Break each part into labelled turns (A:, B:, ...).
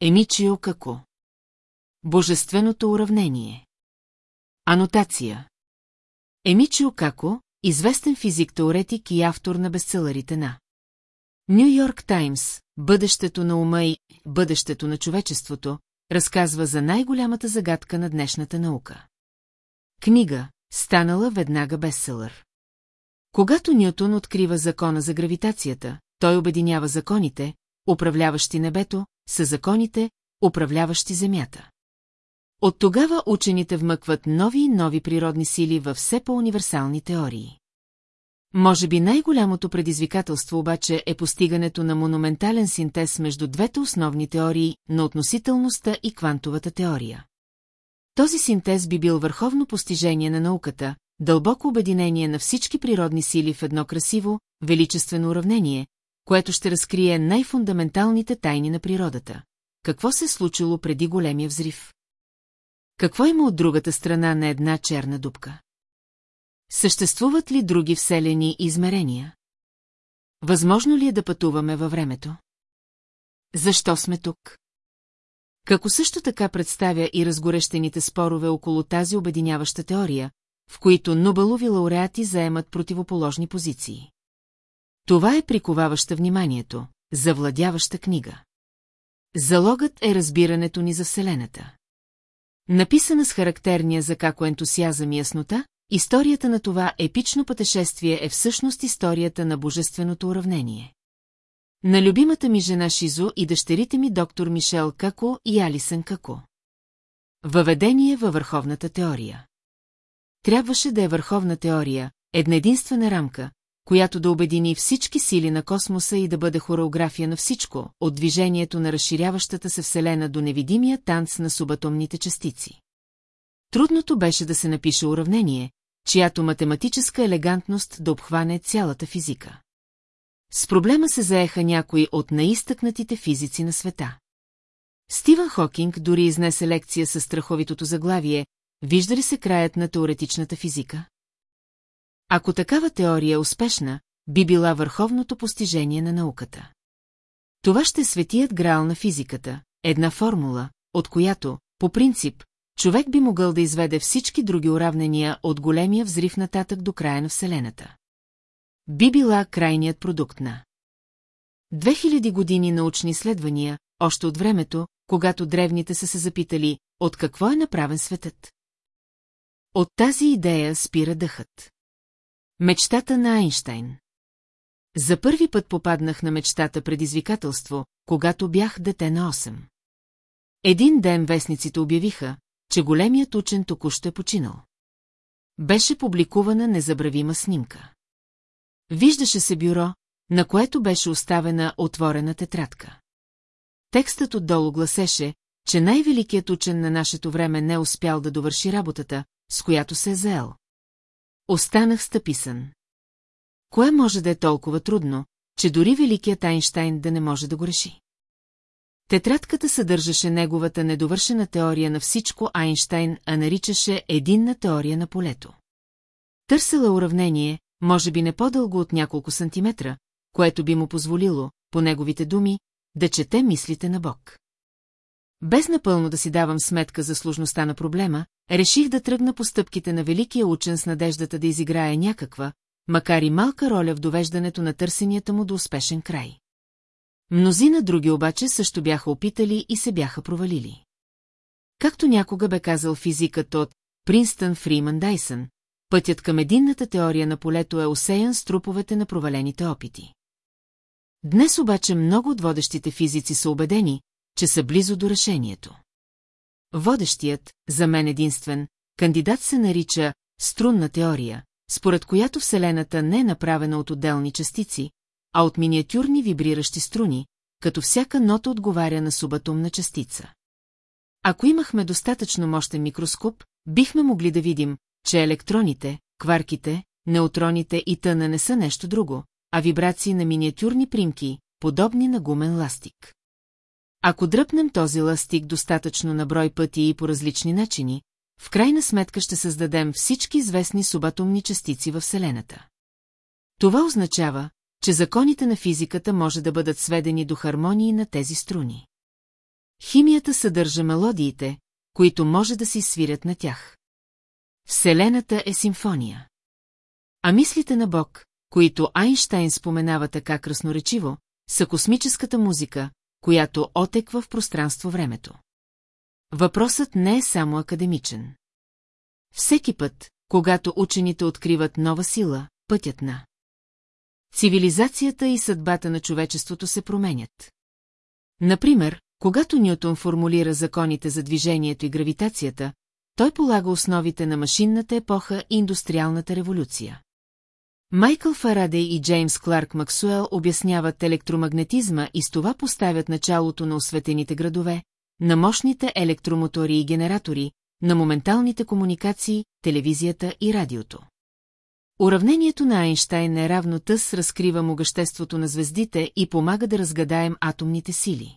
A: Емичио Како. Божественото уравнение. Анотация. Емичио Како, известен физик-теоретик и автор на бестселърите на Нью Йорк Таймс, бъдещето на ума и бъдещето на човечеството, разказва за най-голямата загадка на днешната наука. Книга, станала веднага бестселър. Когато Нютон открива закона за гравитацията, той обединява законите, управляващи небето, с законите, управляващи Земята. От тогава учените вмъкват нови и нови природни сили във все по-универсални теории. Може би най-голямото предизвикателство обаче е постигането на монументален синтез между двете основни теории на относителността и квантовата теория. Този синтез би бил върховно постижение на науката, дълбоко обединение на всички природни сили в едно красиво, величествено уравнение, което ще разкрие най-фундаменталните тайни на природата. Какво се е случило преди големия взрив? Какво има от другата страна на една черна дупка? Съществуват ли други вселени измерения? Възможно ли е да пътуваме във времето? Защо сме тук? Како също така представя и разгорещените спорове около тази обединяваща теория, в които Нобелови лауреати заемат противоположни позиции. Това е приковаваща вниманието, завладяваща книга. Залогът е разбирането ни за Вселената. Написана с характерния за како ентусиазъм и яснота, историята на това епично пътешествие е всъщност историята на божественото уравнение. На любимата ми жена Шизо и дъщерите ми доктор Мишел Како и Алисън Како. Въведение във върховната теория. Трябваше да е върховна теория, една единствена рамка, която да обедини всички сили на космоса и да бъде хореография на всичко, от движението на разширяващата се Вселена до невидимия танц на субатомните частици. Трудното беше да се напише уравнение, чиято математическа елегантност да обхване цялата физика. С проблема се заеха някои от наистъкнатите физици на света. Стивън Хокинг дори изнесе лекция със страховитото заглавие «Вижда ли се краят на теоретичната физика?» Ако такава теория е успешна, би била върховното постижение на науката. Това ще светият грал на физиката, една формула, от която, по принцип, човек би могъл да изведе всички други уравнения от големия взрив нататък до края на Вселената. Би била крайният продукт на 2000 години научни изследвания, още от времето, когато древните са се запитали, от какво е направен светът. От тази идея спира дъхът. Мечтата на Айнштайн За първи път попаднах на мечтата предизвикателство, когато бях дете на 8. Един ден вестниците обявиха, че големият учен току-що е починал. Беше публикувана незабравима снимка. Виждаше се бюро, на което беше оставена отворена тетрадка. Текстът отдолу гласеше, че най-великият учен на нашето време не успял да довърши работата, с която се е заел. Останах стъписан. Кое може да е толкова трудно, че дори великият Айнштайн да не може да го реши? Тетрадката съдържаше неговата недовършена теория на всичко Айнштайн, а наричаше единна теория на полето. Търсела уравнение, може би не по-дълго от няколко сантиметра, което би му позволило, по неговите думи, да чете мислите на Бог. Без напълно да си давам сметка за сложността на проблема, реших да тръгна по стъпките на великия учен с надеждата да изиграе някаква, макар и малка роля в довеждането на търсенията му до успешен край. Мнозина други обаче също бяха опитали и се бяха провалили. Както някога бе казал физикът от Принстън Фриман Дайсън, пътят към единната теория на полето е осеян с труповете на провалените опити. Днес обаче много от водещите физици са убедени, че са близо до решението. Водещият, за мен единствен, кандидат се нарича струнна теория, според която Вселената не е направена от отделни частици, а от миниатюрни вибриращи струни, като всяка нота отговаря на субатомна частица. Ако имахме достатъчно мощен микроскоп, бихме могли да видим, че електроните, кварките, неутроните и тъна не са нещо друго, а вибрации на миниатюрни примки, подобни на гумен ластик. Ако дръпнем този ластик достатъчно на брой пъти и по различни начини, в крайна сметка ще създадем всички известни субатомни частици във Вселената. Това означава, че законите на физиката може да бъдат сведени до хармонии на тези струни. Химията съдържа мелодиите, които може да се свирят на тях. Вселената е симфония. А мислите на Бог, които Айнштайн споменава така красноречиво, са космическата музика, която отеква в пространство-времето. Въпросът не е само академичен. Всеки път, когато учените откриват нова сила, пътят на цивилизацията и съдбата на човечеството се променят. Например, когато Нютон формулира законите за движението и гравитацията, той полага основите на машинната епоха и индустриалната революция. Майкъл Фарадей и Джеймс Кларк Максуел обясняват електромагнетизма и с това поставят началото на осветените градове, на мощните електромотори и генератори, на моменталните комуникации, телевизията и радиото. Уравнението на Айнштайн е равно тъс разкрива могъществото на звездите и помага да разгадаем атомните сили.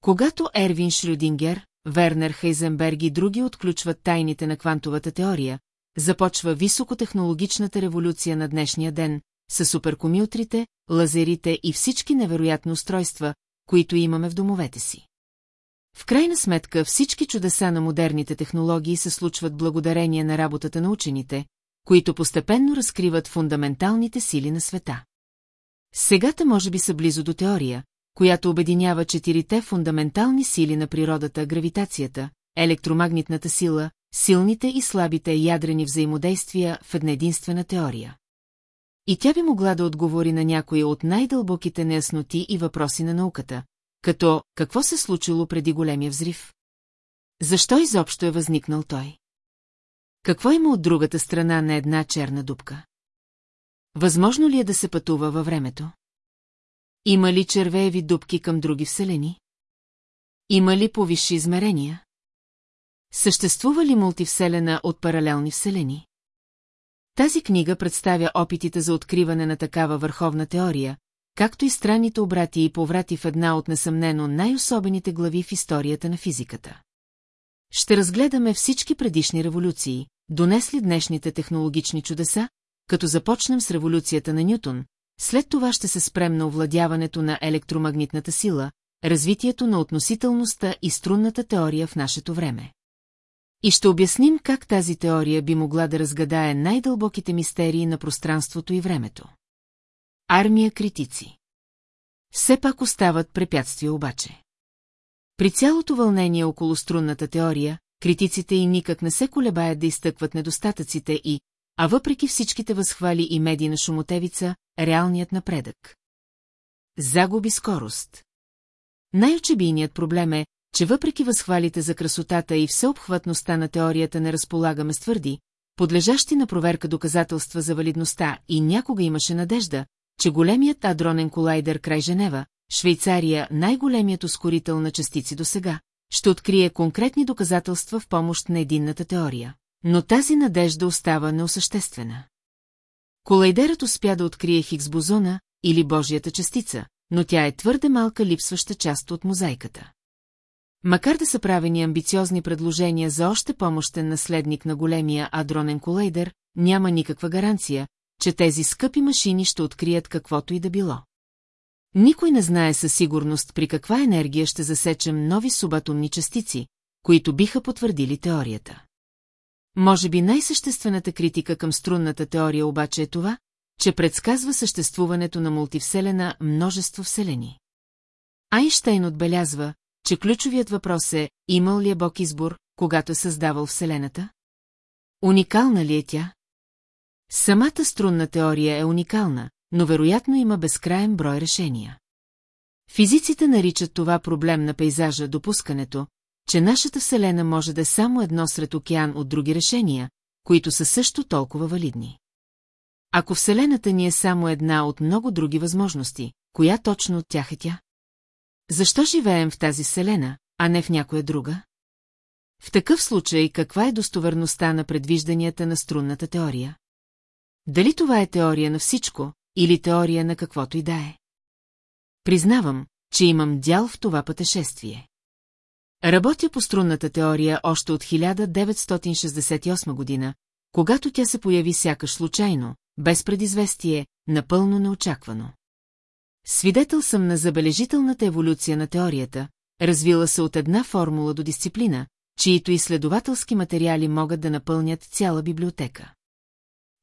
A: Когато Ервин Шрюдингер, Вернер Хейзенберг и други отключват тайните на квантовата теория, започва високотехнологичната революция на днешния ден, с суперкомютрите, лазерите и всички невероятни устройства, които имаме в домовете си. В крайна сметка всички чудеса на модерните технологии се случват благодарение на работата на учените, които постепенно разкриват фундаменталните сили на света. Сегата може би са близо до теория, която обединява четирите фундаментални сили на природата – гравитацията, електромагнитната сила, силните и слабите ядрени взаимодействия в една единствена теория. И тя би могла да отговори на някои от най-дълбоките неясноти и въпроси на науката, като какво се случило преди големия взрив? Защо изобщо е възникнал той? Какво има от другата страна на една черна дупка? Възможно ли е да се пътува във времето? Има ли червееви дупки към други вселени? Има ли повисши измерения? Съществува ли мултивселена от паралелни вселени? Тази книга представя опитите за откриване на такава върховна теория, както и странните обрати и поврати в една от несъмнено най-особените глави в историята на физиката. Ще разгледаме всички предишни революции, донесли днешните технологични чудеса, като започнем с революцията на Нютон, след това ще се спрем на овладяването на електромагнитната сила, развитието на относителността и струнната теория в нашето време. И ще обясним как тази теория би могла да разгадае най-дълбоките мистерии на пространството и времето. Армия критици Все пак остават препятствия обаче. При цялото вълнение около струнната теория, критиците и никак не се колебаят да изтъкват недостатъците и, а въпреки всичките възхвали и медийна шумотевица, реалният напредък. Загуби скорост. Най-очебийният проблем е, че въпреки възхвалите за красотата и всеобхватността на теорията не разполагаме с твърди, подлежащи на проверка доказателства за валидността и някога имаше надежда, че големият адронен колайдер край Женева, Швейцария, най-големият ускорител на частици до сега, ще открие конкретни доказателства в помощ на единната теория. Но тази надежда остава неосъществена. Колайдерът успя да открие Хиггс-бозона или Божията частица, но тя е твърде малка липсваща част от мозайката. Макар да са правени амбициозни предложения за още помощен наследник на големия адронен колейдер, няма никаква гаранция, че тези скъпи машини ще открият каквото и да било. Никой не знае със сигурност при каква енергия ще засечем нови субатомни частици, които биха потвърдили теорията. Може би най-съществената критика към струнната теория обаче е това, че предсказва съществуването на мултивселена множество вселени. Айнштейн отбелязва, че ключовият въпрос е, имал ли е Бог избор, когато е създавал Вселената? Уникална ли е тя? Самата струнна теория е уникална, но вероятно има безкраен брой решения. Физиците наричат това проблем на пейзажа допускането, че нашата Вселена може да е само едно сред океан от други решения, които са също толкова валидни. Ако Вселената ни е само една от много други възможности, коя точно от тях е тя? Защо живеем в тази Вселена, а не в някоя друга? В такъв случай каква е достоверността на предвижданията на струнната теория? Дали това е теория на всичко, или теория на каквото и да е? Признавам, че имам дял в това пътешествие. Работя по струнната теория още от 1968 година, когато тя се появи сякаш случайно, без предизвестие, напълно неочаквано. Свидетел съм на забележителната еволюция на теорията, развила се от една формула до дисциплина, чието изследователски материали могат да напълнят цяла библиотека.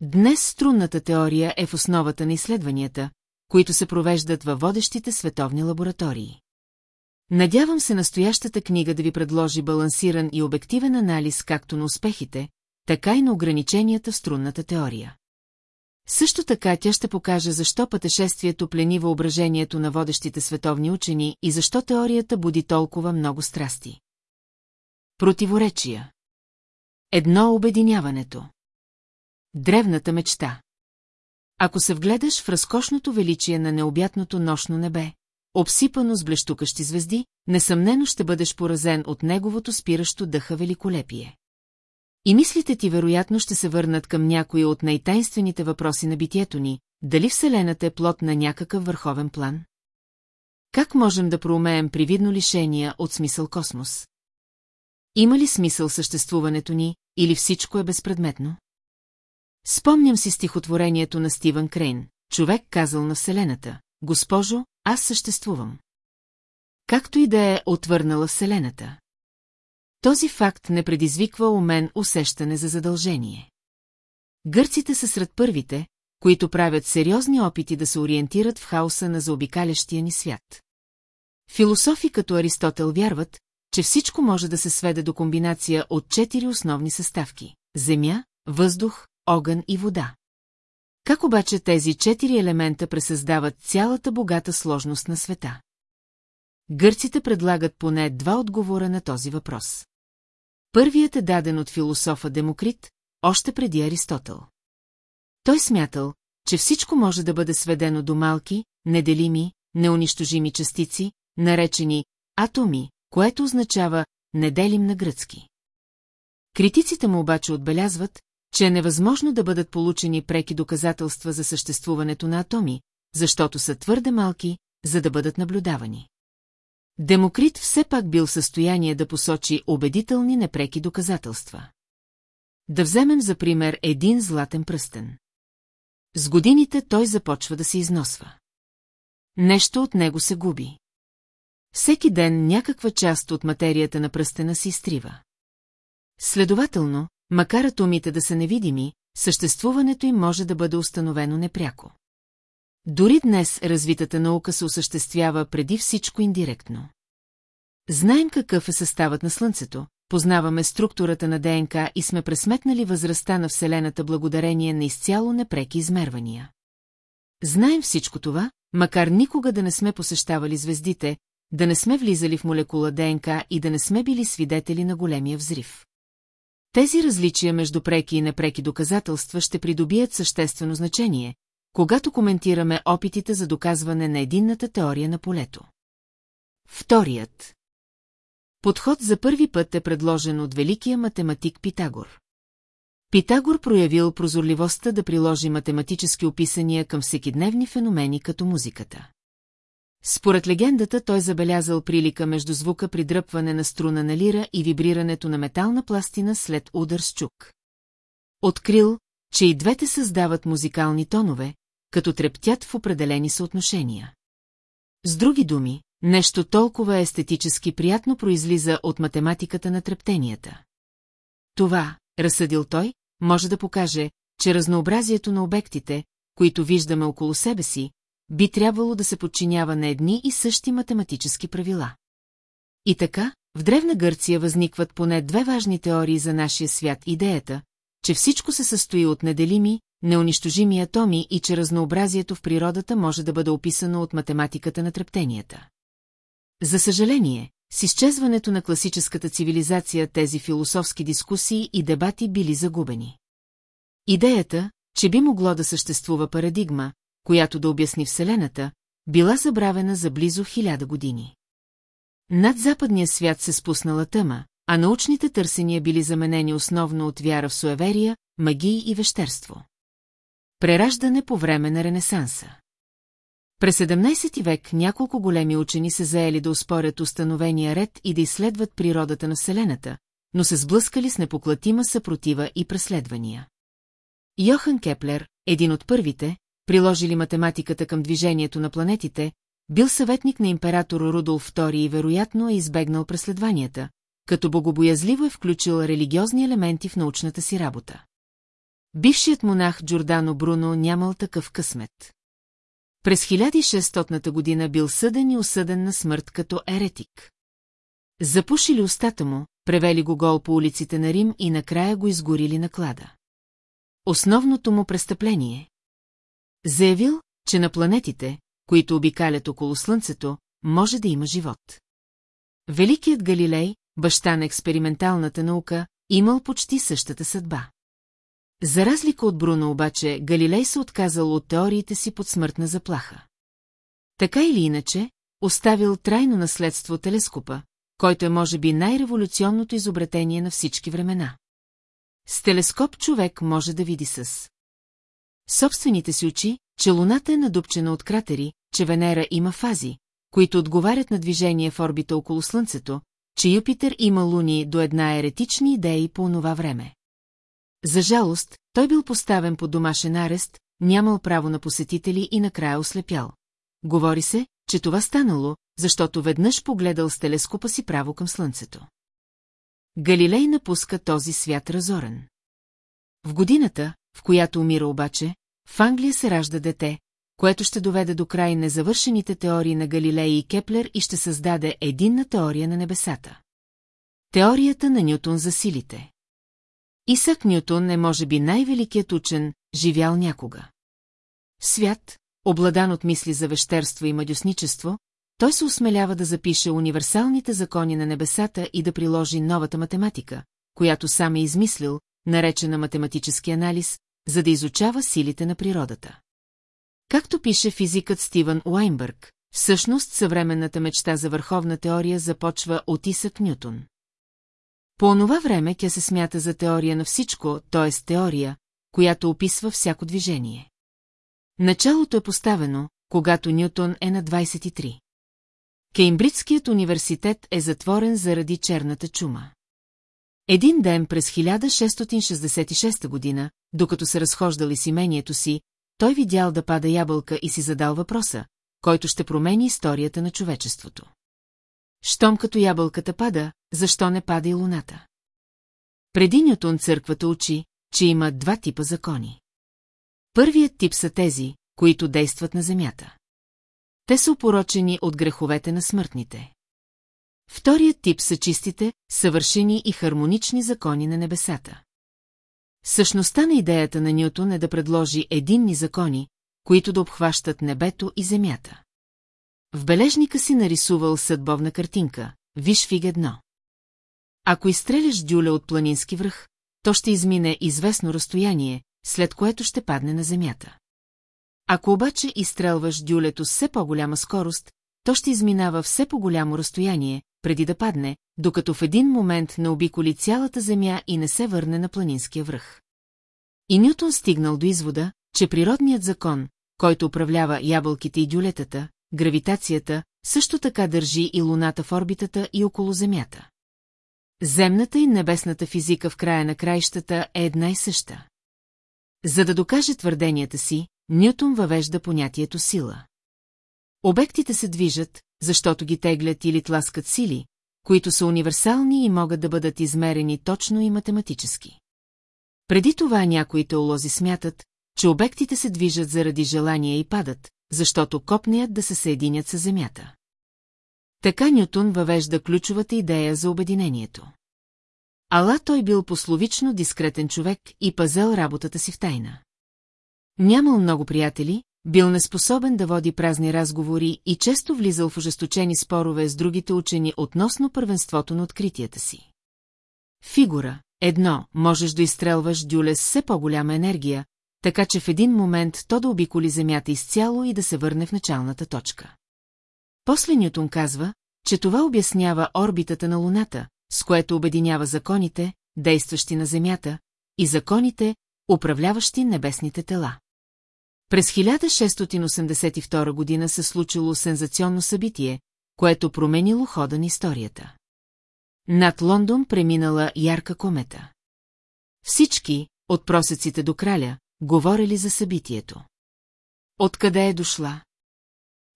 A: Днес струнната теория е в основата на изследванията, които се провеждат във водещите световни лаборатории. Надявам се настоящата книга да ви предложи балансиран и обективен анализ както на успехите, така и на ограниченията в струнната теория. Също така тя ще покаже защо пътешествието плени въображението на водещите световни учени и защо теорията буди толкова много страсти. Противоречия Едно обединяването Древната мечта Ако се вгледаш в разкошното величие на необятното нощно небе, обсипано с блещукащи звезди, несъмнено ще бъдеш поразен от неговото спиращо дъха великолепие. И мислите ти вероятно ще се върнат към някои от най-тайнствените въпроси на битието ни, дали Вселената е плод на някакъв върховен план? Как можем да проумеем привидно лишения от смисъл космос? Има ли смисъл съществуването ни, или всичко е безпредметно? Спомням си стихотворението на Стивън Крейн, човек казал на Вселената, Госпожо, аз съществувам. Както и да е отвърнала Вселената. Този факт не предизвиква у мен усещане за задължение. Гърците са сред първите, които правят сериозни опити да се ориентират в хаоса на заобикалящия ни свят. Философи като Аристотел вярват, че всичко може да се сведе до комбинация от четири основни съставки – земя, въздух, огън и вода. Как обаче тези четири елемента пресъздават цялата богата сложност на света? Гърците предлагат поне два отговора на този въпрос. Първият е даден от философа Демокрит, още преди Аристотел. Той смятал, че всичко може да бъде сведено до малки, неделими, неунищожими частици, наречени атоми, което означава неделим на гръцки. Критиците му обаче отбелязват, че е невъзможно да бъдат получени преки доказателства за съществуването на атоми, защото са твърде малки, за да бъдат наблюдавани. Демокрит все пак бил в състояние да посочи убедителни непреки доказателства. Да вземем за пример един златен пръстен. С годините той започва да се износва. Нещо от него се губи. Всеки ден някаква част от материята на пръстена се изтрива. Следователно, макар атомите да са невидими, съществуването им може да бъде установено непряко. Дори днес развитата наука се осъществява преди всичко индиректно. Знаем какъв е съставът на Слънцето, познаваме структурата на ДНК и сме пресметнали възрастта на Вселената благодарение на изцяло непреки измервания. Знаем всичко това, макар никога да не сме посещавали звездите, да не сме влизали в молекула ДНК и да не сме били свидетели на големия взрив. Тези различия между преки и непреки доказателства ще придобият съществено значение, когато коментираме опитите за доказване на единната теория на полето. Вторият. Подход за първи път е предложен от великия математик Питагор. Питагор проявил прозорливостта да приложи математически описания към всекидневни феномени като музиката. Според легендата той забелязал прилика между звука при дръпване на струна на лира и вибрирането на метална пластина след удар с чук. Открил, че и двете създават музикални тонове, като трептят в определени съотношения. С други думи, нещо толкова естетически приятно произлиза от математиката на трептенията. Това, разсъдил той, може да покаже, че разнообразието на обектите, които виждаме около себе си, би трябвало да се подчинява на едни и същи математически правила. И така, в Древна Гърция възникват поне две важни теории за нашия свят – идеята, че всичко се състои от неделими, неунищожими атоми и че разнообразието в природата може да бъде описано от математиката на трептенията. За съжаление, с изчезването на класическата цивилизация тези философски дискусии и дебати били загубени. Идеята, че би могло да съществува парадигма, която да обясни Вселената, била забравена за близо хиляда години. Над западния свят се спуснала тъма, а научните търсения били заменени основно от вяра в суеверия, магии и вещерство. Прераждане по време на Ренесанса През 17 век няколко големи учени се заели да успорят установения ред и да изследват природата на Вселената, но се сблъскали с непоклатима съпротива и преследвания. Йохан Кеплер, един от първите, приложили математиката към движението на планетите, бил съветник на император Рудолф II и вероятно е избегнал преследванията, като богобоязливо е включил религиозни елементи в научната си работа. Бившият монах Джордано Бруно нямал такъв късмет. През 1600 година бил съден и осъден на смърт като еретик. Запушили устата му, превели го гол по улиците на Рим и накрая го изгорили на клада. Основното му престъпление. Заявил, че на планетите, които обикалят около Слънцето, може да има живот. Великият Галилей, баща на експерименталната наука, имал почти същата съдба. За разлика от Бруно обаче, Галилей се отказал от теориите си под смъртна заплаха. Така или иначе, оставил трайно наследство телескопа, който е може би най-революционното изобретение на всички времена. С телескоп човек може да види с собствените си очи, че Луната е надупчена от кратери, че Венера има фази, които отговарят на движение в орбита около Слънцето, че Юпитер има луни до една еретични идеи по онова време. За жалост, той бил поставен под домашен арест, нямал право на посетители и накрая ослепял. Говори се, че това станало, защото веднъж погледал с телескопа си право към Слънцето. Галилей напуска този свят разорен. В годината, в която умира обаче, в Англия се ражда дете, което ще доведе до край незавършените теории на Галилей и Кеплер и ще създаде единна теория на небесата. Теорията на Нютон за силите. Исък Нютон е може би най-великият учен, живял някога. В свят, обладан от мисли за вещерство и мадюсничество, той се осмелява да запише универсалните закони на небесата и да приложи новата математика, която сам е измислил, наречена математически анализ, за да изучава силите на природата. Както пише физикът Стивън Уайнбърг, всъщност съвременната мечта за върховна теория започва от Исък Нютон. По онова време тя се смята за теория на всичко, т.е. теория, която описва всяко движение. Началото е поставено, когато Нютон е на 23. Кеймбридският университет е затворен заради черната чума. Един ден през 1666 година, докато се разхождали с имението си, той видял да пада ябълка и си задал въпроса, който ще промени историята на човечеството. Щом като ябълката пада, защо не пада и луната? Преди Нютон църквата учи, че има два типа закони. Първият тип са тези, които действат на Земята. Те са опорочени от греховете на смъртните. Вторият тип са чистите, съвършени и хармонични закони на небесата. Същността на идеята на Нютон е да предложи единни закони, които да обхващат небето и земята. В бележника си нарисувал съдбовна картинка, виж фиг едно. Ако изстреляш дюля от планински връх, то ще измине известно разстояние, след което ще падне на земята. Ако обаче изстрелваш дюлето с все по-голяма скорост, то ще изминава все по-голямо разстояние, преди да падне, докато в един момент не обиколи цялата земя и не се върне на планинския връх. И Нютон стигнал до извода, че природният закон, който управлява ябълките и дюлетата, гравитацията, също така държи и луната в орбитата и около Земята. Земната и небесната физика в края на краищата е една и съща. За да докаже твърденията си, Нютон въвежда понятието сила. Обектите се движат, защото ги теглят или тласкат сили, които са универсални и могат да бъдат измерени точно и математически. Преди това някои теолози смятат, че обектите се движат заради желание и падат, защото копнеят да се съединят с Земята. Така Нютон въвежда ключовата идея за обединението. Ала той бил пословично дискретен човек и пазел работата си в тайна. Нямал много приятели, бил неспособен да води празни разговори и често влизал в ожесточени спорове с другите учени относно първенството на откритията си. Фигура. Едно, можеш да изстрелваш дюле с все по-голяма енергия, така че в един момент то да обиколи Земята изцяло и да се върне в началната точка. После Нютон казва, че това обяснява орбитата на Луната, с което обединява законите, действащи на Земята, и законите, управляващи небесните тела. През 1682 година се случило сензационно събитие, което променило хода на историята. Над Лондон преминала ярка комета. Всички, от просеците до краля, говорили за събитието. Откъде е дошла?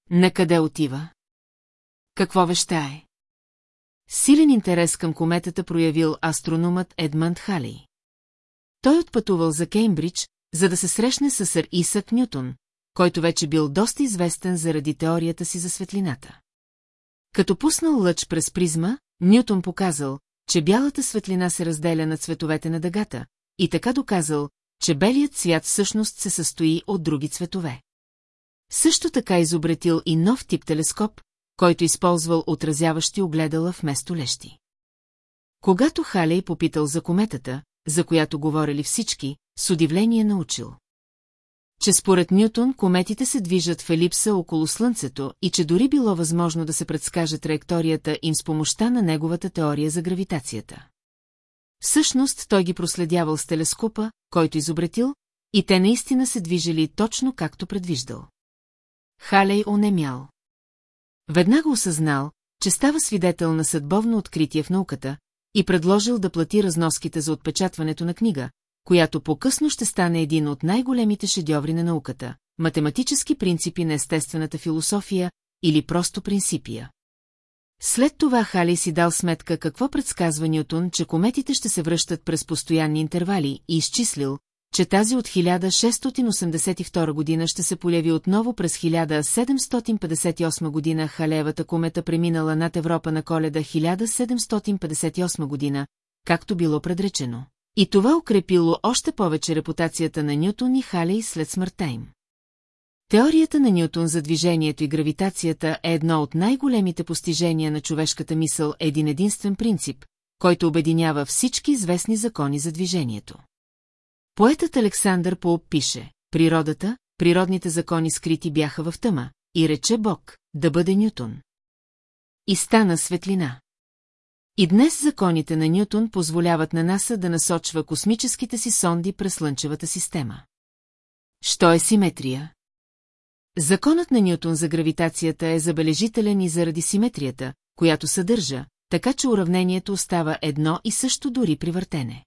A: На къде отива? Какво вещае? Силен интерес към кометата проявил астрономът Едмънд Халей. Той отпътувал за Кеймбридж, за да се срещне с сър Исък Нютон, който вече бил доста известен заради теорията си за светлината. Като пуснал лъч през призма, Нютон показал, че бялата светлина се разделя на цветовете на дъгата, и така доказал, че белият цвят всъщност се състои от други цветове. Също така изобретил и нов тип телескоп, който използвал отразяващи огледала вместо лещи. Когато Халей попитал за кометата, за която говорили всички, с удивление научил. Че според Нютон кометите се движат в елипса около Слънцето и че дори било възможно да се предскаже траекторията им с помощта на неговата теория за гравитацията. Всъщност той ги проследявал с телескопа, който изобретил, и те наистина се движили точно както предвиждал. Халей онемял. Веднага осъзнал, че става свидетел на съдбовно откритие в науката и предложил да плати разноските за отпечатването на книга, която по-късно ще стане един от най-големите шедьоври на науката – математически принципи на естествената философия или просто принципия. След това Хали си дал сметка какво предсказва Нютон, че кометите ще се връщат през постоянни интервали и изчислил, че тази от 1682 година ще се появи отново през 1758 година Халевата комета преминала над Европа на коледа 1758 година, както било предречено. И това укрепило още повече репутацията на Нютон и Халей след смъртта им. Теорията на Нютон за движението и гравитацията е едно от най-големите постижения на човешката мисъл един единствен принцип, който обединява всички известни закони за движението. Поетът Александър Поуп пише, природата, природните закони скрити бяха в тъма, и рече Бог, да бъде Нютон. И стана светлина. И днес законите на Нютон позволяват на НАСА да насочва космическите си сонди през Слънчевата система. Що е симетрия? Законът на Нютон за гравитацията е забележителен и заради симетрията, която съдържа, така че уравнението остава едно и също дори при въртене.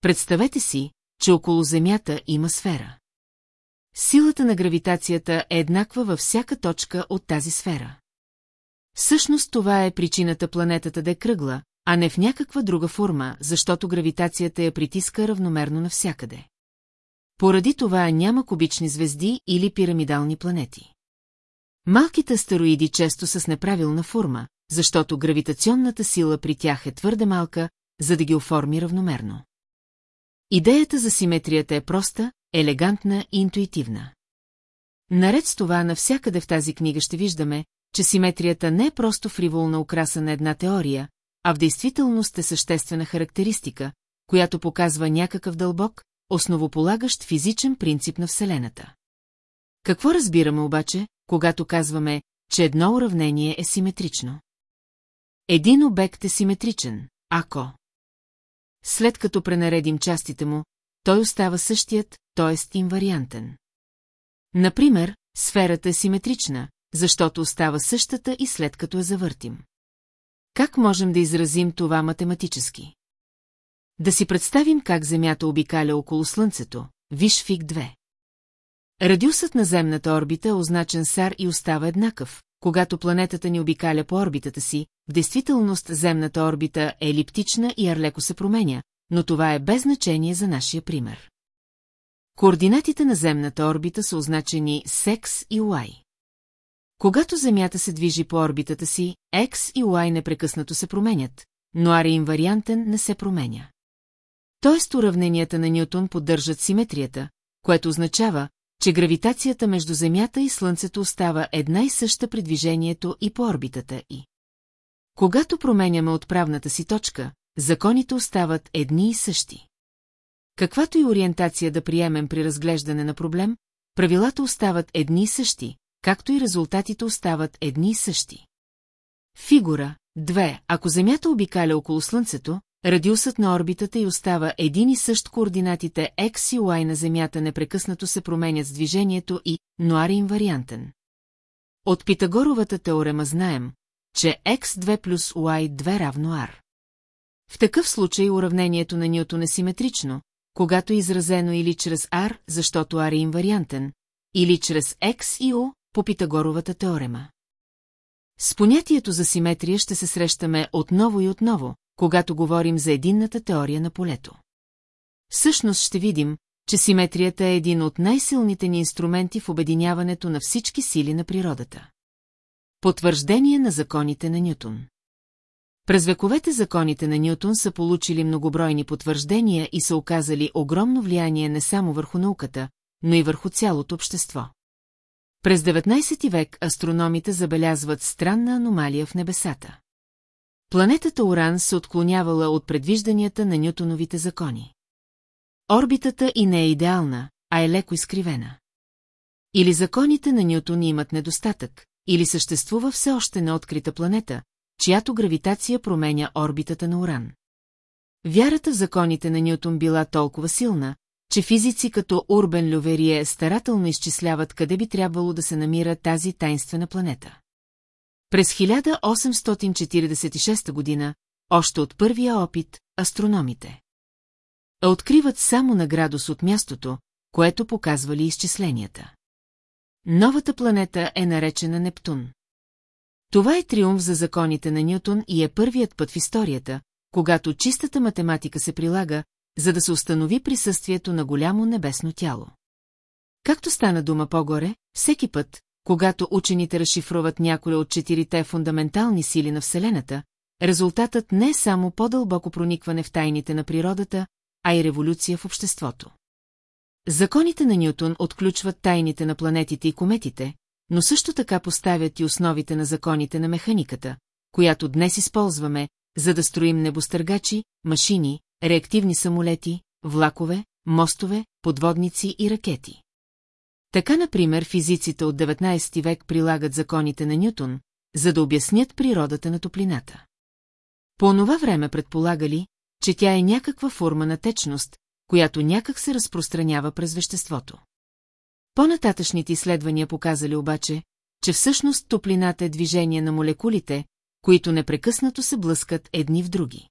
A: Представете си, че около Земята има сфера. Силата на гравитацията е еднаква във всяка точка от тази сфера. Всъщност това е причината планетата да е кръгла, а не в някаква друга форма, защото гравитацията я притиска равномерно навсякъде. Поради това няма кубични звезди или пирамидални планети. Малките астероиди често са с неправилна форма, защото гравитационната сила при тях е твърде малка, за да ги оформи равномерно. Идеята за симетрията е проста, елегантна и интуитивна. Наред с това, навсякъде в тази книга ще виждаме, че симетрията не е просто фриволна украса на една теория, а в действителност е съществена характеристика, която показва някакъв дълбок, основополагащ физичен принцип на Вселената. Какво разбираме обаче, когато казваме, че едно уравнение е симетрично? Един обект е симетричен, ако... След като пренаредим частите му, той остава същият, т.е. инвариантен. Например, сферата е симетрична, защото остава същата и след като я завъртим. Как можем да изразим това математически? Да си представим как Земята обикаля около Слънцето, виж фиг 2. Радиусът на земната орбита е означен сар и остава еднакъв. Когато планетата ни обикаля по орбитата си, в действителност земната орбита е елиптична и арлеко се променя, но това е без значение за нашия пример. Координатите на земната орбита са означени с X и Y. Когато Земята се движи по орбитата си, X и Y непрекъснато се променят, но ари инвариантен не се променя. Тоест уравненията на Нютон поддържат симетрията, което означава, че гравитацията между Земята и Слънцето остава една и съща при движението и по орбитата и. Когато променяме отправната си точка, законите остават едни и същи. Каквато и ориентация да приемем при разглеждане на проблем, правилата остават едни и същи, както и резултатите остават едни и същи. Фигура 2. Ако Земята обикаля около Слънцето, радиусът на орбитата й остава един и същ координатите X и Y на Земята непрекъснато се променят с движението и, но е инвариантен. От Питагоровата теорема знаем, че X2 плюс Y2 равно R. В такъв случай уравнението на Ньютон е симетрично, когато е изразено или чрез R, защото R е инвариантен, или чрез X и U, по Питагоровата теорема. С понятието за симетрия ще се срещаме отново и отново, когато говорим за единната теория на полето. Всъщност ще видим, че симетрията е един от най-силните ни инструменти в обединяването на всички сили на природата. Потвърждение на законите на Нютон През вековете законите на Нютон са получили многобройни потвърждения и са оказали огромно влияние не само върху науката, но и върху цялото общество. През 19 век астрономите забелязват странна аномалия в небесата. Планетата Оран се отклонявала от предвижданията на Нютоновите закони. Орбитата и не е идеална, а е леко изкривена. Или законите на Нютон имат недостатък, или съществува все още неоткрита планета, чиято гравитация променя орбитата на Уран. Вярата в законите на Нютон била толкова силна, че физици като Урбен Люверие старателно изчисляват къде би трябвало да се намира тази тайнствена планета. През 1846 година, още от първия опит, астрономите откриват само на градус от мястото, което показвали изчисленията. Новата планета е наречена Нептун. Това е триумф за законите на Нютон и е първият път в историята, когато чистата математика се прилага, за да се установи присъствието на голямо небесно тяло. Както стана дума по-горе, всеки път, когато учените разшифруват някои от четирите фундаментални сили на Вселената, резултатът не е само по-дълбоко проникване в тайните на природата, а и революция в обществото. Законите на Нютон отключват тайните на планетите и кометите, но също така поставят и основите на законите на механиката, която днес използваме, за да строим небостъргачи, машини, реактивни самолети, влакове, мостове, подводници и ракети. Така, например, физиците от 19 век прилагат законите на Нютон, за да обяснят природата на топлината. По онова време предполагали, че тя е някаква форма на течност, която някак се разпространява през веществото. По-нататъчните изследвания показали обаче, че всъщност топлината е движение на молекулите, които непрекъснато се блъскат едни в други.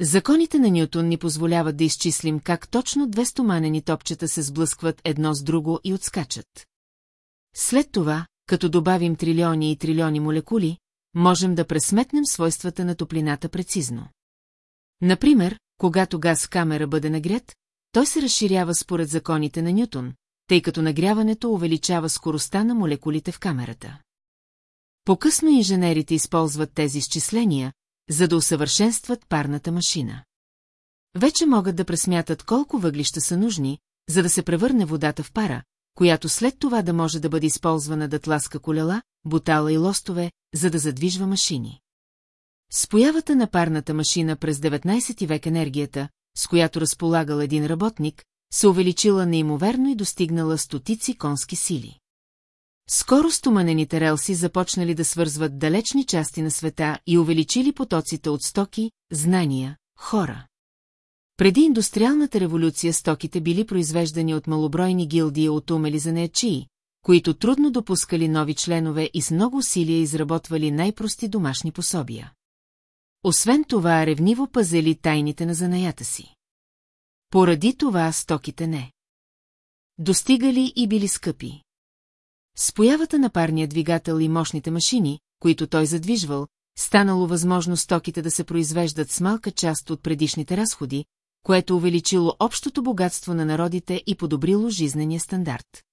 A: Законите на Нютон ни позволяват да изчислим как точно две стоманени топчета се сблъскват едно с друго и отскачат. След това, като добавим трилиони и трилиони молекули, можем да пресметнем свойствата на топлината прецизно. Например, когато газ в камера бъде нагрят, той се разширява според законите на Нютон, тъй като нагряването увеличава скоростта на молекулите в камерата. По-късно инженерите използват тези изчисления, за да усъвършенстват парната машина. Вече могат да пресмятат колко въглища са нужни, за да се превърне водата в пара, която след това да може да бъде използвана да тласка колела, бутала и лостове, за да задвижва машини. С появата на парната машина през 19 век енергията, с която разполагал един работник, се увеличила неимоверно и достигнала стотици конски сили. Скоро стоманените релси започнали да свързват далечни части на света и увеличили потоците от стоки, знания, хора. Преди индустриалната революция стоките били произвеждани от малобройни гилдии от умели занаячии, които трудно допускали нови членове и с много усилия изработвали най-прости домашни пособия. Освен това, ревниво пазели тайните на занаята си. Поради това стоките не. Достигали и били скъпи. С появата на парния двигател и мощните машини, които той задвижвал, станало възможно стоките да се произвеждат с малка част от предишните разходи, което увеличило общото богатство на народите и подобрило жизнения стандарт.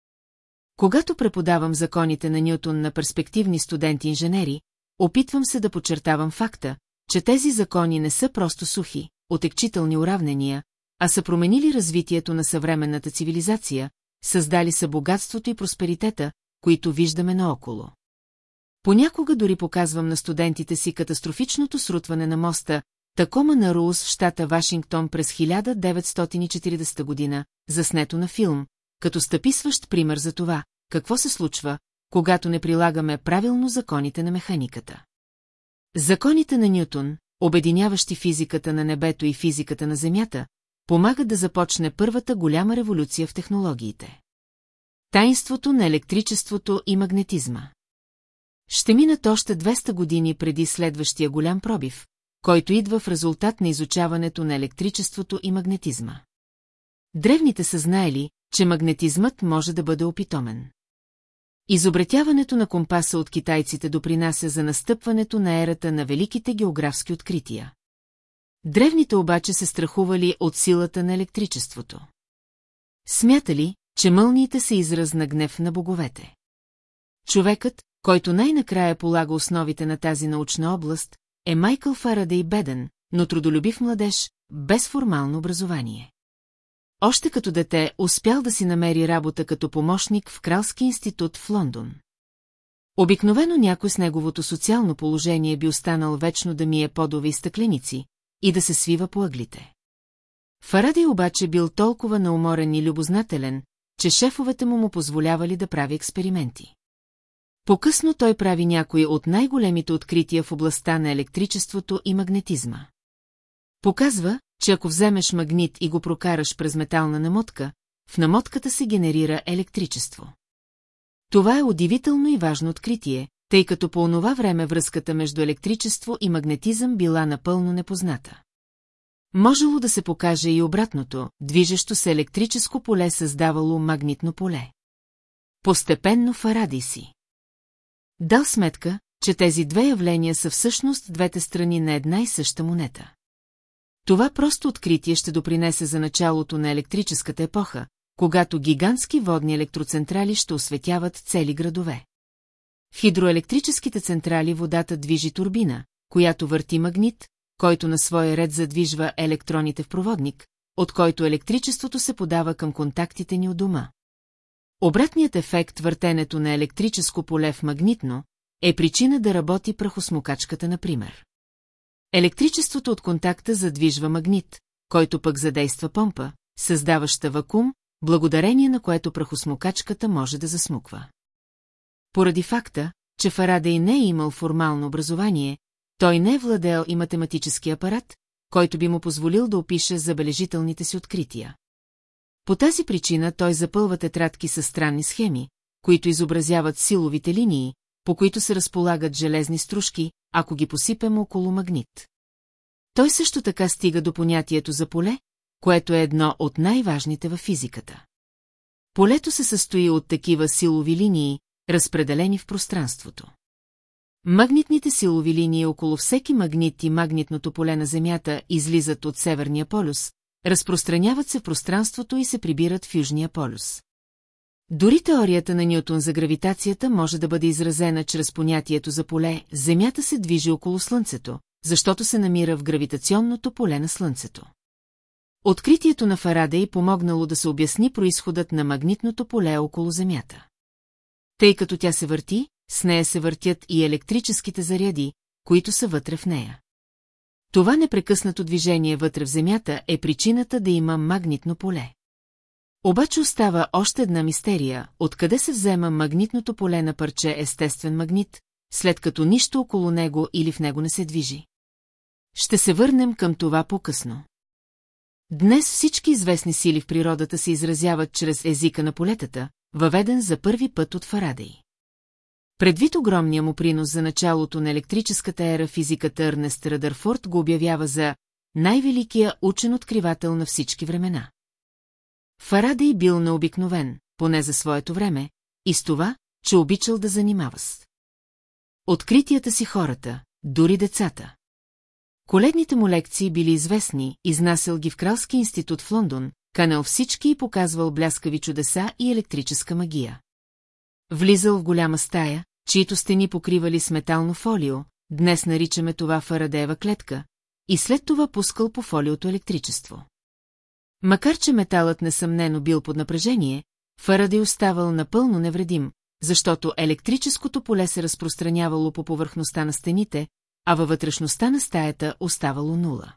A: Когато преподавам законите на Нютон на перспективни студенти-инженери, опитвам се да подчертавам факта, че тези закони не са просто сухи, отекчителни уравнения, а са променили развитието на съвременната цивилизация, създали са богатството и просперитета, които виждаме наоколо. Понякога дори показвам на студентите си катастрофичното срутване на моста Такома на Руус в щата Вашингтон през 1940 година, заснето на филм, като стъписващ пример за това, какво се случва, когато не прилагаме правилно законите на механиката. Законите на Нютон, обединяващи физиката на небето и физиката на Земята, помагат да започне първата голяма революция в технологиите. Тайнството на електричеството и магнетизма. Ще минат още 200 години преди следващия голям пробив, който идва в резултат на изучаването на електричеството и магнетизма. Древните са знаели, че магнетизмът може да бъде опитомен. Изобретяването на компаса от китайците допринася за настъпването на ерата на великите географски открития. Древните обаче се страхували от силата на електричеството. Смятали, че мълниите са израз на гнев на боговете. Човекът, който най-накрая полага основите на тази научна област, е Майкъл Фарадей Беден, но трудолюбив младеж, без формално образование. Още като дете успял да си намери работа като помощник в Кралски институт в Лондон. Обикновено някой с неговото социално положение би останал вечно да мие подове и стъкленици и да се свива по ъглите. Фарадей обаче бил толкова науморен и любознателен, че шефовете му му позволявали да прави експерименти. По-късно той прави някои от най-големите открития в областта на електричеството и магнетизма. Показва, че ако вземеш магнит и го прокараш през метална намотка, в намотката се генерира електричество. Това е удивително и важно откритие, тъй като по онова време връзката между електричество и магнетизъм била напълно непозната. Можело да се покаже и обратното, движещо се електрическо поле създавало магнитно поле. Постепенно Фарадей си. Дал сметка, че тези две явления са всъщност двете страни на една и съща монета. Това просто откритие ще допринесе за началото на електрическата епоха, когато гигантски водни електроцентрали ще осветяват цели градове. В хидроелектрическите централи водата движи турбина, която върти магнит, който на своя ред задвижва електроните в проводник, от който електричеството се подава към контактите ни у дома. Обратният ефект въртенето на електрическо поле в магнитно е причина да работи прахосмокачката, например. Електричеството от контакта задвижва магнит, който пък задейства помпа, създаваща вакуум, благодарение на което прахосмокачката може да засмуква. Поради факта, че Фарадей не е имал формално образование, той не е владел и математически апарат, който би му позволил да опише забележителните си открития. По тази причина той запълва тетрадки с странни схеми, които изобразяват силовите линии, по които се разполагат железни стружки, ако ги посипем около магнит. Той също така стига до понятието за поле, което е едно от най-важните във физиката. Полето се състои от такива силови линии, разпределени в пространството. Магнитните силови линии около всеки магнит и магнитното поле на Земята излизат от Северния полюс, разпространяват се в пространството и се прибират в Южния полюс. Дори теорията на Ньютон за гравитацията може да бъде изразена чрез понятието за поле Земята се движи около Слънцето, защото се намира в гравитационното поле на Слънцето. Откритието на Фарадей помогнало да се обясни происходът на магнитното поле около Земята. Тъй като тя се върти, с нея се въртят и електрическите заряди, които са вътре в нея. Това непрекъснато движение вътре в Земята е причината да има магнитно поле. Обаче остава още една мистерия, откъде се взема магнитното поле на парче естествен магнит, след като нищо около него или в него не се движи. Ще се върнем към това по-късно. Днес всички известни сили в природата се изразяват чрез езика на полетата, въведен за първи път от Фарадей. Предвид огромния му принос за началото на електрическата ера физиката Ернест Радърфорд го обявява за най-великия учен-откривател на всички времена. Фарадей бил необикновен, поне за своето време, и с това, че обичал да занимава с. Откритията си хората, дори децата. Коледните му лекции били известни, изнасял ги в Кралски институт в Лондон, канал всички и показвал бляскави чудеса и електрическа магия. Влизал в голяма стая, чието стени покривали с метално фолио, днес наричаме това Фарадеева клетка, и след това пускал по фолиото електричество. Макар че металът несъмнено бил под напрежение, Фарадей оставал напълно невредим, защото електрическото поле се разпространявало по повърхността на стените, а във вътрешността на стаята оставало нула.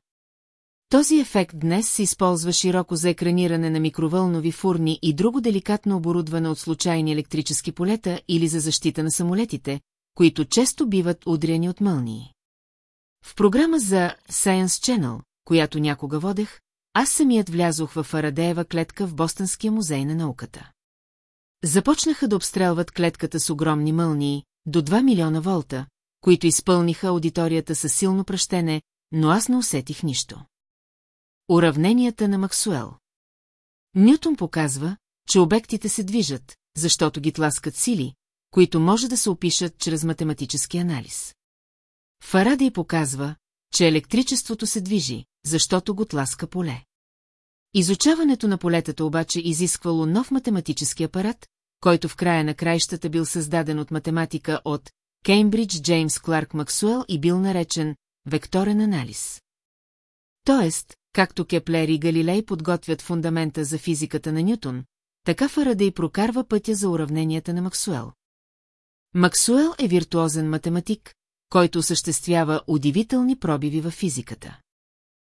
A: Този ефект днес се използва широко за екраниране на микровълнови фурни и друго деликатно оборудване от случайни електрически полета или за защита на самолетите, които често биват удряни от мълнии. В програма за Science Channel, която някога водех, аз самият влязох в Фарадеева клетка в Бостонския музей на науката. Започнаха да обстрелват клетката с огромни мълнии, до 2 милиона волта, които изпълниха аудиторията със силно пръщене, но аз не усетих нищо. Уравненията на Максуел Нютон показва, че обектите се движат, защото ги тласкат сили, които може да се опишат чрез математически анализ. Фарадей показва, че електричеството се движи, защото го тласка поле. Изучаването на полетата обаче изисквало нов математически апарат, който в края на краищата бил създаден от математика от Кеймбридж Джеймс Кларк Максуел и бил наречен векторен анализ. Тоест, както Кеплер и Галилей подготвят фундамента за физиката на Нютон, така Фарадей прокарва пътя за уравненията на Максуел. Максуел е виртуозен математик, който осъществява удивителни пробиви в физиката.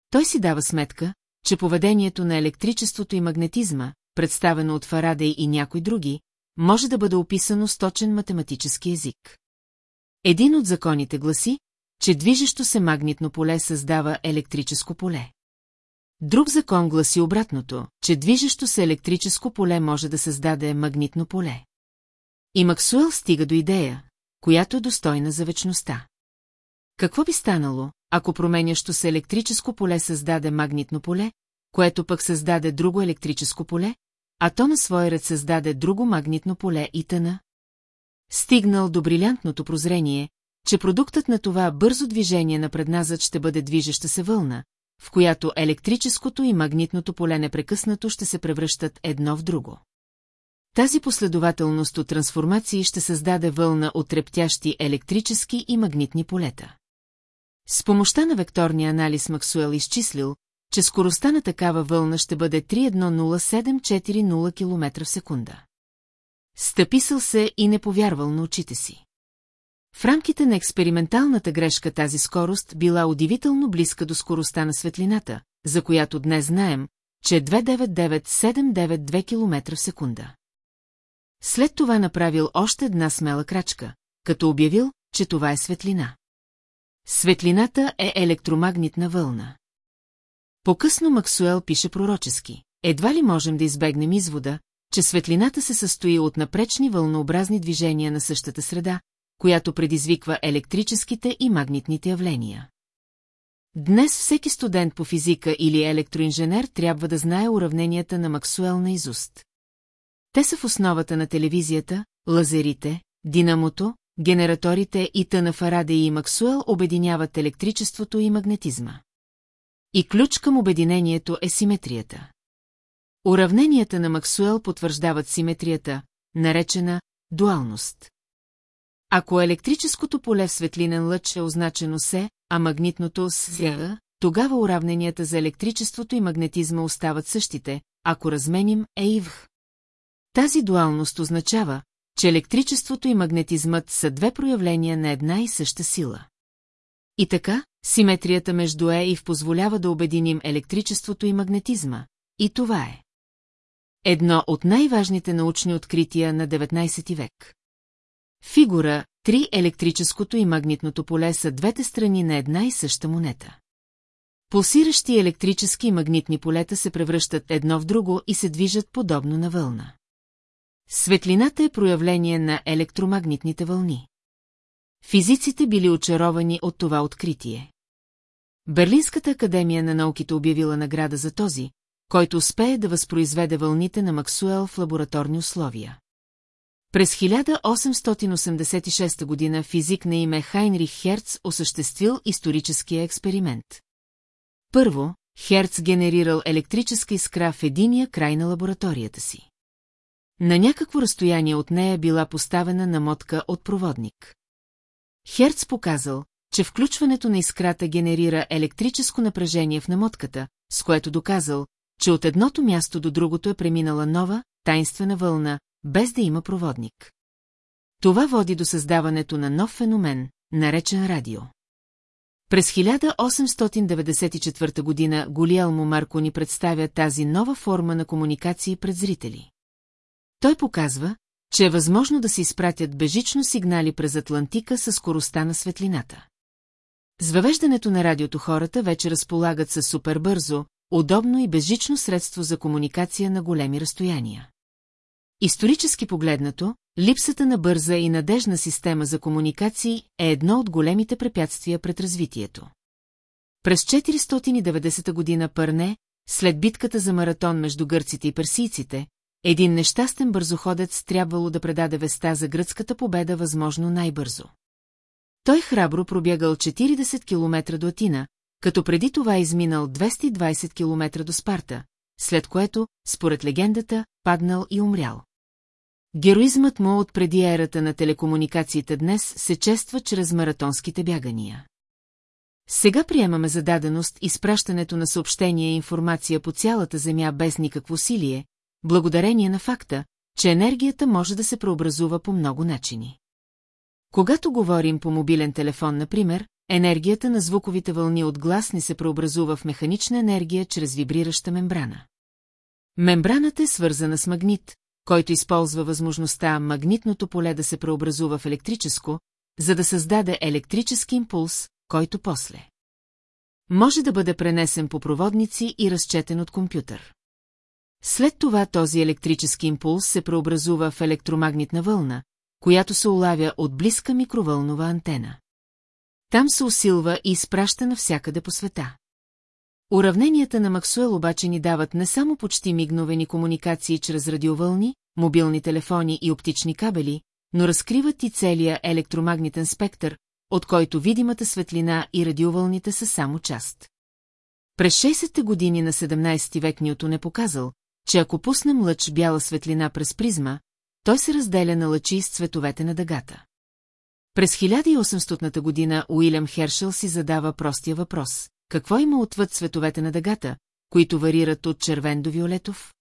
A: Той си дава сметка, че поведението на електричеството и магнетизма, представено от Фарадей и някои други, може да бъде описано с точен математически език. Един от законите гласи, че движещо се магнитно поле създава електрическо поле. Друг закон гласи обратното, че движещо се електрическо поле може да създаде магнитно поле. И Максуел стига до идея, която е достойна за вечността. Какво би станало, ако променящо се електрическо поле създаде магнитно поле, което пък създаде друго електрическо поле, а то на своя ред създаде друго магнитно поле и тъна? Стигнал до брилянтното прозрение, че продуктът на това бързо движение на предназът ще бъде движеща се вълна, в която електрическото и магнитното поле непрекъснато ще се превръщат едно в друго. Тази последователност от трансформации ще създаде вълна от трептящи електрически и магнитни полета. С помощта на векторния анализ Максуел изчислил, че скоростта на такава вълна ще бъде 31074 км в секунда. Стъписал се и не повярвал на очите си. В рамките на експерименталната грешка тази скорост била удивително близка до скоростта на светлината, за която днес знаем, че е 299792 км в секунда. След това направил още една смела крачка, като обявил, че това е светлина. Светлината е електромагнитна вълна. По-късно Максуел пише пророчески. Едва ли можем да избегнем извода, че светлината се състои от напречни вълнообразни движения на същата среда, която предизвиква електрическите и магнитните явления. Днес всеки студент по физика или електроинженер трябва да знае уравненията на Максуел на изуст. Те са в основата на телевизията, лазерите, динамото, генераторите и тъна Фараде и Максуел обединяват електричеството и магнетизма. И ключ към обединението е симетрията. Уравненията на Максуел потвърждават симетрията, наречена дуалност. Ако електрическото поле в светлинен лъч е означено се, а магнитното с тогава уравненията за електричеството и магнетизма остават същите, ако разменим е и в. Тази дуалност означава, че електричеството и магнетизмът са две проявления на една и съща сила. И така, симетрията между Е и в позволява да обединим електричеството и магнетизма. И това е. Едно от най-важните научни открития на 19 век. Фигура Три електрическото и магнитното поле са двете страни на една и съща монета. Пулсиращи електрически и магнитни полета се превръщат едно в друго и се движат подобно на вълна. Светлината е проявление на електромагнитните вълни. Физиците били очаровани от това откритие. Берлинската академия на науките обявила награда за този, който успее да възпроизведе вълните на Максуел в лабораторни условия. През 1886 година физик на име Хайнрих Херц осъществил историческия експеримент. Първо, Херц генерирал електрическа искра в единия край на лабораторията си. На някакво разстояние от нея била поставена намотка от проводник. Херц показал, че включването на искрата генерира електрическо напрежение в намотката, с което доказал, че от едното място до другото е преминала нова, тайнствена вълна, без да има проводник. Това води до създаването на нов феномен, наречен радио. През 1894 година Голиелмо Марко ни представя тази нова форма на комуникации пред зрители. Той показва, че е възможно да се изпратят бежично сигнали през Атлантика със скоростта на светлината. С въвеждането на радиото хората вече разполагат със супербързо, удобно и безжично средство за комуникация на големи разстояния. Исторически погледнато, липсата на бърза и надежна система за комуникации е едно от големите препятствия пред развитието. През 490 година Пърне, след битката за маратон между гърците и персийците, един нещастен бързоходец трябвало да предаде веста за гръцката победа възможно най-бързо. Той храбро пробягал 40 км до Атина, като преди това изминал 220 км до Спарта, след което, според легендата, паднал и умрял. Героизмът му от преди ерата на телекомуникациите днес се чества чрез маратонските бягания. Сега приемаме за даденост изпращането на съобщения и информация по цялата Земя без никакво усилие, благодарение на факта, че енергията може да се преобразува по много начини. Когато говорим по мобилен телефон, например, енергията на звуковите вълни от глас ни се преобразува в механична енергия чрез вибрираща мембрана. Мембраната е свързана с магнит, който използва възможността магнитното поле да се преобразува в електрическо, за да създаде електрически импулс, който после може да бъде пренесен по проводници и разчетен от компютър. След това този електрически импулс се преобразува в електромагнитна вълна, която се улавя от близка микровълнова антена. Там се усилва и изпраща навсякъде по света. Уравненията на Максуел обаче ни дават не само почти мигновени комуникации чрез радиовълни, мобилни телефони и оптични кабели, но разкриват и целия електромагнитен спектър, от който видимата светлина и радиовълните са само част. През 60-те години на 17 век Нютон е показал, че ако пуснем лъч бяла светлина през призма, той се разделя на лъчи с цветовете на дъгата. През 1800 година Уилям Хершел си задава простия въпрос. Какво има отвъд цветовете на дъгата, които варират от червен до виолетов?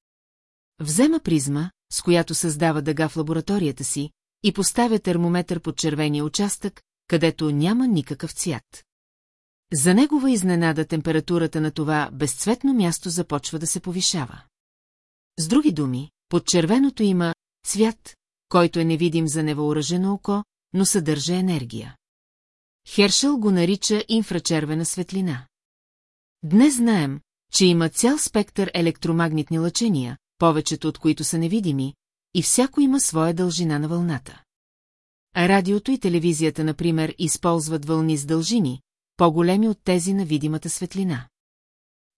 A: Взема призма, с която създава дъга в лабораторията си, и поставя термометър под червения участък, където няма никакъв цвят. За негова изненада температурата на това безцветно място започва да се повишава. С други думи, под червеното има цвят, който е невидим за невъоръжено око, но съдържа енергия. Хершел го нарича инфрачервена светлина. Днес знаем, че има цял спектър електромагнитни лъчения, повечето от които са невидими, и всяко има своя дължина на вълната. Радиото и телевизията, например, използват вълни с дължини, по-големи от тези на видимата светлина.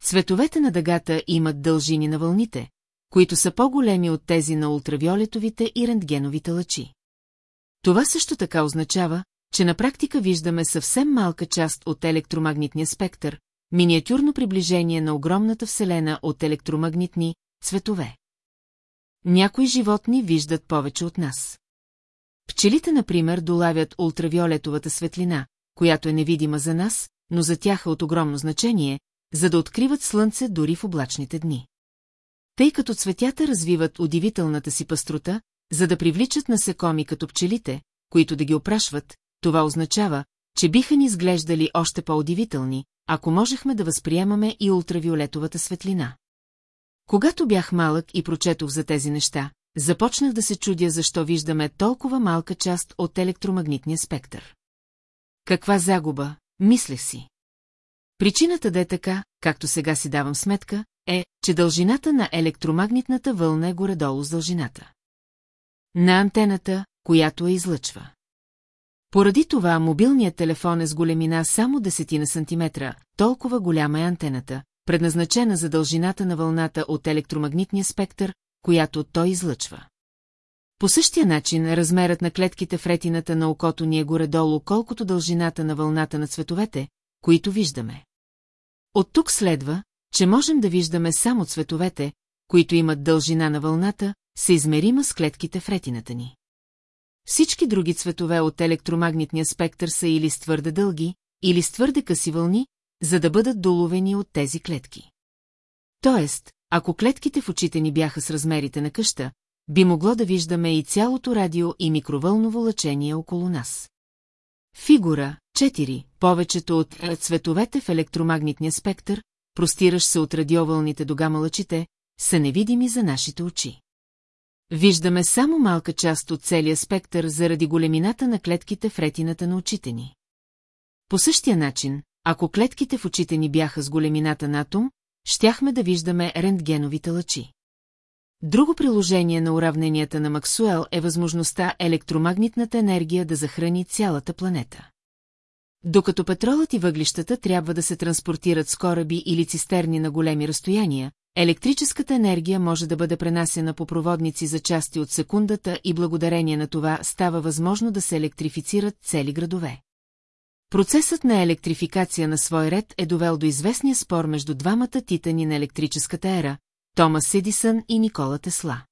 A: Цветовете на дъгата имат дължини на вълните, които са по-големи от тези на ултравиолетовите и рентгеновите лъчи. Това също така означава, че на практика виждаме съвсем малка част от електромагнитния спектър, миниатюрно приближение на огромната вселена от електромагнитни цветове. Някои животни виждат повече от нас. Пчелите, например, долавят ултравиолетовата светлина, която е невидима за нас, но за тях е от огромно значение, за да откриват слънце дори в облачните дни. Тъй като цветята развиват удивителната си пастрота, за да привличат насекоми като пчелите, които да ги опрашват, това означава, че биха ни изглеждали още по-удивителни, ако можехме да възприемаме и ултравиолетовата светлина. Когато бях малък и прочетох за тези неща, започнах да се чудя защо виждаме толкова малка част от електромагнитния спектър. Каква загуба, мислех си. Причината да е така, както сега си давам сметка, е, че дължината на електромагнитната вълна е горе-долу с дължината. На антената, която я излъчва. Поради това мобилният телефон е с големина само десетина сантиметра, толкова голяма е антената, предназначена за дължината на вълната от електромагнитния спектър, която той излъчва. По същия начин размерът на клетките в ретината на окото ни е горе-долу, колкото дължината на вълната на цветовете, които виждаме. От тук следва, че можем да виждаме само цветовете, които имат дължина на вълната, се измерима с клетките в ретината ни. Всички други цветове от електромагнитния спектър са или с твърде дълги, или с твърде къси вълни, за да бъдат доловени от тези клетки. Тоест, ако клетките в очите ни бяха с размерите на къща, би могло да виждаме и цялото радио и микровълново лъчение около нас. Фигура 4. Повечето от цветовете в електромагнитния спектър, простиращ се от радиовълните до гамалъчите, са невидими за нашите очи. Виждаме само малка част от целия спектър заради големината на клетките в ретината на очите ни. По същия начин, ако клетките в очите ни бяха с големината на атом, щяхме да виждаме рентгеновите лъчи. Друго приложение на уравненията на Максуел е възможността електромагнитната енергия да захрани цялата планета. Докато петролът и въглищата трябва да се транспортират с кораби или цистерни на големи разстояния, електрическата енергия може да бъде пренасена по проводници за части от секундата и благодарение на това става възможно да се електрифицират цели градове. Процесът на електрификация на свой ред е довел до известния спор между двамата титани на електрическата ера – Томас Едисън и Никола Тесла.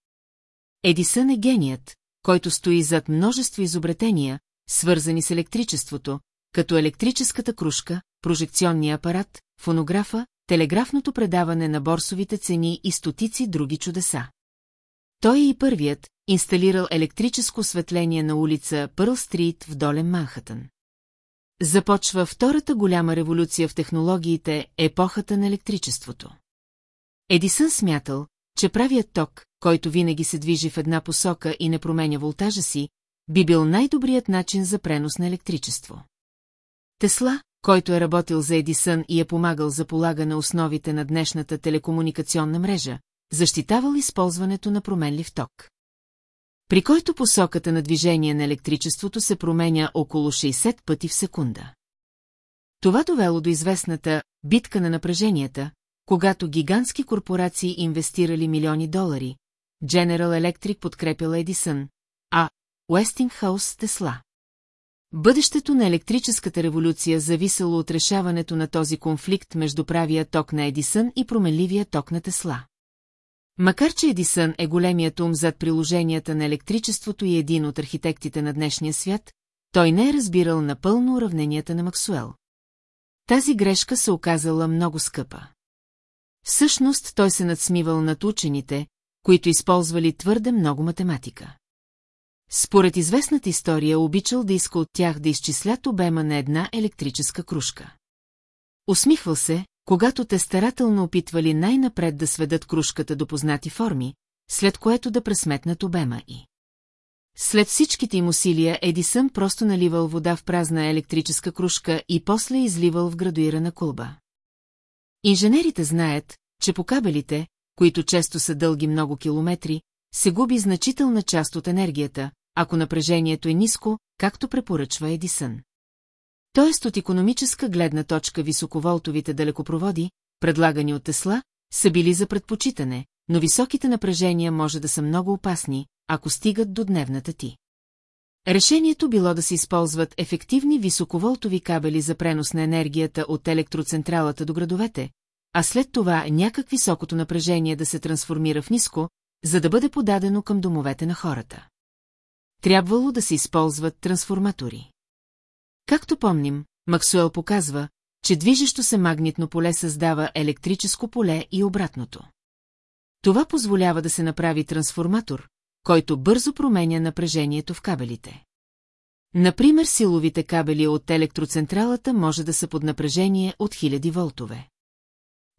A: Едисън е геният, който стои зад множество изобретения, свързани с електричеството, като електрическата кружка, прожекционния апарат, фонографа, телеграфното предаване на борсовите цени и стотици други чудеса. Той е и първият, инсталирал електрическо осветление на улица Пърл Стрит в Долен Манхатън. Започва втората голяма революция в технологиите, епохата на електричеството. Едисън смятал, че правият ток, който винаги се движи в една посока и не променя волтажа си, би бил най-добрият начин за пренос на електричество. Тесла, който е работил за Едисън и е помагал за полагане основите на днешната телекомуникационна мрежа, защитавал използването на променлив ток. При който посоката на движение на електричеството се променя около 60 пъти в секунда. Това довело до известната битка на напреженията, когато гигантски корпорации инвестирали милиони долари, General Electric подкрепила Едисън, а Westinghouse Тесла. Бъдещето на електрическата революция зависело от решаването на този конфликт между правия ток на Едисън и променливия ток на Тесла. Макар че Едисън е големият ум зад приложенията на електричеството и един от архитектите на днешния свят, той не е разбирал напълно уравненията на Максуел. Тази грешка се оказала много скъпа. Всъщност той се надсмивал над учените, които използвали твърде много математика. Според известната история обичал да иска от тях да изчислят обема на една електрическа кружка. Усмихвал се, когато те старателно опитвали най-напред да сведат кружката до познати форми, след което да пресметнат обема и. След всичките им усилия Едисън просто наливал вода в празна електрическа кружка и после изливал в градуирана кулба. Инженерите знаят, че по кабелите, които често са дълги много километри, се губи значителна част от енергията, ако напрежението е ниско, както препоръчва Едисън. Тоест от економическа гледна точка високоволтовите далекопроводи, предлагани от Тесла, са били за предпочитане, но високите напрежения може да са много опасни, ако стигат до дневната ти. Решението било да се използват ефективни високоволтови кабели за пренос на енергията от електроцентралата до градовете, а след това някак високото напрежение да се трансформира в ниско, за да бъде подадено към домовете на хората. Трябвало да се използват трансформатори. Както помним, Максуел показва, че движещо се магнитно поле създава електрическо поле и обратното. Това позволява да се направи трансформатор, който бързо променя напрежението в кабелите. Например, силовите кабели от електроцентралата може да са под напрежение от 1000 волтове.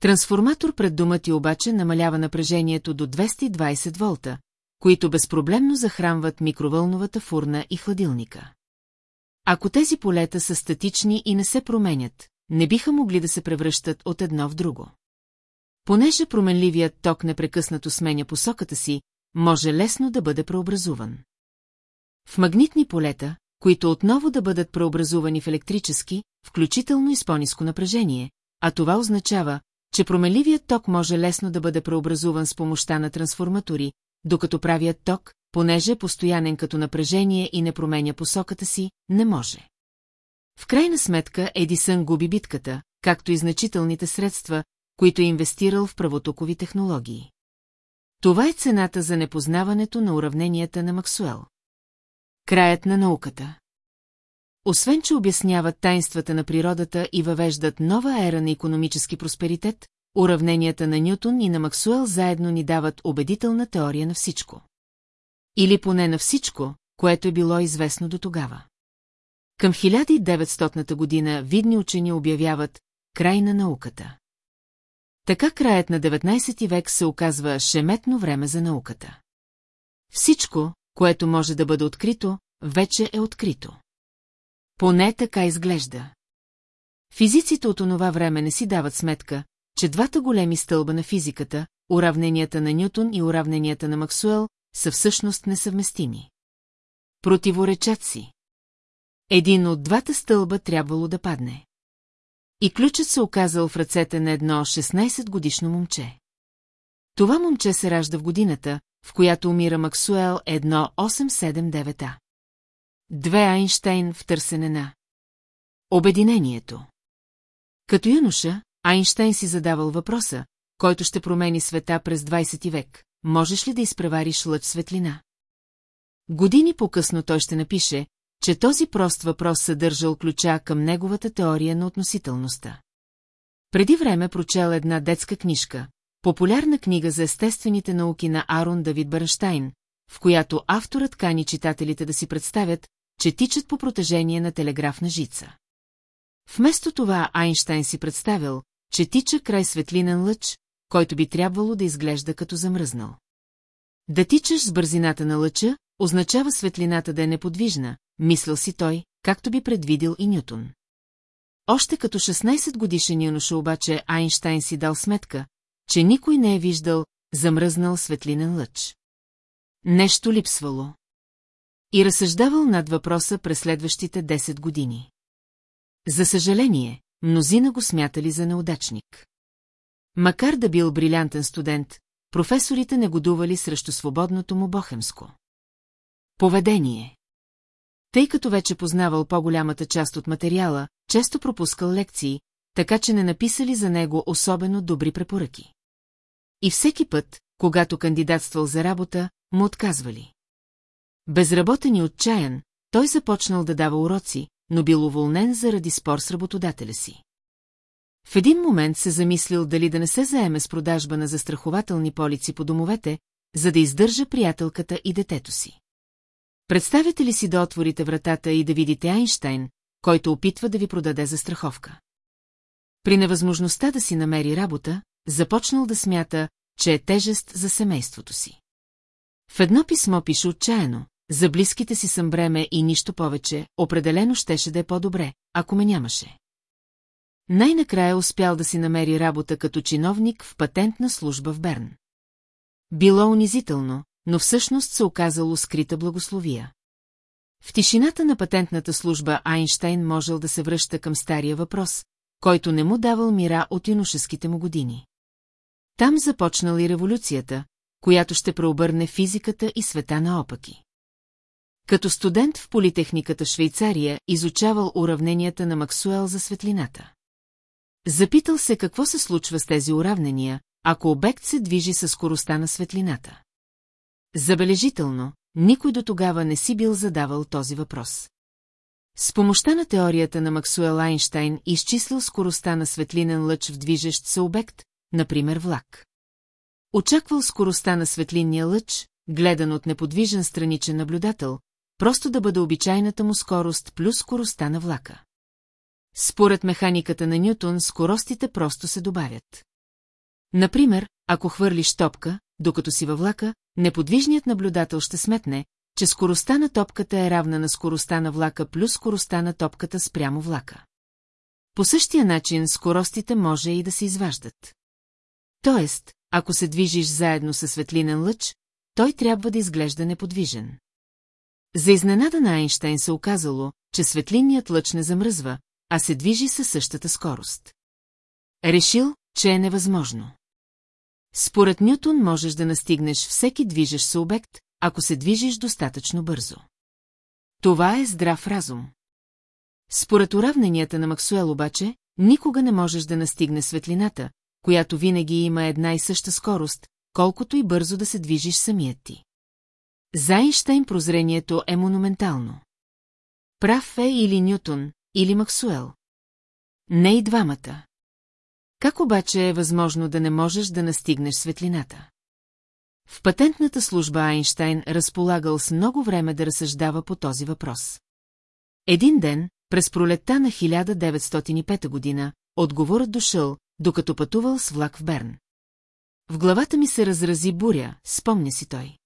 A: Трансформатор пред дома ти обаче намалява напрежението до 220 волта, които безпроблемно захранват микровълновата фурна и хладилника. Ако тези полета са статични и не се променят, не биха могли да се превръщат от едно в друго. Понеже променливият ток непрекъснато сменя посоката си, може лесно да бъде преобразуван. В магнитни полета, които отново да бъдат преобразувани в електрически, включително и с по-низко напрежение, а това означава, че променливият ток може лесно да бъде преобразуван с помощта на трансформатори, докато правият ток, понеже е постоянен като напрежение и не променя посоката си, не може. В крайна сметка Едисън губи битката, както и значителните средства, които е инвестирал в правотокови технологии. Това е цената за непознаването на уравненията на Максуел. Краят на науката. Освен, че обясняват тайнствата на природата и въвеждат нова ера на економически просперитет, уравненията на Нютон и на Максуел заедно ни дават убедителна теория на всичко. Или поне на всичко, което е било известно до тогава. Към 1900 година видни учени обявяват край на науката. Така краят на 19 век се оказва шеметно време за науката. Всичко, което може да бъде открито, вече е открито. Поне така изглежда. Физиците от онова време не си дават сметка, че двата големи стълба на физиката, уравненията на Нютон и уравненията на Максуел, са всъщност несъвместими. Противоречат си. Един от двата стълба трябвало да падне. И ключът се оказал в ръцете на едно 16-годишно момче. Това момче се ражда в годината, в която умира Максуел 1879А. Две Айнштейн в търсене на Обединението Като юноша, Айнштейн си задавал въпроса, който ще промени света през 20 век. Можеш ли да изпревариш лъч светлина? Години по-късно той ще напише, че този прост въпрос съдържал ключа към неговата теория на относителността. Преди време прочел една детска книжка, популярна книга за естествените науки на Арон Давид Бърнштайн, в която авторът кани читателите да си представят, че тичат по протежение на телеграфна жица. Вместо това Айнштайн си представил, че тича край светлинен лъч, който би трябвало да изглежда като замръзнал. Да тичаш с бързината на лъча, означава светлината да е неподвижна, мислил си той, както би предвидил и Нютон. Още като 16 годишен юноша обаче Айнштайн си дал сметка, че никой не е виждал замръзнал светлинен лъч. Нещо липсвало. И разсъждавал над въпроса през следващите 10 години. За съжаление, мнозина го смятали за неудачник. Макар да бил брилянтен студент, професорите негодували срещу свободното му бохемско. Поведение Тъй като вече познавал по-голямата част от материала, често пропускал лекции, така че не написали за него особено добри препоръки. И всеки път, когато кандидатствал за работа, му отказвали. Безработен и отчаян, той започнал да дава уроци, но бил уволнен заради спор с работодателя си. В един момент се замислил дали да не се заеме с продажба на застрахователни полици по домовете, за да издържа приятелката и детето си. Представете ли си да отворите вратата и да видите Айнштайн, който опитва да ви продаде застраховка? При невъзможността да си намери работа, започнал да смята, че е тежест за семейството си. В едно писмо пише отчаяно, за близките си съм бреме и нищо повече, определено щеше да е по-добре, ако ме нямаше. Най-накрая успял да си намери работа като чиновник в патентна служба в Берн. Било унизително, но всъщност се оказало скрита благословия. В тишината на патентната служба Айнштайн можел да се връща към стария въпрос, който не му давал мира от юношеските му години. Там започнала и революцията, която ще преобърне физиката и света наопаки. Като студент в политехниката Швейцария изучавал уравненията на Максуел за светлината. Запитал се какво се случва с тези уравнения, ако обект се движи със скоростта на светлината. Забележително, никой до тогава не си бил задавал този въпрос. С помощта на теорията на Максуел Айнштайн изчислил скоростта на светлинен лъч в движещ се обект, например влак. Очаквал скоростта на светлинния лъч, гледан от неподвижен страничен наблюдател, просто да бъде обичайната му скорост плюс скоростта на влака. Според механиката на Нютон, скоростите просто се добавят. Например, ако хвърлиш топка, докато си във влака, неподвижният наблюдател ще сметне, че скоростта на топката е равна на скоростта на влака плюс скоростта на топката спрямо влака. По същия начин скоростите може и да се изваждат. Тоест, ако се движиш заедно със светлинен лъч, той трябва да изглежда неподвижен. За изненада на Айнштейн се оказало, че светлинният лъч не замръзва, а се движи със същата скорост. Решил, че е невъзможно. Според Нютон можеш да настигнеш всеки движещ се обект, ако се движиш достатъчно бързо. Това е здрав разум. Според уравненията на Максуел обаче, никога не можеш да настигне светлината, която винаги има една и съща скорост, колкото и бързо да се движиш самият ти. За Айнщайн прозрението е монументално. Прав е или Нютон, или Максуел. Не и двамата. Как обаче е възможно да не можеш да настигнеш светлината? В патентната служба Айнштайн разполагал с много време да разсъждава по този въпрос. Един ден, през пролетта на 1905 година, отговорът дошъл, докато пътувал с влак в Берн. В главата ми се разрази буря, спомня си той.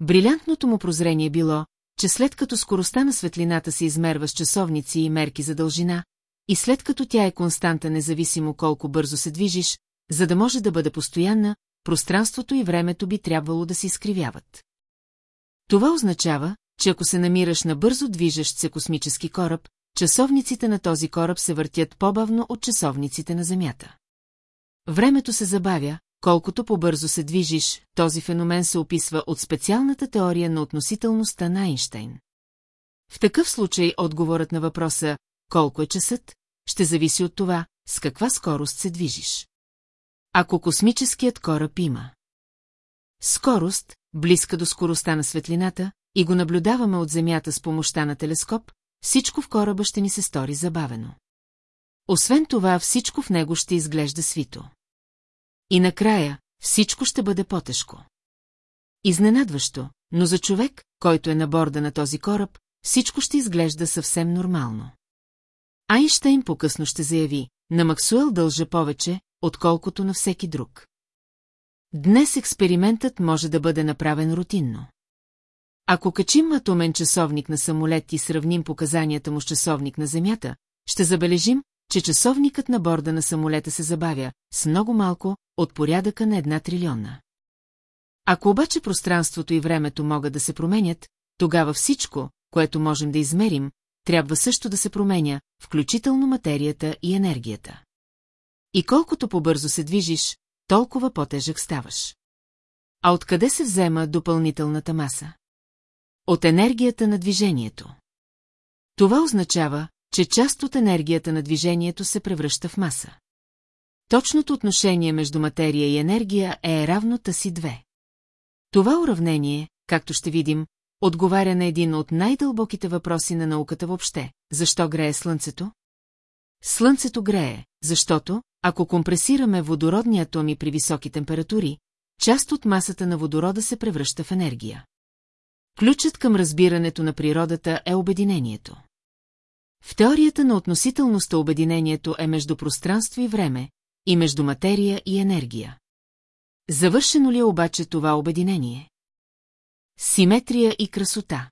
A: Брилянтното му прозрение било, че след като скоростта на светлината се измерва с часовници и мерки за дължина, и след като тя е константа независимо колко бързо се движиш, за да може да бъде постоянна, пространството и времето би трябвало да се изкривяват. Това означава, че ако се намираш на бързо движещ се космически кораб, часовниците на този кораб се въртят по-бавно от часовниците на Земята. Времето се забавя, колкото по-бързо се движиш, този феномен се описва от специалната теория на относителността на Айнштейн. В такъв случай отговорът на въпроса «Колко е часът?» ще зависи от това, с каква скорост се движиш. Ако космическият кораб има скорост, близка до скоростта на светлината, и го наблюдаваме от Земята с помощта на телескоп, всичко в кораба ще ни се стори забавено. Освен това, всичко в него ще изглежда свито. И накрая, всичко ще бъде по-тежко. Изненадващо, но за човек, който е на борда на този кораб, всичко ще изглежда съвсем нормално. Айнштейн по-късно ще заяви, на Максуел дължа повече, отколкото на всеки друг. Днес експериментът може да бъде направен рутинно. Ако качим атомен часовник на самолет и сравним показанията му с часовник на Земята, ще забележим, че часовникът на борда на самолета се забавя с много малко от порядъка на една трилиона. Ако обаче пространството и времето могат да се променят, тогава всичко, което можем да измерим, трябва също да се променя, включително материята и енергията. И колкото по-бързо се движиш, толкова по-тежък ставаш. А откъде се взема допълнителната маса? От енергията на движението. Това означава, че част от енергията на движението се превръща в маса. Точното отношение между материя и енергия е равно си две. Това уравнение, както ще видим, отговаря на един от най-дълбоките въпроси на науката въобще. Защо грее Слънцето? Слънцето грее, защото, ако компресираме водородни атоми при високи температури, част от масата на водорода се превръща в енергия. Ключът към разбирането на природата е обединението. В теорията на относителността обединението е между пространство и време, и между материя и енергия. Завършено ли е обаче това обединение? Симетрия и красота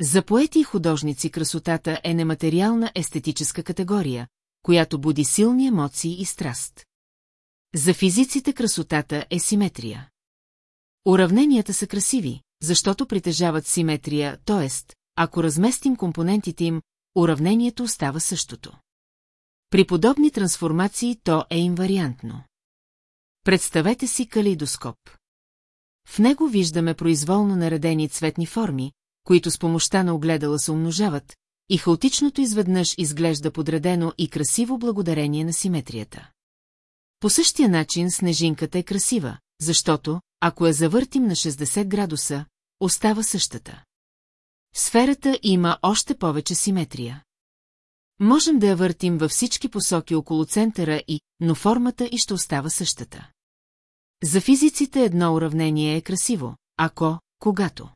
A: За поети и художници красотата е нематериална естетическа категория, която буди силни емоции и страст. За физиците красотата е симетрия. Уравненията са красиви, защото притежават симетрия, т.е. ако разместим компонентите им, уравнението остава същото. При подобни трансформации то е инвариантно. Представете си калейдоскоп. В него виждаме произволно наредени цветни форми, които с помощта на огледала се умножават, и хаотичното изведнъж изглежда подредено и красиво благодарение на симетрията. По същия начин снежинката е красива, защото, ако я завъртим на 60 градуса, остава същата. Сферата има още повече симетрия. Можем да я въртим във всички посоки около центъра и, но формата и ще остава същата. За физиците едно уравнение е красиво, ако, когато.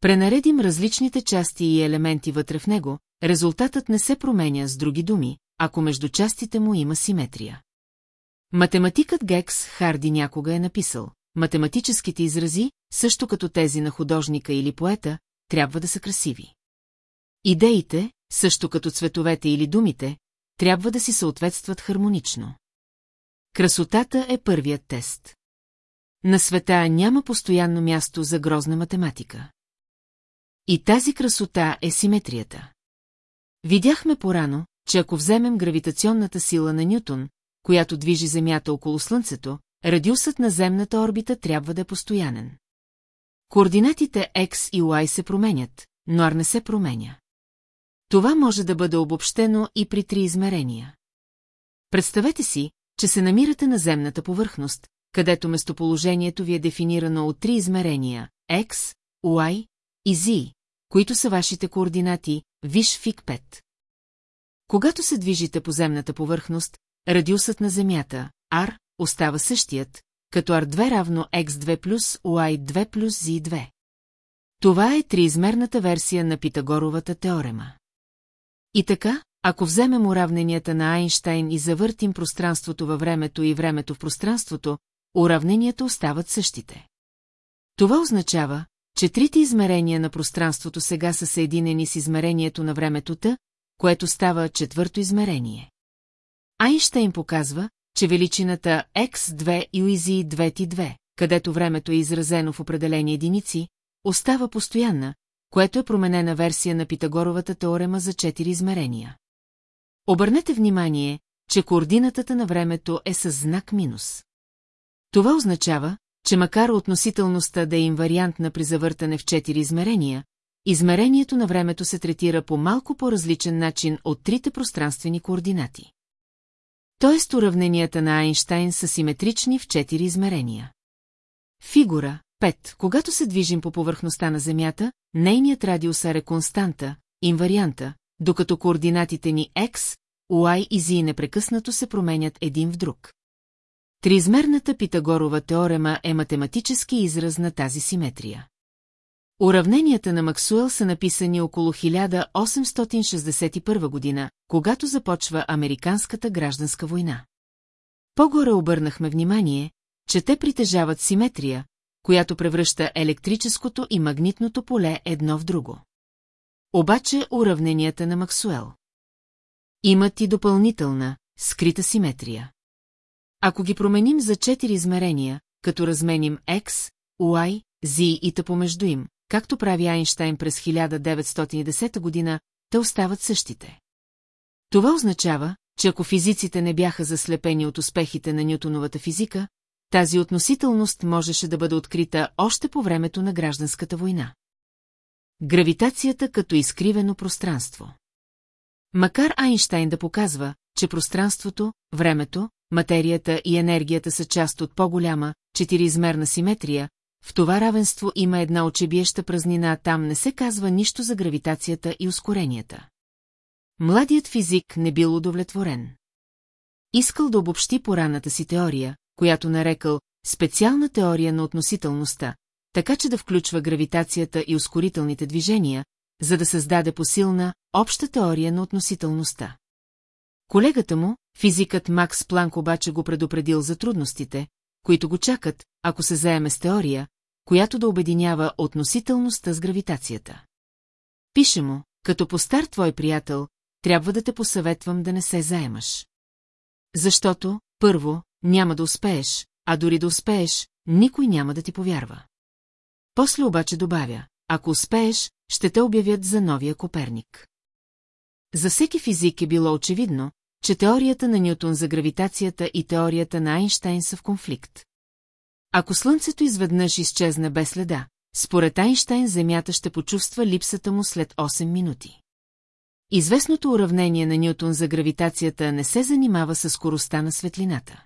A: Пренаредим различните части и елементи вътре в него, резултатът не се променя с други думи, ако между частите му има симетрия. Математикът Гекс Харди някога е написал, математическите изрази, също като тези на художника или поета, трябва да са красиви. Идеите, също като цветовете или думите, трябва да си съответстват хармонично. Красотата е първият тест. На света няма постоянно място за грозна математика. И тази красота е симетрията. Видяхме порано, че ако вземем гравитационната сила на Нютон, която движи Земята около Слънцето, радиусът на земната орбита трябва да е постоянен. Координатите X и Y се променят, но R не се променя. Това може да бъде обобщено и при три измерения. Представете си, че се намирате на земната повърхност, където местоположението ви е дефинирано от три измерения – X, Y и Z, които са вашите координати, виж фиг 5. Когато се движите по земната повърхност, радиусът на Земята, R, остава същият, като R2 равно X2 плюс Y2 плюс Z2. Това е триизмерната версия на Питагоровата теорема. И така, ако вземем уравненията на Айнштайн и завъртим пространството във времето и времето в пространството, уравненията остават същите. Това означава, че трите измерения на пространството сега са съединени с измерението на времето което става четвърто измерение. Айнштейн показва, че величината x2 и уизи 2t2, където времето е изразено в определени единици, остава постоянна, което е променена версия на Питагоровата теорема за четири измерения. Обърнете внимание, че координатата на времето е с знак минус. Това означава, че макар относителността да е инвариантна при завъртане в четири измерения, измерението на времето се третира по малко по-различен начин от трите пространствени координати. Тоест уравненията на Айнштайн са симетрични в четири измерения. Фигура 5. Когато се движим по повърхността на Земята, нейният радиус е константа, инварианта, докато координатите ни X, Y и Z непрекъснато се променят един в друг. Триизмерната Питагорова теорема е математически израз на тази симетрия. Уравненията на Максуел са написани около 1861 година, когато започва Американската гражданска война. По-горе обърнахме внимание, че те притежават симетрия, която превръща електрическото и магнитното поле едно в друго. Обаче уравненията на Максуел имат и допълнителна, скрита симетрия. Ако ги променим за четири измерения, като разменим X, Y, Z и та помежду им, както прави Айнштайн през 1910 година, те остават същите. Това означава, че ако физиците не бяха заслепени от успехите на Нютоновата физика, тази относителност можеше да бъде открита още по времето на гражданската война. Гравитацията като изкривено пространство Макар Айнштайн да показва, че пространството, времето, материята и енергията са част от по-голяма, четириизмерна симетрия, в това равенство има една очебиеща празнина, там не се казва нищо за гравитацията и ускоренията. Младият физик не бил удовлетворен. Искал да обобщи поранната си теория, която нарекал специална теория на относителността, така че да включва гравитацията и ускорителните движения, за да създаде посилна, обща теория на относителността. Колегата му, физикът Макс Планк обаче го предупредил за трудностите, които го чакат, ако се заеме с теория, която да обединява относителността с гравитацията. Пише му, като постар твой приятел, трябва да те посъветвам да не се заемаш. Защото, първо, няма да успееш, а дори да успееш, никой няма да ти повярва. После обаче добавя, ако успееш, ще те обявят за новия Коперник. За всеки физик е било очевидно, че теорията на Нютон за гравитацията и теорията на Айнштайн са в конфликт. Ако Слънцето изведнъж изчезне без следа, според Айнштайн Земята ще почувства липсата му след 8 минути. Известното уравнение на Нютон за гравитацията не се занимава с скоростта на светлината.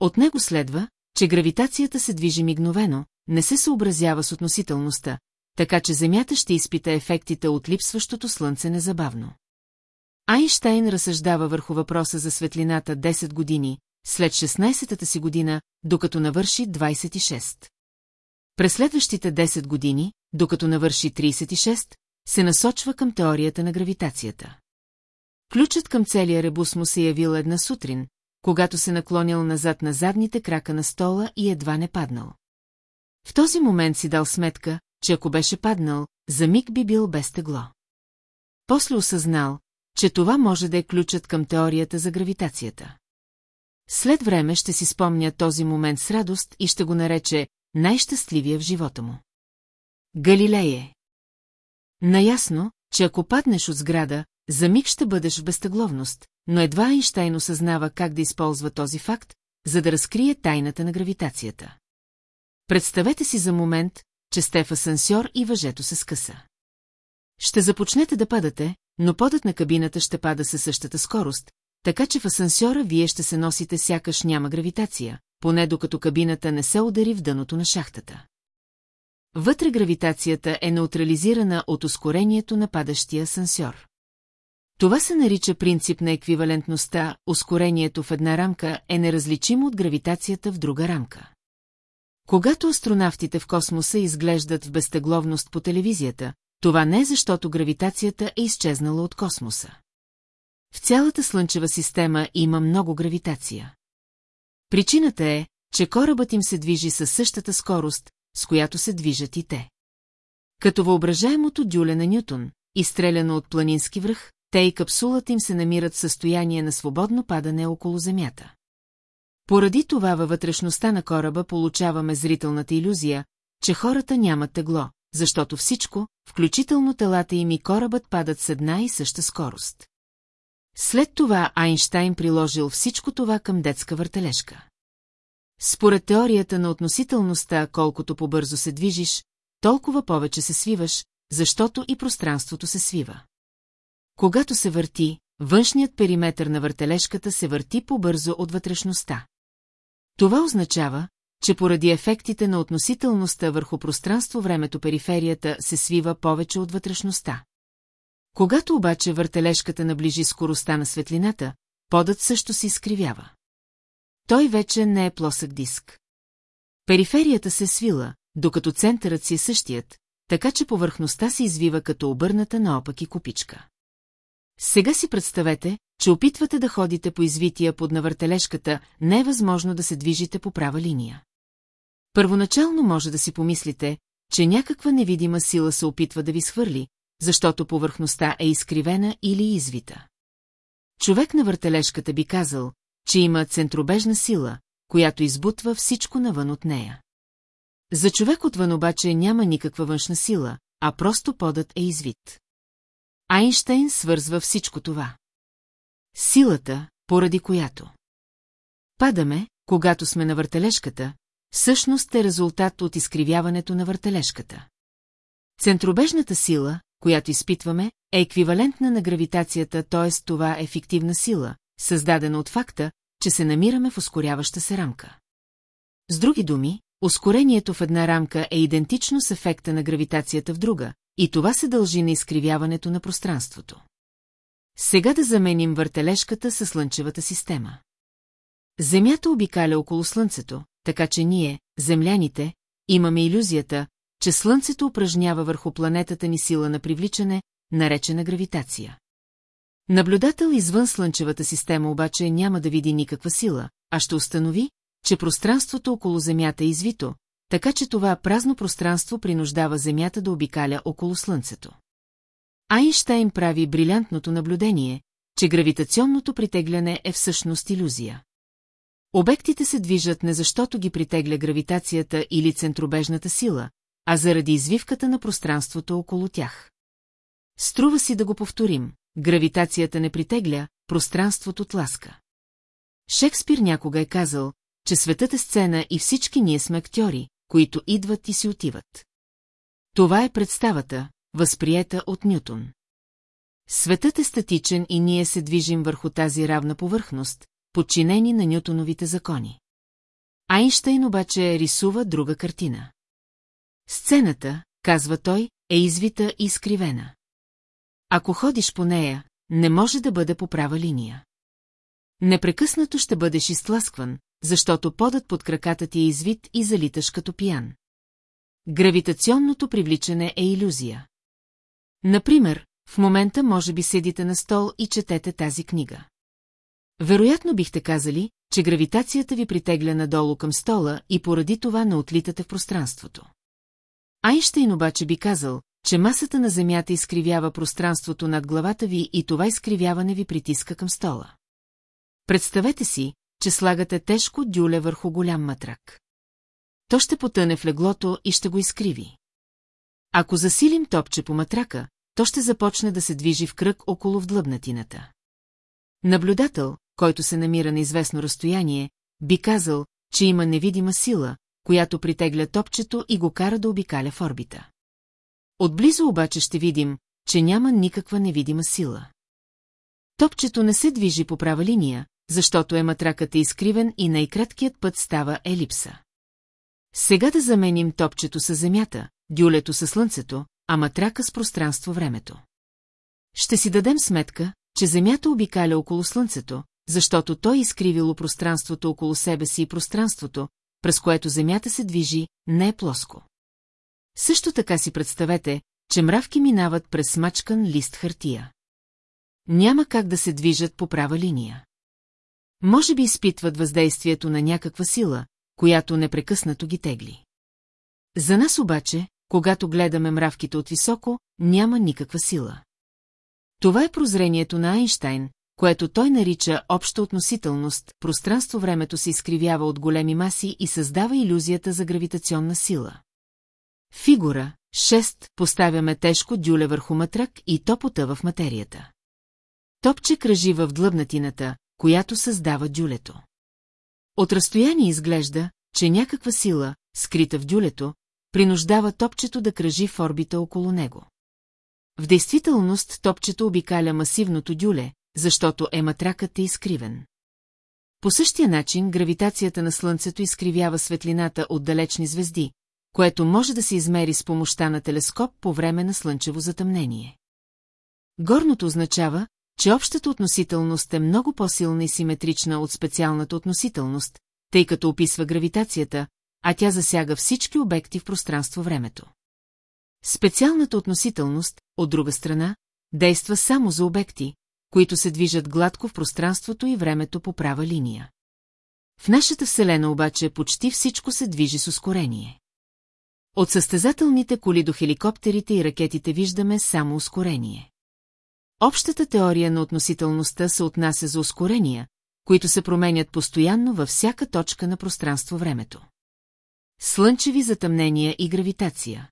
A: От него следва, че гравитацията се движи мигновено, не се съобразява с относителността, така че Земята ще изпита ефектите от липсващото Слънце незабавно. Айнштайн разсъждава върху въпроса за светлината 10 години, след 16-та си година, докато навърши 26. През следващите 10 години, докато навърши 36, се насочва към теорията на гравитацията. Ключът към целия ребус му се явил една сутрин, когато се наклонил назад на задните крака на стола и едва не паднал. В този момент си дал сметка, че ако беше паднал, за миг би бил без тегло. После осъзнал, че това може да е ключът към теорията за гравитацията. След време ще си спомня този момент с радост и ще го нарече най-щастливия в живота му. Галилее Наясно, че ако паднеш от сграда, за миг ще бъдеш в безтегловност, но едва Айнштайн осъзнава как да използва този факт, за да разкрие тайната на гравитацията. Представете си за момент, че сте в асансьор и въжето се скъса. Ще започнете да падате, но подът на кабината ще пада със същата скорост, така че в асансьора вие ще се носите сякаш няма гравитация, поне докато кабината не се удари в дъното на шахтата. Вътре гравитацията е неутрализирана от ускорението на падащия асансьор. Това се нарича принцип на еквивалентността, ускорението в една рамка е неразличимо от гравитацията в друга рамка. Когато астронавтите в космоса изглеждат в безтегловност по телевизията, това не е защото гравитацията е изчезнала от космоса. В цялата Слънчева система има много гравитация. Причината е, че корабът им се движи със същата скорост, с която се движат и те. Като въображаемото дюле на Нютон, изстреляно от планински връх, те и капсулата им се намират в състояние на свободно падане около Земята. Поради това във вътрешността на кораба получаваме зрителната иллюзия, че хората нямат тегло, защото всичко, включително телата им и корабът падат с една и съща скорост. След това Айнштайн приложил всичко това към детска въртележка. Според теорията на относителността, колкото по-бързо се движиш, толкова повече се свиваш, защото и пространството се свива. Когато се върти, външният периметр на въртележката се върти по-бързо от вътрешността. Това означава, че поради ефектите на относителността върху пространство-времето периферията се свива повече от вътрешността. Когато обаче въртележката наближи скоростта на светлината, подът също се изкривява. Той вече не е плосък диск. Периферията се свила, докато центърът си е същият, така че повърхността се извива като обърната наопаки купичка. Сега си представете, че опитвате да ходите по извития под навъртележката, не е възможно да се движите по права линия. Първоначално може да си помислите, че някаква невидима сила се опитва да ви схвърли, защото повърхността е изкривена или извита. Човек на въртележката би казал, че има центробежна сила, която избутва всичко навън от нея. За човек отвън обаче няма никаква външна сила, а просто подът е извит. Айнштейн свързва всичко това. Силата, поради която. Падаме, когато сме на въртележката, всъщност е резултат от изкривяването на въртележката. Центробежната сила, която изпитваме, е еквивалентна на гравитацията, т.е. това е ефективна сила, създадена от факта, че се намираме в ускоряваща се рамка. С други думи, ускорението в една рамка е идентично с ефекта на гравитацията в друга, и това се дължи на изкривяването на пространството. Сега да заменим въртележката със слънчевата система. Земята обикаля около Слънцето, така че ние, земляните, имаме иллюзията, че Слънцето упражнява върху планетата ни сила на привличане, наречена гравитация. Наблюдател извън Слънчевата система обаче няма да види никаква сила, а ще установи, че пространството около Земята е извито, така че това празно пространство принуждава Земята да обикаля около Слънцето. Айнштайн прави брилянтното наблюдение, че гравитационното притегляне е всъщност иллюзия. Обектите се движат не защото ги притегля гравитацията или центробежната сила, а заради извивката на пространството около тях. Струва си да го повторим. Гравитацията не притегля, пространството тласка. Шекспир някога е казал, че светът е сцена и всички ние сме актьори, които идват и си отиват. Това е представата, възприета от Нютон. Светът е статичен и ние се движим върху тази равна повърхност, подчинени на Нютоновите закони. Айнштейн обаче рисува друга картина. Сцената, казва той, е извита и изкривена. Ако ходиш по нея, не може да бъде по права линия. Непрекъснато ще бъдеш изтласкван, защото подът под краката ти е извит и залиташ като пиян. Гравитационното привличане е иллюзия. Например, в момента може би седите на стол и четете тази книга. Вероятно бихте казали, че гравитацията ви притегля надолу към стола и поради това не отлитате в пространството. Айнщейн обаче би казал, че масата на Земята изкривява пространството над главата ви и това изкривяване ви притиска към стола. Представете си, че слагате тежко дюле върху голям матрак. То ще потъне в леглото и ще го изкриви. Ако засилим топче по матрака, то ще започне да се движи в кръг около вдлъбнатината. Наблюдател, който се намира на известно разстояние, би казал, че има невидима сила, която притегля топчето и го кара да обикаля в орбита. Отблизо обаче ще видим, че няма никаква невидима сила. Топчето не се движи по права линия, защото е матракът е изкривен и най-краткият път става елипса. Сега да заменим топчето с земята, дюлето с слънцето, а матрака с пространство-времето. Ще си дадем сметка, че Земята обикаля около Слънцето, защото той изкривило пространството около себе си и пространството, през което Земята се движи, не е плоско. Също така си представете, че мравки минават през смачкан лист хартия. Няма как да се движат по права линия. Може би изпитват въздействието на някаква сила, която непрекъснато ги тегли. За нас обаче, когато гледаме мравките от високо, няма никаква сила. Това е прозрението на Айнштайн, което той нарича обща относителност, пространство-времето се изкривява от големи маси и създава иллюзията за гравитационна сила. Фигура 6. Поставяме тежко дюле върху матрак и то потъва в материята. Топче кръжи в длъбнатината, която създава дюлето. От разстояние изглежда, че някаква сила, скрита в дюлето, принуждава топчето да кръжи в орбита около него. В действителност топчето обикаля масивното дюле, защото ематракът е изкривен. По същия начин гравитацията на Слънцето изкривява светлината от далечни звезди, което може да се измери с помощта на телескоп по време на слънчево затъмнение. Горното означава, че общата относителност е много по-силна и симетрична от специалната относителност, тъй като описва гравитацията, а тя засяга всички обекти в пространство-времето. Специалната относителност, от друга страна, действа само за обекти, които се движат гладко в пространството и времето по права линия. В нашата Вселена обаче почти всичко се движи с ускорение. От състезателните коли до хеликоптерите и ракетите виждаме само ускорение. Общата теория на относителността се отнася за ускорения, които се променят постоянно във всяка точка на пространство-времето. Слънчеви затъмнения и гравитация.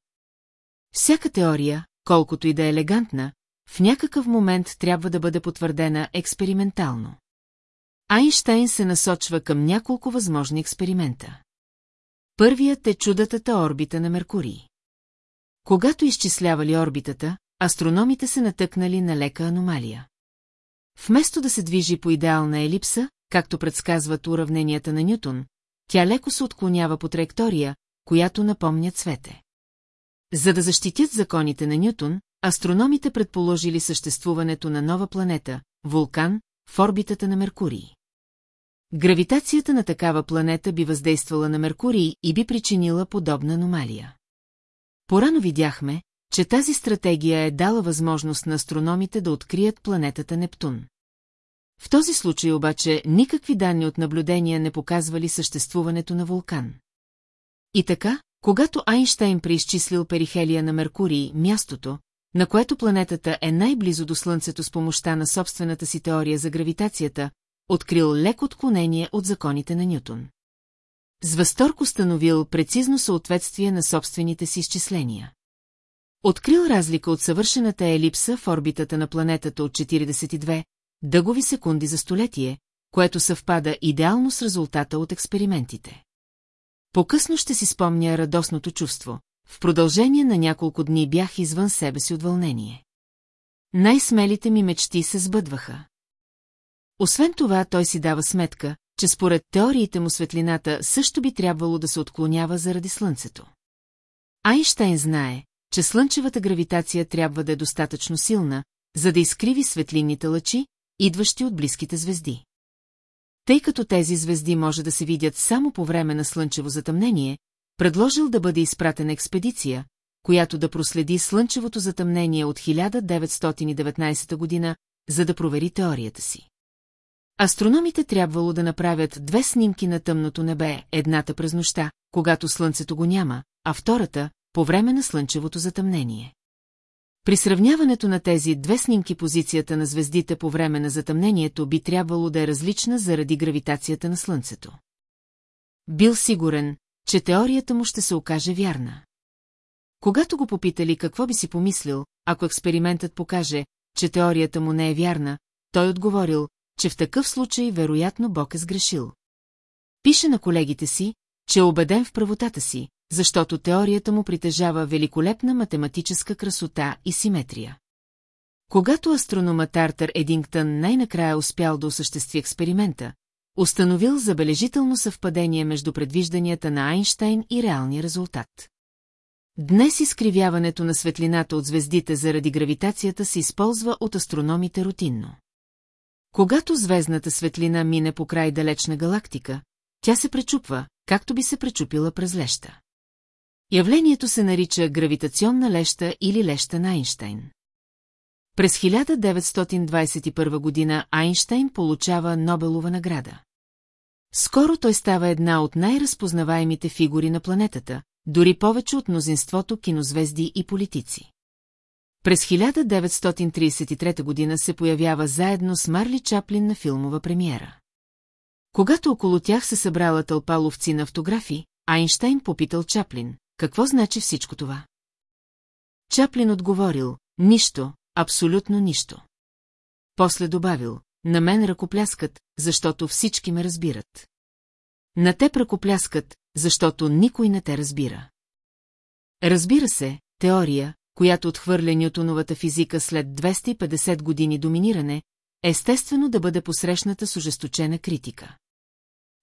A: Всяка теория, колкото и да е елегантна, в някакъв момент трябва да бъде потвърдена експериментално. Айнштайн се насочва към няколко възможни експеримента. Първият е чудатата орбита на Меркурий. Когато изчислявали орбитата, астрономите се натъкнали на лека аномалия. Вместо да се движи по идеална елипса, както предсказват уравненията на Нютон, тя леко се отклонява по траектория, която напомня цвете. За да защитят законите на Нютон, астрономите предположили съществуването на нова планета, вулкан, в орбитата на Меркурий. Гравитацията на такава планета би въздействала на Меркурий и би причинила подобна аномалия. Порано видяхме, че тази стратегия е дала възможност на астрономите да открият планетата Нептун. В този случай обаче никакви данни от наблюдения не показвали съществуването на вулкан. И така, когато Айнштайн преизчислил перихелия на Меркурий, мястото, на което планетата е най-близо до Слънцето с помощта на собствената си теория за гравитацията, открил леко отклонение от законите на Нютон. С възторг установил прецизно съответствие на собствените си изчисления. Открил разлика от съвършената елипса в орбитата на планетата от 42 дъгови секунди за столетие, което съвпада идеално с резултата от експериментите. По-късно ще си спомня радостното чувство. В продължение на няколко дни бях извън себе си от вълнение. Най-смелите ми мечти се сбъдваха. Освен това, той си дава сметка, че според теориите му светлината също би трябвало да се отклонява заради Слънцето. Айнштайн знае, че слънчевата гравитация трябва да е достатъчно силна, за да изкриви светлинните лъчи, идващи от близките звезди. Тъй като тези звезди може да се видят само по време на слънчево затъмнение, предложил да бъде изпратена експедиция, която да проследи слънчевото затъмнение от 1919 година, за да провери теорията си. Астрономите трябвало да направят две снимки на тъмното небе, едната през нощта, когато слънцето го няма, а втората – по време на слънчевото затъмнение. При сравняването на тези две снимки позицията на звездите по време на затъмнението би трябвало да е различна заради гравитацията на Слънцето. Бил сигурен, че теорията му ще се окаже вярна. Когато го попитали какво би си помислил, ако експериментът покаже, че теорията му не е вярна, той отговорил, че в такъв случай вероятно Бог е сгрешил. Пише на колегите си, че е убеден в правотата си, защото теорията му притежава великолепна математическа красота и симетрия. Когато астрономът Артър Едингтън най-накрая успял да осъществи експеримента, установил забележително съвпадение между предвижданията на Айнштайн и реалния резултат. Днес изкривяването на светлината от звездите заради гравитацията се използва от астрономите рутинно. Когато звездната светлина мине по край далечна галактика, тя се пречупва, както би се пречупила през леща. Явлението се нарича гравитационна леща или леща на Айнштайн. През 1921 година Айнштайн получава Нобелова награда. Скоро той става една от най-разпознаваемите фигури на планетата, дори повече от мнозинството кинозвезди и политици. През 1933 година се появява заедно с Марли Чаплин на филмова премиера. Когато около тях се събрала тълпа ловци на автографи, Айнштайн попитал Чаплин, какво значи всичко това? Чаплин отговорил, нищо, абсолютно нищо. После добавил, на мен ръкопляскат, защото всички ме разбират. На те прекопляскат, защото никой не те разбира. Разбира се, теория, която отхвърля Нютоновата физика след 250 години доминиране, естествено да бъде посрещната с ожесточена критика.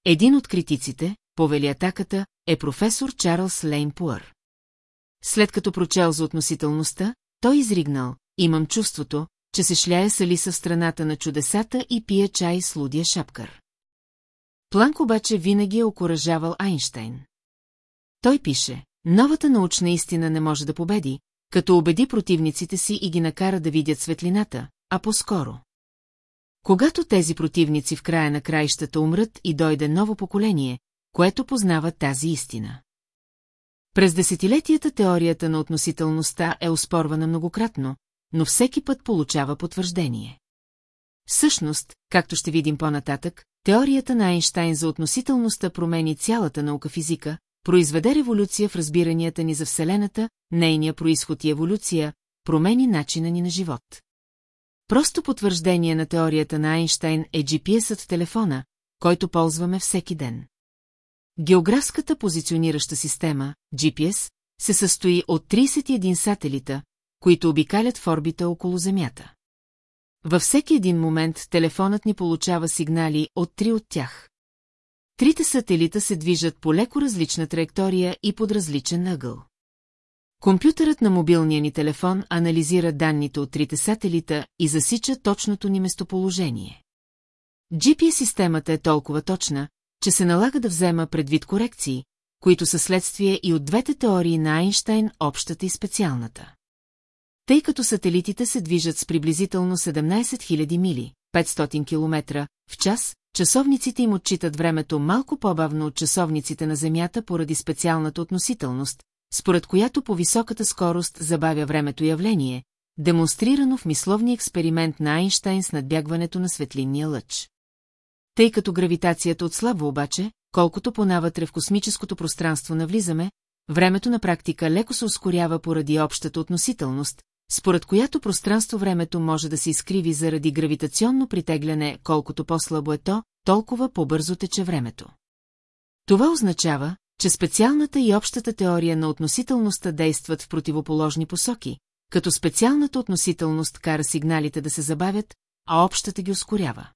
A: Един от критиците, повели атаката, е професор Чарлз Лейн Пуър. След като прочел за относителността, той изригнал, имам чувството, че се шляя с Алиса в страната на чудесата и пие чай с лудия шапкър. Планк обаче винаги е окоръжавал Айнштейн. Той пише, новата научна истина не може да победи, като убеди противниците си и ги накара да видят светлината, а по-скоро. Когато тези противници в края на краищата умрат и дойде ново поколение, което познава тази истина. През десетилетията теорията на относителността е оспорвана многократно, но всеки път получава потвърждение. Всъщност, както ще видим по-нататък, теорията на Айнштайн за относителността промени цялата наука физика, произведе революция в разбиранията ни за Вселената, нейния происход и еволюция, промени начина ни на живот. Просто потвърждение на теорията на Айнштайн е GPS-ът в телефона, който ползваме всеки ден. Географската позиционираща система, GPS, се състои от 31 сателита, които обикалят в орбита около Земята. Във всеки един момент телефонът ни получава сигнали от три от тях. Трите сателита се движат по леко различна траектория и под различен ъгъл. Компютърът на мобилния ни телефон анализира данните от трите сателита и засича точното ни местоположение. GPS-системата е толкова точна, че се налага да взема предвид корекции, които са следствие и от двете теории на Айнштайн, общата и специалната. Тъй като сателитите се движат с приблизително 17 000 мили, 500 км, в час, часовниците им отчитат времето малко по-бавно от часовниците на Земята поради специалната относителност, според която по високата скорост забавя времето явление, демонстрирано в мисловния експеримент на Айнштайн с надбягването на светлинния лъч. Тъй като гравитацията отслабва обаче, колкото понавътре в космическото пространство навлизаме, времето на практика леко се ускорява поради общата относителност, според която пространство-времето може да се изкриви заради гравитационно притегляне, колкото по-слабо е то, толкова по-бързо тече времето. Това означава, че специалната и общата теория на относителността действат в противоположни посоки, като специалната относителност кара сигналите да се забавят, а общата ги ускорява.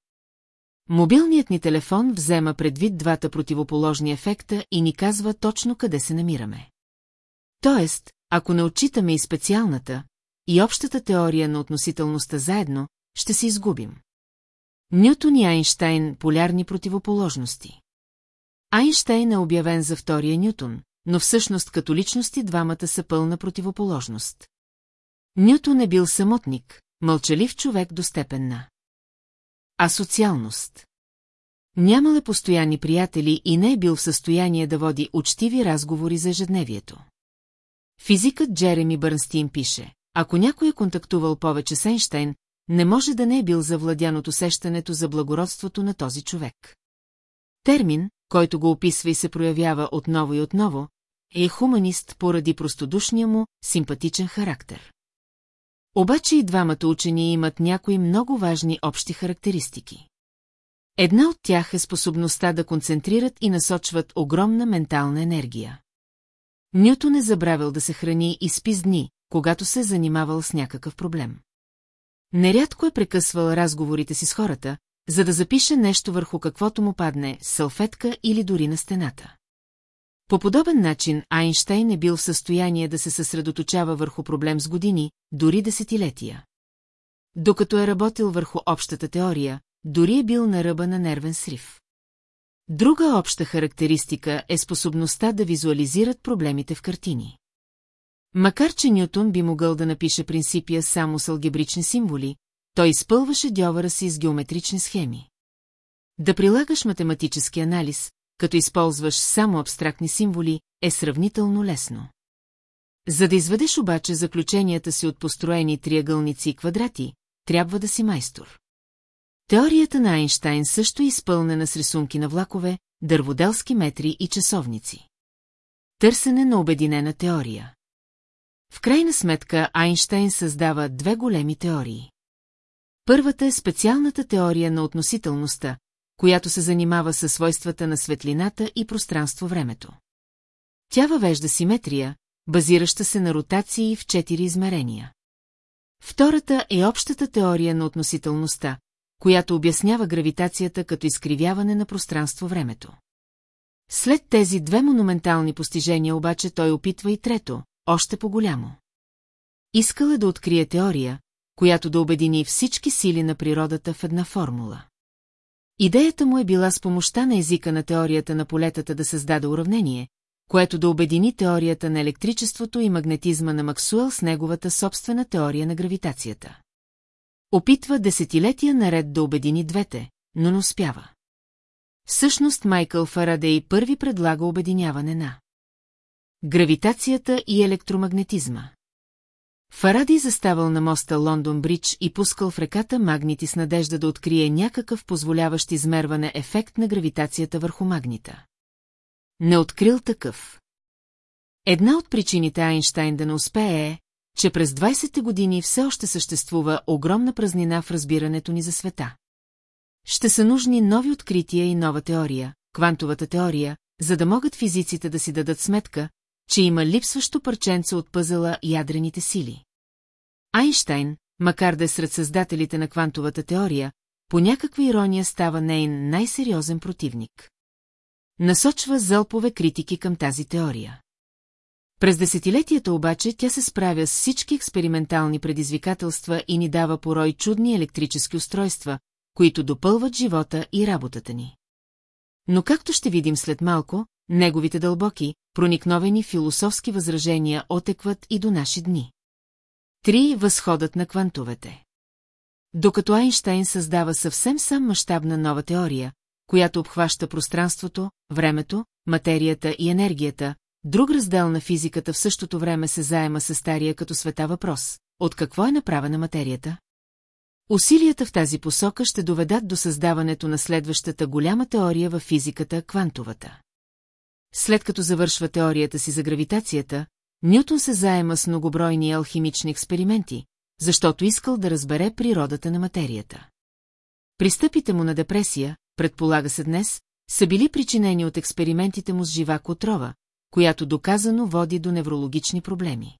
A: Мобилният ни телефон взема предвид двата противоположни ефекта и ни казва точно къде се намираме. Тоест, ако не отчитаме и специалната, и общата теория на относителността заедно, ще се изгубим. Нютон и Айнштайн – полярни противоположности. Айнштайн е обявен за втория Нютон, но всъщност като личности двамата са пълна противоположност. Нютон е бил самотник, мълчалив човек до степен на асоциалност. Нямал е постоянни приятели и не е бил в състояние да води учтиви разговори за ежедневието. Физикът Джереми Бърнстин пише, ако някой е контактувал повече сЕйнштейн, не може да не е бил завладян от усещането за благородството на този човек. Термин, който го описва и се проявява отново и отново, е хуманист поради простодушния му, симпатичен характер. Обаче и двамата учени имат някои много важни общи характеристики. Една от тях е способността да концентрират и насочват огромна ментална енергия. Нютон е забравил да се храни и спи с дни, когато се е занимавал с някакъв проблем. Нерядко е прекъсвал разговорите си с хората, за да запише нещо върху каквото му падне, салфетка или дори на стената. По подобен начин Айнштейн е бил в състояние да се съсредоточава върху проблем с години, дори десетилетия. Докато е работил върху общата теория, дори е бил на ръба на нервен срив. Друга обща характеристика е способността да визуализират проблемите в картини. Макар че Нютон би могъл да напише принципия само с алгебрични символи, той изпълваше дьовара си с геометрични схеми. Да прилагаш математически анализ, като използваш само абстрактни символи, е сравнително лесно. За да изведеш обаче заключенията си от построени триъгълници и квадрати, трябва да си майстор. Теорията на Айнштайн също е изпълнена с рисунки на влакове, дърводелски метри и часовници. Търсене на обединена теория. В крайна сметка Айнштайн създава две големи теории. Първата е специалната теория на относителността, която се занимава със свойствата на светлината и пространство-времето. Тя въвежда симетрия, базираща се на ротации в четири измерения. Втората е общата теория на относителността, която обяснява гравитацията като изкривяване на пространство-времето. След тези две монументални постижения обаче той опитва и трето, още по-голямо. Искал е да открие теория, която да обедини всички сили на природата в една формула. Идеята му е била с помощта на езика на теорията на полетата да създаде уравнение, което да обедини теорията на електричеството и магнетизма на Максуел с неговата собствена теория на гравитацията. Опитва десетилетия наред да обедини двете, но не успява. Всъщност Майкъл Фарадей първи предлага обединяване на гравитацията и електромагнетизма. Фарадей заставал на моста Лондон Бридж и пускал в реката магнити с надежда да открие някакъв позволяващ измерване ефект на гравитацията върху магнита. Не открил такъв. Една от причините Айнштайн да не успее е, че през 20-те години все още съществува огромна празнина в разбирането ни за света. Ще са нужни нови открития и нова теория, квантовата теория, за да могат физиците да си дадат сметка, че има липсващо парченце от пъзела ядрените сили. Айнштайн, макар да е сред създателите на квантовата теория, по някаква ирония става нейн най-сериозен противник. Насочва зълпове критики към тази теория. През десетилетията обаче тя се справя с всички експериментални предизвикателства и ни дава порой чудни електрически устройства, които допълват живота и работата ни. Но както ще видим след малко, неговите дълбоки, проникновени философски възражения отекват и до наши дни. Три възходът на квантовете. Докато Айнштайн създава съвсем сам мащабна нова теория, която обхваща пространството, времето, материята и енергията, друг раздел на физиката в същото време се заема с стария като света въпрос. От какво е направена материята? Усилията в тази посока ще доведат до създаването на следващата голяма теория в физиката – квантовата. След като завършва теорията си за гравитацията, Нютон се заема с многобройни алхимични експерименти, защото искал да разбере природата на материята. Пристъпите му на депресия, предполага се днес, са били причинени от експериментите му с живак отрова, която доказано води до неврологични проблеми.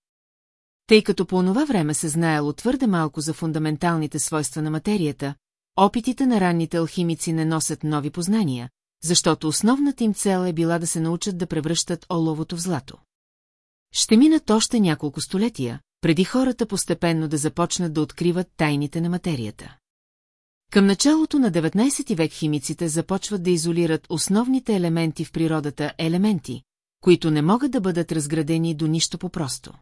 A: Тъй като по онова време се знаело твърде малко за фундаменталните свойства на материята, опитите на ранните алхимици не носят нови познания, защото основната им цел е била да се научат да превръщат оловото в злато. Ще минат още няколко столетия, преди хората постепенно да започнат да откриват тайните на материята. Към началото на 19 век химиците започват да изолират основните елементи в природата елементи, които не могат да бъдат разградени до нищо по-просто.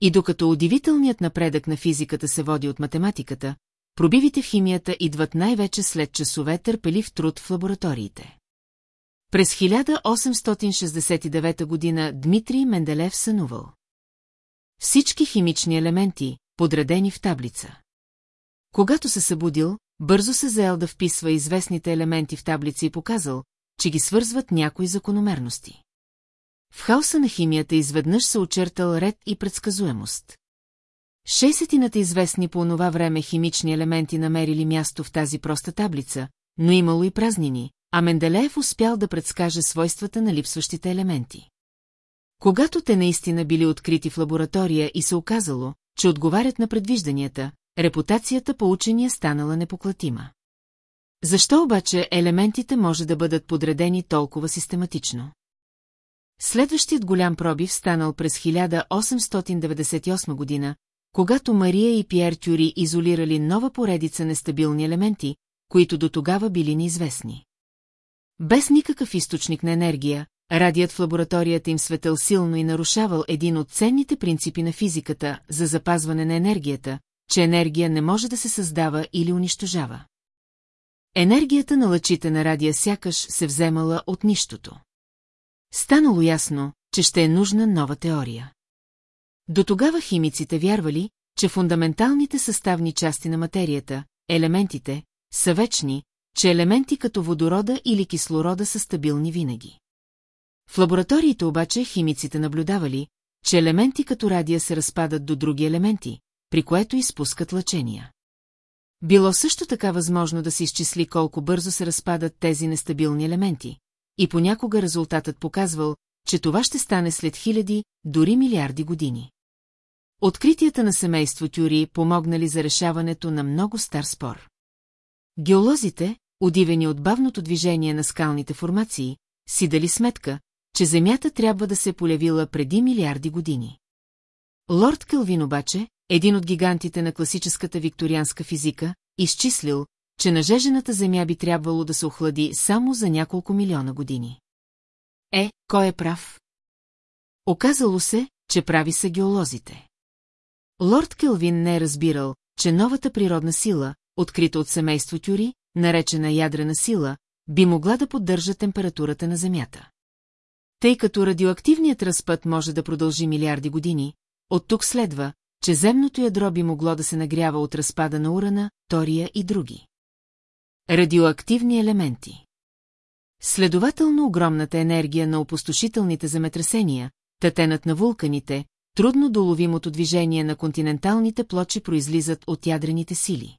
A: И докато удивителният напредък на физиката се води от математиката, пробивите в химията идват най-вече след часове търпелив труд в лабораториите. През 1869 година Дмитрий Менделев сънувал. Всички химични елементи, подредени в таблица. Когато се събудил, бързо се заел да вписва известните елементи в таблица и показал, че ги свързват някои закономерности. В хаоса на химията изведнъж се очертал ред и предсказуемост. Шестетината известни по онова време химични елементи намерили място в тази проста таблица, но имало и празнини, а Менделеев успял да предскаже свойствата на липсващите елементи. Когато те наистина били открити в лаборатория и се оказало, че отговарят на предвижданията, репутацията по учения станала непоклатима. Защо обаче елементите може да бъдат подредени толкова систематично? Следващият голям пробив станал през 1898 година, когато Мария и Пьер Тюри изолирали нова поредица нестабилни елементи, които до тогава били неизвестни. Без никакъв източник на енергия, радият в лабораторията им светъл силно и нарушавал един от ценните принципи на физиката за запазване на енергията, че енергия не може да се създава или унищожава. Енергията на лъчите на радия сякаш се вземала от нищото. Станало ясно, че ще е нужна нова теория. До тогава химиците вярвали, че фундаменталните съставни части на материята, елементите, са вечни, че елементи като водорода или кислорода са стабилни винаги. В лабораториите обаче химиците наблюдавали, че елементи като радия се разпадат до други елементи, при което изпускат лъчения. Било също така възможно да се изчисли колко бързо се разпадат тези нестабилни елементи, и понякога резултатът показвал, че това ще стане след хиляди, дори милиарди години. Откритията на семейство Тюри помогнали за решаването на много стар спор. Геолозите, удивени от бавното движение на скалните формации, си дали сметка, че Земята трябва да се полявила преди милиарди години. Лорд Келвин обаче, един от гигантите на класическата викторианска физика, изчислил, че нажежената Земя би трябвало да се охлади само за няколко милиона години. Е, кой е прав? Оказало се, че прави са геолозите. Лорд Келвин не е разбирал, че новата природна сила, открита от семейство Тюри, наречена ядрена сила, би могла да поддържа температурата на Земята. Тъй като радиоактивният разпът може да продължи милиарди години, от тук следва, че земното ядро би могло да се нагрява от разпада на урана, тория и други. Радиоактивни елементи Следователно огромната енергия на опустошителните земетресения, татенът на вулканите, трудно доловимото движение на континенталните плочи произлизат от ядрените сили.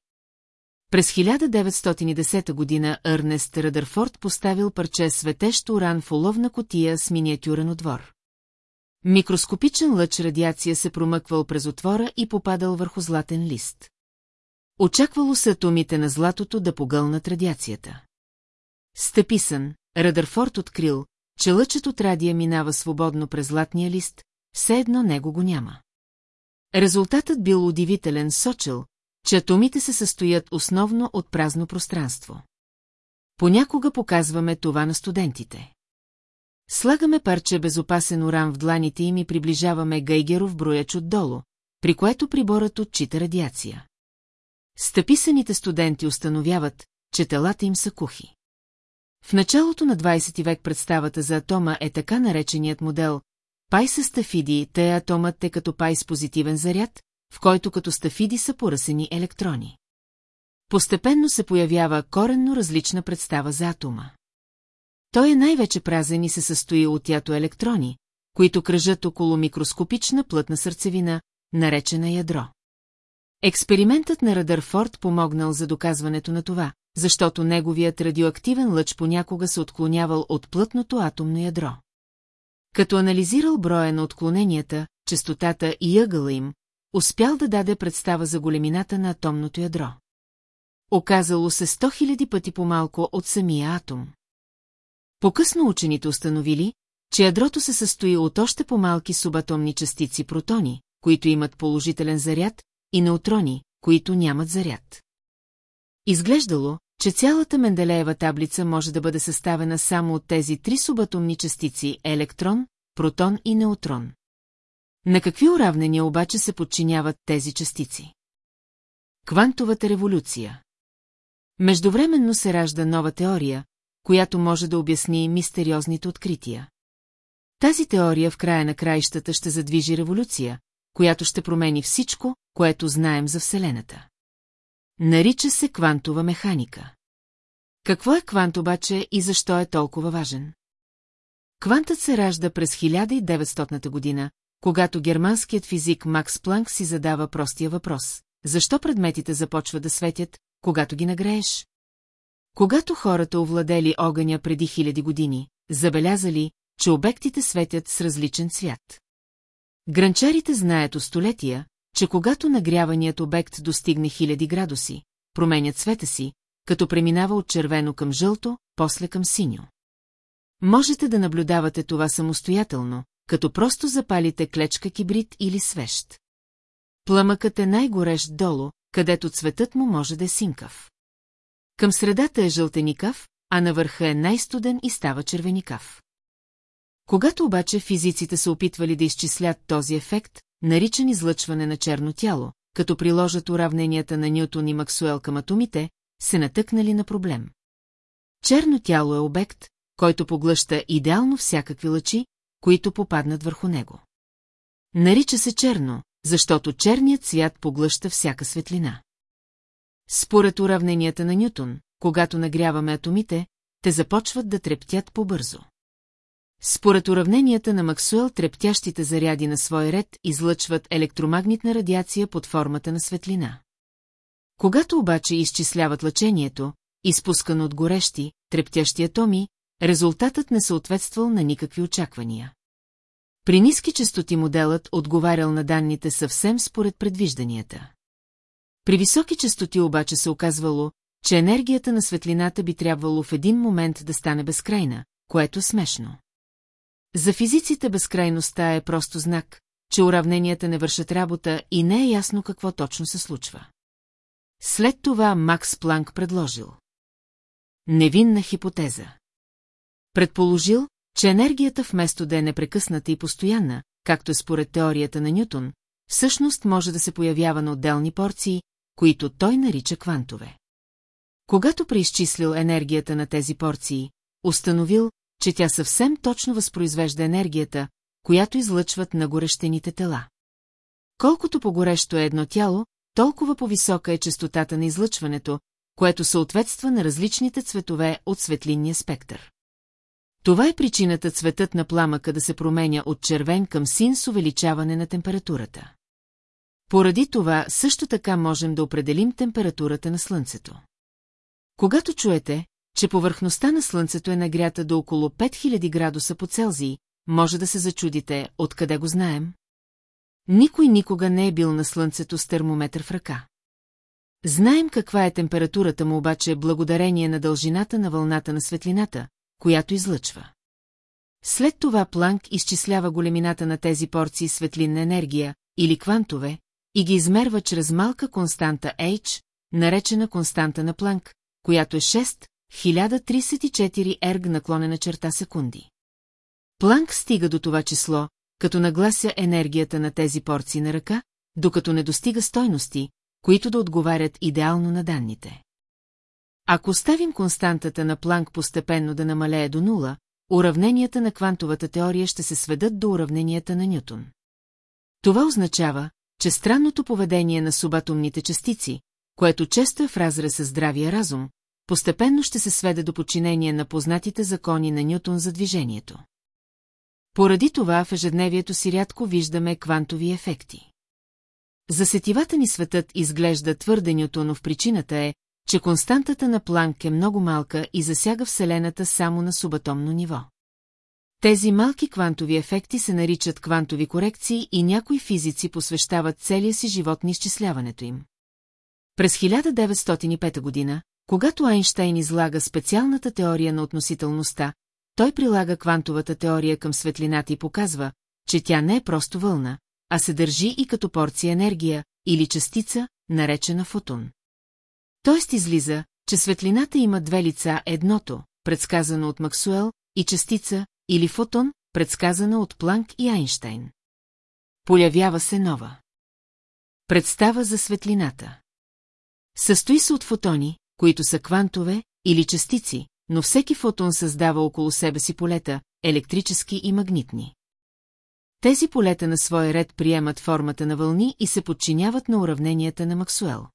A: През 1910 годинаЪрнест Радърфорд поставил парче светещ уран в оловна котия с миниатюрен отвор. Микроскопичен лъч радиация се промъквал през отвора и попадал върху златен лист. Очаквало се атомите на златото да погълнат радиацията. Стъписан, Радърфорд открил, че лъчът от радия минава свободно през златния лист, все едно него го няма. Резултатът бил удивителен, сочил, че атомите се състоят основно от празно пространство. Понякога показваме това на студентите. Слагаме парче безопасен уран в дланите им и приближаваме Гайгеров брояч отдолу, при което приборът отчита радиация. Стъписаните студенти установяват, че телата им са кухи. В началото на 20 век представата за атома е така нареченият модел Пай с стафиди, тъй атомът е като пай с позитивен заряд, в който като стафиди са поръсени електрони. Постепенно се появява коренно различна представа за атома. Той е най-вече празен и се състои от ято електрони, които кръжат около микроскопична плътна сърцевина, наречена ядро. Експериментът на Радърфорд помогнал за доказването на това, защото неговият радиоактивен лъч понякога се отклонявал от плътното атомно ядро. Като анализирал броя на отклоненията, частотата и ъгъла им, успял да даде представа за големината на атомното ядро. Оказало се 100 000 пъти по-малко от самия атом. По-късно учените установили, че ядрото се състои от още по-малки субатомни частици протони, които имат положителен заряд, и неутрони, които нямат заряд. Изглеждало, че цялата Менделеева таблица може да бъде съставена само от тези три субатомни частици – електрон, протон и неутрон. На какви уравнения обаче се подчиняват тези частици? Квантовата революция Междувременно се ражда нова теория, която може да обясни мистериозните открития. Тази теория в края на краищата ще задвижи революция, която ще промени всичко, което знаем за Вселената. Нарича се квантова механика. Какво е квант обаче и защо е толкова важен? Квантът се ражда през 1900 година, когато германският физик Макс Планк си задава простия въпрос. Защо предметите започват да светят, когато ги нагрееш? Когато хората овладели огъня преди хиляди години, забелязали, че обектите светят с различен цвят. Гранчарите знаят от столетия, че когато нагряваният обект достигне хиляди градуси, променят цвета си, като преминава от червено към жълто, после към синьо. Можете да наблюдавате това самостоятелно, като просто запалите клечка кибрид или свещ. Пламъкът е най-горещ долу, където цветът му може да е синкав. Към средата е жълтеникав, а на върха е най-студен и става червеникав. Когато обаче физиците се опитвали да изчислят този ефект, наричан излъчване на черно тяло, като приложат уравненията на Нютон и Максуел към атомите, се натъкнали на проблем. Черно тяло е обект, който поглъща идеално всякакви лъчи, които попаднат върху него. Нарича се черно, защото черният цвят поглъща всяка светлина. Според уравненията на Нютон, когато нагряваме атомите, те започват да трептят по-бързо. Според уравненията на Максуел, трептящите заряди на свой ред излъчват електромагнитна радиация под формата на светлина. Когато обаче изчисляват лъчението, изпускано от горещи, трептящи атоми, резултатът не съответствал на никакви очаквания. При ниски частоти моделът отговарял на данните съвсем според предвижданията. При високи частоти обаче се оказвало, че енергията на светлината би трябвало в един момент да стане безкрайна, което смешно. За физиците безкрайността е просто знак, че уравненията не вършат работа и не е ясно какво точно се случва. След това Макс Планк предложил. Невинна хипотеза. Предположил, че енергията вместо да е непрекъсната и постоянна, както е според теорията на Нютон, всъщност може да се появява на отделни порции, които той нарича квантове. Когато преизчислил енергията на тези порции, установил, че тя съвсем точно възпроизвежда енергията, която излъчват на горещените тела. Колкото по-горещо е едно тяло, толкова по-висока е частотата на излъчването, което съответства на различните цветове от светлинния спектър. Това е причината цветът на пламъка да се променя от червен към син с увеличаване на температурата. Поради това също така можем да определим температурата на Слънцето. Когато чуете, че повърхността на Слънцето е нагрята до около 5000 градуса по Целзий, може да се зачудите, откъде го знаем? Никой никога не е бил на Слънцето с термометър в ръка. Знаем каква е температурата му обаче благодарение на дължината на вълната на светлината, която излъчва. След това Планк изчислява големината на тези порции светлинна енергия, или квантове, и ги измерва чрез малка константа H, наречена константа на Планк, която е 6, 1034 ерг наклонена черта секунди. Планк стига до това число, като наглася енергията на тези порции на ръка, докато не достига стойности, които да отговарят идеално на данните. Ако оставим константата на Планк постепенно да намалее до нула, уравненията на квантовата теория ще се сведат до уравненията на Нютон. Това означава, че странното поведение на субатомните частици, което често е в разрез с здравия разум, постепенно ще се сведе до подчинение на познатите закони на Нютон за движението. Поради това в ежедневието си рядко виждаме квантови ефекти. За сетивата ни светът изглежда твърде Нютонов причината е, че константата на Планк е много малка и засяга Вселената само на субатомно ниво. Тези малки квантови ефекти се наричат квантови корекции и някои физици посвещават целия си живот на изчисляването им. През 1905 година, когато Айнштейн излага специалната теория на относителността, той прилага квантовата теория към светлината и показва, че тя не е просто вълна, а се държи и като порция енергия или частица, наречена фотон. Тоест излиза, че светлината има две лица едното, предсказано от Максуел, и частица, или фотон, предсказана от Планк и Айнштейн. Появява се нова. Представа за светлината. Състои се от фотони, които са квантове или частици, но всеки фотон създава около себе си полета, електрически и магнитни. Тези полета на свой ред приемат формата на вълни и се подчиняват на уравненията на Максуел.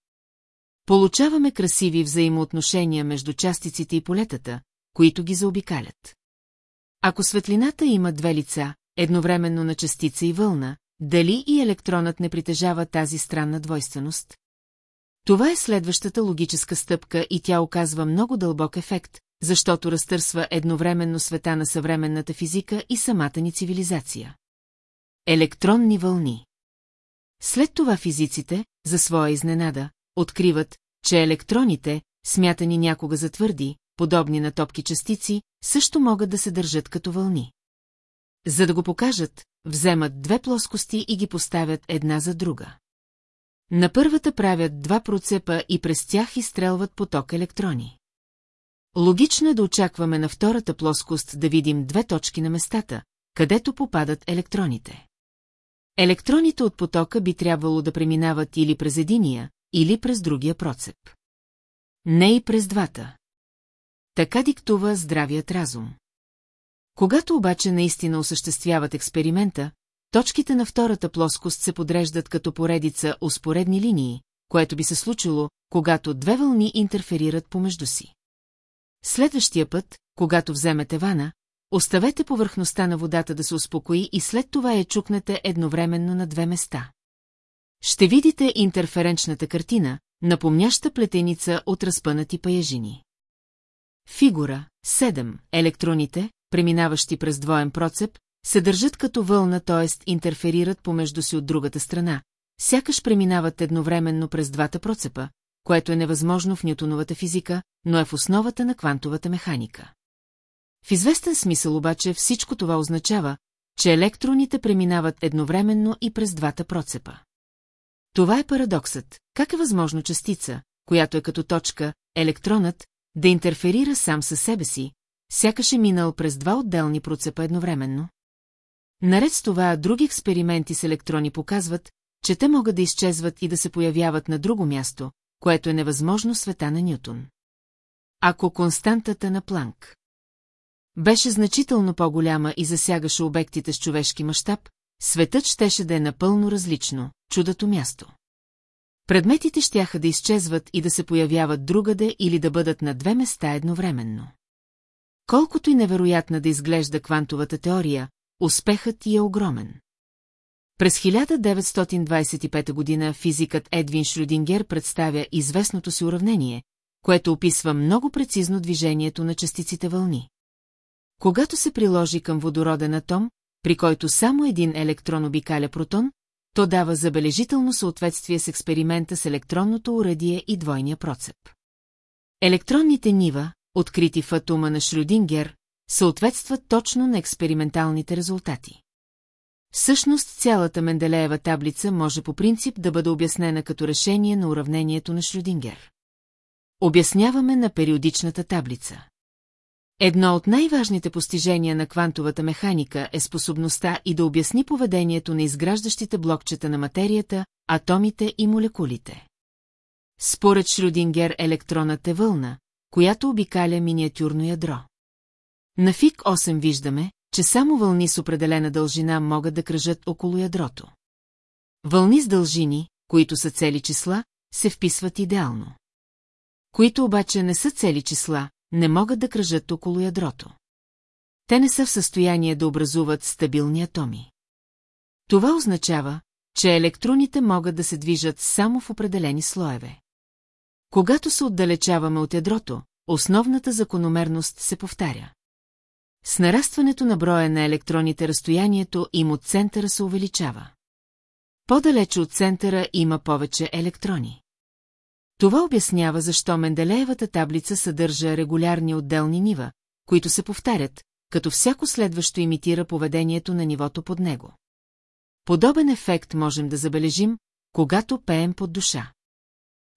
A: Получаваме красиви взаимоотношения между частиците и полетата, които ги заобикалят. Ако светлината има две лица, едновременно на частица и вълна, дали и електронът не притежава тази странна двойственост? Това е следващата логическа стъпка и тя оказва много дълбок ефект, защото разтърсва едновременно света на съвременната физика и самата ни цивилизация. Електронни вълни След това физиците, за своя изненада, откриват, че електроните, смятани някога за твърди, подобни на топки частици, също могат да се държат като вълни. За да го покажат, вземат две плоскости и ги поставят една за друга. На първата правят два процепа и през тях изстрелват поток електрони. Логично е да очакваме на втората плоскост да видим две точки на местата, където попадат електроните. Електроните от потока би трябвало да преминават или през единия, или през другия процеп. Не и през двата. Така диктува здравият разум. Когато обаче наистина осъществяват експеримента, точките на втората плоскост се подреждат като поредица успоредни линии, което би се случило, когато две вълни интерферират помежду си. Следващия път, когато вземете вана, оставете повърхността на водата да се успокои и след това я чукнете едновременно на две места. Ще видите интерференчната картина, напомняща плетеница от разпънати паяжини. Фигура 7. Електроните, преминаващи през двоен процеп, се държат като вълна, т.е. интерферират помежду си от другата страна, сякаш преминават едновременно през двата процепа, което е невъзможно в нютоновата физика, но е в основата на квантовата механика. В известен смисъл обаче всичко това означава, че електроните преминават едновременно и през двата процепа. Това е парадоксът. Как е възможно частица, която е като точка, електронът, да интерферира сам със себе си, сякаш е минал през два отделни процепа едновременно? Наред с това, други експерименти с електрони показват, че те могат да изчезват и да се появяват на друго място, което е невъзможно света на Нютон. Ако константата на Планк беше значително по-голяма и засягаше обектите с човешки мащаб, светът щеше да е напълно различно, чудото място. Предметите щяха да изчезват и да се появяват другаде или да бъдат на две места едновременно. Колкото и невероятна да изглежда квантовата теория, успехът й е огромен. През 1925 година физикът Едвин Шрюдингер представя известното си уравнение, което описва много прецизно движението на частиците вълни. Когато се приложи към водороден атом, при който само един електрон обикаля протон, то дава забележително съответствие с експеримента с електронното урадие и двойния процеп. Електронните нива, открити в атома на Шрюдингер, съответстват точно на експерименталните резултати. Всъщност цялата Менделеева таблица може по принцип да бъде обяснена като решение на уравнението на Шрюдингер. Обясняваме на периодичната таблица. Едно от най-важните постижения на квантовата механика е способността и да обясни поведението на изграждащите блокчета на материята, атомите и молекулите. Според Шрюдингер електронът е вълна, която обикаля миниатюрно ядро. На ФИК 8 виждаме, че само вълни с определена дължина могат да кръжат около ядрото. Вълни с дължини, които са цели числа, се вписват идеално. Които обаче не са цели числа, не могат да кръжат около ядрото. Те не са в състояние да образуват стабилни атоми. Това означава, че електроните могат да се движат само в определени слоеве. Когато се отдалечаваме от ядрото, основната закономерност се повтаря. С нарастването на броя на електроните разстоянието им от центъра се увеличава. По-далече от центъра има повече електрони. Това обяснява защо Менделеевата таблица съдържа регулярни отделни нива, които се повтарят, като всяко следващо имитира поведението на нивото под него. Подобен ефект можем да забележим, когато пеем под душа.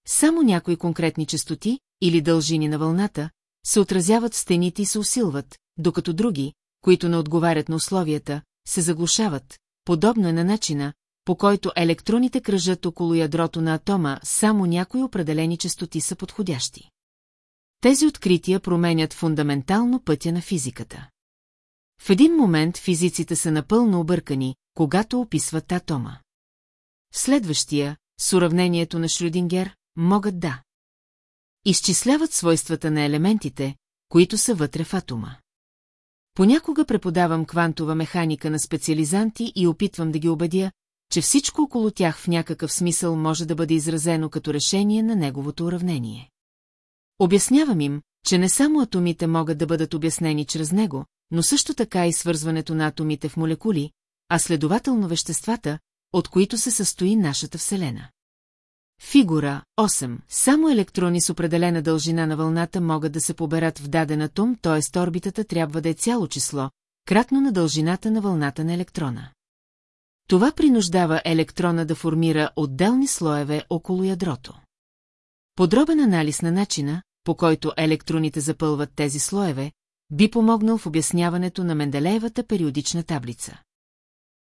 A: Само някои конкретни частоти, или дължини на вълната, се отразяват в стените и се усилват, докато други, които не отговарят на условията, се заглушават, подобно е на начина, по който електроните кръжат около ядрото на атома, само някои определени частоти са подходящи. Тези открития променят фундаментално пътя на физиката. В един момент физиците са напълно объркани, когато описват атома. В следващия, с уравнението на Шрюдингер, могат да изчисляват свойствата на елементите, които са вътре в атома. Понякога преподавам квантова механика на специализанти и опитвам да ги убедя, че всичко около тях в някакъв смисъл може да бъде изразено като решение на неговото уравнение. Обяснявам им, че не само атомите могат да бъдат обяснени чрез него, но също така и свързването на атомите в молекули, а следователно веществата, от които се състои нашата Вселена. Фигура 8. Само електрони с определена дължина на вълната могат да се поберат в даден атом, т.е. орбитата трябва да е цяло число, кратно на дължината на вълната на електрона. Това принуждава електрона да формира отделни слоеве около ядрото. Подробен анализ на начина, по който електроните запълват тези слоеве, би помогнал в обясняването на Менделеевата периодична таблица.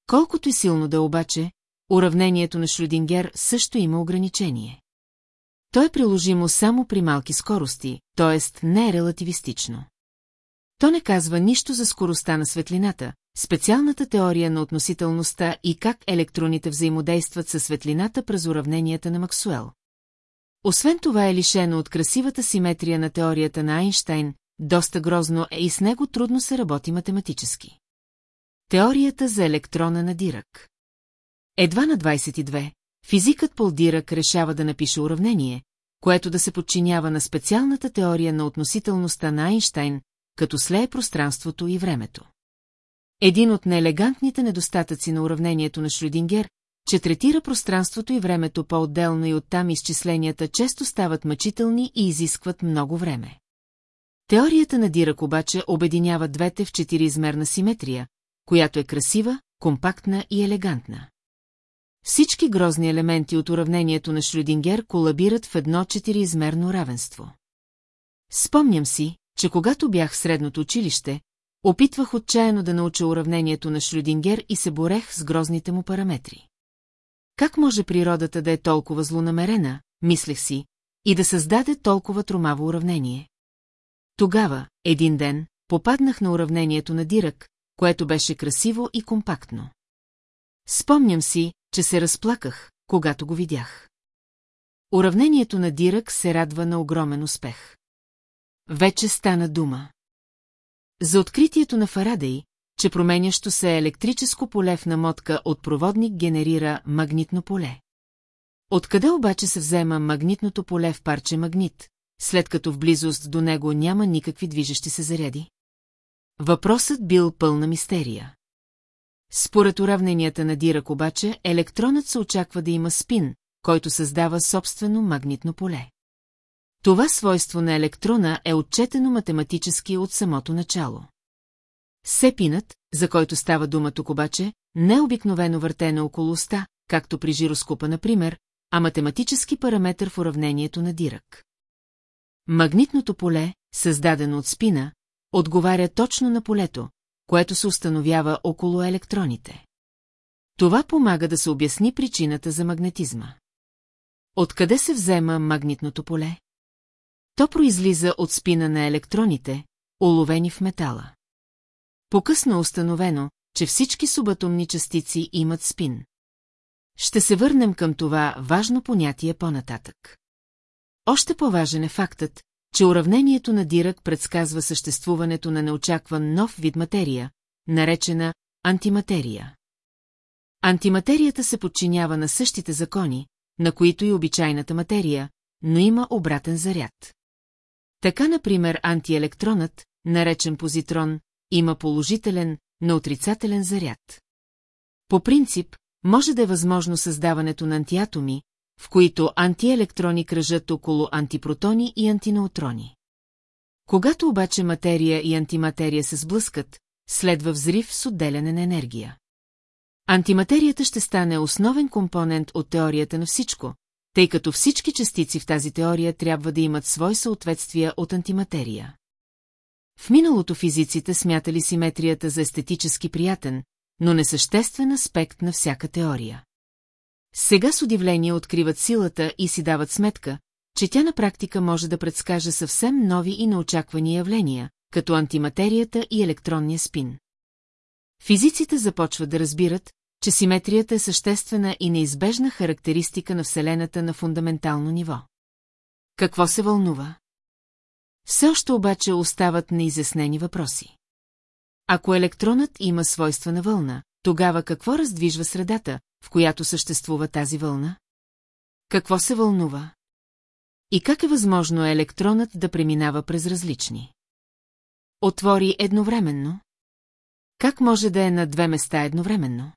A: Колкото и силно да обаче, уравнението на Шрюдингер също има ограничение. То е приложимо само при малки скорости, т.е. не е релативистично. То не казва нищо за скоростта на светлината, специалната теория на относителността и как електроните взаимодействат със светлината през уравненията на Максуел. Освен това е лишено от красивата симетрия на теорията на Айнштайн, доста грозно е и с него трудно се работи математически. Теорията за електрона на Дирак Едва на 22, физикът Пол Дирак решава да напише уравнение, което да се подчинява на специалната теория на относителността на Айнштайн, като слее пространството и времето. Един от неелегантните недостатъци на уравнението на Шрюдингер, че третира пространството и времето по-отделно и оттам изчисленията често стават мъчителни и изискват много време. Теорията на Дирак обаче обединява двете в четириизмерна симетрия, която е красива, компактна и елегантна. Всички грозни елементи от уравнението на Шрюдингер колабират в едно четириизмерно равенство. Спомням си, че когато бях в средното училище, опитвах отчаяно да науча уравнението на Шрюдингер и се борех с грозните му параметри. Как може природата да е толкова злонамерена, мислех си, и да създаде толкова тромаво уравнение? Тогава, един ден, попаднах на уравнението на Дирък, което беше красиво и компактно. Спомням си, че се разплаках, когато го видях. Уравнението на Дирък се радва на огромен успех. Вече стана дума. За откритието на Фарадей, че променящо се електрическо поле в намотка от проводник генерира магнитно поле. Откъде обаче се взема магнитното поле в парче магнит, след като в близост до него няма никакви движещи се заряди? Въпросът бил пълна мистерия. Според уравненията на Дирак обаче, електронът се очаква да има спин, който създава собствено магнитно поле. Това свойство на електрона е отчетено математически от самото начало. Сепинът, за който става дума тук обаче, не е обикновено въртена около уста, както при жироскопа, например, а математически параметр в уравнението на Дирак. Магнитното поле, създадено от спина, отговаря точно на полето, което се установява около електроните. Това помага да се обясни причината за магнетизма. Откъде се взема магнитното поле? То произлиза от спина на електроните, уловени в метала. Покъсно установено, че всички субатомни частици имат спин. Ще се върнем към това важно понятие по-нататък. Още по-важен е фактът, че уравнението на Дирак предсказва съществуването на неочакван нов вид материя, наречена антиматерия. Антиматерията се подчинява на същите закони, на които и обичайната материя, но има обратен заряд. Така, например, антиелектронът, наречен позитрон, има положителен, но отрицателен заряд. По принцип, може да е възможно създаването на антиатоми, в които антиелектрони кръжат около антипротони и антинеутрони. Когато обаче материя и антиматерия се сблъскат, следва взрив с отделяне на енергия. Антиматерията ще стане основен компонент от теорията на всичко, тъй като всички частици в тази теория трябва да имат свои съответствия от антиматерия. В миналото физиците смятали симетрията за естетически приятен, но несъществен аспект на всяка теория. Сега с удивление откриват силата и си дават сметка, че тя на практика може да предскаже съвсем нови и неочаквани явления, като антиматерията и електронния спин. Физиците започват да разбират, че симетрията е съществена и неизбежна характеристика на Вселената на фундаментално ниво. Какво се вълнува? Все още обаче остават неизяснени въпроси. Ако електронът има свойства на вълна, тогава какво раздвижва средата, в която съществува тази вълна? Какво се вълнува? И как е възможно електронът да преминава през различни? Отвори едновременно? Как може да е на две места едновременно?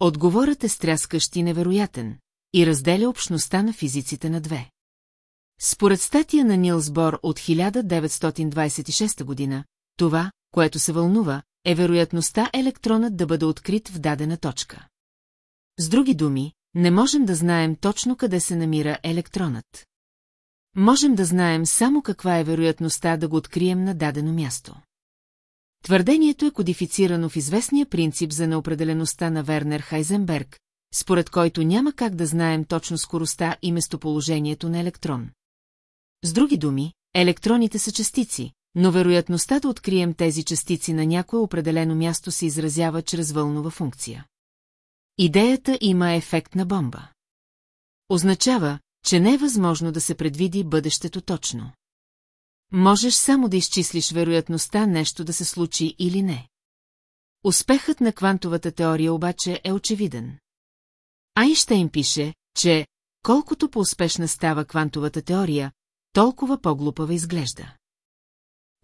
A: Отговорът е стряскащ и невероятен и разделя общността на физиците на две. Според статия на Нилс Бор от 1926 година, това, което се вълнува, е вероятността електронът да бъде открит в дадена точка. С други думи, не можем да знаем точно къде се намира електронът. Можем да знаем само каква е вероятността да го открием на дадено място. Твърдението е кодифицирано в известния принцип за неопределеността на Вернер Хайзенберг, според който няма как да знаем точно скоростта и местоположението на електрон. С други думи, електроните са частици, но вероятността да открием тези частици на някое определено място се изразява чрез вълнова функция. Идеята има ефект на бомба. Означава, че не е възможно да се предвиди бъдещето точно. Можеш само да изчислиш вероятността нещо да се случи или не. Успехът на квантовата теория обаче е очевиден. Айнщайн пише, че колкото по-успешна става квантовата теория, толкова по-глупава изглежда.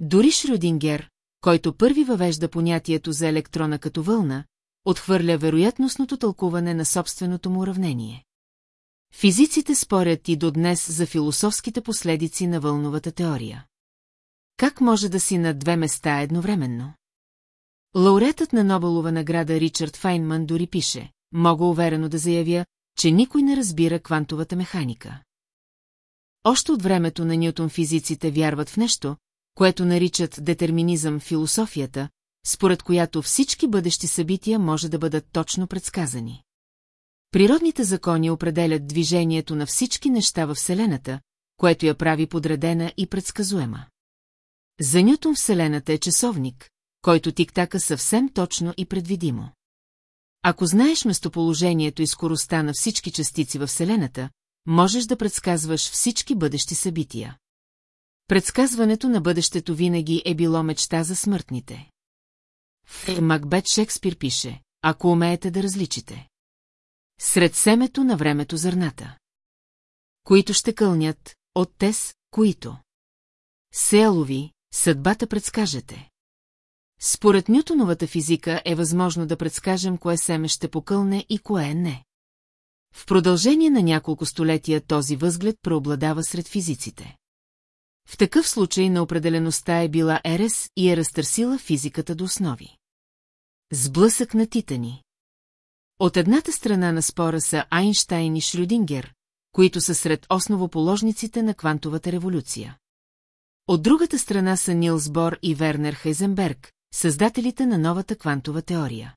A: Дори Шрюдингер, който първи въвежда понятието за електрона като вълна, отхвърля вероятностното тълкуване на собственото му уравнение. Физиците спорят и до днес за философските последици на вълновата теория. Как може да си на две места едновременно? Лауреатът на Нобелова награда Ричард Файнман дори пише, мога уверено да заявя, че никой не разбира квантовата механика. Още от времето на Нютон физиците вярват в нещо, което наричат детерминизъм философията, според която всички бъдещи събития може да бъдат точно предсказани. Природните закони определят движението на всички неща във Вселената, което я прави подредена и предсказуема. За Нютон Вселената е часовник, който тиктака съвсем точно и предвидимо. Ако знаеш местоположението и скоростта на всички частици във Вселената, можеш да предсказваш всички бъдещи събития. Предсказването на бъдещето винаги е било мечта за смъртните. Макбет Шекспир пише, ако умеете да различите. Сред семето на времето зърната. Които ще кълнят, от тез, които. Селови, съдбата предскажете. Според Нютоновата физика е възможно да предскажем кое семе ще покълне и кое не. В продължение на няколко столетия този възглед преобладава сред физиците. В такъв случай на определеността е била Ерес и е разтърсила физиката до основи. Сблъсък на титани. От едната страна на спора са Айнштайн и Шрюдингер, които са сред основоположниците на квантовата революция. От другата страна са Нилс Бор и Вернер Хайзенберг, създателите на новата квантова теория.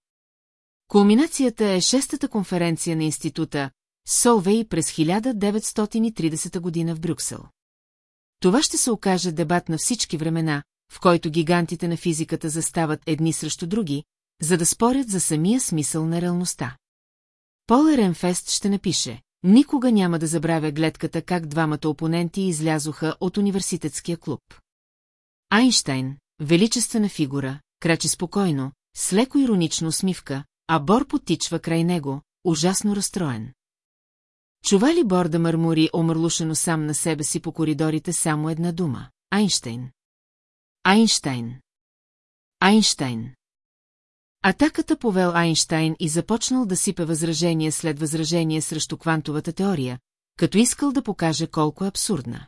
A: Кулминацията е шестата конференция на института Солвей през 1930 година в Брюксел. Това ще се окаже дебат на всички времена, в който гигантите на физиката застават едни срещу други, за да спорят за самия смисъл на реалността. Пол Еренфест ще напише, никога няма да забравя гледката как двамата опоненти излязоха от университетския клуб. Айнштайн, величествена фигура, крачи спокойно, с леко иронично усмивка, а Бор потичва край него, ужасно разстроен. Чува ли Бор да мърмори омърлушено сам на себе си по коридорите само една дума? Айнштайн. Айнштайн. Айнштайн. Атаката повел Айнштайн и започнал да сипе възражение след възражение срещу квантовата теория, като искал да покаже колко е абсурдна.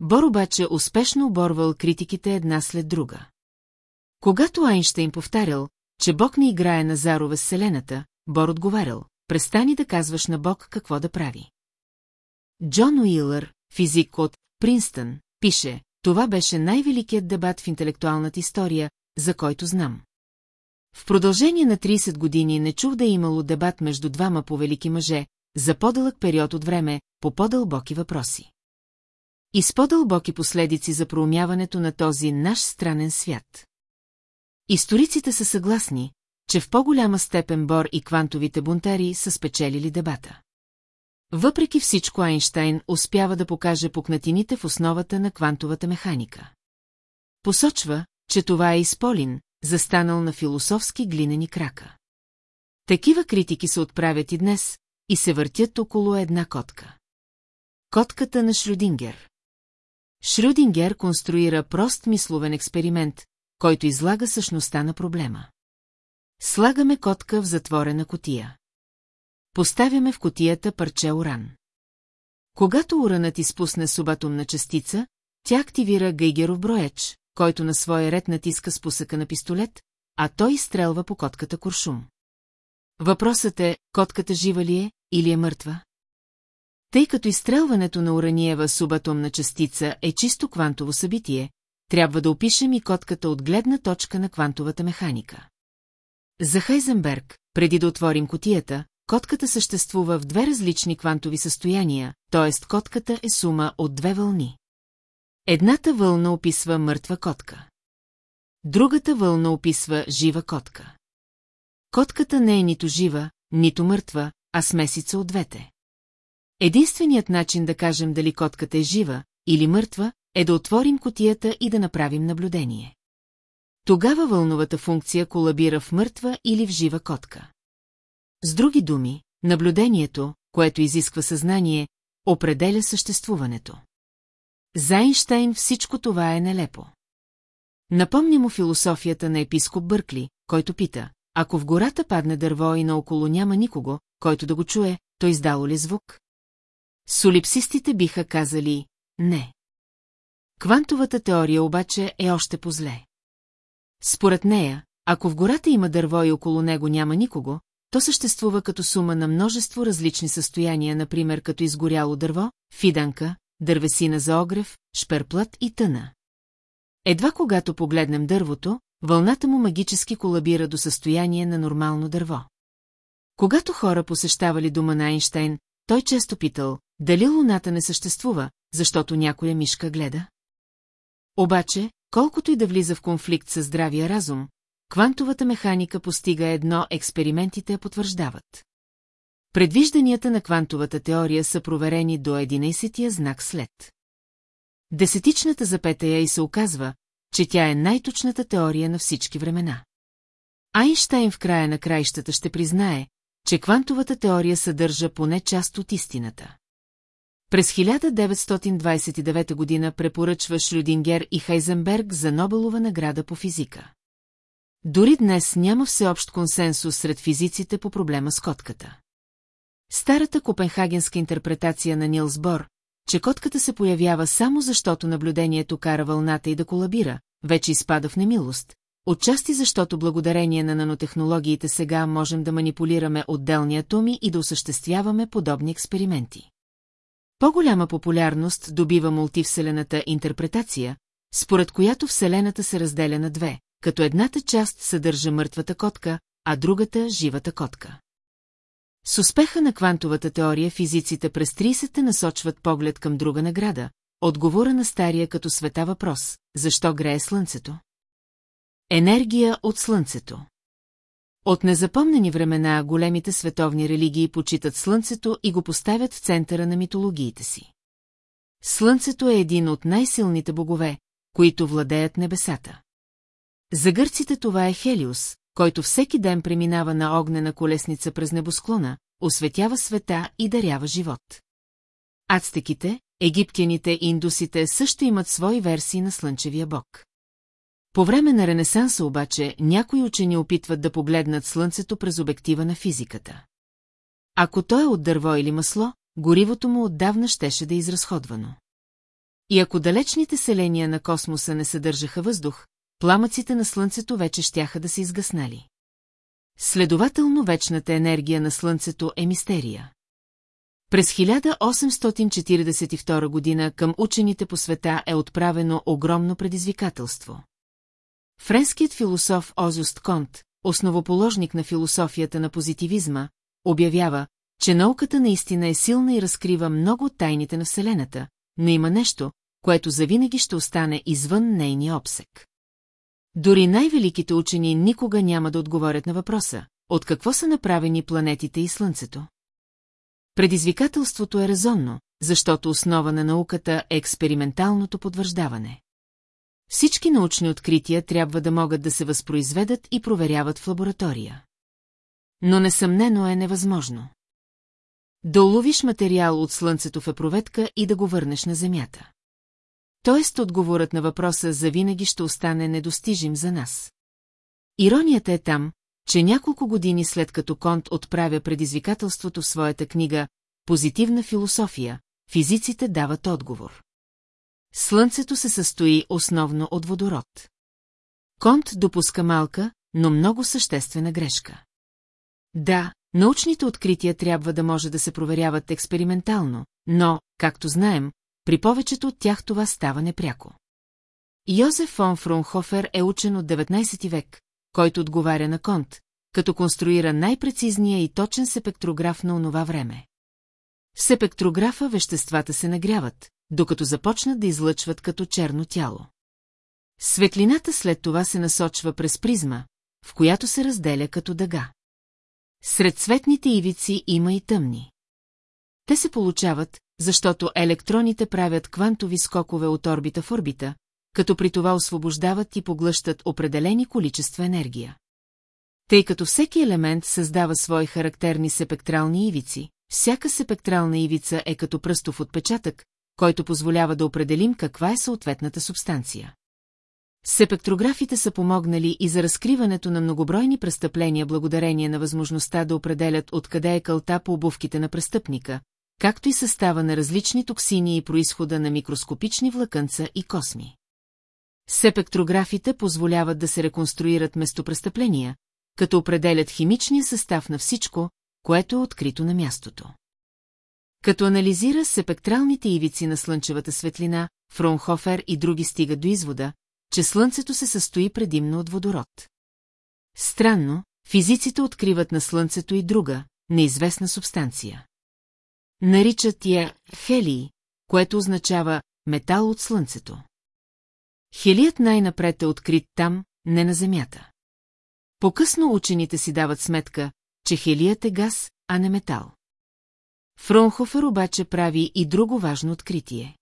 A: Бор обаче успешно оборвал критиките една след друга. Когато Айнштейн повтарял, че Бог не играе на зарове с Вселената, Бор отговарял, престани да казваш на Бог какво да прави. Джон Уилър, физик от Принстън, пише, това беше най-великият дебат в интелектуалната история, за който знам. В продължение на 30 години не чух да е имало дебат между двама повелики мъже, за по-дълъг период от време, по по-дълбоки въпроси. И с по-дълбоки последици за проумяването на този наш странен свят. Историците са съгласни, че в по-голяма степен Бор и квантовите бунтари са спечелили дебата. Въпреки всичко Айнштайн успява да покаже пукнатините в основата на квантовата механика. Посочва, че това е изполин, застанал на философски глинени крака. Такива критики се отправят и днес и се въртят около една котка. Котката на Шрюдингер. Шрюдингер конструира прост мисловен експеримент, който излага същността на проблема. Слагаме котка в затворена котия. Поставяме в котията парче уран. Когато уранът изпусне субатомна частица, тя активира Гейгеров броеч, който на своя ред натиска спусъка на пистолет, а той изстрелва по котката куршум. Въпросът е, котката жива ли е или е мъртва? Тъй като изстрелването на ураниева субатомна частица е чисто квантово събитие, трябва да опишем и котката от гледна точка на квантовата механика. За Хайзенберг, преди да отворим котията, котката съществува в две различни квантови състояния, т.е. котката е сума от две вълни. Едната вълна описва мъртва котка. Другата вълна описва жива котка. Котката не е нито жива, нито мъртва, а смесица от двете. Единственият начин да кажем дали котката е жива или мъртва е да отворим котията и да направим наблюдение. Тогава вълновата функция колабира в мъртва или в жива котка. С други думи, наблюдението, което изисква съзнание, определя съществуването. За Айнштайн всичко това е нелепо. Напомня му философията на епископ Бъркли, който пита, ако в гората падне дърво и наоколо няма никого, който да го чуе, то издало ли звук? Солипсистите биха казали «не». Квантовата теория обаче е още по-зле. Според нея, ако в гората има дърво и около него няма никого, то съществува като сума на множество различни състояния, например като изгоряло дърво, фиданка, дървесина за огрев, шперплът и тъна. Едва когато погледнем дървото, вълната му магически колабира до състояние на нормално дърво. Когато хора посещавали дома на Айнштейн, той често питал, дали луната не съществува, защото някоя мишка гледа. Обаче, колкото и да влиза в конфликт с здравия разум, квантовата механика постига едно, експериментите я потвърждават. Предвижданията на квантовата теория са проверени до 11-тия знак след. Десетичната запетая и се оказва, че тя е най-точната теория на всички времена. Айнштайн в края на краищата ще признае, че квантовата теория съдържа поне част от истината. През 1929 година препоръчва Шрюдингер и Хайзенберг за Нобелова награда по физика. Дори днес няма всеобщ консенсус сред физиците по проблема с котката. Старата копенхагенска интерпретация на Нилс Бор, че котката се появява само защото наблюдението кара вълната и да колабира, вече изпада в немилост, отчасти защото благодарение на нанотехнологиите сега можем да манипулираме отделни атоми и да осъществяваме подобни експерименти. По-голяма популярност добива мултивселената интерпретация, според която Вселената се разделя на две, като едната част съдържа мъртвата котка, а другата – живата котка. С успеха на квантовата теория физиците през 30-те насочват поглед към друга награда, отговора на стария като света въпрос – защо грее Слънцето? Енергия от Слънцето От незапомнени времена големите световни религии почитат Слънцето и го поставят в центъра на митологиите си. Слънцето е един от най-силните богове, които владеят небесата. За гърците това е Хелиус, който всеки ден преминава на огнена колесница през небосклона, осветява света и дарява живот. Ацтеките, египтяните и индусите също имат свои версии на Слънчевия бог. По време на Ренесанса обаче някои учени опитват да погледнат Слънцето през обектива на физиката. Ако то е от дърво или масло, горивото му отдавна щеше да е изразходвано. И ако далечните селения на космоса не съдържаха въздух, пламъците на Слънцето вече щяха да се изгаснали. Следователно вечната енергия на Слънцето е мистерия. През 1842 година към учените по света е отправено огромно предизвикателство. Френският философ Озюст Конт, основоположник на философията на позитивизма, обявява, че науката наистина е силна и разкрива много от тайните на Вселената, но има нещо, което завинаги ще остане извън нейния обсек. Дори най-великите учени никога няма да отговорят на въпроса, от какво са направени планетите и Слънцето. Предизвикателството е резонно, защото основа на науката е експерименталното подвърждаване. Всички научни открития трябва да могат да се възпроизведат и проверяват в лаборатория. Но несъмнено е невъзможно. Да уловиш материал от Слънцето в епроветка и да го върнеш на Земята. Тоест отговорът на въпроса завинаги ще остане недостижим за нас. Иронията е там, че няколко години след като Конт отправя предизвикателството в своята книга «Позитивна философия», физиците дават отговор. Слънцето се състои основно от водород. Конт допуска малка, но много съществена грешка. Да, научните открития трябва да може да се проверяват експериментално, но, както знаем, при повечето от тях това става непряко. Йозеф фон Фрунхофер е учен от 19 век, който отговаря на Конт, като конструира най-прецизния и точен сепектрограф на онова време. В сепектрографа веществата се нагряват, докато започнат да излъчват като черно тяло. Светлината след това се насочва през призма, в която се разделя като дъга. Сред цветните ивици има и тъмни. Те се получават, защото електроните правят квантови скокове от орбита в орбита, като при това освобождават и поглъщат определени количества енергия. Тъй като всеки елемент създава свои характерни сепектрални ивици, всяка сепектрална ивица е като пръстов отпечатък, който позволява да определим каква е съответната субстанция. Сепектрографите са помогнали и за разкриването на многобройни престъпления благодарение на възможността да определят откъде е кълта по обувките на престъпника, както и състава на различни токсини и происхода на микроскопични влакънца и косми. Сепектрографите позволяват да се реконструират местопрестъпления, като определят химичния състав на всичко, което е открито на мястото. Като анализира сепектралните ивици на слънчевата светлина, Фронхофер и други стигат до извода, че Слънцето се състои предимно от водород. Странно, физиците откриват на Слънцето и друга, неизвестна субстанция. Наричат я хелий, което означава метал от Слънцето. Хелият най-напред е открит там, не на Земята. По-късно учените си дават сметка, че хелият е газ, а не метал. Фронхофер обаче прави и друго важно откритие.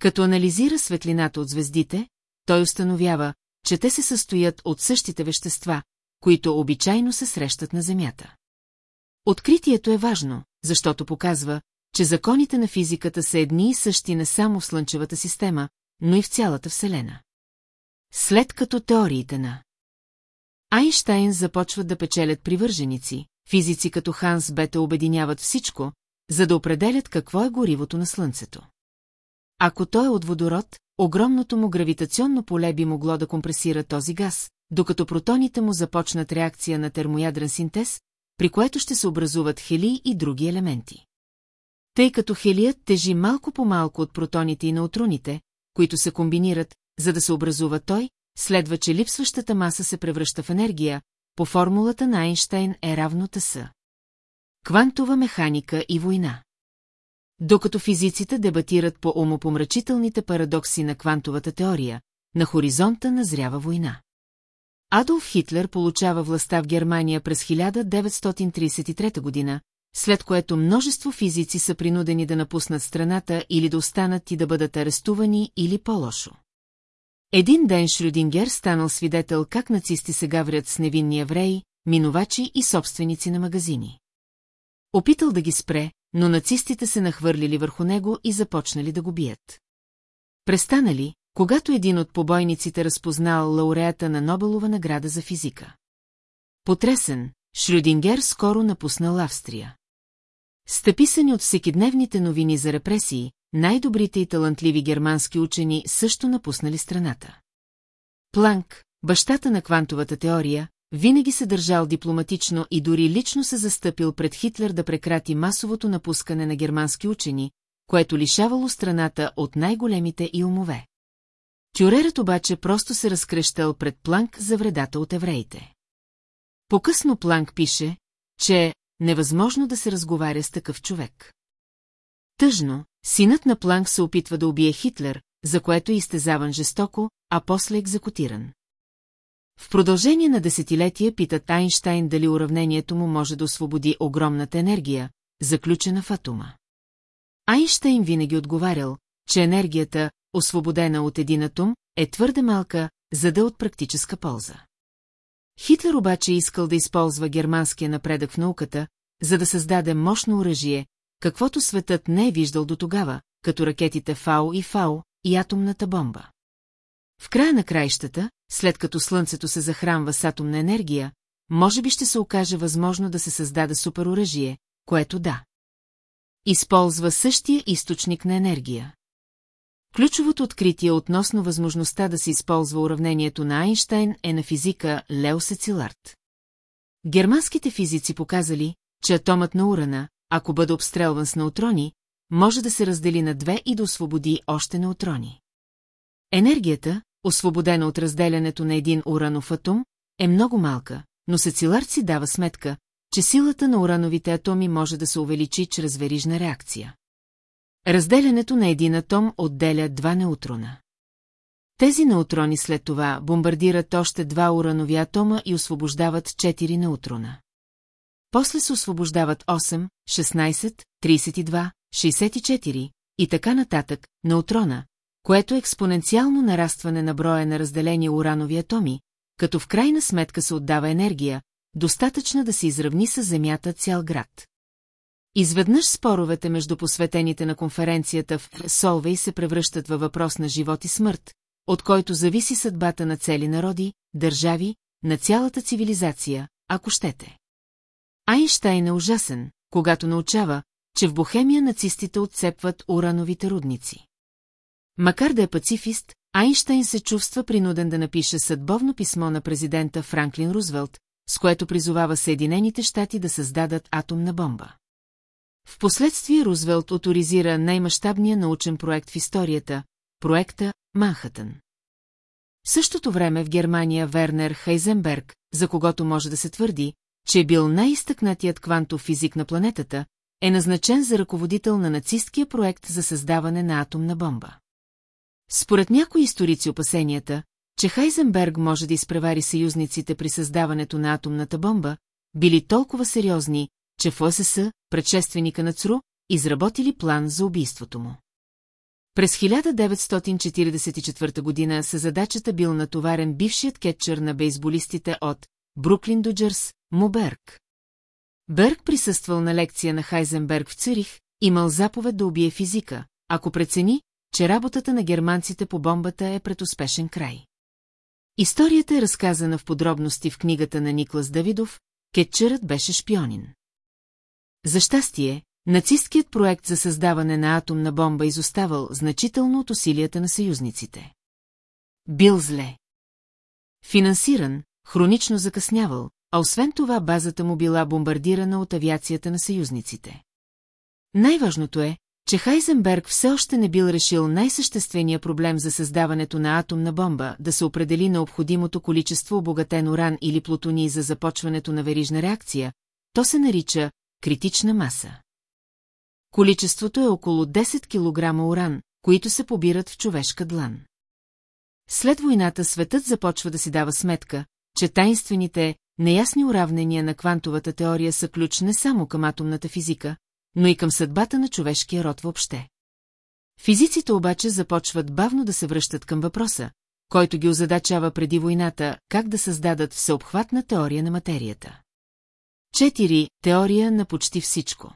A: Като анализира светлината от звездите, той установява, че те се състоят от същите вещества, които обичайно се срещат на Земята. Откритието е важно, защото показва, че законите на физиката са едни и същи не само в Слънчевата система, но и в цялата Вселена. След като теориите на Айнштайн започват да печелят привърженици, физици като Ханс Бете обединяват всичко, за да определят какво е горивото на Слънцето. Ако той е от водород, огромното му гравитационно поле би могло да компресира този газ, докато протоните му започнат реакция на термоядрен синтез, при което ще се образуват хелии и други елементи. Тъй като хелият тежи малко по-малко от протоните и неутроните, които се комбинират, за да се образува той, следва, че липсващата маса се превръща в енергия, по формулата на Айнштайн е равно С. Квантова механика и война. Докато физиците дебатират по умопомрачителните парадокси на квантовата теория, на хоризонта назрява война. Адолф Хитлер получава властта в Германия през 1933 година, след което множество физици са принудени да напуснат страната или да останат и да бъдат арестувани или по-лошо. Един ден Шрюдингер станал свидетел как нацисти се гаврят с невинни евреи, минувачи и собственици на магазини. Опитал да ги спре, но нацистите се нахвърлили върху него и започнали да го бият. Престанали, когато един от побойниците разпознал лауреата на Нобелова награда за физика. Потресен, Шрюдингер скоро напуснал Австрия. Стъписани от всекидневните новини за репресии, най-добрите и талантливи германски учени също напуснали страната. Планк, бащата на квантовата теория, винаги се държал дипломатично и дори лично се застъпил пред Хитлер да прекрати масовото напускане на германски учени, което лишавало страната от най-големите и умове. Тюрерът обаче просто се разкрещал пред Планк за вредата от евреите. По-късно Планк пише, че е невъзможно да се разговаря с такъв човек. Тъжно, синът на Планк се опитва да убие Хитлер, за което е изтезаван жестоко, а после екзекутиран. В продължение на десетилетия питат Айнштайн дали уравнението му може да освободи огромната енергия, заключена в атома. Айнштайн винаги отговарял, че енергията, освободена от един атом, е твърде малка, за да е от практическа полза. Хитлер обаче искал да използва германския напредък в науката, за да създаде мощно оръжие, каквото светът не е виждал до тогава, като ракетите ФАО и ФАО и атомната бомба. В края на краищата, след като Слънцето се захранва с атомна енергия, може би ще се окаже възможно да се създаде супероръжие, което да. Използва същия източник на енергия. Ключовото откритие относно възможността да се използва уравнението на Айнштайн е на физика Лео Сецилард. Германските физици показали, че атомът на урана, ако бъде обстрелван с неутрони, може да се раздели на две и да освободи още неутрони. Енергията, освободена от разделянето на един уранов атом, е много малка, но Сецилард си дава сметка, че силата на урановите атоми може да се увеличи чрез верижна реакция. Разделянето на един атом отделя два неутрона. Тези неутрони след това бомбардират още два уранови атома и освобождават четири неутрона. После се освобождават 8, 16, 32, 64 и така нататък неутрона, което е експоненциално нарастване на броя на разделени уранови атоми, като в крайна сметка се отдава енергия, достатъчна да се изравни с Земята цял град. Изведнъж споровете между посветените на конференцията в Солвей се превръщат във въпрос на живот и смърт, от който зависи съдбата на цели народи, държави, на цялата цивилизация, ако щете. Айнштайн е ужасен, когато научава, че в Бохемия нацистите отцепват урановите рудници. Макар да е пацифист, Айнштайн се чувства принуден да напише съдбовно писмо на президента Франклин Рузвелт, с което призовава Съединените щати да създадат атомна бомба. Впоследствие Рузвелт авторизира най-мащабния научен проект в историята – проекта Манхатън. В същото време в Германия Вернер Хайзенберг, за когото може да се твърди, че е бил най-изтъкнатият квантов физик на планетата, е назначен за ръководител на нацисткия проект за създаване на атомна бомба. Според някои историци опасенията, че Хайзенберг може да изпревари съюзниците при създаването на атомната бомба, били толкова сериозни, че в ОСС, предшественика на ЦРУ, изработили план за убийството му. През 1944 година със задачата бил натоварен бившият кетчър на бейсболистите от Бруклин Доджърс, Муберг. Берг присъствал на лекция на Хайзенберг в Цюрих, имал заповед да убие физика, ако прецени, че работата на германците по бомбата е пред успешен край. Историята е разказана в подробности в книгата на Никлас Давидов, кетчерът беше шпионин. За щастие, нацисткият проект за създаване на атомна бомба изоставал значително от усилията на съюзниците. Бил зле. Финансиран, хронично закъснявал, а освен това базата му била бомбардирана от авиацията на съюзниците. Най-важното е, че Хайзенберг все още не бил решил най-съществения проблем за създаването на атомна бомба, да се определи необходимото количество обогатен уран или плутоний за започването на верижна реакция, то се нарича критична маса. Количеството е около 10 кг уран, които се побират в човешка длан. След войната светът започва да си дава сметка, че тайнствените, неясни уравнения на квантовата теория са ключ не само към атомната физика, но и към съдбата на човешкия род въобще. Физиците обаче започват бавно да се връщат към въпроса, който ги озадачава преди войната, как да създадат всеобхватна теория на материята. 4. Теория на почти всичко.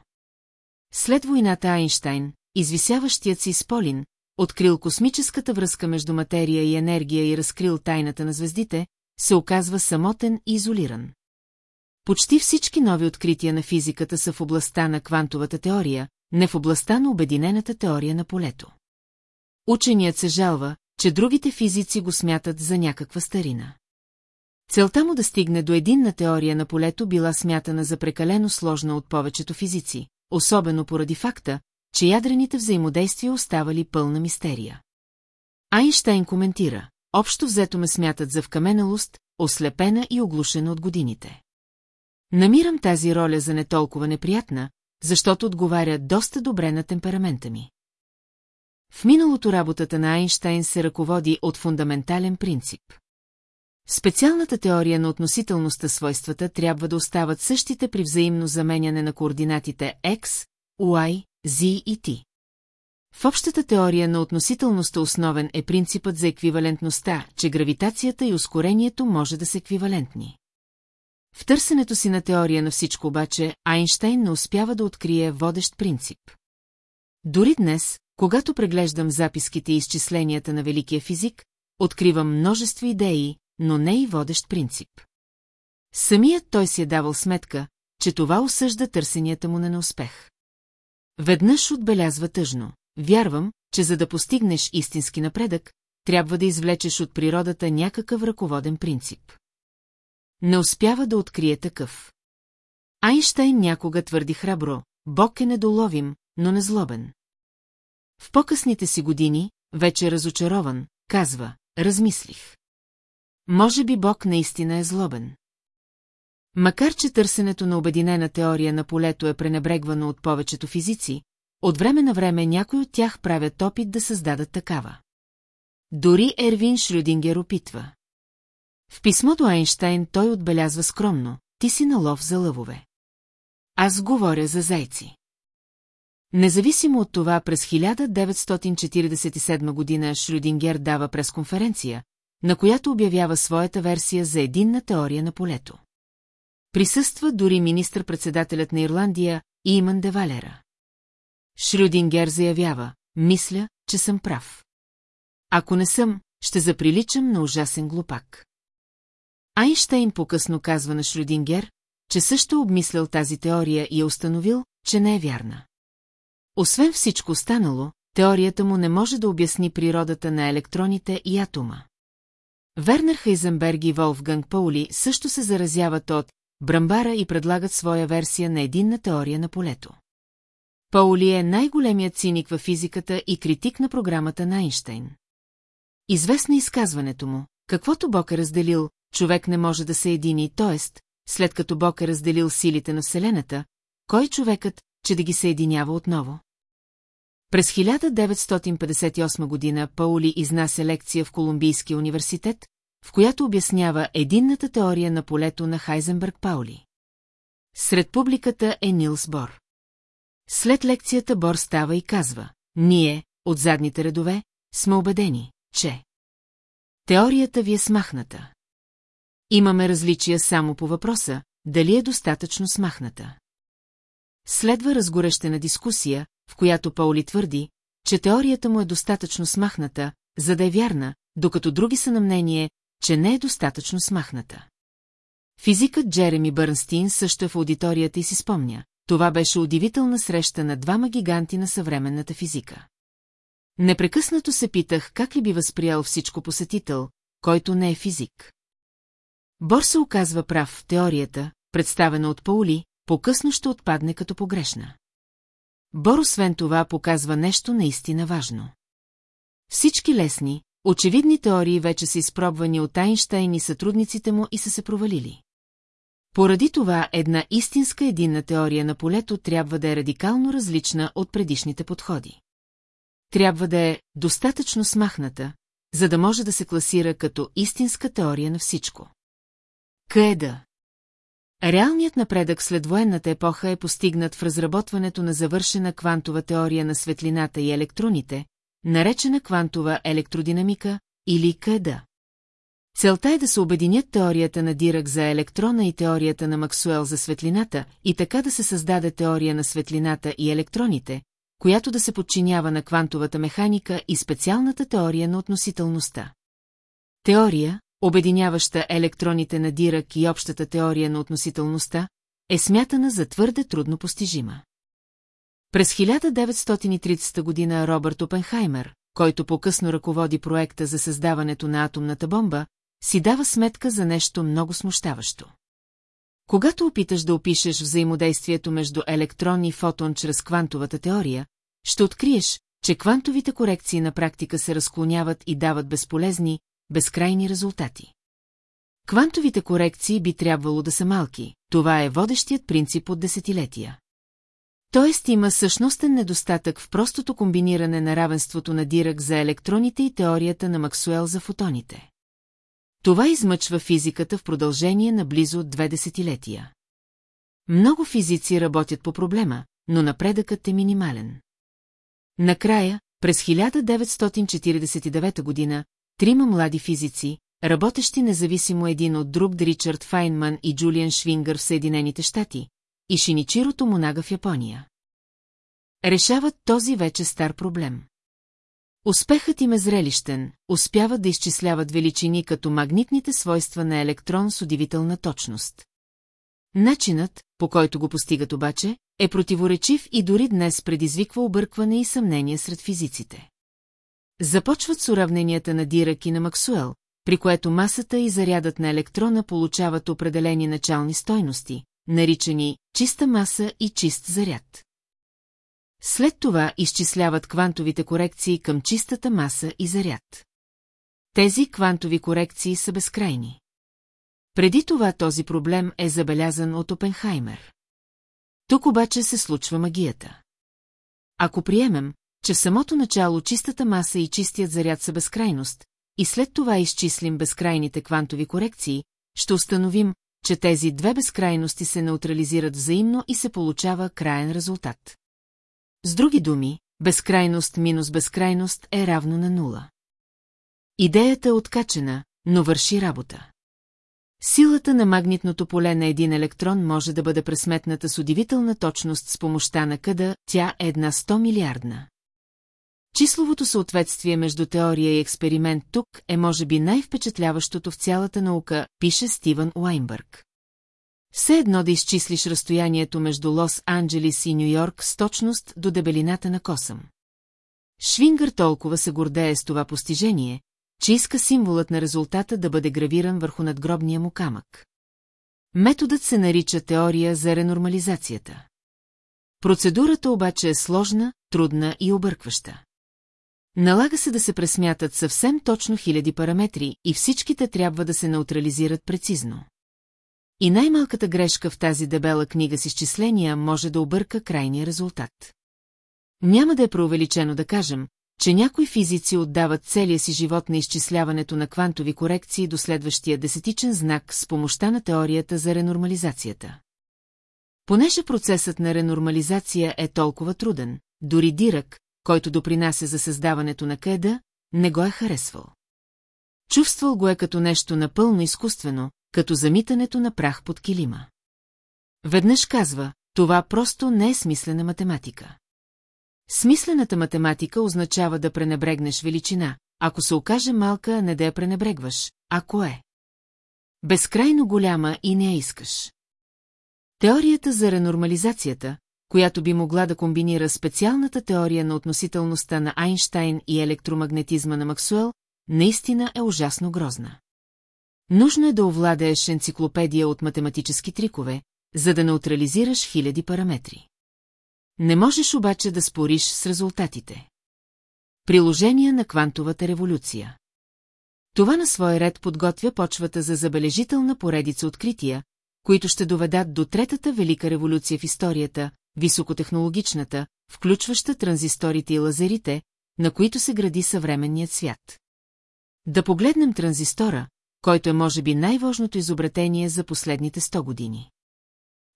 A: След войната Айнштайн, извисяващият си Сполин, открил космическата връзка между материя и енергия и разкрил тайната на звездите, се оказва самотен и изолиран. Почти всички нови открития на физиката са в областта на квантовата теория, не в областта на обединената теория на полето. Ученият се жалва, че другите физици го смятат за някаква старина. Целта му да стигне до единна теория на полето била смятана за прекалено сложна от повечето физици, особено поради факта, че ядрените взаимодействия оставали пълна мистерия. Айнштайн коментира, общо взето ме смятат за вкаменелост, ослепена и оглушена от годините. Намирам тази роля за не толкова неприятна, защото отговаря доста добре на темперамента ми. В миналото работата на Айнштайн се ръководи от фундаментален принцип. Специалната теория на относителността свойствата трябва да остават същите при взаимно заменяне на координатите X, Y, Z и T. В общата теория на относителността основен е принципът за еквивалентността, че гравитацията и ускорението може да са еквивалентни. В търсенето си на теория на всичко обаче, Айнштайн не успява да открие водещ принцип. Дори днес, когато преглеждам записките и изчисленията на великия физик, откривам множество идеи, но не и водещ принцип. Самият той си е давал сметка, че това осъжда търсенията му на неуспех. Веднъж отбелязва тъжно. Вярвам, че за да постигнеш истински напредък, трябва да извлечеш от природата някакъв ръководен принцип. Не успява да открие такъв. Айнштайн някога твърди храбро, Бог е недоловим, но не злобен. В по-късните си години, вече разочарован, казва, размислих. Може би Бог наистина е злобен. Макар, че търсенето на обединена теория на полето е пренебрегвано от повечето физици, от време на време някой от тях правят опит да създадат такава. Дори Ервин Шрюдингер опитва. В писмото Айнштайн той отбелязва скромно, ти си на лов за лъвове. Аз говоря за зайци. Независимо от това, през 1947 година Шрюдингер дава пресконференция, на която обявява своята версия за единна теория на полето. Присъства дори министър-председателят на Ирландия Иман де Валера. Шрюдингер заявява, мисля, че съм прав. Ако не съм, ще заприличам на ужасен глупак. Айнштейн по-късно казва на Шрюдингер, че също обмислял тази теория и е установил, че не е вярна. Освен всичко останало, теорията му не може да обясни природата на електроните и атома. Вернер Хайзенберг и Волфганг Паули също се заразяват от Брамбара и предлагат своя версия на единна теория на полето. Паули е най-големият циник във физиката и критик на програмата на Айнштейн. Известно изказването му, каквото Бог е разделил, човек не може да се едини, т.е. след като Бог е разделил силите на Вселената, кой човекът, че да ги съединява отново? През 1958 година Паули изнася лекция в Колумбийския университет, в която обяснява единната теория на полето на Хайзенберг Паули. Сред публиката е Нилс Бор. След лекцията Бор става и казва, ние, от задните редове, сме убедени, че теорията ви е смахната. Имаме различия само по въпроса, дали е достатъчно смахната. Следва разгорещена дискусия, в която Паули твърди, че теорията му е достатъчно смахната, за да е вярна, докато други са на мнение, че не е достатъчно смахната. Физикът Джереми Бърнстин също е в аудиторията и си спомня. Това беше удивителна среща на двама гиганти на съвременната физика. Непрекъснато се питах как ли би възприял всичко посетител, който не е физик. Бор се оказва прав, теорията, представена от Паули, по-късно ще отпадне като погрешна. Бор освен това показва нещо наистина важно. Всички лесни, очевидни теории вече са изпробвани от Айнштайн и сътрудниците му и са се провалили. Поради това една истинска единна теория на полето трябва да е радикално различна от предишните подходи. Трябва да е достатъчно смахната, за да може да се класира като истинска теория на всичко. Къеда? Реалният напредък след военната епоха е постигнат в разработването на завършена квантова теория на светлината и електроните, наречена квантова електродинамика или КД. Целта е да се обединят теорията на Дирак за електрона и теорията на Максуел за светлината и така да се създаде теория на светлината и електроните, която да се подчинява на квантовата механика и специалната теория на относителността. Теория, обединяваща електроните на Дирак и общата теория на относителността, е смятана за твърде трудно постижима. През 1930 година Робърт Опенхаймер, който по-късно ръководи проекта за създаването на атомната бомба, си дава сметка за нещо много смущаващо. Когато опиташ да опишеш взаимодействието между електрон и фотон чрез квантовата теория, ще откриеш, че квантовите корекции на практика се разклоняват и дават безполезни, безкрайни резултати. Квантовите корекции би трябвало да са малки, това е водещият принцип от десетилетия. Тоест има същностен недостатък в простото комбиниране на равенството на Дирак за електроните и теорията на Максуел за фотоните. Това измъчва физиката в продължение на близо две десетилетия. Много физици работят по проблема, но напредъкът е минимален. Накрая, през 1949 година, трима млади физици, работещи независимо един от друг Ричард Файнман и Джулиан Швингър в Съединените щати, и Шиничиро Томонага в Япония. Решават този вече стар проблем. Успехът им е зрелищен, успяват да изчисляват величини като магнитните свойства на електрон с удивителна точност. Начинът, по който го постигат обаче, е противоречив и дори днес предизвиква объркване и съмнение сред физиците. Започват с уравненията на Дирак и на Максуел, при което масата и зарядът на електрона получават определени начални стойности, наричани чиста маса и чист заряд. След това изчисляват квантовите корекции към чистата маса и заряд. Тези квантови корекции са безкрайни. Преди това този проблем е забелязан от Опенхаймер. Тук обаче се случва магията. Ако приемем, че в самото начало чистата маса и чистият заряд са безкрайност, и след това изчислим безкрайните квантови корекции, ще установим, че тези две безкрайности се неутрализират взаимно и се получава краен резултат. С други думи, безкрайност минус безкрайност е равно на нула. Идеята е откачена, но върши работа. Силата на магнитното поле на един електрон може да бъде пресметната с удивителна точност с помощта на къда, тя е една 100 милиардна. Числовото съответствие между теория и експеримент тук е може би най-впечатляващото в цялата наука, пише Стивън Уайнбърг. Все едно да изчислиш разстоянието между Лос-Анджелис и Нью-Йорк с точност до дебелината на косъм. Швингър толкова се гордее с това постижение, че иска символът на резултата да бъде гравиран върху надгробния му камък. Методът се нарича теория за ренормализацията. Процедурата обаче е сложна, трудна и объркваща. Налага се да се пресмятат съвсем точно хиляди параметри и всичките трябва да се неутрализират прецизно. И най-малката грешка в тази дебела книга с изчисления може да обърка крайния резултат. Няма да е преувеличено да кажем, че някои физици отдават целия си живот на изчисляването на квантови корекции до следващия десетичен знак с помощта на теорията за ренормализацията. Понеже процесът на ренормализация е толкова труден, дори Дирък, който допринася за създаването на къда, не го е харесвал. Чувствал го е като нещо напълно изкуствено, като замитането на прах под килима. Веднъж казва, това просто не е смислена математика. Смислената математика означава да пренебрегнеш величина, ако се окаже малка, не да я пренебрегваш, ако е. Безкрайно голяма и не я искаш. Теорията за ренормализацията, която би могла да комбинира специалната теория на относителността на Айнштайн и електромагнетизма на Максуел, наистина е ужасно грозна. Нужно е да овладееш енциклопедия от математически трикове, за да неутрализираш хиляди параметри. Не можеш обаче да спориш с резултатите. Приложение на квантовата революция Това на свой ред подготвя почвата за забележителна поредица открития, които ще доведат до третата велика революция в историята, високотехнологичната, включваща транзисторите и лазерите, на които се гради съвременният свят. Да погледнем транзистора, който е може би най-важното изобретение за последните 100 години.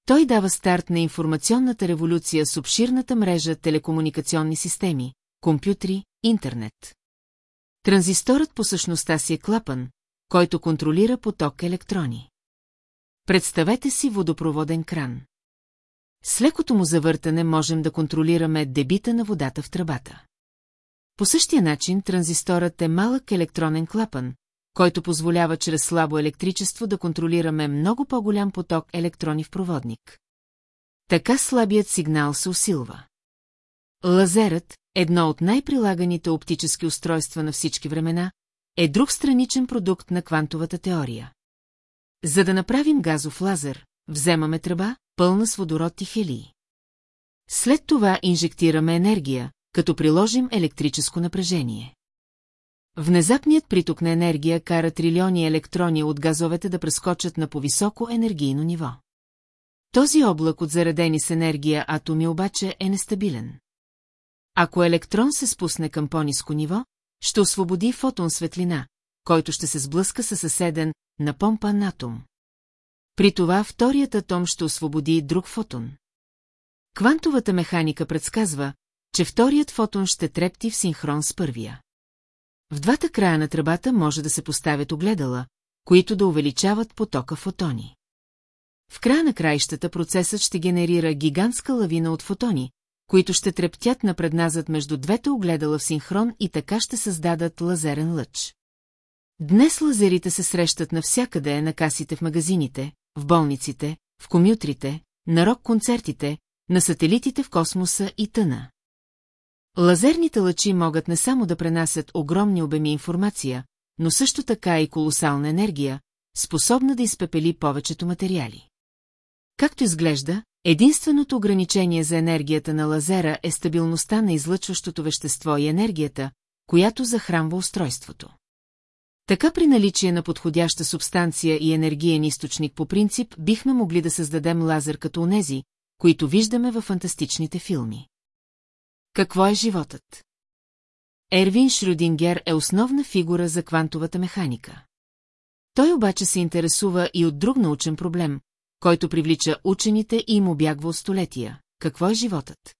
A: Той дава старт на информационната революция с обширната мрежа телекомуникационни системи, компютри, интернет. Транзисторът по същността си е клапан, който контролира поток електрони. Представете си водопроводен кран. С лекото му завъртане можем да контролираме дебита на водата в тръбата. По същия начин транзисторът е малък електронен клапан, който позволява чрез слабо електричество да контролираме много по-голям поток електрони в проводник. Така слабият сигнал се усилва. Лазерът, едно от най-прилаганите оптически устройства на всички времена, е друг страничен продукт на квантовата теория. За да направим газов лазер, вземаме тръба, пълна с водород и хелии. След това инжектираме енергия, като приложим електрическо напрежение. Внезапният приток на енергия кара трилиони електрони от газовете да прескочат на повисоко енергийно ниво. Този облак от заредени с енергия атоми обаче е нестабилен. Ако електрон се спусне към по-низко ниво, ще освободи фотон светлина, който ще се сблъска със съседен, напомпан атом. При това вторият атом ще освободи друг фотон. Квантовата механика предсказва, че вторият фотон ще трепти в синхрон с първия. В двата края на тръбата може да се поставят огледала, които да увеличават потока фотони. В края на краищата процесът ще генерира гигантска лавина от фотони, които ще трептят напредназът между двете огледала в синхрон и така ще създадат лазерен лъч. Днес лазерите се срещат навсякъде на касите в магазините, в болниците, в комютрите, на рок-концертите, на сателитите в космоса и тъна. Лазерните лъчи могат не само да пренасят огромни обеми информация, но също така и колосална енергия, способна да изпепели повечето материали. Както изглежда, единственото ограничение за енергията на лазера е стабилността на излъчващото вещество и енергията, която захранва устройството. Така при наличие на подходяща субстанция и енергиен източник по принцип бихме могли да създадем лазер като онези, които виждаме във фантастичните филми. Какво е животът? Ервин Шрюдингер е основна фигура за квантовата механика. Той обаче се интересува и от друг научен проблем, който привлича учените и им обягва от столетия. Какво е животът?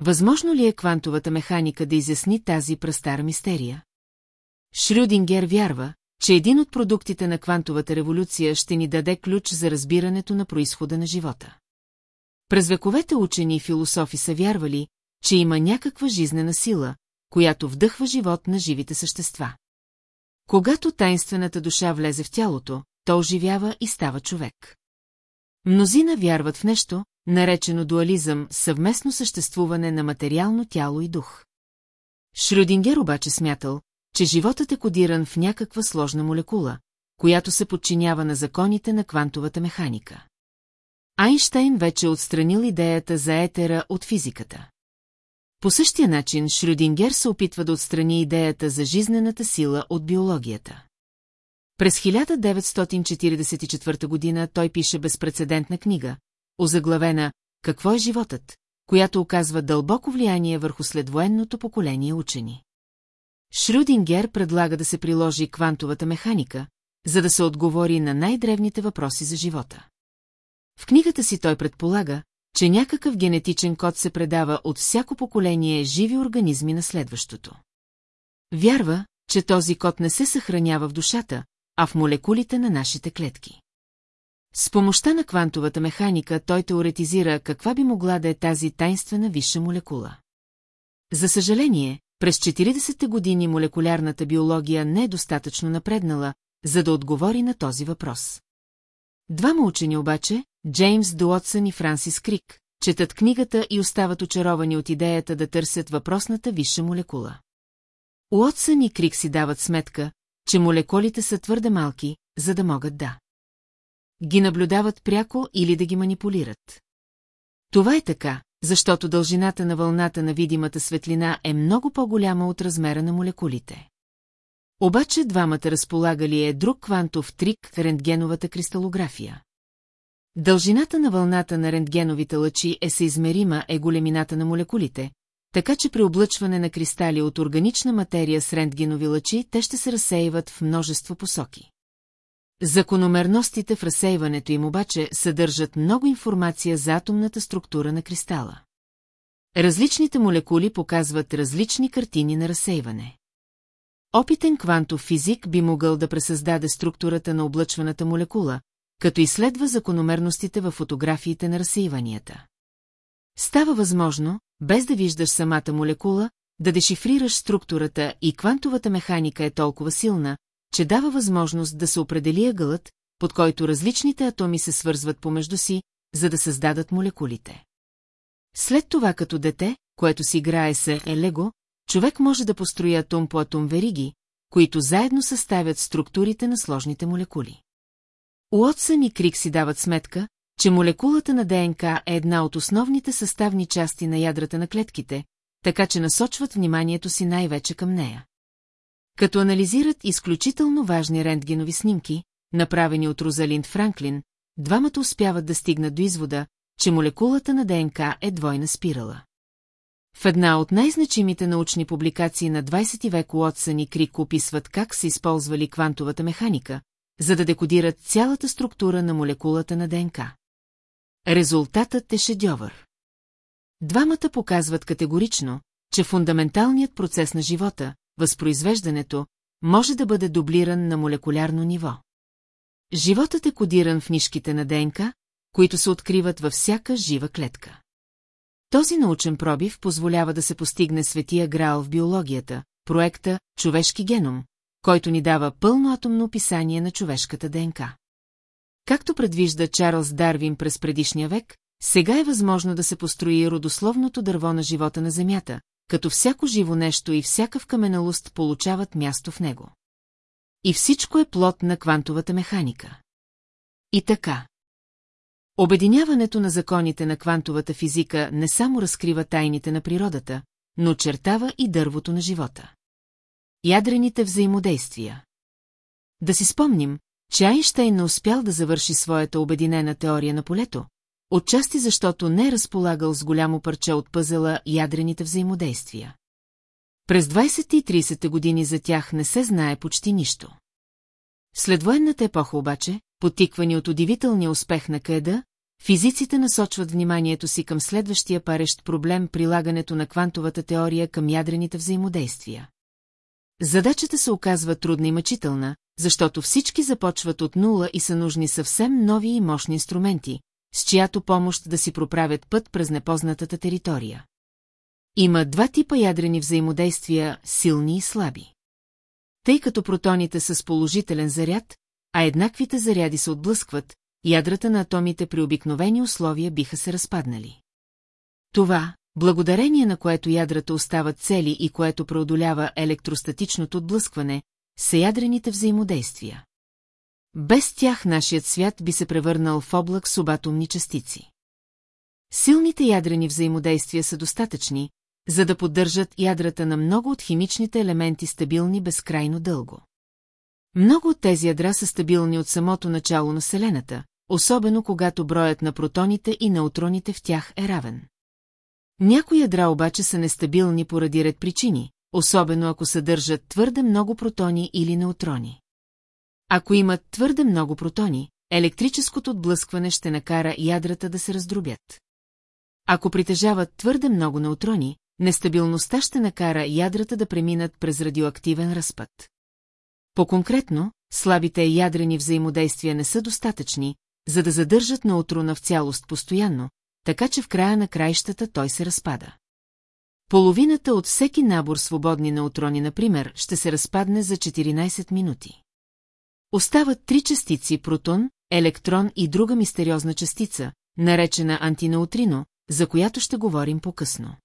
A: Възможно ли е квантовата механика да изясни тази прастара мистерия? Шрюдингер вярва, че един от продуктите на квантовата революция ще ни даде ключ за разбирането на происхода на живота. През вековете учени и философи са вярвали, че има някаква жизнена сила, която вдъхва живот на живите същества. Когато тайнствената душа влезе в тялото, то оживява и става човек. Мнозина вярват в нещо, наречено дуализъм, съвместно съществуване на материално тяло и дух. Шрюдингер обаче смятал, че животът е кодиран в някаква сложна молекула, която се подчинява на законите на квантовата механика. Айнштайн вече отстранил идеята за етера от физиката. По същия начин Шрюдингер се опитва да отстрани идеята за жизнената сила от биологията. През 1944 година той пише безпредседентна книга, озаглавена «Какво е животът?», която оказва дълбоко влияние върху следвоенното поколение учени. Шрюдингер предлага да се приложи квантовата механика, за да се отговори на най-древните въпроси за живота. В книгата си той предполага, че някакъв генетичен код се предава от всяко поколение живи организми на следващото. Вярва, че този код не се съхранява в душата, а в молекулите на нашите клетки. С помощта на квантовата механика той теоретизира каква би могла да е тази тайнствена висша молекула. За съжаление, през 40-те години молекулярната биология не е достатъчно напреднала, за да отговори на този въпрос. Двама учени обаче, Джеймс Дуотсън и Франсис Крик, четат книгата и остават очаровани от идеята да търсят въпросната висша молекула. Уотсън и Крик си дават сметка, че молекулите са твърде малки, за да могат да ги наблюдават пряко или да ги манипулират. Това е така, защото дължината на вълната на видимата светлина е много по-голяма от размера на молекулите. Обаче двамата разполагали е друг квантов трик – рентгеновата кристалография. Дължината на вълната на рентгеновите лъчи е съизмерима е големината на молекулите, така че при облъчване на кристали от органична материя с рентгенови лъчи те ще се разсеиват в множество посоки. Закономерностите в разсейването им обаче съдържат много информация за атомната структура на кристала. Различните молекули показват различни картини на разсейване. Опитен квантов физик би могъл да пресъздаде структурата на облъчваната молекула, като изследва закономерностите във фотографиите на разсеиванията. Става възможно, без да виждаш самата молекула, да дешифрираш структурата и квантовата механика е толкова силна, че дава възможност да се определи ъгълът, под който различните атоми се свързват помежду си, за да създадат молекулите. След това като дете, което си играе се е лего, човек може да построи атом по атом вериги, които заедно съставят структурите на сложните молекули. Уотсън и Крик си дават сметка, че молекулата на ДНК е една от основните съставни части на ядрата на клетките, така че насочват вниманието си най-вече към нея. Като анализират изключително важни рентгенови снимки, направени от Розалинд Франклин, двамата успяват да стигнат до извода, че молекулата на ДНК е двойна спирала. В една от най-значимите научни публикации на 20 век Уотсън и Крик описват как са използвали квантовата механика, за да декодират цялата структура на молекулата на ДНК. Резултатът е шедьовър. Двамата показват категорично, че фундаменталният процес на живота, възпроизвеждането, може да бъде дублиран на молекулярно ниво. Животът е кодиран в нишките на ДНК, които се откриват във всяка жива клетка. Този научен пробив позволява да се постигне светия грал в биологията, проекта «Човешки геном», който ни дава пълно атомно описание на човешката ДНК. Както предвижда Чарлз Дарвин през предишния век, сега е възможно да се построи родословното дърво на живота на Земята, като всяко живо нещо и всякакъв каменалост получават място в него. И всичко е плод на квантовата механика. И така. Обединяването на законите на квантовата физика не само разкрива тайните на природата, но очертава и дървото на живота. Ядрените взаимодействия. Да си спомним, че Айнштейн не успял да завърши своята обединена теория на полето, отчасти защото не е разполагал с голямо парче от пъзела ядрените взаимодействия. През 20 и 30 години за тях не се знае почти нищо. След военната епоха обаче, потиквани от удивителния успех на Кеда, физиците насочват вниманието си към следващия парещ проблем прилагането на квантовата теория към ядрените взаимодействия. Задачата се оказва трудна и мъчителна, защото всички започват от нула и са нужни съвсем нови и мощни инструменти, с чиято помощ да си проправят път през непознатата територия. Има два типа ядрени взаимодействия – силни и слаби. Тъй като протоните са с положителен заряд, а еднаквите заряди се отблъскват, ядрата на атомите при обикновени условия биха се разпаднали. Това, благодарение на което ядрата остават цели и което преодолява електростатичното отблъскване, са ядрените взаимодействия. Без тях нашият свят би се превърнал в облак субатомни частици. Силните ядрени взаимодействия са достатъчни, за да поддържат ядрата на много от химичните елементи стабилни безкрайно дълго. Много от тези ядра са стабилни от самото начало на Вселената, особено когато броят на протоните и неутроните в тях е равен. Някои ядра обаче са нестабилни поради ред причини, особено ако съдържат твърде много протони или неутрони. Ако имат твърде много протони, електрическото отблъскване ще накара ядрата да се раздробят. Ако притежават твърде много неутрони, нестабилността ще накара ядрата да преминат през радиоактивен разпад. По-конкретно, слабите ядрени взаимодействия не са достатъчни, за да задържат неутрона в цялост постоянно, така че в края на краищата той се разпада. Половината от всеки набор свободни неутрони, например, ще се разпадне за 14 минути. Остават три частици – протон, електрон и друга мистериозна частица, наречена антинеутрино, за която ще говорим по-късно.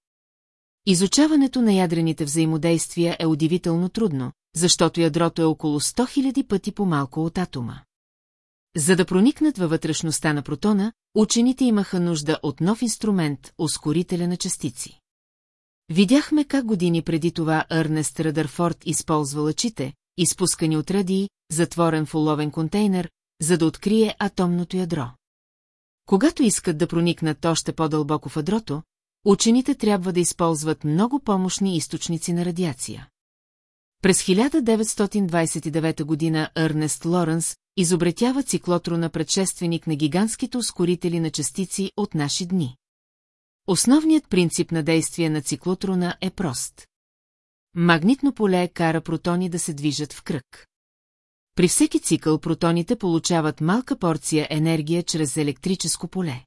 A: Изучаването на ядрените взаимодействия е удивително трудно, защото ядрото е около 100 000 пъти по-малко от атома. За да проникнат във вътрешността на протона, учените имаха нужда от нов инструмент – ускорителя на частици. Видяхме как години преди това Ернест Радърфорд използва лъчите, изпускани от радии, затворен в уловен контейнер, за да открие атомното ядро. Когато искат да проникнат още по-дълбоко в ядрото, учените трябва да използват много помощни източници на радиация. През 1929 година Ернест Лоренс изобретява циклотрона предшественик на гигантските ускорители на частици от наши дни. Основният принцип на действие на циклотрона е прост. Магнитно поле кара протони да се движат в кръг. При всеки цикъл протоните получават малка порция енергия чрез електрическо поле.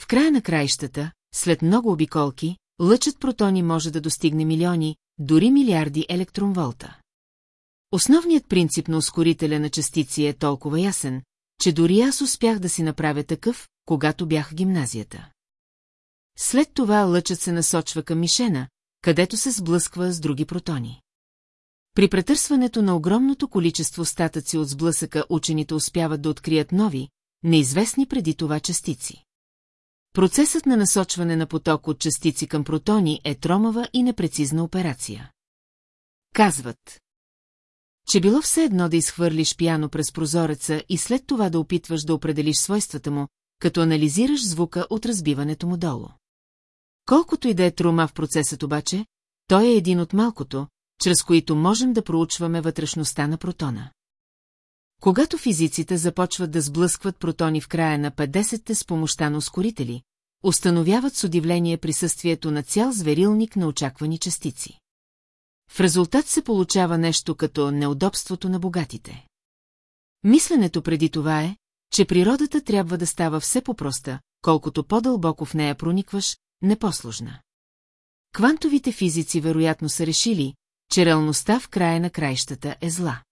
A: В края на краищата, след много обиколки, лъчът протони може да достигне милиони, дори милиарди електронволта. Основният принцип на ускорителя на частици е толкова ясен, че дори аз успях да си направя такъв, когато бях в гимназията. След това лъчът се насочва към мишена, където се сблъсква с други протони. При претърсването на огромното количество статъци от сблъсъка учените успяват да открият нови, неизвестни преди това частици. Процесът на насочване на поток от частици към протони е тромава и непрецизна операция. Казват, че било все едно да изхвърлиш пияно през прозореца и след това да опитваш да определиш свойствата му, като анализираш звука от разбиването му долу. Колкото и да е трума в процесът обаче, той е един от малкото, чрез които можем да проучваме вътрешността на протона. Когато физиците започват да сблъскват протони в края на 50-те с помощта на ускорители, установяват с удивление присъствието на цял зверилник на очаквани частици. В резултат се получава нещо като неудобството на богатите. Мисленето преди това е, че природата трябва да става все по-проста, колкото по-дълбоко в нея проникваш, непосложна. Квантовите физици вероятно са решили, че реалността в края на краищата е зла.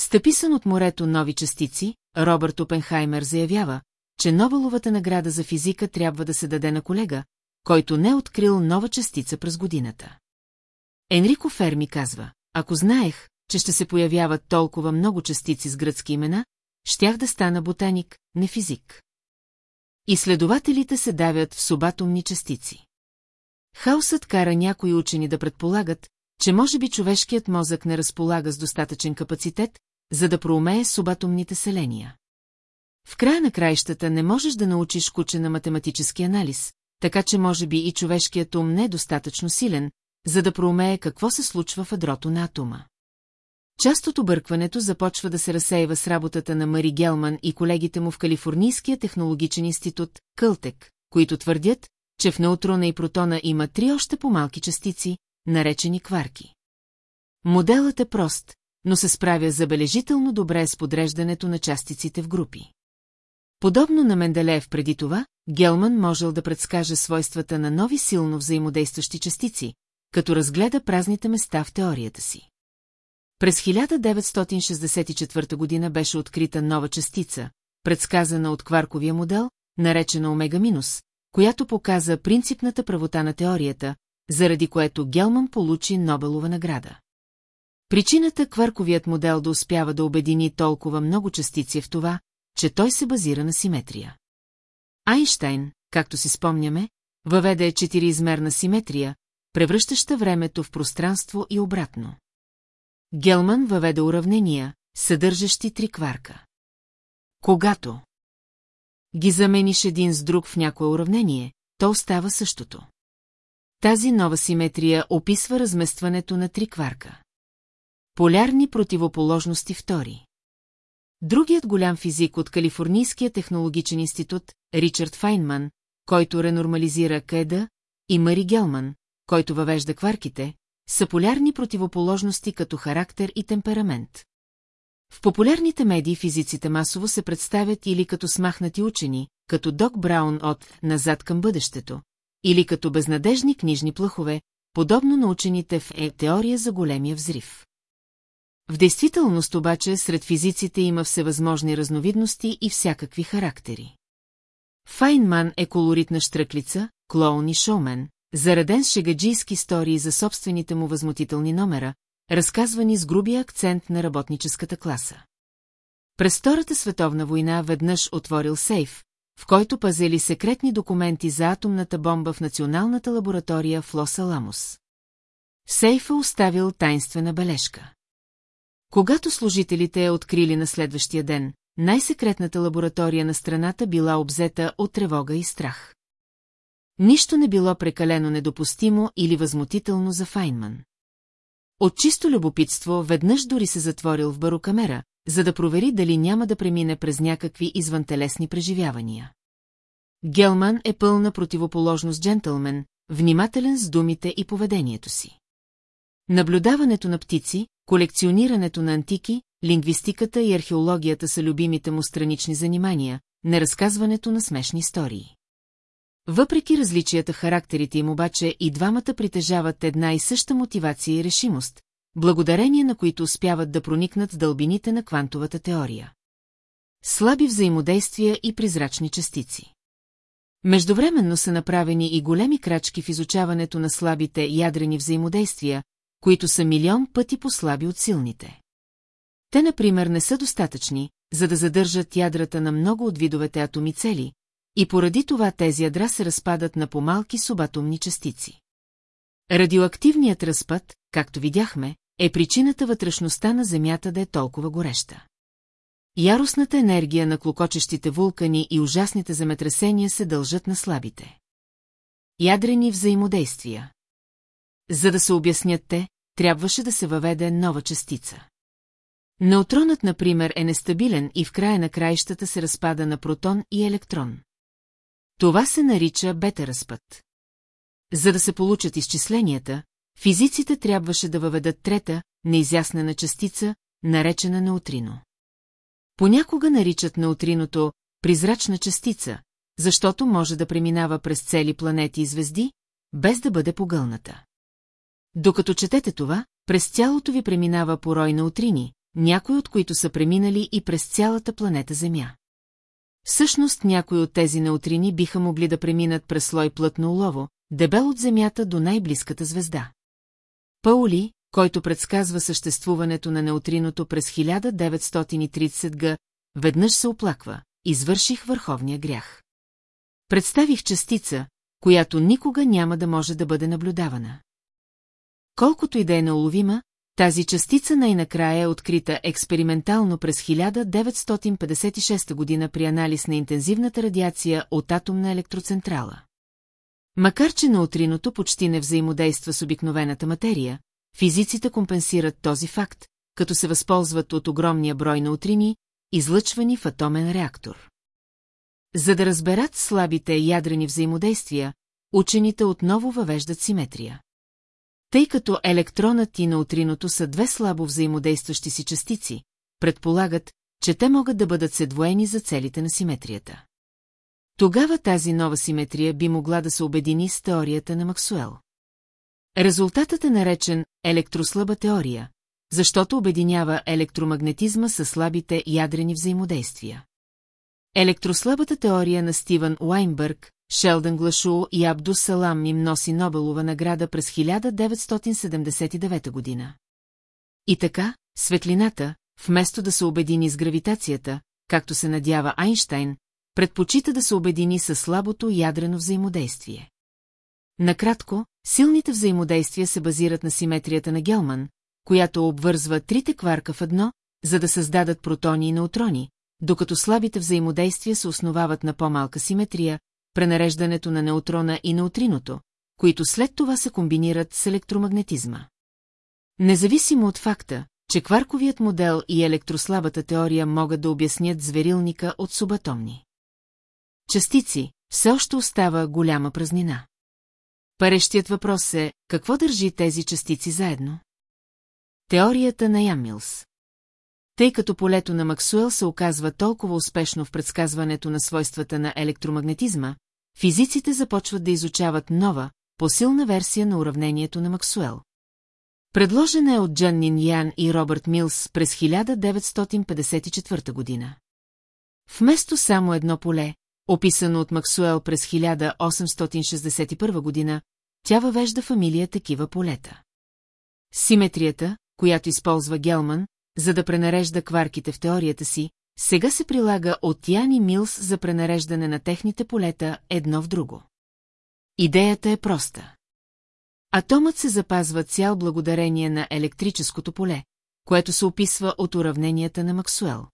A: Стъписан от морето нови частици, Робърт Опенхаймер заявява, че Нобеловата награда за физика трябва да се даде на колега, който не е открил нова частица през годината. Енрико Ферми казва, ако знаех, че ще се появяват толкова много частици с гръцки имена, щях да стана ботаник, не физик. Изследователите се давят в субатомни частици. Хаосът кара някои учени да предполагат, че може би човешкият мозък не разполага с достатъчен капацитет, за да проумее субатомните селения. В края на краищата не можеш да научиш куче на математически анализ, така че може би и човешкият ум не е достатъчно силен, за да проумее какво се случва в ядрото на атома. Част от объркването започва да се разсейва с работата на Мари Гелман и колегите му в Калифорнийския технологичен институт, Кълтек, които твърдят, че в неутрона и протона има три още по-малки частици, наречени кварки. Моделът е прост, но се справя забележително добре с подреждането на частиците в групи. Подобно на Менделеев преди това, Гелман можел да предскаже свойствата на нови силно взаимодействащи частици, като разгледа празните места в теорията си. През 1964 година беше открита нова частица, предсказана от кварковия модел, наречена омега-минус, която показа принципната правота на теорията, заради което Гелман получи Нобелова награда. Причината кварковият модел да успява да обедини толкова много частици е в това, че той се базира на симетрия. Айнштайн, както си спомняме, въведе четириизмерна симетрия, превръщаща времето в пространство и обратно. Гелман въведе уравнения, съдържащи три кварка. Когато ги замениш един с друг в някое уравнение, то остава същото. Тази нова симетрия описва разместването на три кварка. Полярни противоположности втори. Другият голям физик от Калифорнийския технологичен институт, Ричард Файнман, който ренормализира Кеда, и Мари Гелман, който въвежда кварките, са полярни противоположности като характер и темперамент. В популярните медии физиците масово се представят или като смахнати учени, като Док Браун от «Назад към бъдещето», или като безнадежни книжни плъхове, подобно на учените в е теория за големия взрив. В действителност обаче сред физиците има всевъзможни разновидности и всякакви характери. Файнман е колоритна штръклица, клоун и шоумен, зареден с шегаджийски истории за собствените му възмутителни номера, разказвани с грубия акцент на работническата класа. През Втората световна война веднъж отворил сейф, в който пазели секретни документи за атомната бомба в Националната лаборатория в Лос-Аламос. Сейфа оставил тайнствена бележка. Когато служителите я открили на следващия ден, най-секретната лаборатория на страната била обзета от тревога и страх. Нищо не било прекалено недопустимо или възмутително за Файнман. От чисто любопитство веднъж дори се затворил в барокамера, за да провери дали няма да премине през някакви извънтелесни преживявания. Гелман е пълна противоположност джентълмен, внимателен с думите и поведението си. Наблюдаването на птици, колекционирането на антики, лингвистиката и археологията са любимите му странични занимания, неразказването на смешни истории. Въпреки различията характерите им обаче и двамата притежават една и съща мотивация и решимост, благодарение на които успяват да проникнат в дълбините на квантовата теория. Слаби взаимодействия и призрачни частици. Междувременно са направени и големи крачки в изучаването на слабите ядрени взаимодействия, които са милион пъти по-слаби от силните. Те, например, не са достатъчни, за да задържат ядрата на много от видовете атоми цели, и поради това тези ядра се разпадат на по-малки субатомни частици. Радиоактивният разпад, както видяхме, е причината вътрешността на Земята да е толкова гореща. Яростната енергия на клокочещите вулкани и ужасните земетресения се дължат на слабите. Ядрени взаимодействия За да се обяснят те, трябваше да се въведе нова частица. Неутронът, например, е нестабилен и в края на краищата се разпада на протон и електрон. Това се нарича бета-разпад. За да се получат изчисленията, физиците трябваше да въведат трета, неизяснена частица, наречена неутрино. Понякога наричат неутриното призрачна частица, защото може да преминава през цели планети и звезди, без да бъде погълната. Докато четете това, през цялото ви преминава порой неутрини, някои от които са преминали и през цялата планета Земя. Всъщност някои от тези неутрини биха могли да преминат през слой плътно улово, дебел от Земята до най-близката звезда. Паули, който предсказва съществуването на неутриното през 1930 г, веднъж се оплаква, извърших върховния грях. Представих частица, която никога няма да може да бъде наблюдавана. Колкото и да е неуловима, тази частица най-накрая е открита експериментално през 1956 година при анализ на интензивната радиация от атомна електроцентрала. Макар че неутриното почти не взаимодейства с обикновената материя, физиците компенсират този факт, като се възползват от огромния брой неутрини, излъчвани в атомен реактор. За да разберат слабите ядрени взаимодействия, учените отново въвеждат симетрия. Тъй като електронът и неутриното са две слабо взаимодействащи си частици, предполагат, че те могат да бъдат седвоени за целите на симетрията. Тогава тази нова симетрия би могла да се обедини с теорията на Максуел. Резултатът е наречен електрослаба теория, защото обединява електромагнетизма с слабите ядрени взаимодействия. Електрослабата теория на Стивън Уайнбърг, Шелдън Глашу и Абду Салам им носи Нобелова награда през 1979 година. И така, светлината, вместо да се обедини с гравитацията, както се надява Айнштайн, предпочита да се обедини с слабото ядрено взаимодействие. Накратко, силните взаимодействия се базират на симетрията на Гелман, която обвързва трите кварка в едно, за да създадат протони и неутрони, докато слабите взаимодействия се основават на по-малка симетрия, пренареждането на неутрона и неутриното, които след това се комбинират с електромагнетизма. Независимо от факта, че кварковият модел и електрослабата теория могат да обяснят зверилника от субатомни. Частици, все още остава голяма празнина. Парещият въпрос е, какво държи тези частици заедно? Теорията на Ямилс Тъй като полето на Максуел се оказва толкова успешно в предсказването на свойствата на електромагнетизма, физиците започват да изучават нова, по-силна версия на уравнението на Максуел. Предложена е от Джан Нин Ян и Робърт Милс през 1954 година. Вместо само едно поле, описано от Максуел през 1861 година, тя въвежда фамилия такива полета. Симетрията, която използва Гелман, за да пренарежда кварките в теорията си, сега се прилага от Яни Милс за пренареждане на техните полета едно в друго. Идеята е проста. Атомът се запазва цял благодарение на електрическото поле, което се описва от уравненията на Максуел.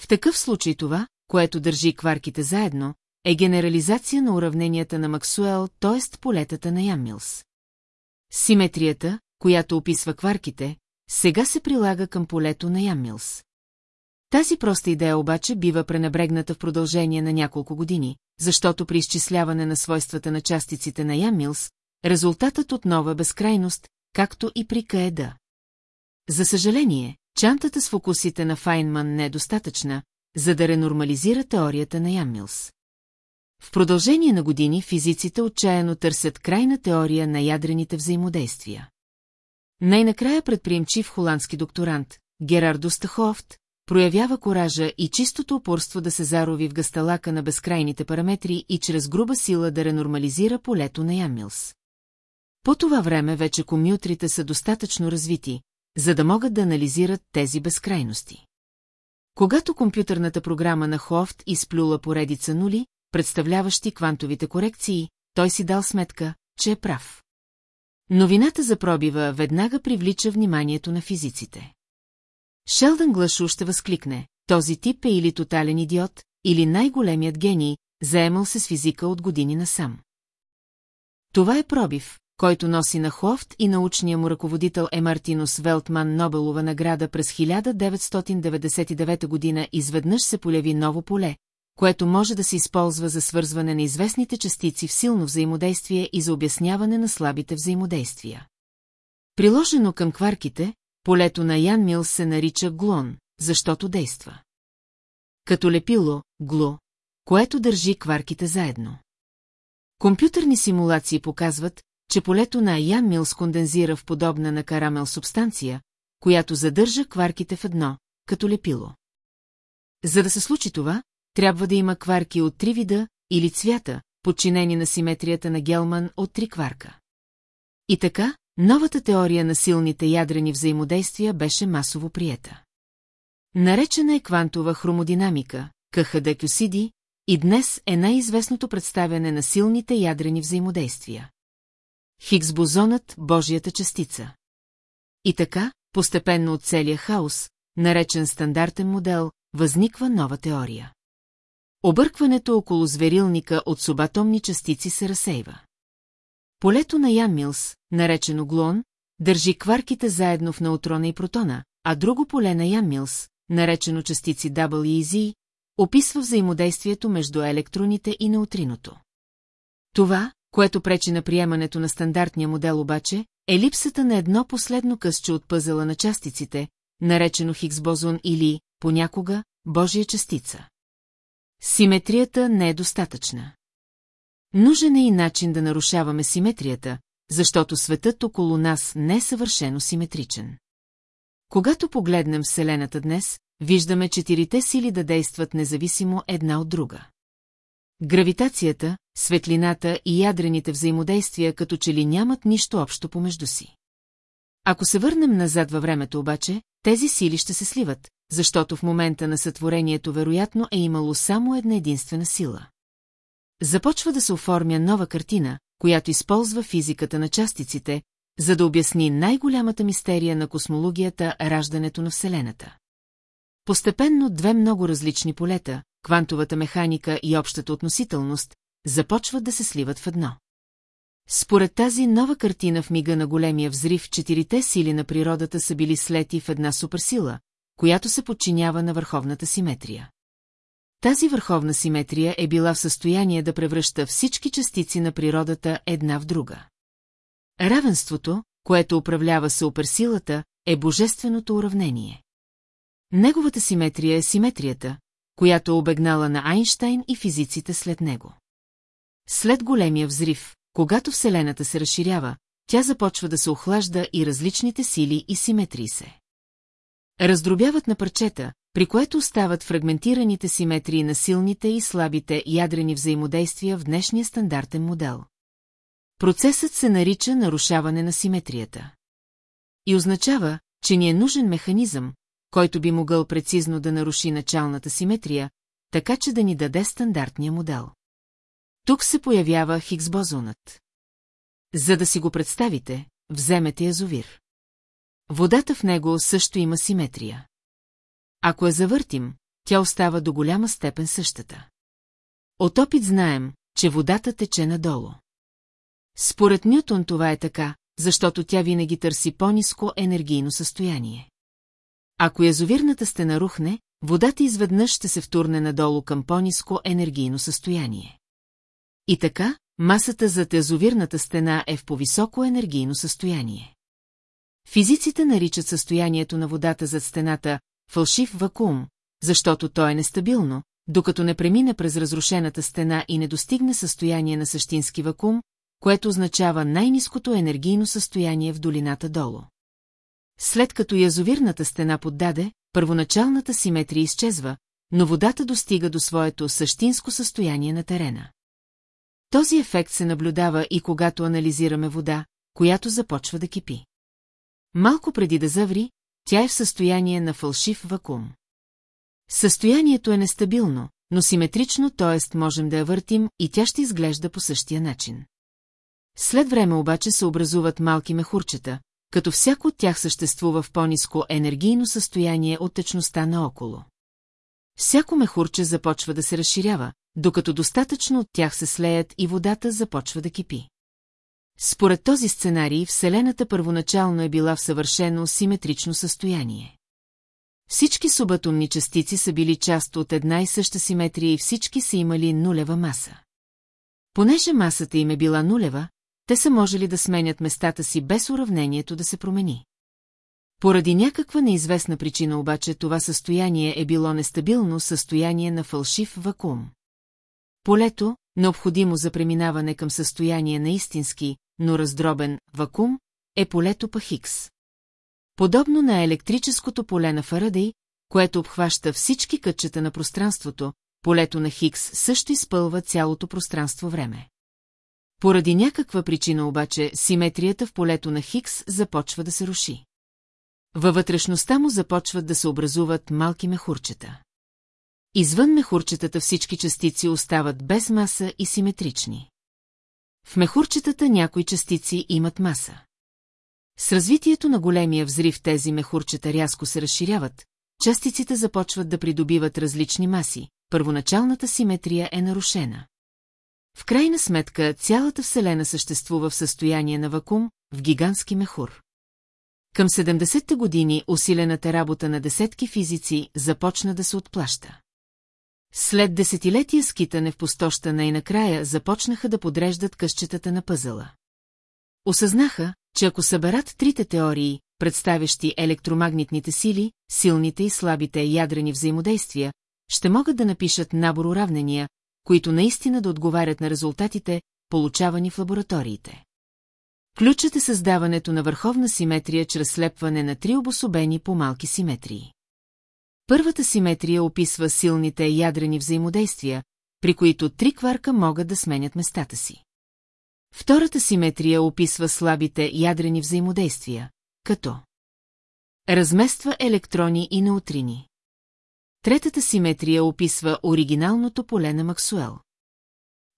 A: В такъв случай това, което държи кварките заедно, е генерализация на уравненията на Максуел, т.е. полетата на Яммилс. Симетрията, която описва кварките, сега се прилага към полето на Яммилс. Тази проста идея обаче бива пренебрегната в продължение на няколко години, защото при изчисляване на свойствата на частиците на Яммилс, резултатът отново е безкрайност, както и при КЕД. За съжаление, чантата с фокусите на Файнман не е достатъчна, за да ренормализира теорията на Яммилс. В продължение на години физиците отчаяно търсят крайна теория на ядрените взаимодействия. Най-накрая предприемчив холандски докторант, Герардо Стахофт, проявява коража и чистото упорство да се зарови в гасталака на безкрайните параметри и чрез груба сила да ренормализира полето на Яммилс. По това време вече комютрите са достатъчно развити, за да могат да анализират тези безкрайности. Когато компютърната програма на Хофт изплюла поредица нули, представляващи квантовите корекции, той си дал сметка, че е прав. Новината за пробива веднага привлича вниманието на физиците. Шелдън Глашу ще възкликне, този тип е или тотален идиот, или най-големият гений, заемал се с физика от години насам. Това е пробив, който носи на Хофт и научния му ръководител е Мартинус Велтман Нобелова награда през 1999 година изведнъж се поляви ново поле, което може да се използва за свързване на известните частици в силно взаимодействие и за обясняване на слабите взаимодействия. Приложено към кварките, полето на Ян Мил се нарича глон, защото действа. Като лепило, гло, което държи кварките заедно. Компютърни симулации показват, че полето на Ян Милс кондензира в подобна на карамел субстанция, която задържа кварките в едно, като лепило. За да се случи това, трябва да има кварки от три вида или цвята, подчинени на симетрията на Гелман от три кварка. И така, новата теория на силните ядрени взаимодействия беше масово приета. Наречена е квантова хромодинамика, КХД-кюсиди, и днес е най-известното представяне на силните ядрени взаимодействия. Хиггс-бозонът – Божията частица. И така, постепенно от целия хаос, наречен стандартен модел, възниква нова теория. Объркването около зверилника от субатомни частици се разсейва. Полето на Яммилс, наречено глон, държи кварките заедно в неутрона и протона, а друго поле на Яммилс, наречено частици W описва взаимодействието между електроните и неутриното. Това, което пречи на приемането на стандартния модел обаче, е липсата на едно последно късче от пъзела на частиците, наречено Хигс бозон или, понякога, Божия частица. Симетрията не е достатъчна. Нужен е и начин да нарушаваме симетрията, защото светът около нас не е съвършено симетричен. Когато погледнем Вселената днес, виждаме четирите сили да действат независимо една от друга. Гравитацията, светлината и ядрените взаимодействия като че ли нямат нищо общо помежду си. Ако се върнем назад във времето обаче, тези сили ще се сливат, защото в момента на сътворението вероятно е имало само една единствена сила. Започва да се оформя нова картина, която използва физиката на частиците, за да обясни най-голямата мистерия на космологията – раждането на Вселената. Постепенно две много различни полета, квантовата механика и общата относителност, започват да се сливат в едно. Според тази нова картина в мига на големия взрив, четирите сили на природата са били слети в една суперсила, която се подчинява на върховната симетрия. Тази върховна симетрия е била в състояние да превръща всички частици на природата една в друга. Равенството, което управлява суперсилата, е божественото уравнение. Неговата симетрия е симетрията, която е обегнала на Айнштайн и физиците след него. След големия взрив, когато Вселената се разширява, тя започва да се охлажда и различните сили и симетрии се. Раздробяват на парчета, при което остават фрагментираните симетрии на силните и слабите ядрени взаимодействия в днешния стандартен модел. Процесът се нарича нарушаване на симетрията. И означава, че ни е нужен механизъм, който би могъл прецизно да наруши началната симетрия, така че да ни даде стандартния модел. Тук се появява Хиггс-бозонът. За да си го представите, вземете язовир. Водата в него също има симетрия. Ако я завъртим, тя остава до голяма степен същата. От опит знаем, че водата тече надолу. Според Нютон това е така, защото тя винаги търси по-низко енергийно състояние. Ако язовирната стена рухне, водата изведнъж ще се втурне надолу към по-низко енергийно състояние. И така, масата зад язовирната стена е в по-високо енергийно състояние. Физиците наричат състоянието на водата зад стената фалшив вакуум, защото то е нестабилно, докато не премине през разрушената стена и не достигне състояние на същински вакуум, което означава най-низкото енергийно състояние в долината долу. След като язовирната стена поддаде, първоначалната симетрия изчезва, но водата достига до своето същинско състояние на терена. Този ефект се наблюдава и когато анализираме вода, която започва да кипи. Малко преди да заври, тя е в състояние на фалшив вакуум. Състоянието е нестабилно, но симетрично, т.е. можем да я въртим и тя ще изглежда по същия начин. След време обаче се образуват малки мехурчета, като всяко от тях съществува в по-низко енергийно състояние от течността наоколо. Всяко мехурче започва да се разширява, докато достатъчно от тях се слеят и водата започва да кипи. Според този сценарий, Вселената първоначално е била в съвършено симетрично състояние. Всички субатомни частици са били част от една и съща симетрия и всички са имали нулева маса. Понеже масата им е била нулева, те са можели да сменят местата си без уравнението да се промени. Поради някаква неизвестна причина обаче това състояние е било нестабилно състояние на фалшив вакуум. Полето, необходимо за преминаване към състояние на истински, но раздробен вакуум, е полето па Хикс. Подобно на електрическото поле на Фарадей, което обхваща всички кътчета на пространството, полето на Хикс също изпълва цялото пространство-време. Поради някаква причина обаче, симетрията в полето на Хикс започва да се руши. Във вътрешността му започват да се образуват малки мехурчета. Извън мехурчетата всички частици остават без маса и симетрични. В мехурчетата някои частици имат маса. С развитието на големия взрив тези мехурчета рязко се разширяват, частиците започват да придобиват различни маси, първоначалната симетрия е нарушена. В крайна сметка цялата Вселена съществува в състояние на вакуум, в гигантски мехур. Към 70-те години усилената работа на десетки физици започна да се отплаща. След десетилетия скитане в пустоща и накрая започнаха да подреждат къщетата на пъзела. Осъзнаха, че ако съберат трите теории, представящи електромагнитните сили, силните и слабите ядрени взаимодействия, ще могат да напишат набор уравнения, които наистина да отговарят на резултатите, получавани в лабораториите. Ключът е създаването на върховна симетрия чрез слепване на три обособени по малки симетрии. Първата симетрия описва силните ядрени взаимодействия, при които три кварка могат да сменят местата си. Втората симетрия описва слабите ядрени взаимодействия, като размества електрони и неутрини. Третата симетрия описва оригиналното поле на Максуел.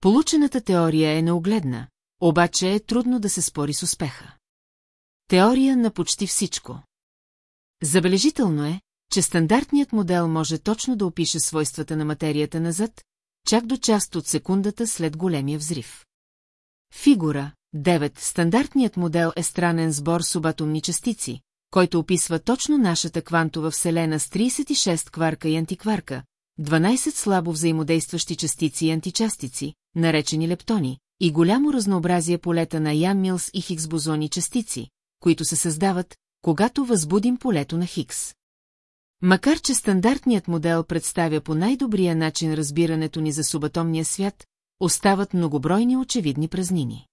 A: Получената теория е неогледна, обаче е трудно да се спори с успеха. Теория на почти всичко. Забележително е, че стандартният модел може точно да опише свойствата на материята назад, чак до част от секундата след големия взрив. Фигура 9. Стандартният модел е странен сбор субатомни частици, който описва точно нашата квантова вселена с 36 кварка и антикварка, 12 слабо взаимодействащи частици и античастици, наречени лептони, и голямо разнообразие полета на Ян Милс и Хикс бозони частици, които се създават, когато възбудим полето на Хикс. Макар че стандартният модел представя по най-добрия начин разбирането ни за субатомния свят, остават многобройни очевидни празнини.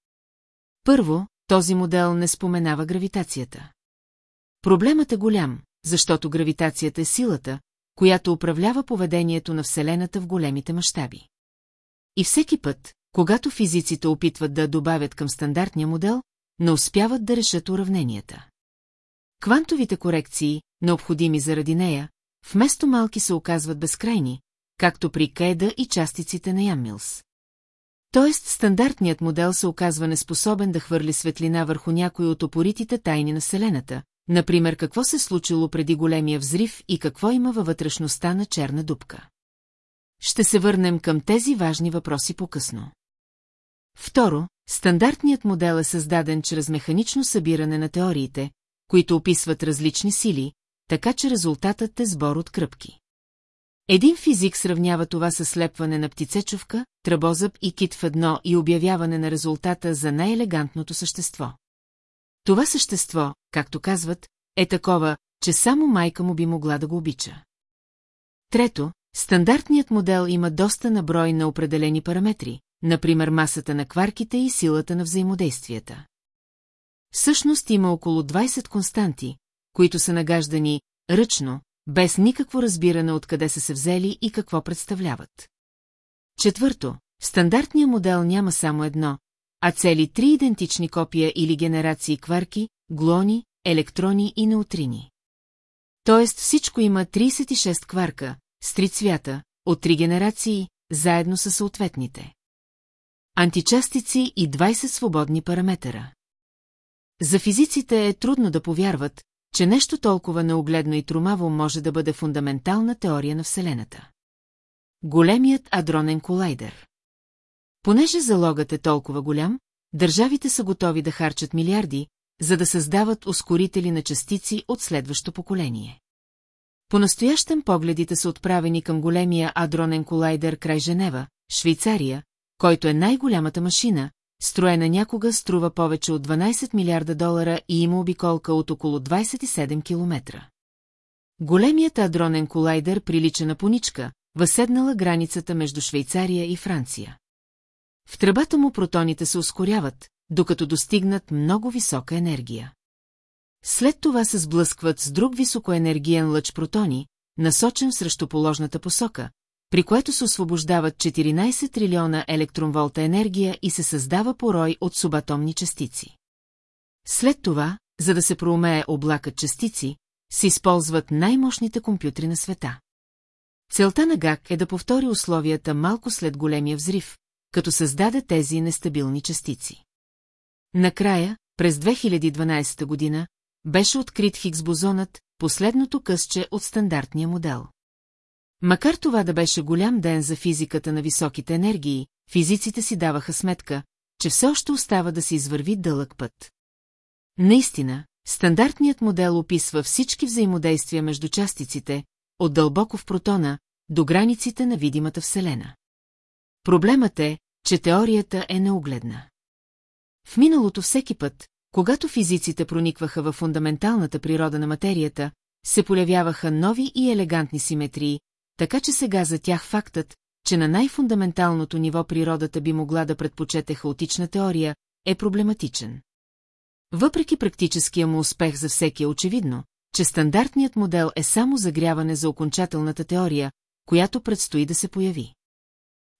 A: Първо, този модел не споменава гравитацията. Проблемът е голям, защото гравитацията е силата, която управлява поведението на Вселената в големите мащаби. И всеки път, когато физиците опитват да добавят към стандартния модел, не успяват да решат уравненията. Квантовите корекции, необходими заради нея, вместо малки се оказват безкрайни, както при Кеда и частиците на Яммилс. Тоест, стандартният модел се оказва неспособен да хвърли светлина върху някои от опоритите тайни на Вселената, например какво се случило преди големия взрив и какво има във вътрешността на черна дупка. Ще се върнем към тези важни въпроси по-късно. Второ, стандартният модел е създаден чрез механично събиране на теориите, които описват различни сили, така че резултатът е сбор от кръпки. Един физик сравнява това с слепване на птицечовка, тръбозъб и кит в едно и обявяване на резултата за най-елегантното същество. Това същество, както казват, е такова, че само майка му би могла да го обича. Трето, стандартният модел има доста наброй на определени параметри, например масата на кварките и силата на взаимодействията. Всъщност има около 20 константи, които са нагаждани ръчно, без никакво разбиране откъде са се взели и какво представляват. Четвърто, в стандартния модел няма само едно, а цели три идентични копия или генерации кварки, глони, електрони и неутрини. Тоест всичко има 36 кварка, с три цвята, от три генерации, заедно с съответните. Античастици и 20 свободни параметъра. За физиците е трудно да повярват, че нещо толкова неогледно и трумаво може да бъде фундаментална теория на Вселената. Големият адронен колайдер Понеже залогът е толкова голям, държавите са готови да харчат милиарди, за да създават ускорители на частици от следващо поколение. По-настоящем погледите са отправени към големия адронен колайдер край Женева, Швейцария, който е най-голямата машина, строена някога струва повече от 12 милиарда долара и има обиколка от около 27 километра. Големият адронен колайдер прилича на поничка, възседнала границата между Швейцария и Франция. В тръбата му протоните се ускоряват, докато достигнат много висока енергия. След това се сблъскват с друг високоенергиен лъч протони, насочен срещу положната посока, при което се освобождават 14 трилиона електронволта енергия и се създава порой от субатомни частици. След това, за да се проумее облакът частици, се използват най-мощните компютри на света. Целта на ГАК е да повтори условията малко след големия взрив, като създаде тези нестабилни частици. Накрая, през 2012 година, беше открит Хиггс-бозонът, последното късче от стандартния модел. Макар това да беше голям ден за физиката на високите енергии, физиците си даваха сметка, че все още остава да се извърви дълъг път. Наистина, стандартният модел описва всички взаимодействия между частиците, от дълбоко в протона, до границите на видимата Вселена. Проблемът е, че теорията е неогледна. В миналото всеки път, когато физиците проникваха в фундаменталната природа на материята, се появяваха нови и елегантни симетрии, така че сега за тях фактът, че на най-фундаменталното ниво природата би могла да предпочете хаотична теория, е проблематичен. Въпреки практическия му успех за всеки е очевидно, че стандартният модел е само загряване за окончателната теория, която предстои да се появи.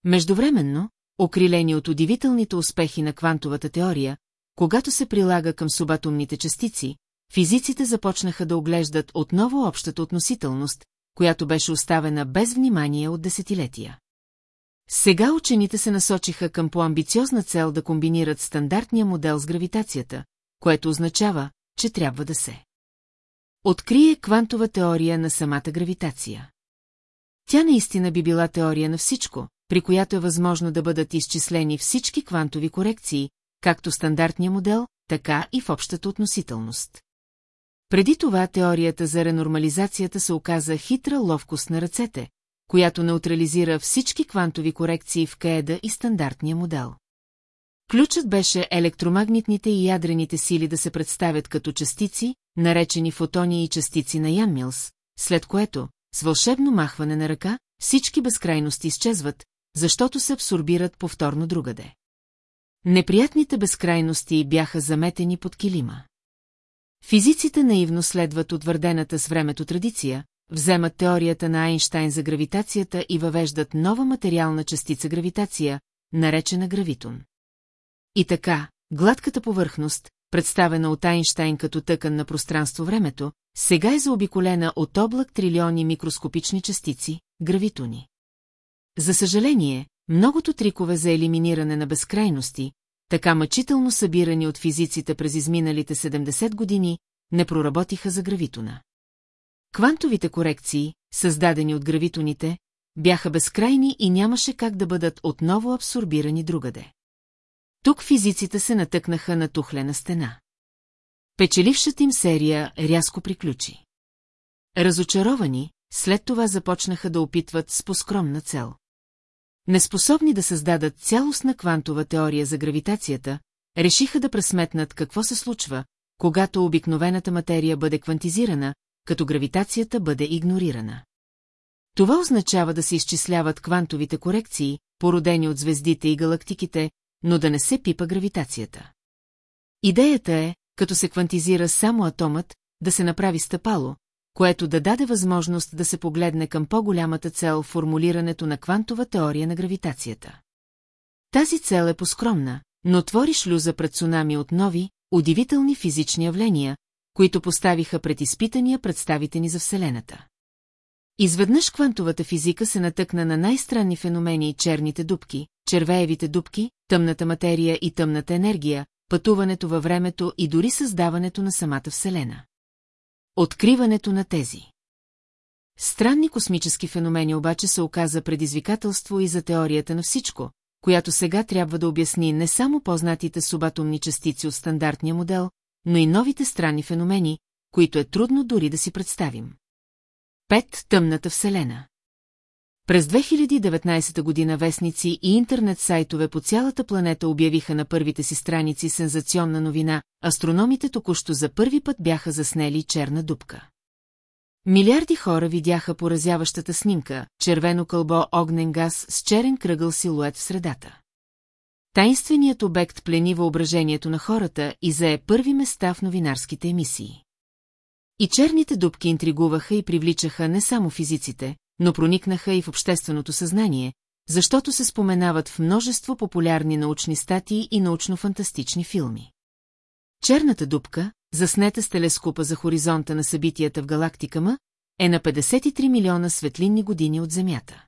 A: Междувременно, окрилени от удивителните успехи на квантовата теория, когато се прилага към субатомните частици, физиците започнаха да оглеждат отново общата относителност, която беше оставена без внимание от десетилетия. Сега учените се насочиха към по-амбициозна цел да комбинират стандартния модел с гравитацията, което означава, че трябва да се открие квантова теория на самата гравитация. Тя наистина би била теория на всичко, при която е възможно да бъдат изчислени всички квантови корекции, както стандартния модел, така и в общата относителност. Преди това теорията за ренормализацията се оказа хитра ловкост на ръцете, която неутрализира всички квантови корекции в кеда и стандартния модел. Ключът беше електромагнитните и ядрените сили да се представят като частици, наречени фотони и частици на Ян Милс, след което, с вълшебно махване на ръка, всички безкрайности изчезват, защото се абсорбират повторно другаде. Неприятните безкрайности бяха заметени под килима. Физиците наивно следват утвърдената с времето традиция, вземат теорията на Айнштайн за гравитацията и въвеждат нова материална частица гравитация, наречена гравитон. И така, гладката повърхност, представена от Айнштайн като тъкан на пространство-времето, сега е заобиколена от облак трилиони микроскопични частици, гравитони. За съжаление, многото трикове за елиминиране на безкрайности, така мъчително събирани от физиците през изминалите 70 години, не проработиха за гравитона. Квантовите корекции, създадени от гравитоните, бяха безкрайни и нямаше как да бъдат отново абсорбирани другаде. Тук физиците се натъкнаха на тухлена стена. Печелившата им серия рязко приключи. Разочаровани, след това започнаха да опитват с поскромна цел. Неспособни да създадат цялостна квантова теория за гравитацията, решиха да пресметнат какво се случва, когато обикновената материя бъде квантизирана, като гравитацията бъде игнорирана. Това означава да се изчисляват квантовите корекции, породени от звездите и галактиките, но да не се пипа гравитацията. Идеята е, като се квантизира само атомът, да се направи стъпало, което да даде възможност да се погледне към по-голямата цел формулирането на квантова теория на гравитацията. Тази цел е поскромна, но твори шлюза пред цунами от нови, удивителни физични явления, които поставиха пред изпитания представители за Вселената. Изведнъж квантовата физика се натъкна на най-странни феномени черните дубки, червеевите дубки, тъмната материя и тъмната енергия, пътуването във времето и дори създаването на самата Вселена. Откриването на тези. Странни космически феномени обаче се оказа предизвикателство и за теорията на всичко, която сега трябва да обясни не само познатите субатомни частици от стандартния модел, но и новите странни феномени, които е трудно дори да си представим. Пет Тъмната Вселена През 2019 година вестници и интернет сайтове по цялата планета обявиха на първите си страници сензационна новина, астрономите току-що за първи път бяха заснели черна дупка. Милиарди хора видяха поразяващата снимка, червено кълбо огнен газ с черен кръгъл силует в средата. Тайнственият обект плени въображението на хората и зае първи места в новинарските емисии. И черните дубки интригуваха и привличаха не само физиците, но проникнаха и в общественото съзнание, защото се споменават в множество популярни научни статии и научно-фантастични филми. Черната дупка, заснета с телескопа за хоризонта на събитията в галактикама, е на 53 милиона светлинни години от Земята.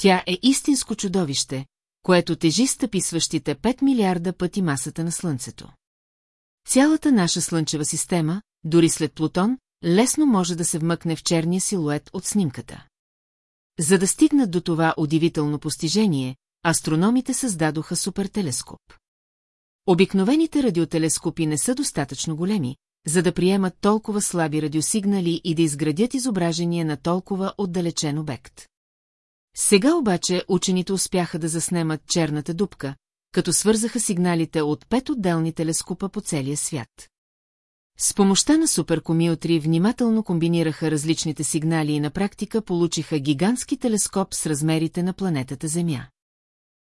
A: Тя е истинско чудовище, което тежи стъписващите 5 милиарда пъти масата на Слънцето. Цялата наша Слънчева система, дори след Плутон, лесно може да се вмъкне в черния силует от снимката. За да стигнат до това удивително постижение, астрономите създадоха супертелескоп. Обикновените радиотелескопи не са достатъчно големи, за да приемат толкова слаби радиосигнали и да изградят изображение на толкова отдалечен обект. Сега обаче учените успяха да заснемат черната дупка, като свързаха сигналите от пет отделни телескопа по целия свят. С помощта на суперкомиотри внимателно комбинираха различните сигнали и на практика получиха гигантски телескоп с размерите на планетата Земя.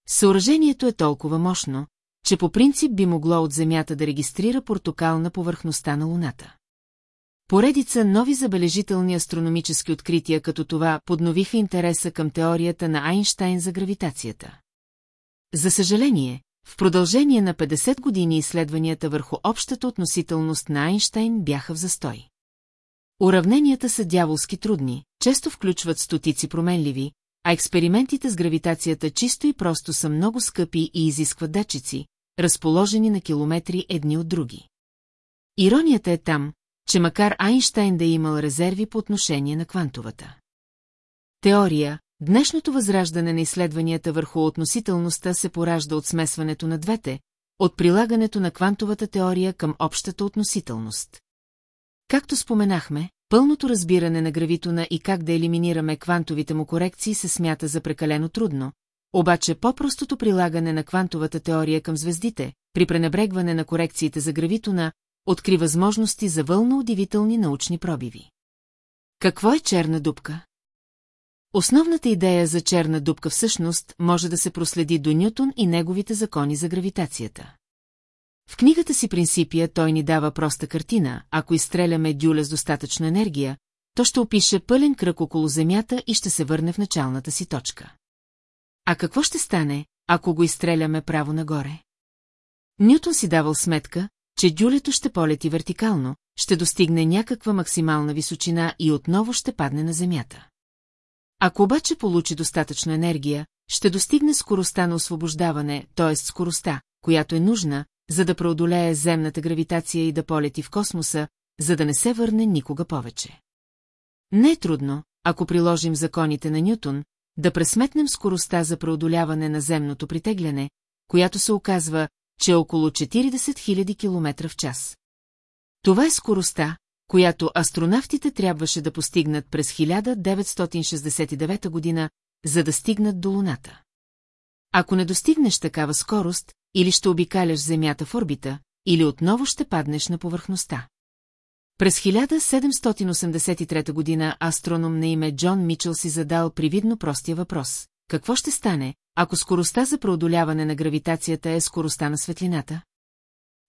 A: Съоръжението е толкова мощно, че по принцип би могло от Земята да регистрира портокал на повърхността на Луната. Поредица нови забележителни астрономически открития като това подновиха интереса към теорията на Айнштайн за гравитацията. За съжаление, в продължение на 50 години изследванията върху общата относителност на Айнштайн бяха в застой. Уравненията са дяволски трудни, често включват стотици променливи, а експериментите с гравитацията чисто и просто са много скъпи и изискват датчици, разположени на километри едни от други. Иронията е там, че макар Айнштайн да е имал резерви по отношение на квантовата теория, днешното възраждане на изследванията върху относителността се поражда от смесването на двете, от прилагането на квантовата теория към общата относителност. Както споменахме, пълното разбиране на гравитона и как да елиминираме квантовите му корекции се смята за прекалено трудно, обаче по-простото прилагане на квантовата теория към звездите, при пренебрегване на корекциите за гравитона, откри възможности за вълна удивителни научни пробиви. Какво е черна дупка? Основната идея за черна дупка всъщност може да се проследи до Нютон и неговите закони за гравитацията. В книгата си Принципия той ни дава проста картина, ако изстреляме дюля с достатъчно енергия, то ще опише пълен кръг около Земята и ще се върне в началната си точка. А какво ще стане, ако го изстреляме право нагоре? Нютон си давал сметка, че дюлето ще полети вертикално, ще достигне някаква максимална височина и отново ще падне на земята. Ако обаче получи достатъчно енергия, ще достигне скоростта на освобождаване, т.е. скоростта, която е нужна, за да преодолее земната гравитация и да полети в космоса, за да не се върне никога повече. Не е трудно, ако приложим законите на Нютон, да пресметнем скоростта за преодоляване на земното притегляне, която се оказва, че е около 40 000 км в час. Това е скоростта, която астронавтите трябваше да постигнат през 1969 година, за да стигнат до Луната. Ако не достигнеш такава скорост, или ще обикаляш Земята в орбита, или отново ще паднеш на повърхността. През 1783 година астроном на име Джон Мичел си задал привидно простия въпрос. Какво ще стане, ако скоростта за преодоляване на гравитацията е скоростта на светлината?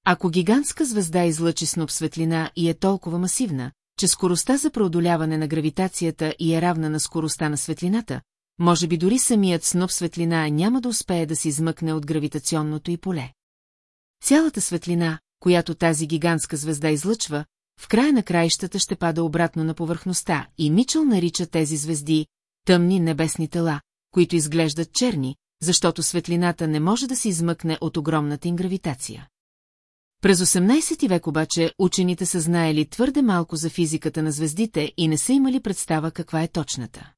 A: Ако гигантска звезда излъчи сноп светлина и е толкова масивна, че скоростта за преодоляване на гравитацията и е равна на скоростта на светлината, може би дори самият сноп светлина няма да успее да се измъкне от гравитационното и поле. Цялата светлина, която тази гигантска звезда излъчва, в края на краищата ще пада обратно на повърхността и Мичел нарича тези звезди тъмни небесни тела, които изглеждат черни, защото светлината не може да се измъкне от огромната им гравитация. През 18 век обаче учените са знаели твърде малко за физиката на звездите и не са имали представа каква е точната.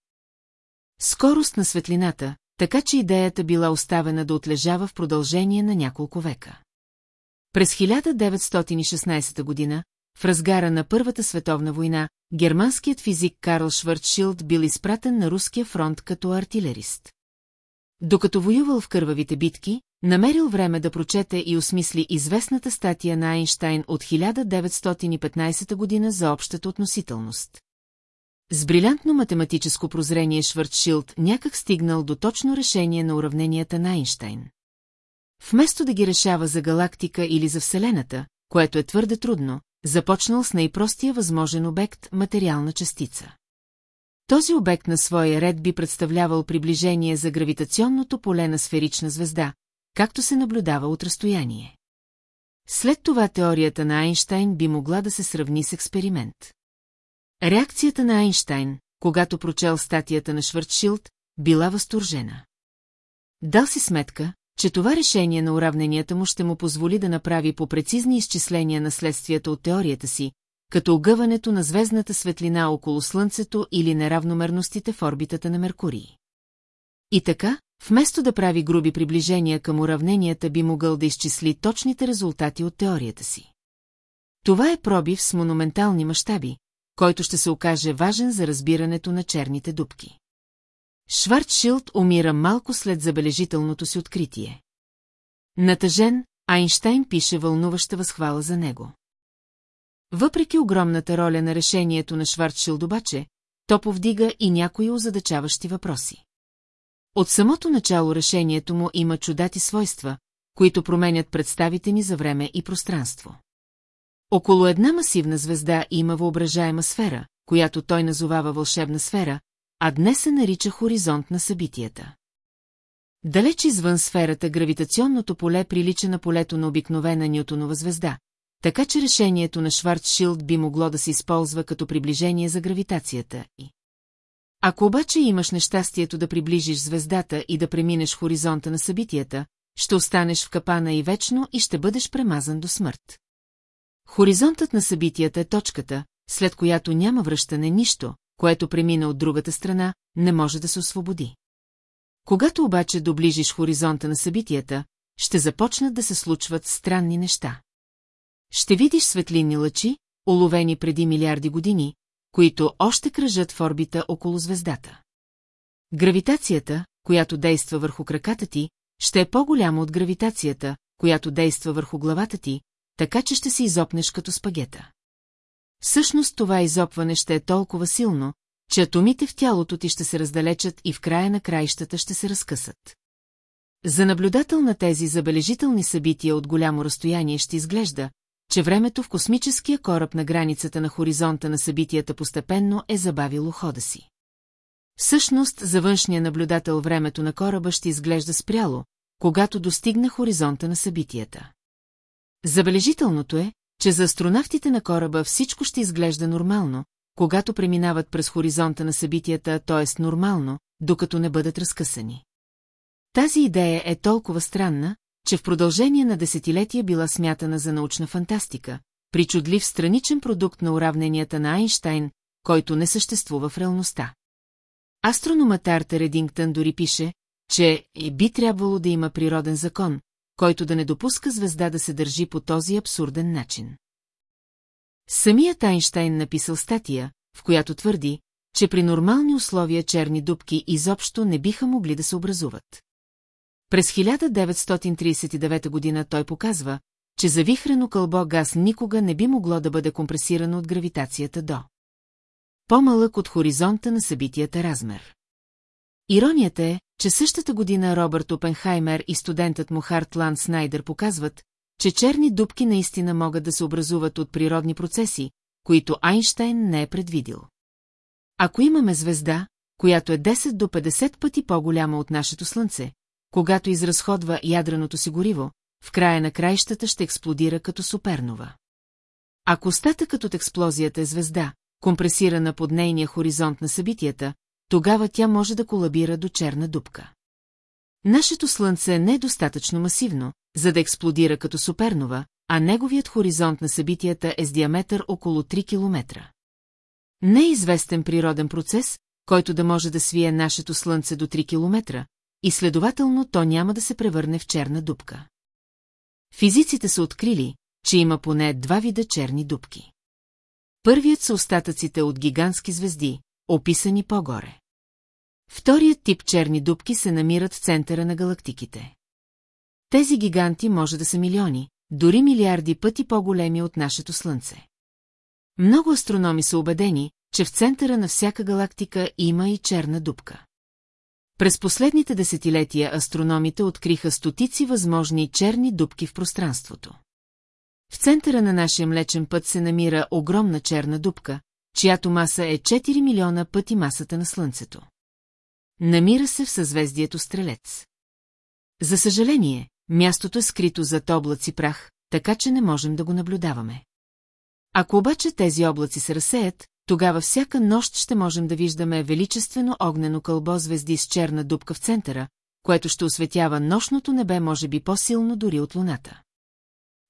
A: Скорост на светлината, така че идеята била оставена да отлежава в продължение на няколко века. През 1916 година, в разгара на Първата световна война, германският физик Карл Швъртшилд бил изпратен на руския фронт като артилерист. Докато воювал в кървавите битки, намерил време да прочете и осмисли известната статия на Айнштайн от 1915 година за общата относителност. С брилянтно математическо прозрение Швъртшилд някак стигнал до точно решение на уравненията на Айнштайн. Вместо да ги решава за галактика или за Вселената, което е твърде трудно, започнал с най-простия възможен обект – материална частица. Този обект на своя ред би представлявал приближение за гравитационното поле на сферична звезда, както се наблюдава от разстояние. След това теорията на Айнштайн би могла да се сравни с експеримент. Реакцията на Айнштайн, когато прочел статията на Швъртшилд, била възторжена. Дал си сметка, че това решение на уравненията му ще му позволи да направи по прецизни изчисления на следствията от теорията си, като огъването на звездната светлина около Слънцето или неравномерностите в орбитата на Меркурий. И така, вместо да прави груби приближения към уравненията, би могъл да изчисли точните резултати от теорията си. Това е пробив с монументални мащаби, който ще се окаже важен за разбирането на черните дубки. Шварцшилд умира малко след забележителното си откритие. Натъжен, Айнштайн пише вълнуваща възхвала за него. Въпреки огромната роля на решението на Шварцшилд обаче, то повдига и някои озадачаващи въпроси. От самото начало решението му има чудати свойства, които променят представите ни за време и пространство. Около една масивна звезда има въображаема сфера, която той назовава вълшебна сфера, а днес се нарича хоризонт на събитията. Далеч извън сферата гравитационното поле прилича на полето на обикновена Нютонова звезда, така че решението на Шварцшилд би могло да се използва като приближение за гравитацията и... Ако обаче имаш нещастието да приближиш звездата и да преминеш хоризонта на събитията, ще останеш в капана и вечно и ще бъдеш премазан до смърт. Хоризонтът на събитията е точката, след която няма връщане нищо, което премина от другата страна, не може да се освободи. Когато обаче доближиш хоризонта на събитията, ще започнат да се случват странни неща. Ще видиш светлинни лъчи, уловени преди милиарди години, които още кръжат в орбита около звездата. Гравитацията, която действа върху краката ти, ще е по-голяма от гравитацията, която действа върху главата ти, така че ще се изопнеш като спагета. Всъщност това изопване ще е толкова силно, че атомите в тялото ти ще се раздалечат и в края на краищата ще се разкъсат. За наблюдател на тези забележителни събития от голямо разстояние ще изглежда, че времето в космическия кораб на границата на хоризонта на събитията постепенно е забавило хода си. Всъщност, за външния наблюдател времето на кораба ще изглежда спряло, когато достигне хоризонта на събитията. Забележителното е, че за астронавтите на кораба всичко ще изглежда нормално, когато преминават през хоризонта на събитията, т.е. нормално, докато не бъдат разкъсани. Тази идея е толкова странна, че в продължение на десетилетия била смятана за научна фантастика, причудлив страничен продукт на уравненията на Айнштайн, който не съществува в реалността. Астрономът Артер Редингтън дори пише, че би трябвало да има природен закон, който да не допуска звезда да се държи по този абсурден начин. Самият Айнштайн написал статия, в която твърди, че при нормални условия черни дубки изобщо не биха могли да се образуват. През 1939 година той показва, че завихрено кълбо газ никога не би могло да бъде компресирано от гравитацията до. По-малък от хоризонта на събитията размер. Иронията е, че същата година Робърт Опенхаймер и студентът му Харт Ланд Снайдер показват, че черни дубки наистина могат да се образуват от природни процеси, които Айнштайн не е предвидил. Ако имаме звезда, която е 10 до 50 пъти по-голяма от нашето Слънце, когато изразходва ядреното си гориво, в края на краищата ще експлодира като супернова. Ако остатъкът от експлозията е звезда, компресирана под нейния хоризонт на събитията, тогава тя може да колабира до черна дупка. Нашето Слънце не е достатъчно масивно, за да експлодира като супернова, а неговият хоризонт на събитията е с диаметър около 3 км. Не е известен природен процес, който да може да свие нашето Слънце до 3 км, и следователно то няма да се превърне в черна дупка. Физиците са открили, че има поне два вида черни дупки. Първият са остатъците от гигантски звезди, описани по-горе. Вторият тип черни дупки се намират в центъра на галактиките. Тези гиганти може да са милиони, дори милиарди пъти по-големи от нашето Слънце. Много астрономи са убедени, че в центъра на всяка галактика има и черна дупка. През последните десетилетия астрономите откриха стотици възможни черни дупки в пространството. В центъра на нашия млечен път се намира огромна черна дупка, чиято маса е 4 милиона пъти масата на Слънцето. Намира се в съзвездието Стрелец. За съжаление, мястото е скрито зад облаци прах, така че не можем да го наблюдаваме. Ако обаче тези облаци се разсеят, тогава всяка нощ ще можем да виждаме величествено огнено кълбо звезди с черна дупка в центъра, което ще осветява нощното небе може би по-силно дори от луната.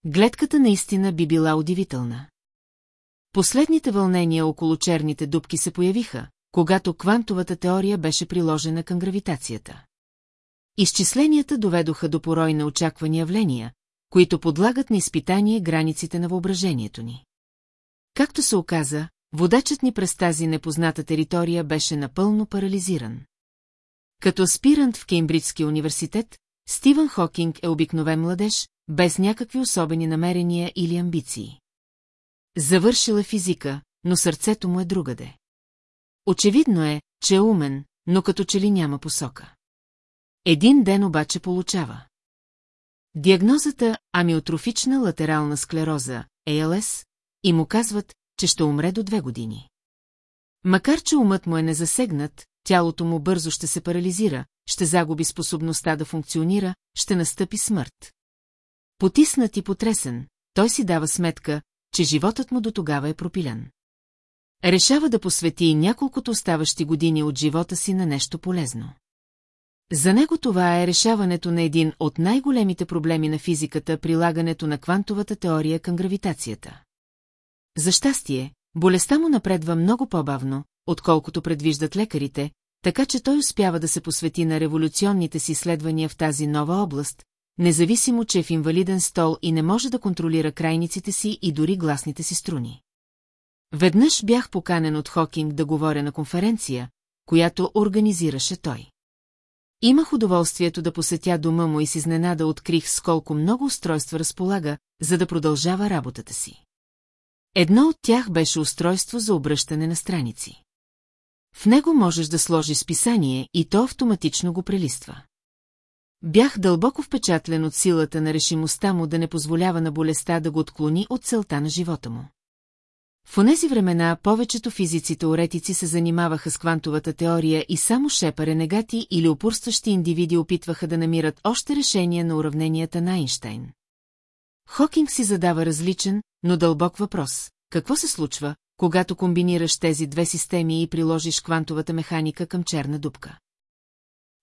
A: Гледката наистина би била удивителна. Последните вълнения около черните дупки се появиха, когато квантовата теория беше приложена към гравитацията. Изчисленията доведоха до порой на очаквани явления, които подлагат на изпитание границите на въображението ни. Както се оказа, водачът ни през тази непозната територия беше напълно парализиран. Като аспирант в Кеймбриджския университет, Стивън Хокинг е обикновен младеж, без някакви особени намерения или амбиции. Завършил е физика, но сърцето му е другаде. Очевидно е, че е умен, но като че ли няма посока. Един ден обаче получава. Диагнозата амиотрофична латерална склероза, АЛС, и му казват, че ще умре до две години. Макар, че умът му е незасегнат, тялото му бързо ще се парализира, ще загуби способността да функционира, ще настъпи смърт. Потиснат и потресен, той си дава сметка, че животът му до тогава е пропилян. Решава да посвети няколкото оставащи години от живота си на нещо полезно. За него това е решаването на един от най-големите проблеми на физиката, прилагането на квантовата теория към гравитацията. За щастие, болестта му напредва много по-бавно, отколкото предвиждат лекарите, така че той успява да се посвети на революционните си изследвания в тази нова област, независимо, че е в инвалиден стол и не може да контролира крайниците си и дори гласните си струни. Веднъж бях поканен от Хокинг да говоря на конференция, която организираше той. Имах удоволствието да посетя дома му и с изненада открих с колко много устройства разполага, за да продължава работата си. Едно от тях беше устройство за обръщане на страници. В него можеш да сложиш списание и то автоматично го прелиства. Бях дълбоко впечатлен от силата на решимостта му да не позволява на болестта да го отклони от целта на живота му. В онези времена повечето физици-теоретици се занимаваха с квантовата теория и само шепа ренегати или опурстващи индивиди опитваха да намират още решения на уравненията на Айнштайн. Хокинг си задава различен, но дълбок въпрос. Какво се случва, когато комбинираш тези две системи и приложиш квантовата механика към черна дупка?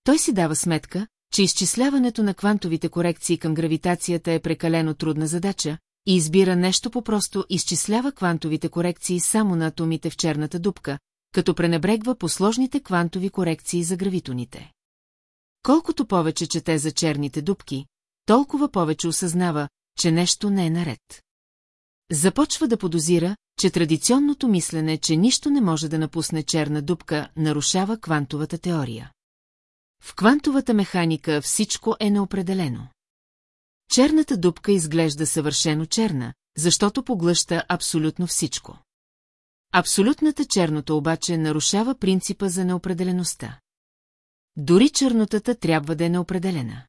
A: Той си дава сметка, че изчисляването на квантовите корекции към гравитацията е прекалено трудна задача, и избира нещо по-просто изчислява квантовите корекции само на атомите в черната дупка, като пренебрегва по сложните квантови корекции за гравитоните. Колкото повече чете за черните дупки, толкова повече осъзнава, че нещо не е наред. Започва да подозира, че традиционното мислене, че нищо не може да напусне черна дупка, нарушава квантовата теория. В квантовата механика всичко е неопределено. Черната дупка изглежда съвършено черна, защото поглъща абсолютно всичко. Абсолютната чернота обаче нарушава принципа за неопределеността. Дори чернотата трябва да е неопределена.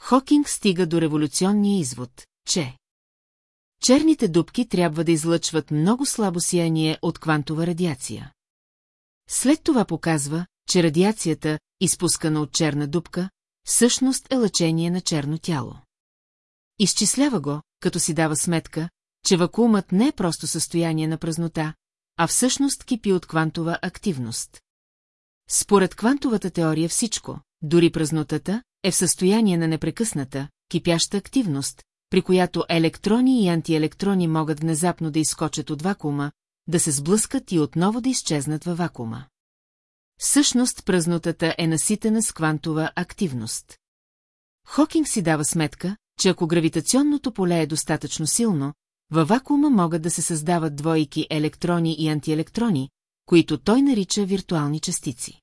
A: Хокинг стига до революционния извод, че черните дупки трябва да излъчват много слабо сияние от квантова радиация. След това показва, че радиацията, изпускана от черна дупка, всъщност е лъчение на черно тяло. Изчислява го, като си дава сметка, че вакуумът не е просто състояние на празнота, а всъщност кипи от квантова активност. Според квантовата теория всичко, дори празнотата, е в състояние на непрекъсната, кипяща активност, при която електрони и антиелектрони могат внезапно да изкочат от вакуума, да се сблъскат и отново да изчезнат във вакуума. Всъщност празнотата е наситена с квантова активност. Хокинг си дава сметка, че ако гравитационното поле е достатъчно силно, във вакуума могат да се създават двойки електрони и антиелектрони, които той нарича виртуални частици.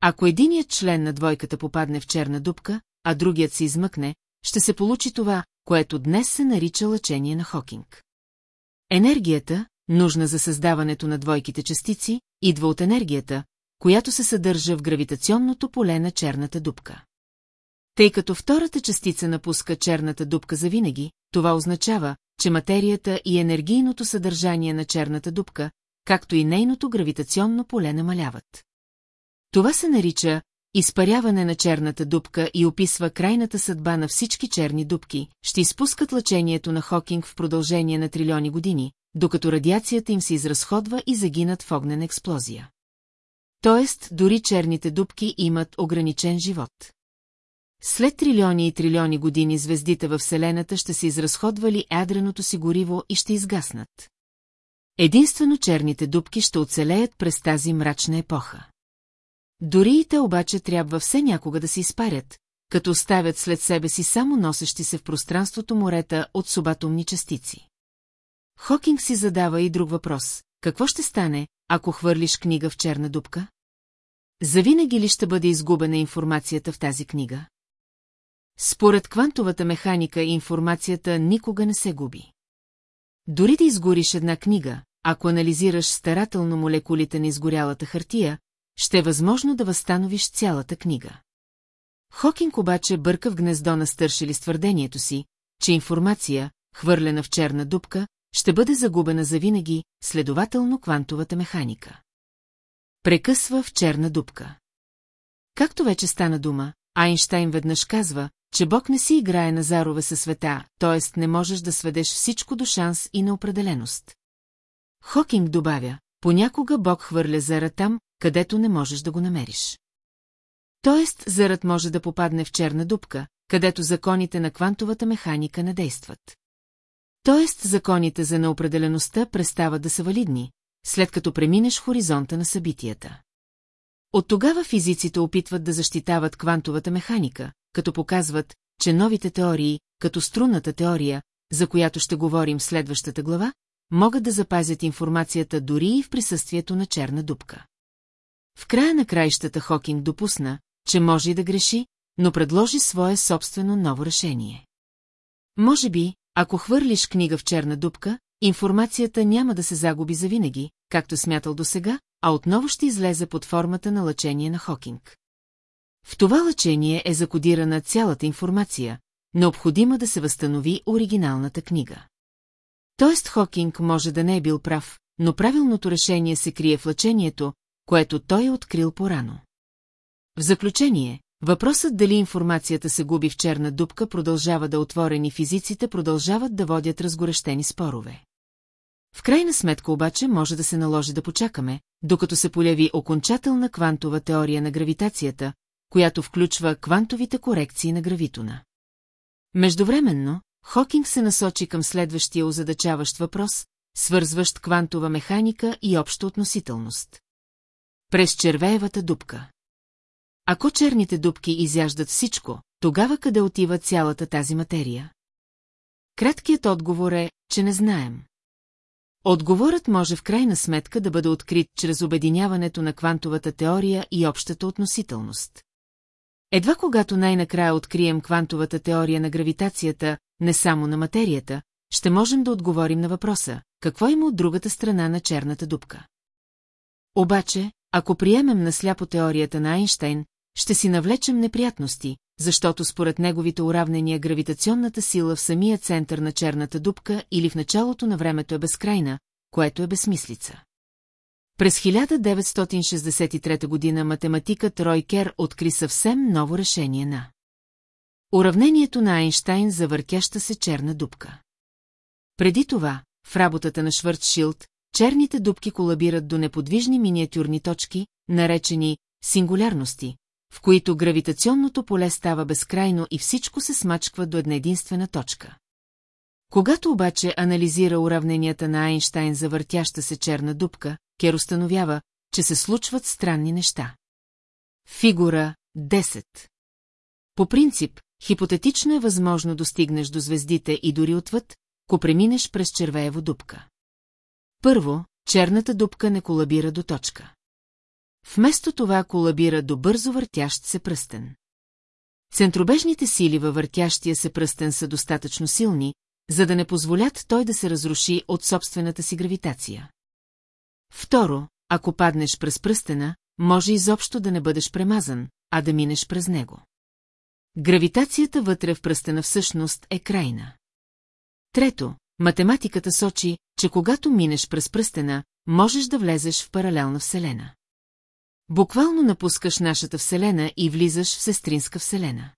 A: Ако единият член на двойката попадне в черна дупка, а другият се измъкне, ще се получи това, което днес се нарича лъчение на Хокинг. Енергията, нужна за създаването на двойките частици, идва от енергията, която се съдържа в гравитационното поле на черната дупка. Тъй като втората частица напуска черната дупка завинаги, това означава, че материята и енергийното съдържание на черната дупка, както и нейното гравитационно поле намаляват. Това се нарича изпаряване на черната дупка и описва крайната съдба на всички черни дупки, ще изпускат лъчението на Хокинг в продължение на трилиони години, докато радиацията им се изразходва и загинат в огнена експлозия. Тоест, дори черните дупки имат ограничен живот. След трилиони и трилиони години звездите във Вселената ще се изразходвали ядреното си гориво и ще изгаснат. Единствено черните дубки ще оцелеят през тази мрачна епоха. Дори и те обаче трябва все някога да се изпарят, като оставят след себе си само носещи се в пространството морета от субатомни частици. Хокинг си задава и друг въпрос. Какво ще стане, ако хвърлиш книга в черна дупка? Завинаги ли ще бъде изгубена информацията в тази книга? Според квантовата механика информацията никога не се губи. Дори да изгориш една книга, ако анализираш старателно молекулите на изгорялата хартия, ще е възможно да възстановиш цялата книга. Хокинг обаче бърка в гнездо на стършили с твърдението си, че информация, хвърлена в черна дупка, ще бъде загубена завинаги, следователно квантовата механика. Прекъсва в черна дупка. Както вече стана дума, Айнштайн веднъж казва, че Бог не си играе на зарове със света, т.е. не можеш да сведеш всичко до шанс и на определеност. Хокинг добавя, понякога Бог хвърля зара там, където не можеш да го намериш. Тоест, зарът може да попадне в черна дупка, където законите на квантовата механика не действат. Тоест, законите за неопределеността престават да са валидни, след като преминеш хоризонта на събитията. От тогава физиците опитват да защитават квантовата механика, като показват, че новите теории, като струнната теория, за която ще говорим в следващата глава, могат да запазят информацията дори и в присъствието на черна дупка. В края на краищата Хокинг допусна, че може и да греши, но предложи свое собствено ново решение. Може би, ако хвърлиш книга в черна дупка, информацията няма да се загуби завинаги, както смятал досега, а отново ще излезе под формата на лъчение на Хокинг. В това лъчение е закодирана цялата информация, необходима да се възстанови оригиналната книга. Тоест Хокинг може да не е бил прав, но правилното решение се крие в лъчението, което той е открил порано. В заключение, въпросът дали информацията се губи в черна дупка продължава да отворени физиците продължават да водят разгорещени спорове. В крайна сметка обаче може да се наложи да почакаме, докато се поляви окончателна квантова теория на гравитацията, която включва квантовите корекции на гравитона. Междувременно, Хокинг се насочи към следващия озадачаващ въпрос, свързващ квантова механика и обща относителност. През червеевата дупка. Ако черните дупки изяждат всичко, тогава къде отива цялата тази материя? Краткият отговор е, че не знаем. Отговорът може в крайна сметка да бъде открит чрез обединяването на квантовата теория и общата относителност. Едва когато най-накрая открием квантовата теория на гравитацията, не само на материята, ще можем да отговорим на въпроса, какво има от другата страна на черната дупка. Обаче, ако приемем насляпо теорията на Айнштейн, ще си навлечем неприятности, защото според неговите уравнения гравитационната сила в самия център на черната дупка или в началото на времето е безкрайна, което е безсмислица. През 1963 година математикът Рой Кер откри съвсем ново решение на уравнението на Айнштайн за въртяща се черна дупка. Преди това, в работата на Швъртшилд, черните дупки колабират до неподвижни миниатюрни точки, наречени сингулярности, в които гравитационното поле става безкрайно и всичко се смачква до една единствена точка. Когато обаче анализира уравненията на Айнштайн за въртяща се черна дупка, Кер установява, че се случват странни неща. Фигура 10 По принцип, хипотетично е възможно достигнеш до звездите и дори отвъд, ко преминеш през червеево дупка. Първо, черната дупка не колабира до точка. Вместо това колабира до бързо въртящ се пръстен. Центробежните сили във въртящия се пръстен са достатъчно силни, за да не позволят той да се разруши от собствената си гравитация. Второ, ако паднеш през пръстена, може изобщо да не бъдеш премазан, а да минеш през него. Гравитацията вътре в пръстена всъщност е крайна. Трето, математиката сочи, че когато минеш през пръстена, можеш да влезеш в паралелна вселена. Буквално напускаш нашата вселена и влизаш в сестринска вселена.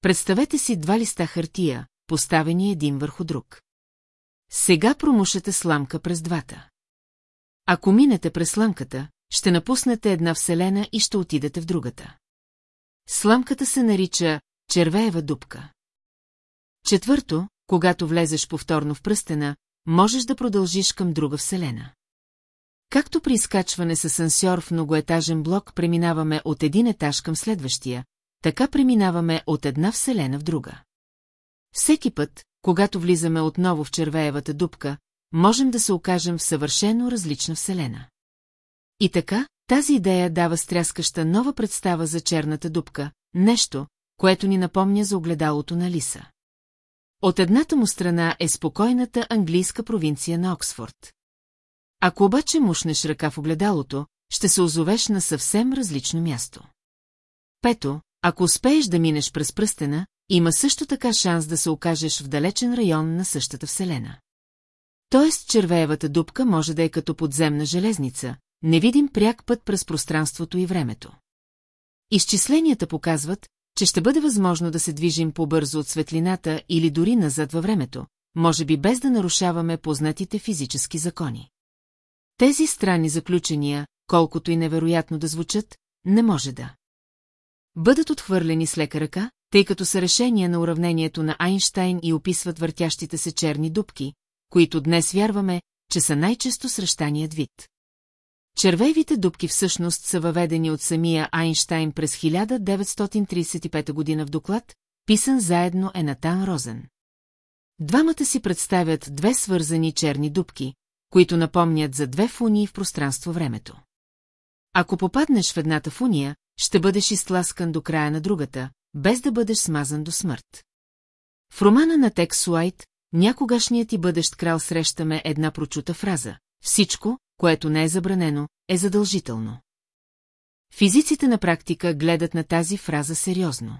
A: Представете си два листа хартия, поставени един върху друг. Сега промушете сламка през двата. Ако минете през сламката, ще напуснете една вселена и ще отидете в другата. Сламката се нарича червеева дупка. Четвърто, когато влезеш повторно в пръстена, можеш да продължиш към друга вселена. Както при изкачване с асансьор в многоетажен блок преминаваме от един етаж към следващия, така преминаваме от една вселена в друга. Всеки път, когато влизаме отново в червеевата дупка, можем да се окажем в съвършено различна вселена. И така, Тази идея дава стряскаща нова представа за черната дупка, нещо, което ни напомня за огледалото на Лиса. От едната му страна е спокойната английска провинция на Оксфорд. Ако обаче мушнеш ръка в огледалото, ще се озовеш на съвсем различно място. Пето, ако успееш да минеш през пръстена, има също така шанс да се окажеш в далечен район на същата Вселена. Тоест червеевата дупка може да е като подземна железница, невидим пряк път през пространството и времето. Изчисленията показват, че ще бъде възможно да се движим по-бързо от светлината или дори назад във времето, може би без да нарушаваме познатите физически закони. Тези странни заключения, колкото и невероятно да звучат, не може да бъдат отхвърлени с лека ръка, тъй като са решения на уравнението на Айнштайн и описват въртящите се черни дубки, които днес вярваме, че са най-често срещаният вид. Червейвите дубки всъщност са въведени от самия Айнштайн през 1935 година в доклад, писан заедно е Натан Розен. Двамата си представят две свързани черни дубки, които напомнят за две фунии в пространство-времето. Ако попаднеш в едната фуния, ще бъдеш изтласкан до края на другата, без да бъдеш смазан до смърт. В романа на Текс Уайт, някогашният и бъдещ крал срещаме една прочута фраза. Всичко, което не е забранено, е задължително. Физиците на практика гледат на тази фраза сериозно.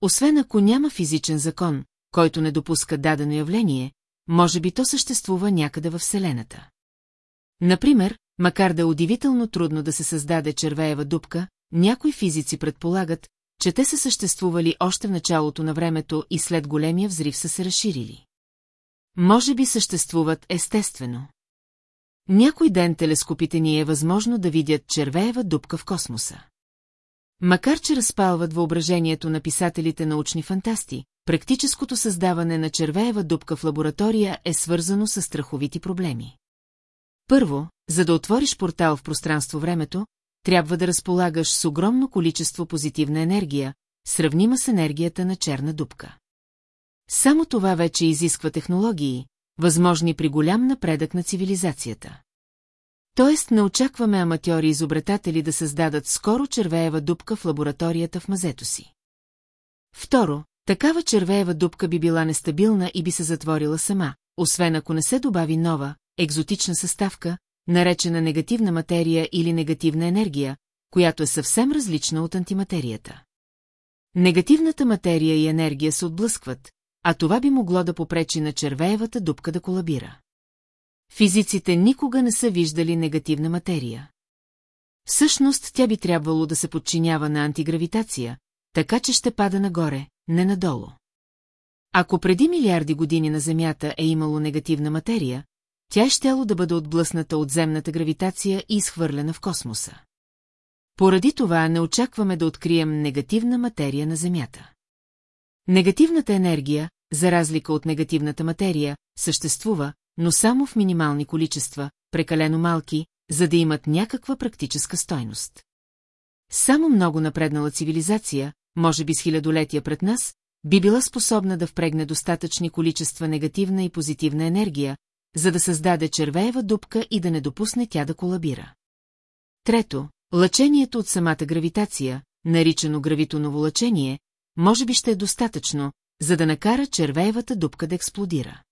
A: Освен ако няма физичен закон, който не допуска дадено явление, може би то съществува някъде във Вселената. Например, макар да е удивително трудно да се създаде червеева дупка, някои физици предполагат, че те са съществували още в началото на времето и след големия взрив са се разширили. Може би съществуват естествено. Някой ден телескопите ни е възможно да видят червеева дупка в космоса. Макар че разпалват въображението на писателите научни фантасти, практическото създаване на червеева дупка в лаборатория е свързано с страховити проблеми. Първо, за да отвориш портал в пространство-времето, трябва да разполагаш с огромно количество позитивна енергия, сравнима с енергията на черна дупка. Само това вече изисква технологии, възможни при голям напредък на цивилизацията. Тоест не очакваме аматьори-изобретатели да създадат скоро червеева дупка в лабораторията в мазето си. Второ, такава червеева дупка би била нестабилна и би се затворила сама, освен ако не се добави нова, екзотична съставка, наречена негативна материя или негативна енергия, която е съвсем различна от антиматерията. Негативната материя и енергия се отблъскват, а това би могло да попречи на червеевата дупка да колабира. Физиците никога не са виждали негативна материя. Всъщност тя би трябвало да се подчинява на антигравитация, така че ще пада нагоре, не надолу. Ако преди милиарди години на Земята е имало негативна материя, тя е щяло да бъде отблъсната от земната гравитация и изхвърлена в космоса. Поради това не очакваме да открием негативна материя на Земята. Негативната енергия, за разлика от негативната материя, съществува, но само в минимални количества, прекалено малки, за да имат някаква практическа стойност. Само много напреднала цивилизация, може би с хилядолетия пред нас, би била способна да впрегне достатъчни количества негативна и позитивна енергия, за да създаде червеева дупка и да не допусне тя да колабира. Трето, лъчението от самата гравитация, наричано гравитоново лъчение, може би ще е достатъчно, за да накара червеевата дупка да експлодира.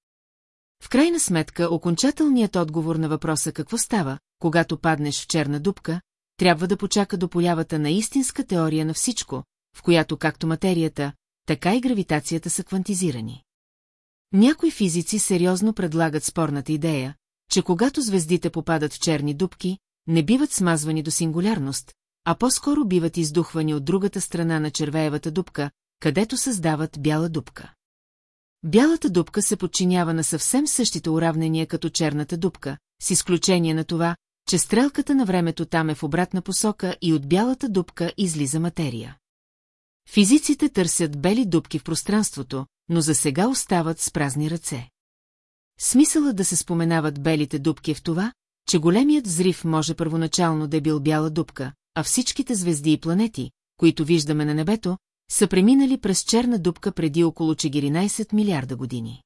A: В крайна сметка, окончателният отговор на въпроса какво става, когато паднеш в черна дупка, трябва да почака до появата на истинска теория на всичко, в която както материята, така и гравитацията са квантизирани. Някои физици сериозно предлагат спорната идея, че когато звездите попадат в черни дупки, не биват смазвани до сингулярност, а по-скоро биват издухвани от другата страна на червеевата дупка, където създават бяла дупка. Бялата дупка се подчинява на съвсем същите уравнения като черната дупка, с изключение на това, че стрелката на времето там е в обратна посока и от бялата дупка излиза материя. Физиците търсят бели дупки в пространството, но за сега остават с празни ръце. Смисълът да се споменават белите дупки е в това, че големият взрив може първоначално да е бил бяла дупка, а всичките звезди и планети, които виждаме на небето, са преминали през черна дупка преди около 14 милиарда години.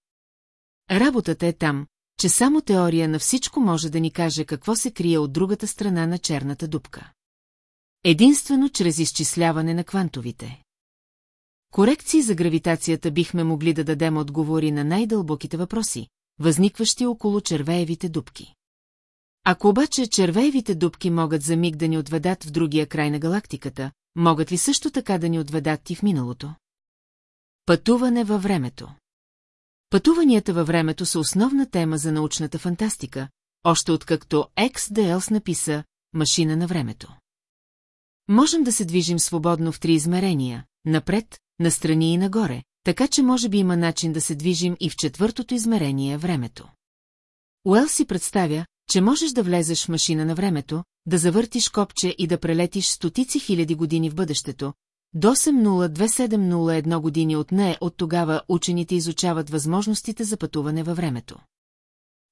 A: Работата е там, че само теория на всичко може да ни каже какво се крие от другата страна на черната дупка. Единствено чрез изчисляване на квантовите. Корекции за гравитацията бихме могли да дадем отговори на най-дълбоките въпроси, възникващи около червеевите дупки. Ако обаче червеевите дупки могат за миг да ни отведат в другия край на галактиката, могат ли също така да ни отведат и в миналото? Пътуване във времето Пътуванията във времето са основна тема за научната фантастика, още откакто Екс Делс написа «Машина на времето». Можем да се движим свободно в три измерения – напред, настрани и нагоре, така че може би има начин да се движим и в четвъртото измерение – времето. Уел си представя, че можеш да влезеш в машина на времето, да завъртиш копче и да прелетиш стотици хиляди години в бъдещето, до 8.02701 години от нея от тогава учените изучават възможностите за пътуване във времето.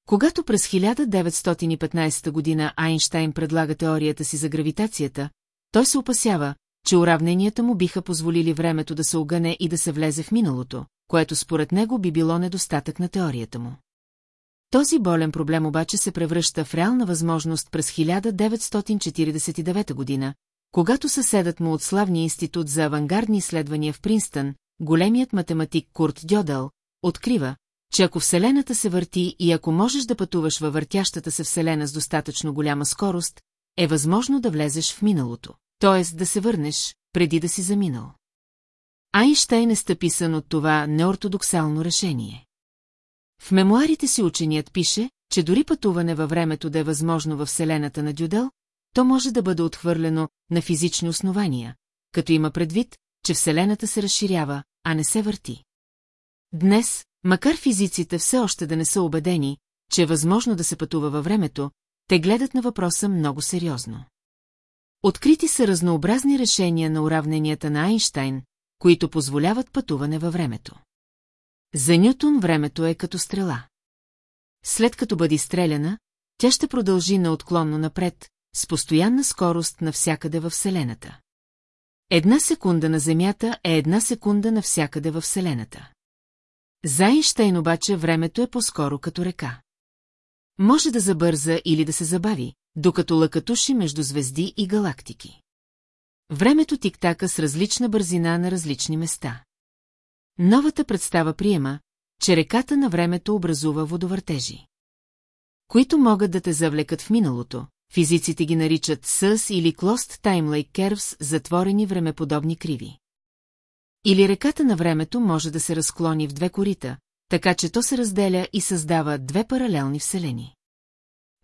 A: Когато през 1915 година Айнштайн предлага теорията си за гравитацията, той се опасява, че уравненията му биха позволили времето да се огъне и да се влезе в миналото, което според него би било недостатък на теорията му. Този болен проблем обаче се превръща в реална възможност през 1949 година, когато съседът му от славния институт за авангардни изследвания в Принстън, големият математик Курт Дьодъл, открива, че ако Вселената се върти и ако можеш да пътуваш във въртящата се Вселена с достатъчно голяма скорост, е възможно да влезеш в миналото, т.е. да се върнеш, преди да си заминал. Айнштайн е стъписан от това неортодоксално решение. В мемуарите си ученият пише, че дори пътуване във времето да е възможно във Вселената на Дюдел, то може да бъде отхвърлено на физични основания, като има предвид, че Вселената се разширява, а не се върти. Днес, макар физиците все още да не са убедени, че е възможно да се пътува във времето, те гледат на въпроса много сериозно. Открити са разнообразни решения на уравненията на Айнштайн, които позволяват пътуване във времето. За Нютон времето е като стрела. След като бъде стреляна, тя ще продължи неотклонно напред, с постоянна скорост навсякъде във Вселената. Една секунда на Земята е една секунда навсякъде във Вселената. За Айнщайн обаче времето е по-скоро като река. Може да забърза или да се забави, докато лъкатуши между звезди и галактики. Времето тиктака с различна бързина на различни места. Новата представа приема, че реката на времето образува водовъртежи. Които могат да те завлекат в миналото, физиците ги наричат със или Time Lake Curves, затворени времеподобни криви. Или реката на времето може да се разклони в две корита, така че то се разделя и създава две паралелни вселени.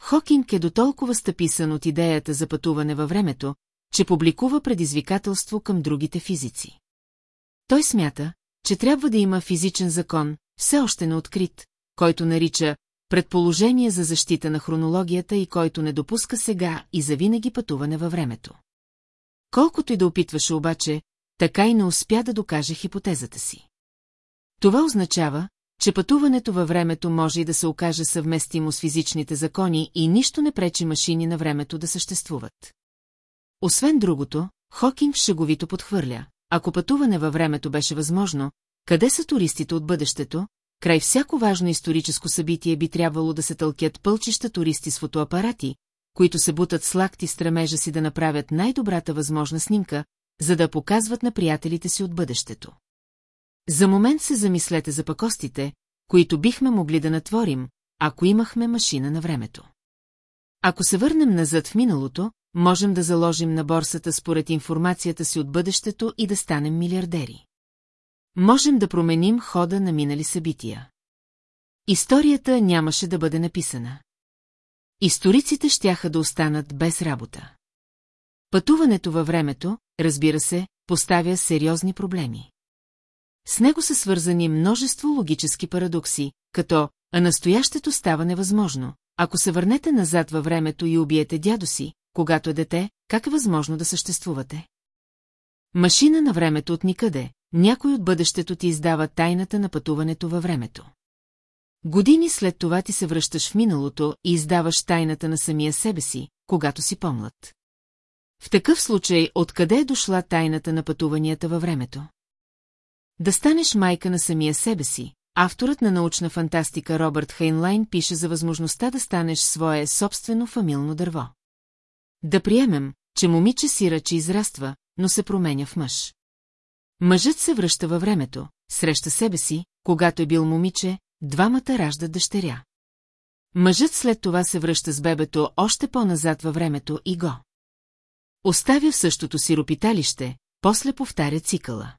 A: Хокинг е до толкова стъписан от идеята за пътуване във времето, че публикува предизвикателство към другите физици. Той смята, че трябва да има физичен закон, все още неоткрит, който нарича предположение за защита на хронологията и който не допуска сега и завинаги пътуване във времето. Колкото и да опитваше обаче, така и не успя да докаже хипотезата си. Това означава, че пътуването във времето може и да се окаже съвместимо с физичните закони и нищо не пречи машини на времето да съществуват. Освен другото, Хокинг шеговито подхвърля. Ако пътуване във времето беше възможно, къде са туристите от бъдещето, край всяко важно историческо събитие би трябвало да се тълкят пълчища туристи с фотоапарати, които се бутат с лакти стремежа си да направят най-добрата възможна снимка, за да показват на приятелите си от бъдещето. За момент се замислете за пакостите, които бихме могли да натворим, ако имахме машина на времето. Ако се върнем назад в миналото, можем да заложим на борсата според информацията си от бъдещето и да станем милиардери. Можем да променим хода на минали събития. Историята нямаше да бъде написана. Историците щяха да останат без работа. Пътуването във времето, разбира се, поставя сериозни проблеми. С него са свързани множество логически парадокси, като а настоящето става невъзможно. Ако се върнете назад във времето и убиете дядо си, когато е дете, как е възможно да съществувате? Машина на времето от никъде, някой от бъдещето ти издава тайната на пътуването във времето. Години след това ти се връщаш в миналото и издаваш тайната на самия себе си, когато си помлад. В такъв случай, откъде е дошла тайната на пътуванията във времето? Да станеш майка на самия себе си, авторът на научна фантастика Робърт Хейнлайн пише за възможността да станеш свое собствено фамилно дърво. Да приемем, че момиче сираче израства, но се променя в мъж. Мъжът се връща във времето, среща себе си, когато е бил момиче, двамата раждат дъщеря. Мъжът след това се връща с бебето още по-назад във времето и го. Оставя в същото си ропиталище, после повтаря цикъла.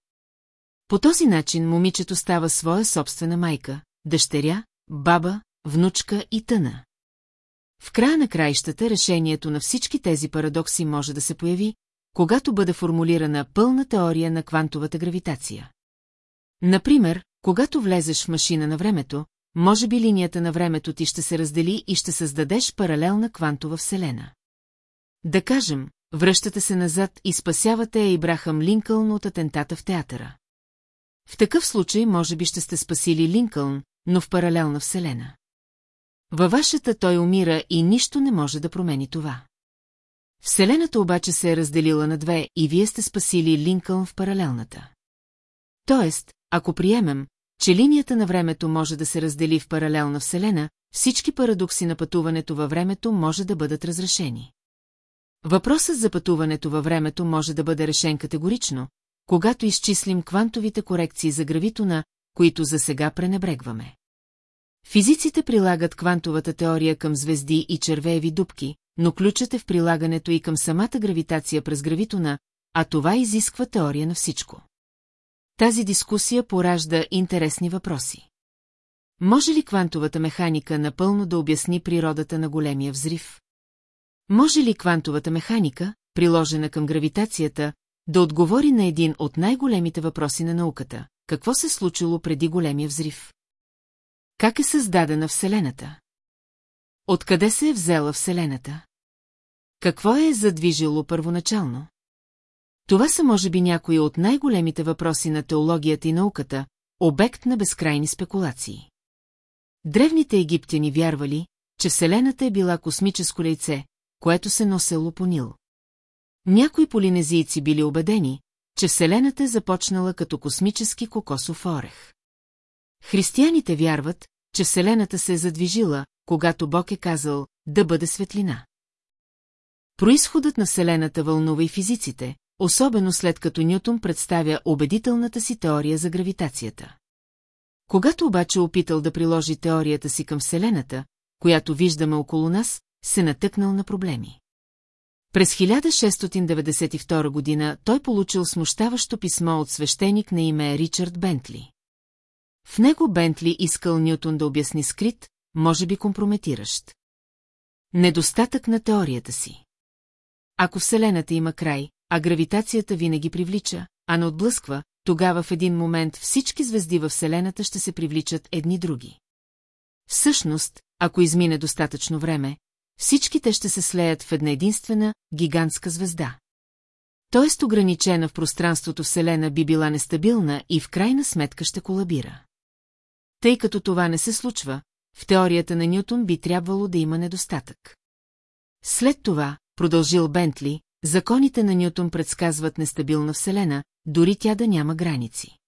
A: По този начин момичето става своя собствена майка, дъщеря, баба, внучка и тъна. В края на краищата решението на всички тези парадокси може да се появи, когато бъде формулирана пълна теория на квантовата гравитация. Например, когато влезеш в машина на времето, може би линията на времето ти ще се раздели и ще създадеш паралелна квантова вселена. Да кажем, връщате се назад и спасявате Ибрахам Линкълн от атентата в театъра. В такъв случай може би ще сте спасили Линкълн, но в паралелна вселена. Във вашата той умира и нищо не може да промени това. Вселената обаче се е разделила на две и вие сте спасили Линкълн в паралелната. Тоест, ако приемем, че линията на времето може да се раздели в паралелна вселена, всички парадокси на пътуването във времето може да бъдат разрешени. Въпросът за пътуването във времето може да бъде решен категорично, когато изчислим квантовите корекции за гравитона, които за сега пренебрегваме. Физиците прилагат квантовата теория към звезди и червееви дубки, но ключът е в прилагането и към самата гравитация през гравитона, а това изисква теория на всичко. Тази дискусия поражда интересни въпроси. Може ли квантовата механика напълно да обясни природата на големия взрив? Може ли квантовата механика, приложена към гравитацията, да отговори на един от най-големите въпроси на науката – какво се случило преди големия взрив? Как е създадена Вселената? Откъде се е взела Вселената? Какво е задвижило първоначално? Това са може би някои от най-големите въпроси на теологията и науката, обект на безкрайни спекулации. Древните египтяни вярвали, че Вселената е била космическо лейце, което се носело по Нил. Някои полинезийци били убедени, че Вселената е започнала като космически кокосов орех. Християните вярват, че Вселената се е задвижила, когато Бог е казал да бъде светлина. Произходът на Вселената вълнува и физиците, особено след като Нютон представя убедителната си теория за гравитацията. Когато обаче опитал да приложи теорията си към Вселената, която виждаме около нас, се натъкнал на проблеми. През 1692 година той получил смущаващо писмо от свещеник на име Ричард Бентли. В него Бентли искал Нютон да обясни скрит, може би компрометиращ. Недостатък на теорията си. Ако Вселената има край, а гравитацията винаги привлича, а не отблъсква, тогава в един момент всички звезди във Вселената ще се привличат едни други. Всъщност, ако измине достатъчно време, всички те ще се слеят в една единствена, гигантска звезда. Тоест ограничена в пространството Вселена би била нестабилна и в крайна сметка ще колабира. Тъй като това не се случва, в теорията на Нютон би трябвало да има недостатък. След това, продължил Бентли, законите на Нютон предсказват нестабилна Вселена, дори тя да няма граници.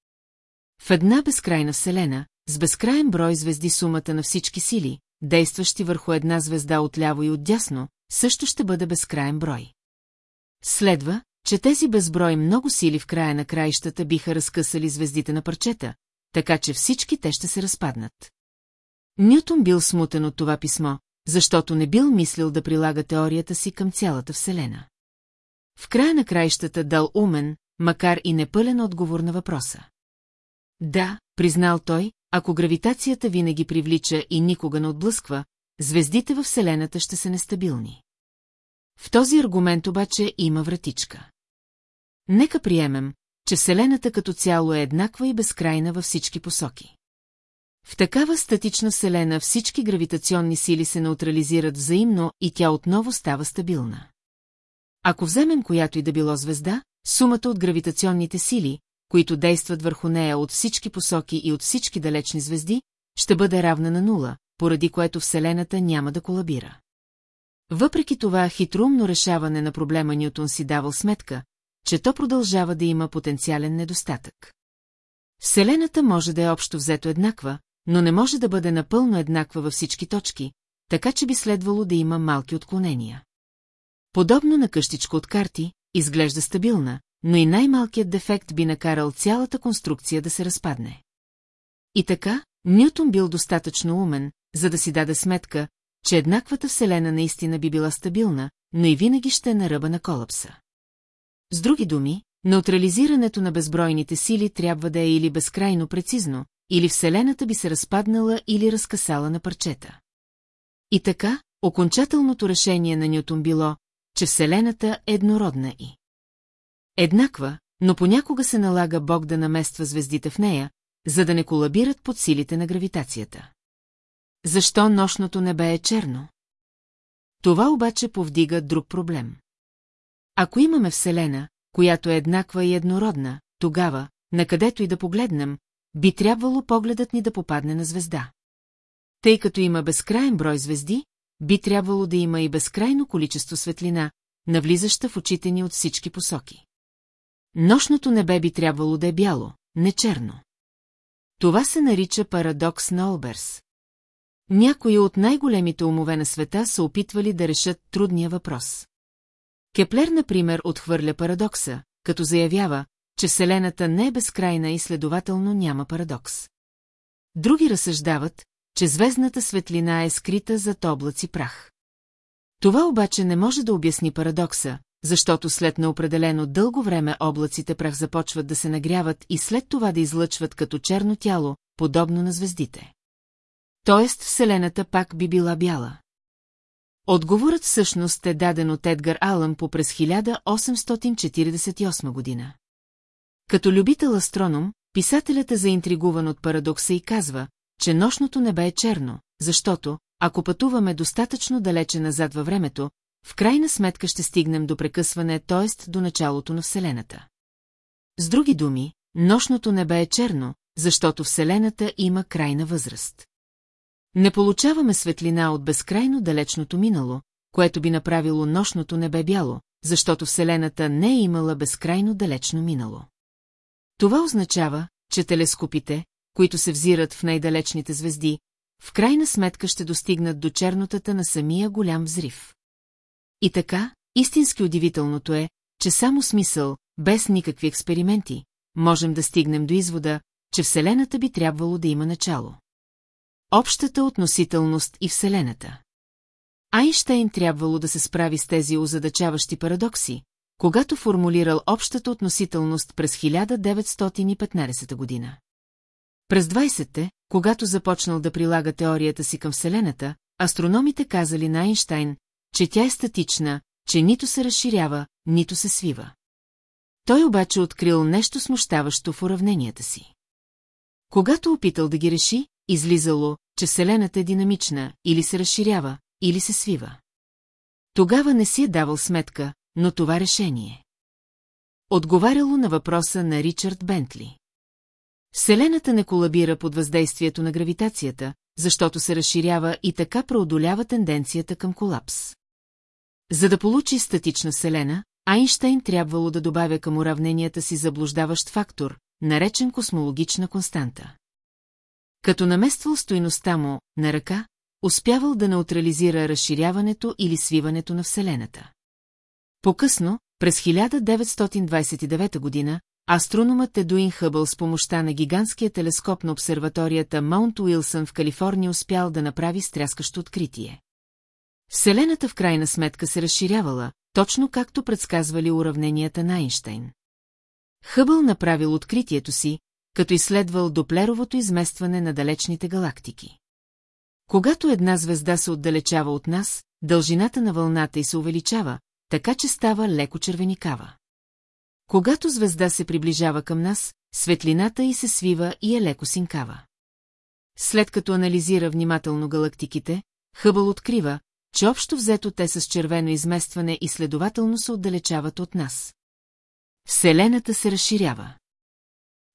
A: В една безкрайна Вселена, с безкрайен брой звезди сумата на всички сили, действащи върху една звезда отляво и отдясно, също ще бъде безкрайен брой. Следва, че тези безброй много сили в края на краищата биха разкъсали звездите на парчета, така че всички те ще се разпаднат. Нютон бил смутен от това писмо, защото не бил мислил да прилага теорията си към цялата Вселена. В края на краищата дал умен, макар и непълен отговор на въпроса. Да, признал той, ако гравитацията винаги привлича и никога не отблъсква, звездите във Вселената ще са нестабилни. В този аргумент обаче има вратичка. Нека приемем, че Вселената като цяло е еднаква и безкрайна във всички посоки. В такава статична Вселена всички гравитационни сили се неутрализират взаимно и тя отново става стабилна. Ако вземем която и да било звезда, сумата от гравитационните сили, които действат върху нея от всички посоки и от всички далечни звезди, ще бъде равна на нула, поради което Вселената няма да колабира. Въпреки това хитрумно решаване на проблема Нютон си давал сметка, че то продължава да има потенциален недостатък. Вселената може да е общо взето еднаква, но не може да бъде напълно еднаква във всички точки, така че би следвало да има малки отклонения. Подобно на къщичка от карти, изглежда стабилна, но и най-малкият дефект би накарал цялата конструкция да се разпадне. И така, Нютон бил достатъчно умен, за да си даде сметка, че еднаквата Вселена наистина би била стабилна, но и винаги ще е на ръба на колапса. С други думи, неутрализирането на безбройните сили трябва да е или безкрайно прецизно, или Вселената би се разпаднала или разкасала на парчета. И така, окончателното решение на Нютон било, че Вселената е еднородна и еднаква, но понякога се налага Бог да намества звездите в нея, за да не колабират под силите на гравитацията. Защо нощното небе е черно? Това обаче повдига друг проблем. Ако имаме Вселена, която е еднаква и еднородна, тогава, накъдето и да погледнем, би трябвало погледът ни да попадне на звезда. Тъй като има безкрайен брой звезди, би трябвало да има и безкрайно количество светлина, навлизаща в очите ни от всички посоки. Нощното небе би трябвало да е бяло, не черно. Това се нарича парадокс на Олберс. Някои от най-големите умове на света са опитвали да решат трудния въпрос. Кеплер, например, отхвърля парадокса, като заявява, че Вселената не е безкрайна и следователно няма парадокс. Други разсъждават, че звездната светлина е скрита зад облаци прах. Това обаче не може да обясни парадокса, защото след неопределено дълго време облаците прах започват да се нагряват и след това да излъчват като черно тяло, подобно на звездите. Тоест Вселената пак би била бяла. Отговорът всъщност е даден от Едгар Алън по през 1848 година. Като любител астроном, писателят е заинтригуван от парадокса и казва, че нощното небе е черно, защото, ако пътуваме достатъчно далече назад във времето, в крайна сметка ще стигнем до прекъсване, т.е. до началото на Вселената. С други думи, нощното небе е черно, защото Вселената има крайна възраст. Не получаваме светлина от безкрайно далечното минало, което би направило нощното небе бяло, защото Вселената не е имала безкрайно далечно минало. Това означава, че телескопите, които се взират в най-далечните звезди, в крайна сметка ще достигнат до чернотата на самия голям взрив. И така, истински удивителното е, че само смисъл, без никакви експерименти, можем да стигнем до извода, че Вселената би трябвало да има начало. Общата относителност и Вселената. Айнштейн трябвало да се справи с тези озадачаващи парадокси, когато формулирал общата относителност през 1915 година. През 20-те, когато започнал да прилага теорията си към Вселената, астрономите казали на Айнштайн, че тя е статична, че нито се разширява, нито се свива. Той обаче открил нещо смущаващо в уравненията си. Когато опитал да ги реши, излизало, че Вселената е динамична, или се разширява, или се свива. Тогава не си е давал сметка, но това решение. Отговаряло на въпроса на Ричард Бентли. Вселената не колабира под въздействието на гравитацията, защото се разширява и така преодолява тенденцията към колапс. За да получи статична Вселена, Айнштейн трябвало да добавя към уравненията си заблуждаващ фактор, наречен космологична константа. Като намествал стоиността му на ръка, успявал да неутрализира разширяването или свиването на Вселената. По-късно, през 1929 година, астрономът Едуин Хъбъл с помощта на гигантския телескоп на обсерваторията Маунт Уилсън в Калифорния успял да направи стряскащо откритие. Вселената в крайна сметка се разширявала, точно както предсказвали уравненията на Айнштейн. Хъбъл направил откритието си, като изследвал доплеровото изместване на далечните галактики. Когато една звезда се отдалечава от нас, дължината на вълната й се увеличава, така че става леко червеникава. Когато звезда се приближава към нас, светлината й се свива и е леко синкава. След като анализира внимателно галактиките, Хъбъл открива, че общо взето те с червено изместване и следователно се отдалечават от нас. Вселената се разширява.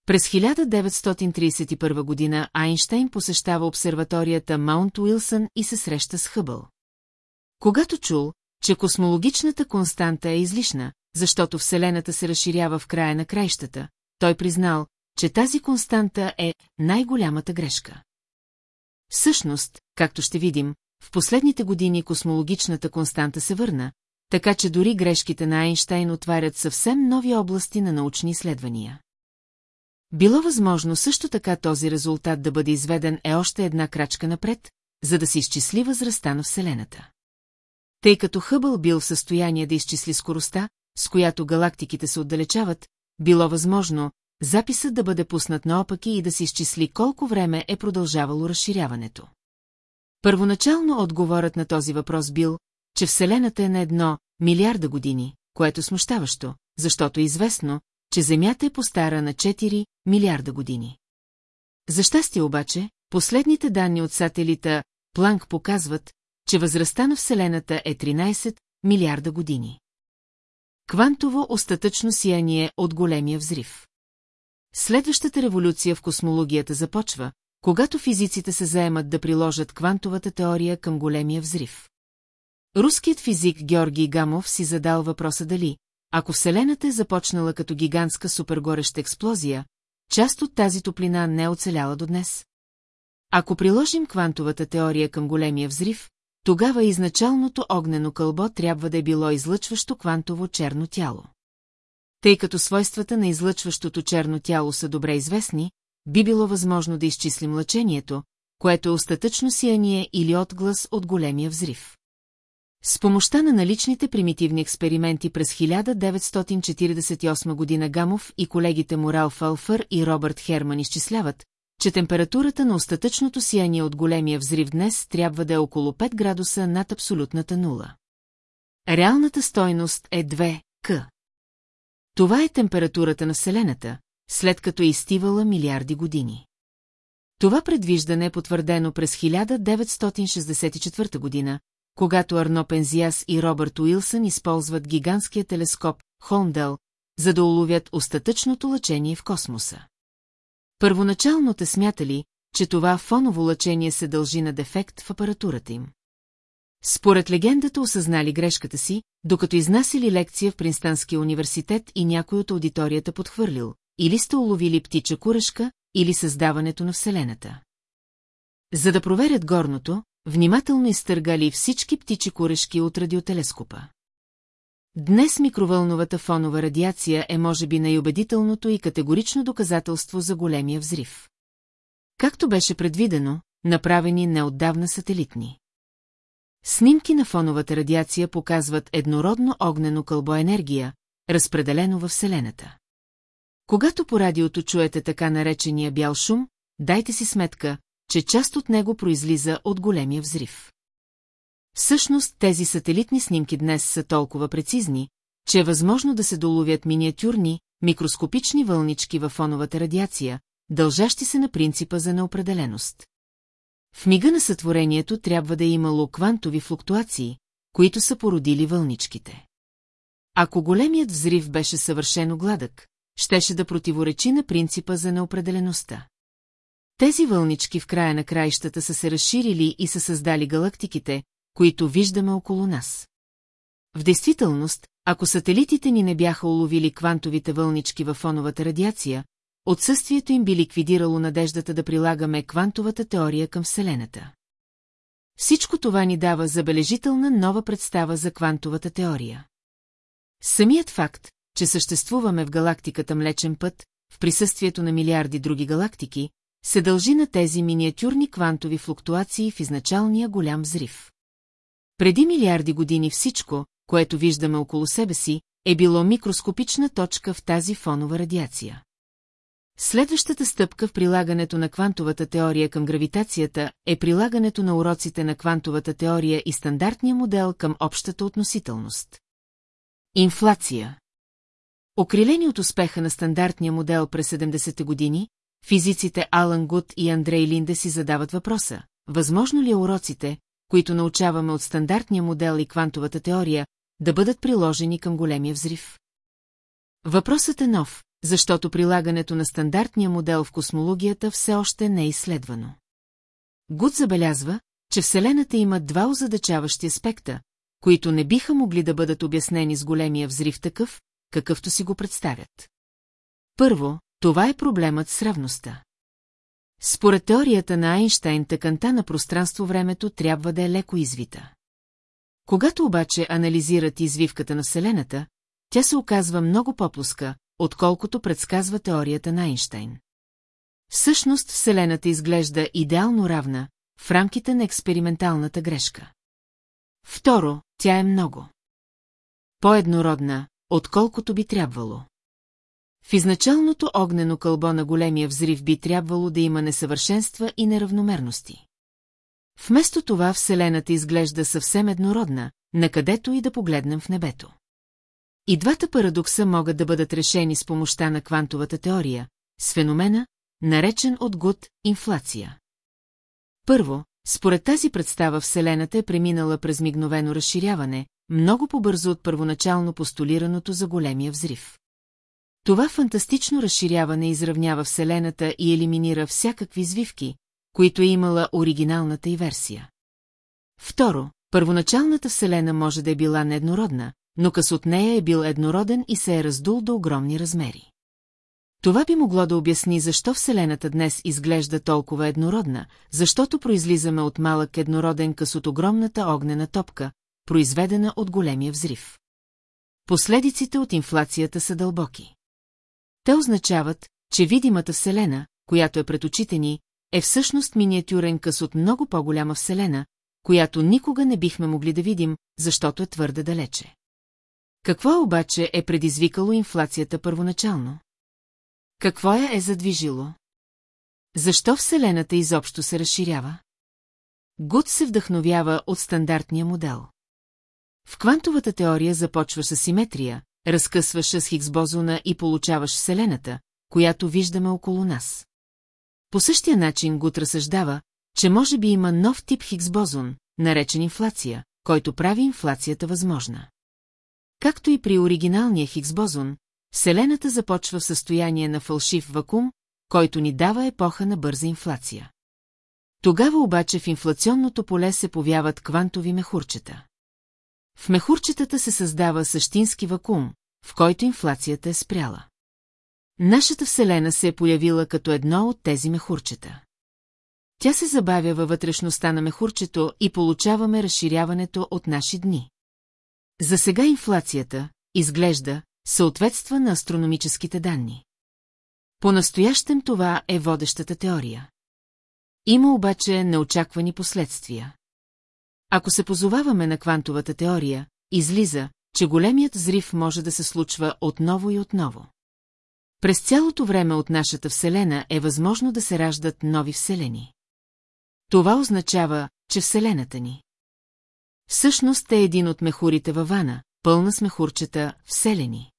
A: През 1931 година Айнштейн посещава обсерваторията Маунт Уилсън и се среща с Хъбъл. Когато чул, че космологичната константа е излишна, защото Вселената се разширява в края на краищата, той признал, че тази константа е най-голямата грешка. Всъщност, както ще видим, в последните години космологичната константа се върна, така че дори грешките на Айнштайн отварят съвсем нови области на научни изследвания. Било възможно също така този резултат да бъде изведен е още една крачка напред, за да се изчисли възрастта на Вселената. Тъй като Хъбъл бил в състояние да изчисли скоростта, с която галактиките се отдалечават, било възможно записът да бъде пуснат наопаки и да се изчисли колко време е продължавало разширяването. Първоначално отговорът на този въпрос бил, че Вселената е на едно милиарда години, което смущаващо, защото е известно, че Земята е постара на 4 милиарда години. За щастие обаче, последните данни от сателита Планк показват, че възрастта на Вселената е 13 милиарда години. Квантово остатъчно сияние от големия взрив. Следващата революция в космологията започва, когато физиците се заемат да приложат квантовата теория към големия взрив. Руският физик Георгий Гамов си задал въпроса дали, ако Вселената е започнала като гигантска супергореща експлозия, част от тази топлина не е оцеляла до днес. Ако приложим квантовата теория към големия взрив, тогава изначалното огнено кълбо трябва да е било излъчващо квантово черно тяло. Тъй като свойствата на излъчващото черно тяло са добре известни, би било възможно да изчислим лъчението, което е остатъчно сияние или отглас от големия взрив. С помощта на наличните примитивни експерименти през 1948 година Гамов и колегите му Ралф Алфър и Робърт Херман изчисляват, че температурата на остатъчното сияние от големия взрив днес трябва да е около 5 градуса над абсолютната нула. Реалната стойност е 2 К. Това е температурата на Вселената, след като е изтивала милиарди години. Това предвиждане е потвърдено през 1964 година, когато Арно Пензиас и Робърт Уилсън използват гигантския телескоп Холмдел, за да уловят остатъчното лъчение в космоса. Първоначално те смятали, че това фоново лъчение се дължи на дефект в апаратурата им. Според легендата осъзнали грешката си, докато изнасили лекция в Принстанския университет и някой от аудиторията подхвърлил, или сте уловили птича курашка, или създаването на Вселената. За да проверят горното, внимателно изтъргали всички птичи курешки от радиотелескопа. Днес микровълновата фонова радиация е може би най-убедителното и категорично доказателство за големия взрив. Както беше предвидено, направени неотдавна сателитни. Снимки на фоновата радиация показват еднородно огнено кълбо енергия, разпределено във Вселената. Когато по радиото чуете така наречения бял шум, дайте си сметка, че част от него произлиза от големия взрив. Всъщност тези сателитни снимки днес са толкова прецизни, че е възможно да се доловят миниатюрни, микроскопични вълнички във фоновата радиация, дължащи се на принципа за неопределеност. В мига на сътворението трябва да е имало квантови флуктуации, които са породили вълничките. Ако големият взрив беше съвършено гладък, щеше да противоречи на принципа за неопределеността. Тези вълнички в края на краищата са се разширили и са създали галактиките, които виждаме около нас. В действителност, ако сателитите ни не бяха уловили квантовите вълнички във фоновата радиация, отсъствието им би ликвидирало надеждата да прилагаме квантовата теория към Вселената. Всичко това ни дава забележителна нова представа за квантовата теория. Самият факт, че съществуваме в галактиката Млечен път, в присъствието на милиарди други галактики, се дължи на тези миниатюрни квантови флуктуации в изначалния голям взрив. Преди милиарди години всичко, което виждаме около себе си, е било микроскопична точка в тази фонова радиация. Следващата стъпка в прилагането на квантовата теория към гравитацията е прилагането на уроците на квантовата теория и стандартния модел към общата относителност. Инфлация Окрилени от успеха на стандартния модел през 70-те години, физиците Алан Гуд и Андрей Линде си задават въпроса, възможно ли е уроците, които научаваме от стандартния модел и квантовата теория, да бъдат приложени към големия взрив? Въпросът е нов, защото прилагането на стандартния модел в космологията все още не е изследвано. Гуд забелязва, че Вселената има два озадачаващи аспекта, които не биха могли да бъдат обяснени с големия взрив такъв, какъвто си го представят. Първо, това е проблемът с равността. Според теорията на Айнштайн, тъканта на пространство-времето трябва да е леко извита. Когато обаче анализират извивката на Вселената, тя се оказва много по-плоска, отколкото предсказва теорията на Айнштайн. Всъщност Вселената изглежда идеално равна, в рамките на експерименталната грешка. Второ, тя е много. По-еднородна, отколкото би трябвало. В изначалното огнено кълбо на големия взрив би трябвало да има несъвършенства и неравномерности. Вместо това Вселената изглежда съвсем еднородна, накъдето и да погледнем в небето. И двата парадокса могат да бъдат решени с помощта на квантовата теория, с феномена, наречен от Гуд инфлация. Първо, според тази представа Вселената е преминала през мигновено разширяване, много по-бързо от първоначално постулираното за големия взрив. Това фантастично разширяване изравнява Вселената и елиминира всякакви извивки, които е имала оригиналната и версия. Второ, първоначалната Вселена може да е била нееднородна, но къс от нея е бил еднороден и се е раздул до огромни размери. Това би могло да обясни защо Вселената днес изглежда толкова еднородна, защото произлизаме от малък еднороден къс от огромната огнена топка, произведена от големия взрив. Последиците от инфлацията са дълбоки. Те означават, че видимата Вселена, която е пред очите ни, е всъщност миниатюрен къс от много по-голяма Вселена, която никога не бихме могли да видим, защото е твърде далече. Какво обаче е предизвикало инфлацията първоначално? Какво я е задвижило? Защо Вселената изобщо се разширява? Гуд се вдъхновява от стандартния модел. В квантовата теория започваш с симетрия, разкъсваш с Хиггс-бозона и получаваш Вселената, която виждаме около нас. По същия начин Гуд разсъждава, че може би има нов тип Хиггс-бозон, наречен инфлация, който прави инфлацията възможна. Както и при оригиналния Хиггс-бозон, Вселената започва в състояние на фалшив вакуум, който ни дава епоха на бърза инфлация. Тогава обаче в инфлационното поле се повяват квантови мехурчета. В мехурчетата се създава същински вакуум, в който инфлацията е спряла. Нашата Вселена се е появила като едно от тези мехурчета. Тя се забавя във вътрешността на мехурчето и получаваме разширяването от наши дни. За сега инфлацията, изглежда, съответства на астрономическите данни. По-настоящем това е водещата теория. Има обаче неочаквани последствия. Ако се позоваваме на квантовата теория, излиза, че големият взрив може да се случва отново и отново. През цялото време от нашата Вселена е възможно да се раждат нови Вселени. Това означава, че Вселената ни. Всъщност е един от мехурите във вана, пълна с мехурчета, Вселени.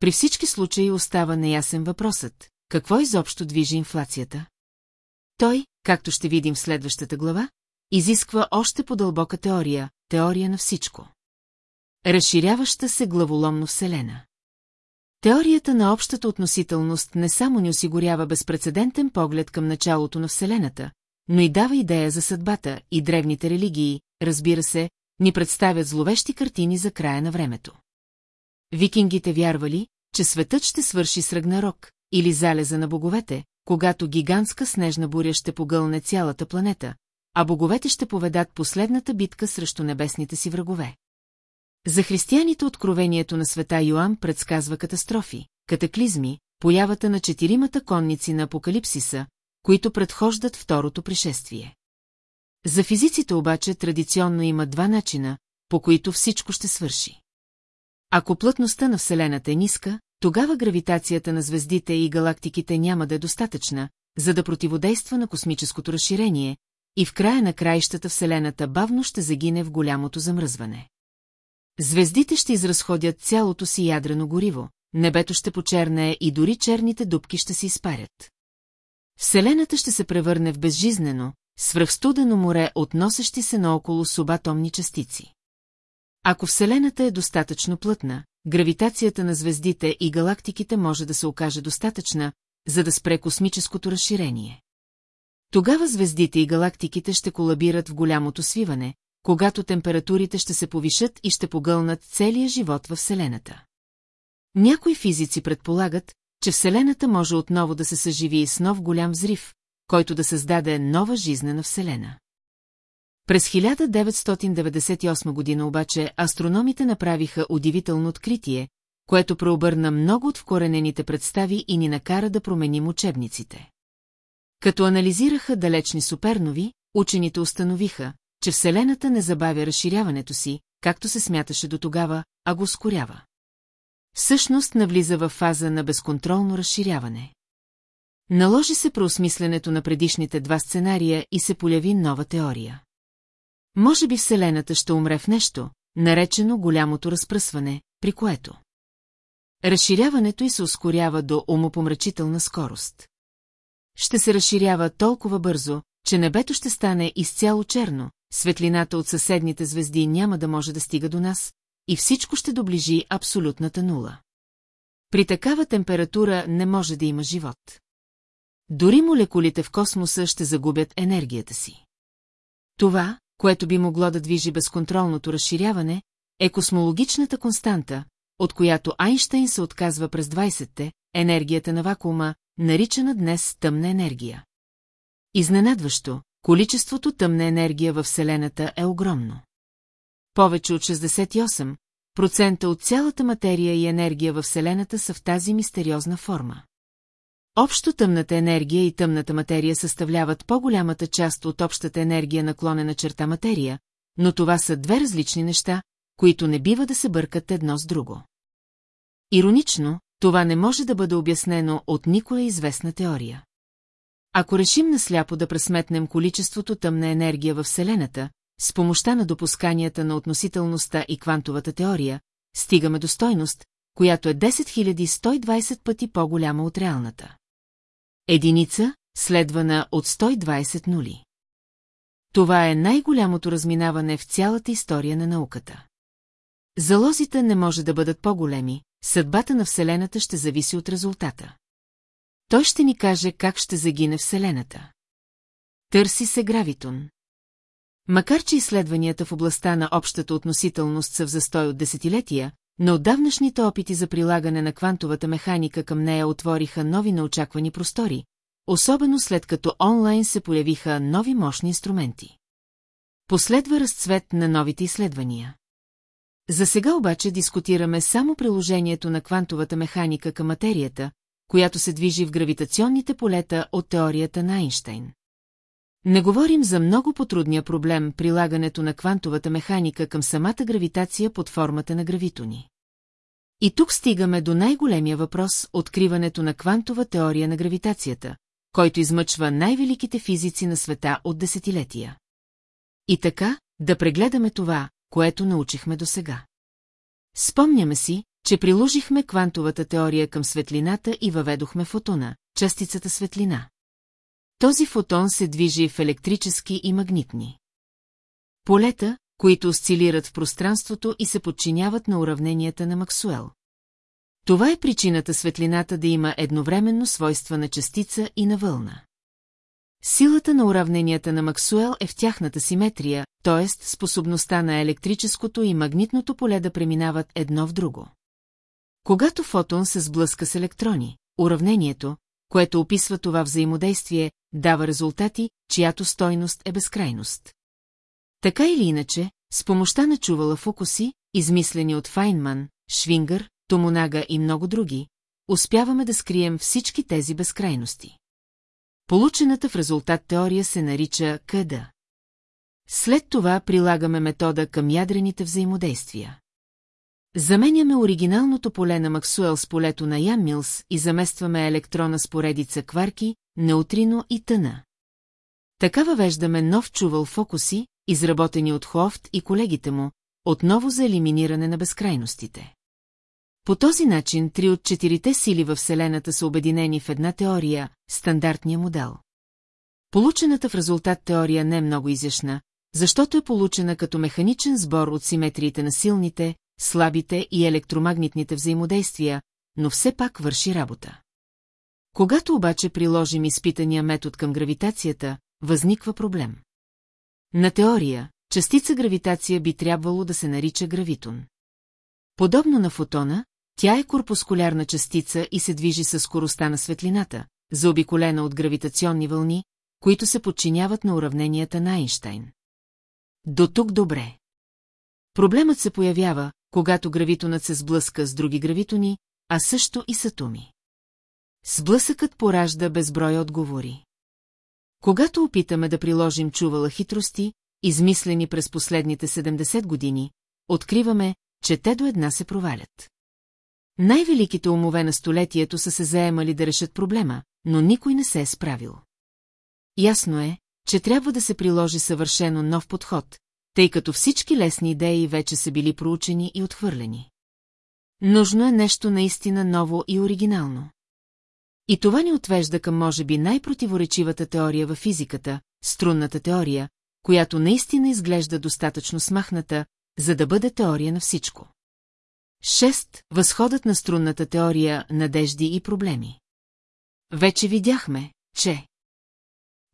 A: При всички случаи остава неясен въпросът, какво изобщо движи инфлацията? Той, както ще видим в следващата глава, изисква още по-дълбока теория, теория на всичко. Разширяваща се главоломно Вселена. Теорията на общата относителност не само ни осигурява безпредседентен поглед към началото на Вселената, но и дава идея за съдбата и древните религии, разбира се, ни представят зловещи картини за края на времето. Викингите вярвали, че светът ще свърши с Рагнарок, или залеза на боговете, когато гигантска снежна буря ще погълне цялата планета, а боговете ще поведат последната битка срещу небесните си врагове. За християните откровението на света Йоан предсказва катастрофи, катаклизми, появата на четиримата конници на Апокалипсиса, които предхождат второто пришествие. За физиците обаче традиционно има два начина, по които всичко ще свърши. Ако плътността на Вселената е ниска, тогава гравитацията на звездите и галактиките няма да е достатъчна, за да противодейства на космическото разширение, и в края на краищата Вселената бавно ще загине в голямото замръзване. Звездите ще изразходят цялото си ядрено гориво, небето ще почерне и дори черните дубки ще се изпарят. Вселената ще се превърне в безжизнено, свръхстудено море от носещи се наоколо субатомни частици. Ако Вселената е достатъчно плътна, гравитацията на звездите и галактиките може да се окаже достатъчна, за да спре космическото разширение. Тогава звездите и галактиките ще колабират в голямото свиване, когато температурите ще се повишат и ще погълнат целия живот във Вселената. Някои физици предполагат, че Вселената може отново да се съживи с нов голям взрив, който да създаде нова жизнена Вселена. През 1998 година обаче астрономите направиха удивително откритие, което преобърна много от вкоренените представи и ни накара да променим учебниците. Като анализираха далечни супернови, учените установиха, че Вселената не забавя разширяването си, както се смяташе до тогава, а го ускорява. Всъщност навлиза в фаза на безконтролно разширяване. Наложи се проосмисленето на предишните два сценария и се поляви нова теория. Може би Вселената ще умре в нещо, наречено голямото разпръсване, при което разширяването й се ускорява до умопомрачителна скорост. Ще се разширява толкова бързо, че небето ще стане изцяло черно, светлината от съседните звезди няма да може да стига до нас, и всичко ще доближи абсолютната нула. При такава температура не може да има живот. Дори молекулите в космоса ще загубят енергията си. Това, което би могло да движи безконтролното разширяване, е космологичната константа, от която Айнштейн се отказва през 20-те, енергията на вакуума, наричана днес тъмна енергия. Изненадващо, количеството тъмна енергия във Вселената е огромно. Повече от 68% от цялата материя и енергия във Вселената са в тази мистериозна форма. Общо тъмната енергия и тъмната материя съставляват по-голямата част от общата енергия наклонена черта материя, но това са две различни неща, които не бива да се бъркат едно с друго. Иронично, това не може да бъде обяснено от никоя известна теория. Ако решим насляпо да пресметнем количеството тъмна енергия във Вселената, с помощта на допусканията на относителността и квантовата теория, стигаме до стойност, която е 10 120 пъти по-голяма от реалната. Единица, следвана от 120 нули. Това е най-голямото разминаване в цялата история на науката. Залозите не може да бъдат по-големи, съдбата на Вселената ще зависи от резултата. Той ще ни каже как ще загине Вселената. Търси се гравитон. Макар че изследванията в областта на общата относителност са в застой от десетилетия, но отдавнашните опити за прилагане на квантовата механика към нея отвориха нови неочаквани простори, особено след като онлайн се появиха нови мощни инструменти. Последва разцвет на новите изследвания. За сега обаче дискутираме само приложението на квантовата механика към материята, която се движи в гравитационните полета от теорията на Айнштейн. Не говорим за много потрудния проблем прилагането на квантовата механика към самата гравитация под формата на гравитони. И тук стигаме до най-големия въпрос – откриването на квантова теория на гравитацията, който измъчва най-великите физици на света от десетилетия. И така, да прегледаме това, което научихме досега. Спомняме си, че приложихме квантовата теория към светлината и въведохме фотона, частицата светлина. Този фотон се движи в електрически и магнитни. Полета, които осцилират в пространството и се подчиняват на уравненията на Максуел. Това е причината светлината да има едновременно свойства на частица и на вълна. Силата на уравненията на Максуел е в тяхната симетрия, т.е. способността на електрическото и магнитното поле да преминават едно в друго. Когато фотон се сблъска с електрони, уравнението, което описва това взаимодействие, дава резултати, чиято стойност е безкрайност. Така или иначе, с помощта на чувала фокуси, измислени от Файнман, Швингър, Томонага и много други, успяваме да скрием всички тези безкрайности. Получената в резултат теория се нарича КД. След това прилагаме метода към ядрените взаимодействия. Заменяме оригиналното поле на Максуел с полето на Ян Милс и заместваме електрона с поредица кварки, неутрино и тъна. Така въвеждаме нов чувал фокуси, изработени от Хофт и колегите му, отново за елиминиране на безкрайностите. По този начин три от четирите сили във Вселената са обединени в една теория – стандартния модел. Получената в резултат теория не е много изящна, защото е получена като механичен сбор от симетриите на силните, слабите и електромагнитните взаимодействия, но все пак върши работа. Когато обаче приложим изпитания метод към гравитацията, възниква проблем. На теория, частица гравитация би трябвало да се нарича гравитон. Подобно на фотона, Тя е корпускулярна частица и се движи със скоростта на светлината, заобиколена от гравитационни вълни, които се подчиняват на уравненията на Айнштайн. До тук добре. Проблемът се появява, когато гравитонът се сблъска с други гравитони, а също и с атоми. Сблъсъкът поражда безброй отговори. Когато опитаме да приложим чувала хитрости, измислени през последните 70 години, откриваме, че те до една се провалят. Най-великите умове на столетието са се заемали да решат проблема, но никой не се е справил. Ясно е, че трябва да се приложи съвършено нов подход, тъй като всички лесни идеи вече са били проучени и отхвърлени. Нужно е нещо наистина ново и оригинално. И това ни отвежда към може би най-противоречивата теория във физиката, струнната теория, която наистина изглежда достатъчно смахната, за да бъде теория на всичко. 6. Възходът на струнната теория, надежди и проблеми. Вече видяхме, че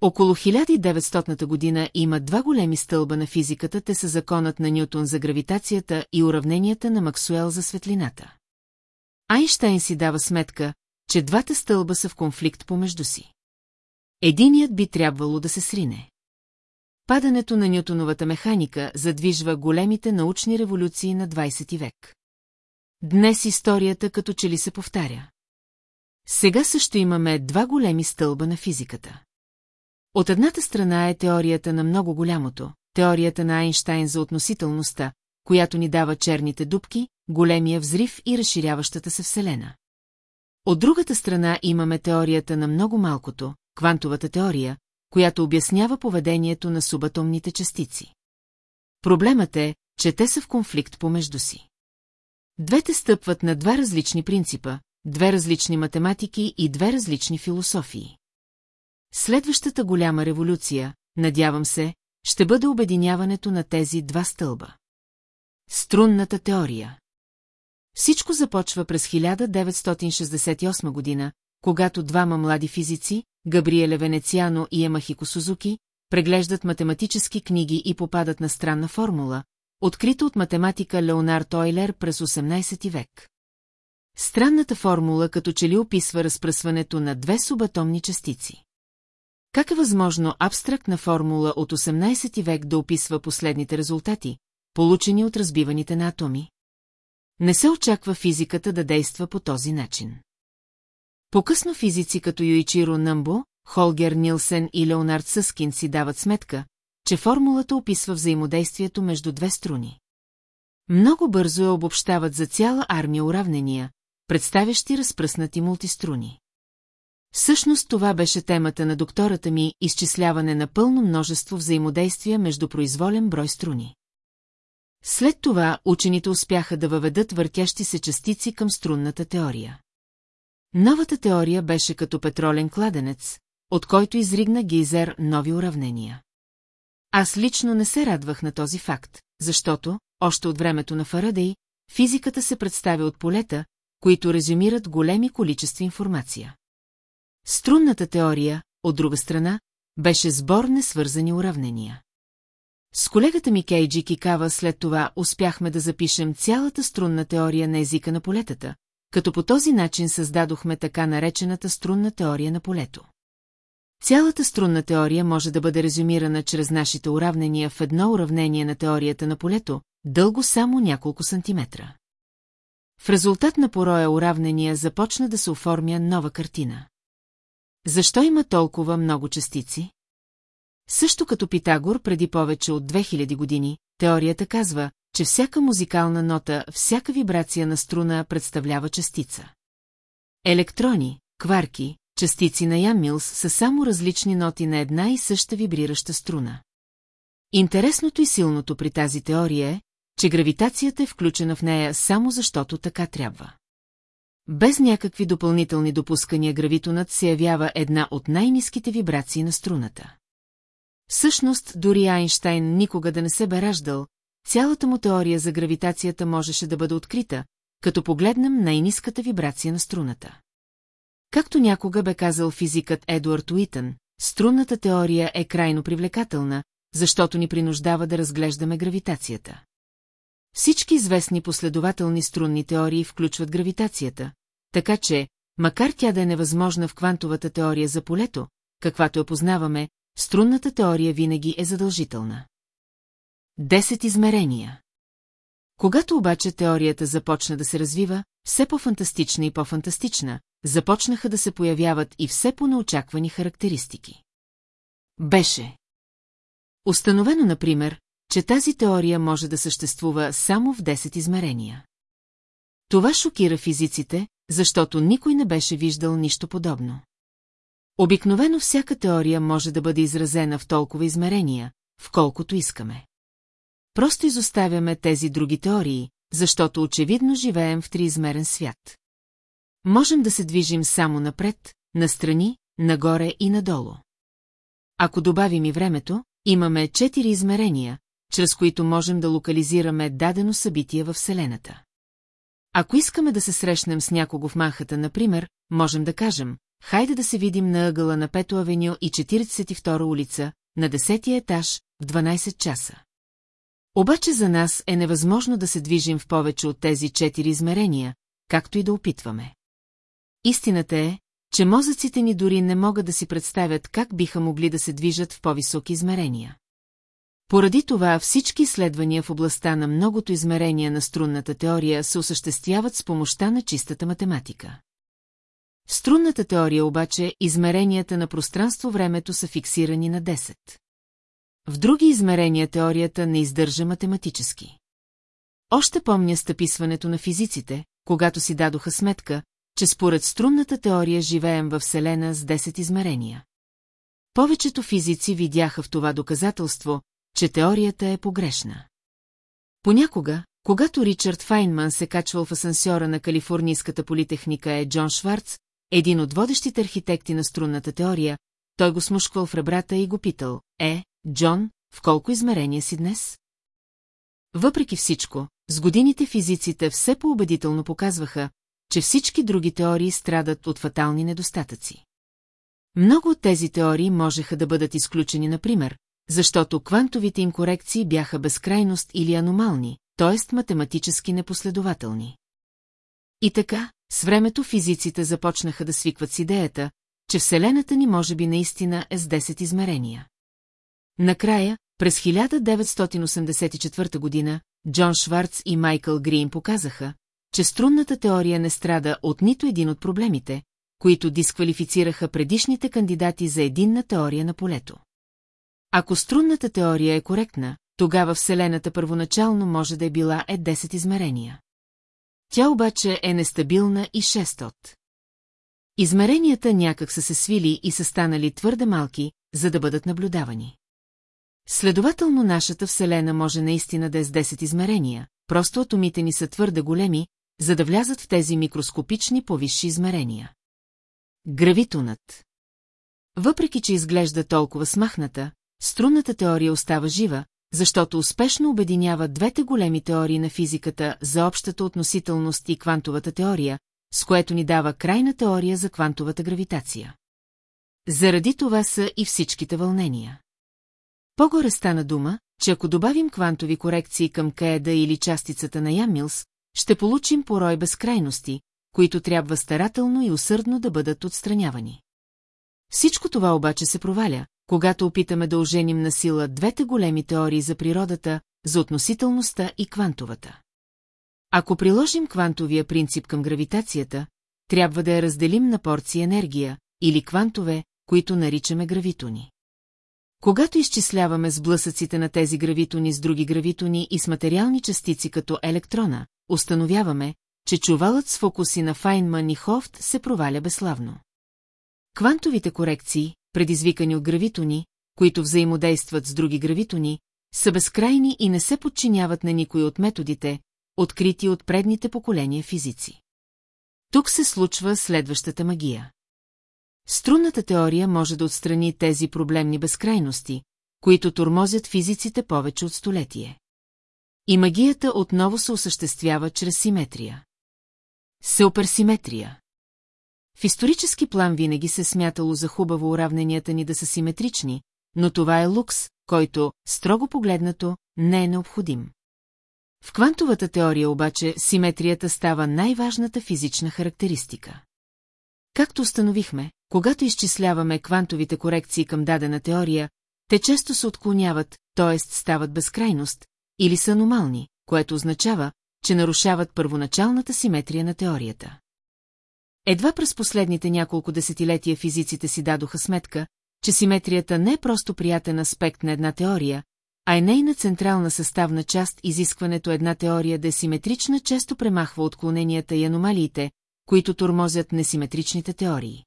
A: около 1900 година има два големи стълба на физиката, те са законът на Нютон за гравитацията и уравненията на Максуел за светлината. Айнштайн си дава сметка, че двата стълба са в конфликт помежду си. Единият би трябвало да се срине. Падането на Нютоновата механика задвижва големите научни революции на 20 век. Днес историята като че ли се повтаря. Сега също имаме два големи стълба на физиката. От едната страна е теорията на много голямото, теорията на Айнштайн за относителността, която ни дава черните дубки, големия взрив и разширяващата се Вселена. От другата страна имаме теорията на много малкото, квантовата теория, която обяснява поведението на субатомните частици. Проблемът е, че те са в конфликт помежду си. Двете стъпват на два различни принципа, две различни математики и две различни философии. Следващата голяма революция, надявам се, ще бъде обединяването на тези два стълба. Струнната теория Всичко започва през 1968 година, когато двама млади физици, Габриеле Венециано и Емахико Сузуки, преглеждат математически книги и попадат на странна формула, открита от математика Леонард Ойлер през 18 век. Странната формула като че ли описва разпръсването на две субатомни частици. Как е възможно абстрактна формула от 18 век да описва последните резултати, получени от разбиваните на атоми? Не се очаква физиката да действа по този начин. По-късно физици като Юичиро Нъмбо, Холгер Нилсен и Леонард Съскин си дават сметка, че формулата описва взаимодействието между две струни. Много бързо я обобщават за цяла армия уравнения, представящи разпръснати мултиструни. Всъщност това беше темата на доктората ми – изчисляване на пълно множество взаимодействия между произволен брой струни. След това учените успяха да въведат въртящи се частици към струнната теория. Новата теория беше като петролен кладенец, от който изригна гейзер нови уравнения. Аз лично не се радвах на този факт, защото, още от времето на Фарадей, физиката се представя от полета, които резюмират големи количества информация. Струнната теория, от друга страна, беше сбор несвързани уравнения. С колегата ми Кейджи Кикава след това успяхме да запишем цялата струнна теория на езика на полетата, като по този начин създадохме така наречената струнна теория на полето. Цялата струнна теория може да бъде резюмирана чрез нашите уравнения в едно уравнение на теорията на полето, дълго само няколко сантиметра. В резултат на пороя уравнения започна да се оформя нова картина. Защо има толкова много частици? Също като Питагор преди повече от 2000 години, теорията казва, че всяка музикална нота, всяка вибрация на струна представлява частица. Електрони, кварки, частици на Ямилс са само различни ноти на една и съща вибрираща струна. Интересното и силното при тази теория е, че гравитацията е включена в нея само защото така трябва. Без някакви допълнителни допускания гравитонът се явява една от най-низките вибрации на струната. Всъщност, дори Айнштайн никога да не се бе раждал, цялата му теория за гравитацията можеше да бъде открита, като погледнем най-низката вибрация на струната. Както някога бе казал физикът Едуард Уитън, струнната теория е крайно привлекателна, защото ни принуждава да разглеждаме гравитацията. Всички известни последователни струнни теории включват гравитацията, така че, макар тя да е невъзможна в квантовата теория за полето, каквато я познаваме, струнната теория винаги е задължителна. Десет измерения Когато обаче теорията започна да се развива, все по-фантастична и по-фантастична, започнаха да се появяват и все по-неочаквани характеристики. Беше. Установено, например, че тази теория може да съществува само в 10 измерения. Това шокира физиците, защото никой не беше виждал нищо подобно. Обикновено всяка теория може да бъде изразена в толкова измерения, в колкото искаме. Просто изоставяме тези други теории, защото очевидно живеем в триизмерен свят. Можем да се движим само напред, настрани, нагоре и надолу. Ако добавим и времето, имаме четири измерения, чрез които можем да локализираме дадено събитие във Вселената. Ако искаме да се срещнем с някого в Манхата, например, можем да кажем, хайде да се видим на ъгъла на Пето авеню и 42 улица, на 10 етаж, в 12 часа. Обаче за нас е невъзможно да се движим в повече от тези четири измерения, както и да опитваме. Истината е, че мозъците ни дори не могат да си представят как биха могли да се движат в по-високи измерения. Поради това всички изследвания в областта на многото измерения на струнната теория се осъществяват с помощта на чистата математика. В струнната теория обаче измеренията на пространство-времето са фиксирани на 10. В други измерения теорията не издържа математически. Още помня стъписването на физиците, когато си дадоха сметка, че според струнната теория живеем във Вселена с 10 измерения. Повечето физици видяха в това доказателство, че теорията е погрешна. Понякога, когато Ричард Файнман се качвал в асансьора на Калифорнийската политехника е Джон Шварц, един от водещите архитекти на струнната теория, той го смушквал в ребрата и го питал, е, Джон, в колко измерения си днес? Въпреки всичко, с годините физиците все по-убедително показваха, че всички други теории страдат от фатални недостатъци. Много от тези теории можеха да бъдат изключени, например, защото квантовите им корекции бяха безкрайност или аномални, т.е. математически непоследователни. И така, с времето физиците започнаха да свикват с идеята, че Вселената ни може би наистина е с 10 измерения. Накрая, през 1984 година, Джон Шварц и Майкъл Грин показаха, че струнната теория не страда от нито един от проблемите, които дисквалифицираха предишните кандидати за единна теория на полето. Ако струнната теория е коректна, тогава Вселената първоначално може да е била е 10 измерения. Тя обаче е нестабилна и 6 от. Измеренията някак са се свили и са станали твърде малки, за да бъдат наблюдавани. Следователно нашата Вселена може наистина да е с 10 измерения, просто атомите ни са твърде големи, за да влязат в тези микроскопични повисши измерения. Гравитонът Въпреки, че изглежда толкова смахната, струнната теория остава жива, защото успешно обединява двете големи теории на физиката за общата относителност и квантовата теория, с което ни дава крайна теория за квантовата гравитация. Заради това са и всичките вълнения. По-горе стана дума, че ако добавим квантови корекции към кеда или частицата на Ямилс, ще получим порой безкрайности, които трябва старателно и усърдно да бъдат отстранявани. Всичко това обаче се проваля, когато опитаме да оженим на сила двете големи теории за природата, за относителността и квантовата. Ако приложим квантовия принцип към гравитацията, трябва да я разделим на порции енергия, или квантове, които наричаме гравитони. Когато изчисляваме сблъсъците на тези гравитони с други гравитони и с материални частици като електрона, установяваме, че чувалът с фокуси на Файнман и Хофт се проваля безславно. Квантовите корекции, предизвикани от гравитони, които взаимодействат с други гравитони, са безкрайни и не се подчиняват на никой от методите, открити от предните поколения физици. Тук се случва следващата магия. Струнната теория може да отстрани тези проблемни безкрайности, които тормозят физиците повече от столетие. И магията отново се осъществява чрез симетрия. Сеоперсиметрия. В исторически план винаги се смятало за хубаво уравненията ни да са симетрични, но това е лукс, който, строго погледнато, не е необходим. В квантовата теория обаче симетрията става най-важната физична характеристика. Както установихме, когато изчисляваме квантовите корекции към дадена теория, те често се отклоняват, т.е. стават безкрайност, или са аномални, което означава, че нарушават първоначалната симетрия на теорията. Едва през последните няколко десетилетия физиците си дадоха сметка, че симетрията не е просто приятен аспект на една теория, а е нейна централна съставна част изискването една теория да е симетрична често премахва отклоненията и аномалиите, които тормозят несиметричните теории.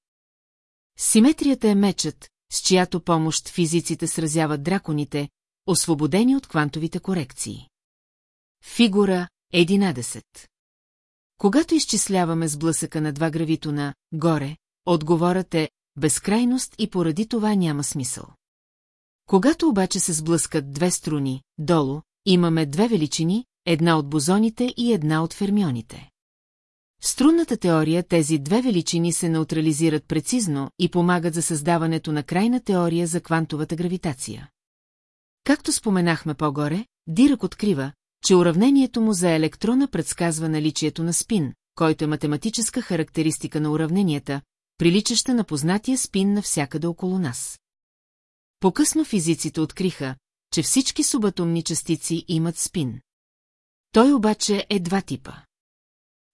A: Симетрията е мечът, с чиято помощ физиците сразяват драконите, освободени от квантовите корекции. Фигура 11 Когато изчисляваме сблъсъка на два гравитона, горе, отговорът е безкрайност и поради това няма смисъл. Когато обаче се сблъскат две струни, долу, имаме две величини, една от бозоните и една от фермионите. Струнната теория тези две величини се неутрализират прецизно и помагат за създаването на крайна теория за квантовата гравитация. Както споменахме по-горе, Дирък открива, че уравнението му за електрона предсказва наличието на спин, който е математическа характеристика на уравненията, приличаща на познатия спин навсякъде около нас. По-късно физиците откриха, че всички субатомни частици имат спин. Той обаче е два типа.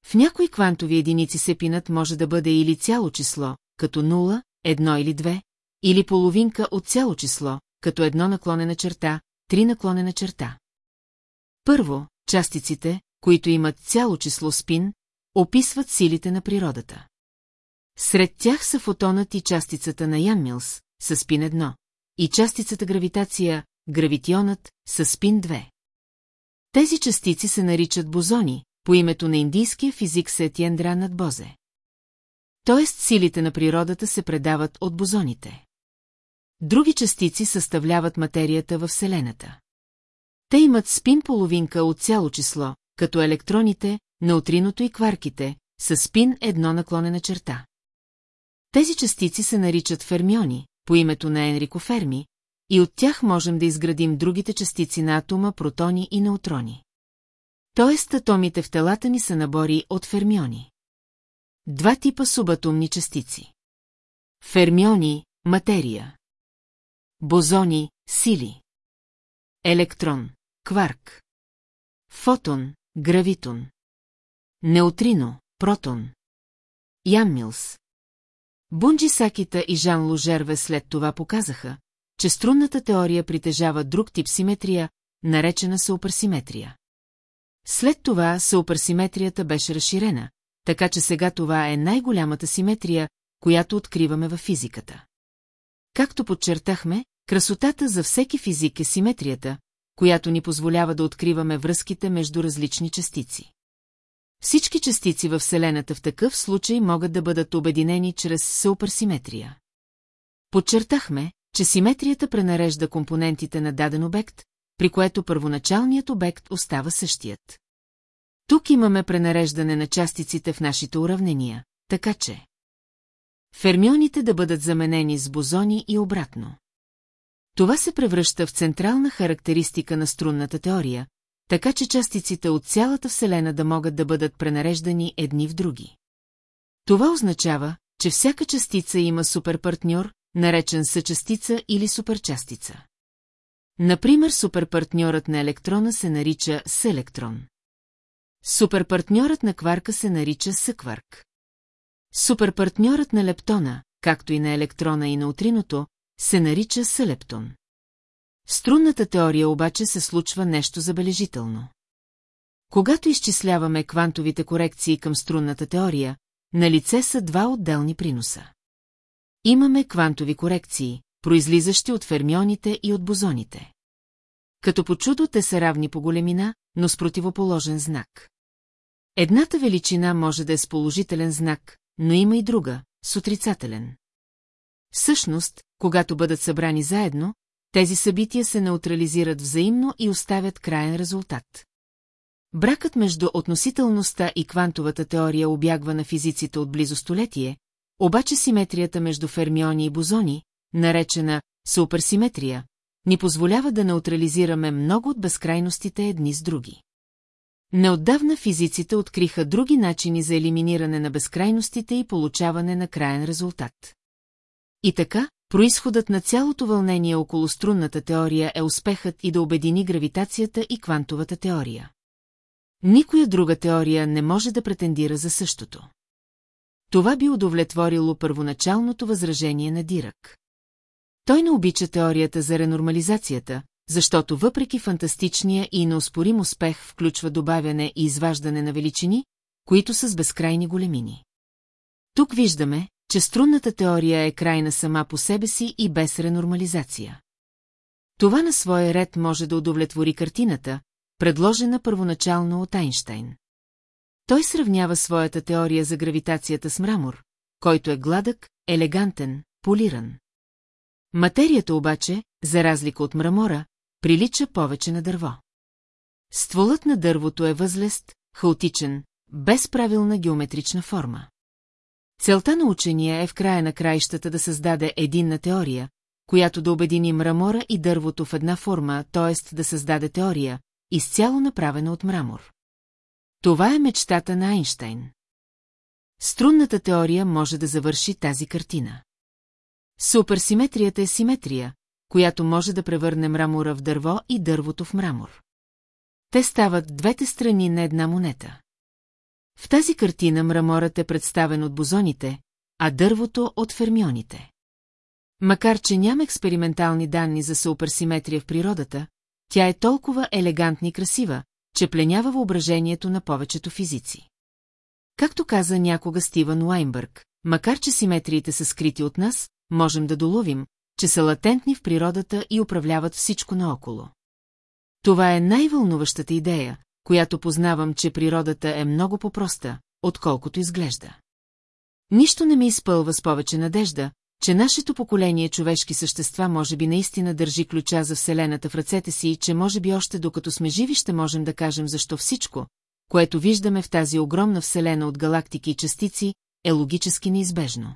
A: В някои квантови единици сепинът може да бъде или цяло число, като 0, 1 или 2, или половинка от цяло число, като едно наклонена черта, три наклонена черта. Първо, частиците, които имат цяло число спин, описват силите на природата. Сред тях са фотонът и частицата на Янмилс, с спин 1, и частицата гравитация, гравитионът, с спин 2. Тези частици се наричат бозони, по името на индийския физик Сетиендра над Бозе. Тоест силите на природата се предават от бозоните. Други частици съставляват материята във Вселената. Те имат спин половинка от цяло число, като електроните, неутриното и кварките, с спин едно наклонена черта. Тези частици се наричат фермиони, по името на Енрико Ферми, и от тях можем да изградим другите частици на атома, протони и неутрони. Тоест атомите в телата ни са набори от фермиони. Два типа субатомни частици. Фермиони – материя. Бозони – сили. Електрон – кварк. Фотон – гравитон. Неутрино – протон. Яммилс. Бунджи Сакита и Жан Лужерве след това показаха, че струнната теория притежава друг тип симетрия, наречена суперсиметрия. След това суперсиметрията беше разширена, така че сега това е най-голямата симетрия, която откриваме във физиката. Както подчертахме, красотата за всеки физик е симетрията, която ни позволява да откриваме връзките между различни частици. Всички частици във Вселената в такъв случай могат да бъдат обединени чрез суперсиметрия. Подчертахме, че симетрията пренарежда компонентите на даден обект, при което първоначалният обект остава същият. Тук имаме пренареждане на частиците в нашите уравнения, така че фермионите да бъдат заменени с бозони и обратно. Това се превръща в централна характеристика на струнната теория, така че частиците от цялата Вселена да могат да бъдат пренареждани едни в други. Това означава, че всяка частица има суперпартньор, наречен съчастица или суперчастица. Например, суперпартньорът на електрона се нарича селектрон. Суперпартньорът на кварка се нарича съкварк. Суперпартньорът на лептона, както и на електрона и на утриното, се нарича селептон. В струнната теория обаче се случва нещо забележително. Когато изчисляваме квантовите корекции към струнната теория, на лице са два отделни приноса. Имаме квантови корекции, произлизащи от фермионите и от бозоните. Като по чудо те са равни по големина, но с противоположен знак. Едната величина може да е с положителен знак, но има и друга, с отрицателен. Всъщност, когато бъдат събрани заедно, тези събития се неутрализират взаимно и оставят краен резултат. Бракът между относителността и квантовата теория обягва на физиците от близо столетие, обаче симетрията между фермиони и бозони, наречена суперсиметрия, ни позволява да неутрализираме много от безкрайностите едни с други. Неотдавна физиците откриха други начини за елиминиране на безкрайностите и получаване на краен резултат. И така, происходът на цялото вълнение около струнната теория е успехът и да обедини гравитацията и квантовата теория. Никоя друга теория не може да претендира за същото. Това би удовлетворило първоначалното възражение на Дирак. Той не обича теорията за ренормализацията, защото въпреки фантастичния и неоспорим успех включва добавяне и изваждане на величини, които са с безкрайни големини. Тук виждаме, че струнната теория е крайна сама по себе си и без ренормализация. Това на своя ред може да удовлетвори картината, предложена първоначално от Айнштайн. Той сравнява своята теория за гравитацията с мрамор, който е гладък, елегантен, полиран. Материята обаче, за разлика от мрамора, прилича повече на дърво. Стволът на дървото е възлест, хаотичен, без правилна геометрична форма. Целта на учения е в края на краищата да създаде единна теория, която да обедини мрамора и дървото в една форма, т.е. да създаде теория, изцяло направена от мрамор. Това е мечтата на Айнштайн. Струнната теория може да завърши тази картина. Суперсиметрията е симетрия, която може да превърне мрамора в дърво и дървото в мрамор. Те стават двете страни на една монета. В тази картина мраморът е представен от бозоните, а дървото от фермионите. Макар, че няма експериментални данни за суперсиметрия в природата, тя е толкова елегантна и красива, че пленява въображението на повечето физици. Както каза някога Стивън Уайнбърг, макар че симетриите са скрити от нас, можем да доловим, че са латентни в природата и управляват всичко наоколо. Това е най-вълнуващата идея, която познавам, че природата е много по-проста, отколкото изглежда. Нищо не ме изпълва с повече надежда, че нашето поколение човешки същества може би наистина държи ключа за Вселената в ръцете си и че може би още докато сме живи ще можем да кажем защо всичко, което виждаме в тази огромна Вселена от галактики и частици, е логически неизбежно.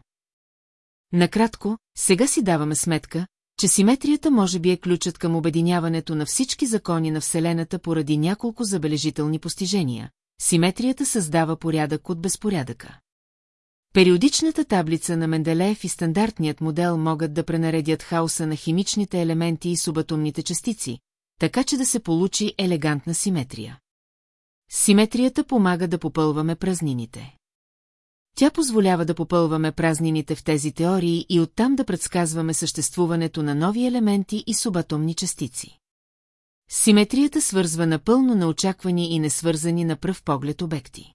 A: Накратко, сега си даваме сметка, че симетрията може би е ключът към обединяването на всички закони на Вселената поради няколко забележителни постижения. Симетрията създава порядък от безпорядъка. Периодичната таблица на Менделеев и стандартният модел могат да пренаредят хаоса на химичните елементи и субатомните частици, така че да се получи елегантна симетрия. Симетрията помага да попълваме празнините. Тя позволява да попълваме празнините в тези теории и оттам да предсказваме съществуването на нови елементи и субатомни частици. Симетрията свързва напълно на очаквани и несвързани на пръв поглед обекти.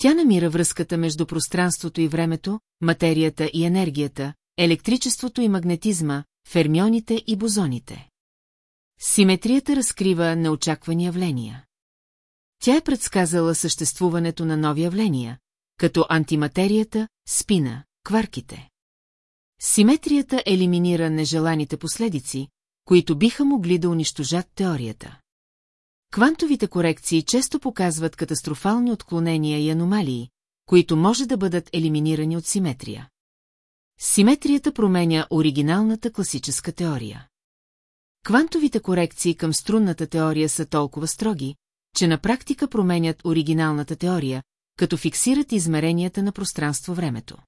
A: Тя намира връзката между пространството и времето, материята и енергията, електричеството и магнетизма, фермионите и бозоните. Симетрията разкрива неочаквани явления. Тя е предсказала съществуването на нови явления, като антиматерията, спина, кварките. Симетрията елиминира нежеланите последици, които биха могли да унищожат теорията. Квантовите корекции често показват катастрофални отклонения и аномалии, които може да бъдат елиминирани от симетрия. Симетрията променя оригиналната класическа теория. Квантовите корекции към струнната теория са толкова строги, че на практика променят оригиналната теория, като фиксират измеренията на пространство-времето.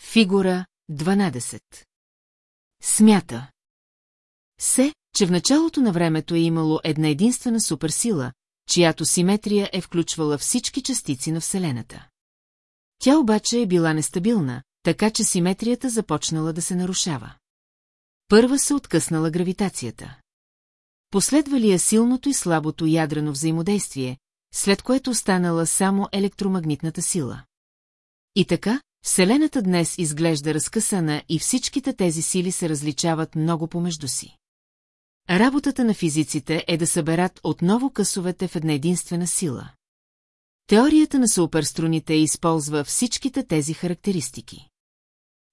A: Фигура 12 Смята се, че в началото на времето е имало една единствена суперсила, чиято симетрия е включвала всички частици на Вселената. Тя обаче е била нестабилна, така че симетрията започнала да се нарушава. Първа се откъснала гравитацията. Последвали я силното и слабото ядрено взаимодействие, след което останала само електромагнитната сила. И така, Вселената днес изглежда разкъсана и всичките тези сили се различават много помежду си. Работата на физиците е да съберат отново късовете в една единствена сила. Теорията на суперструните използва всичките тези характеристики.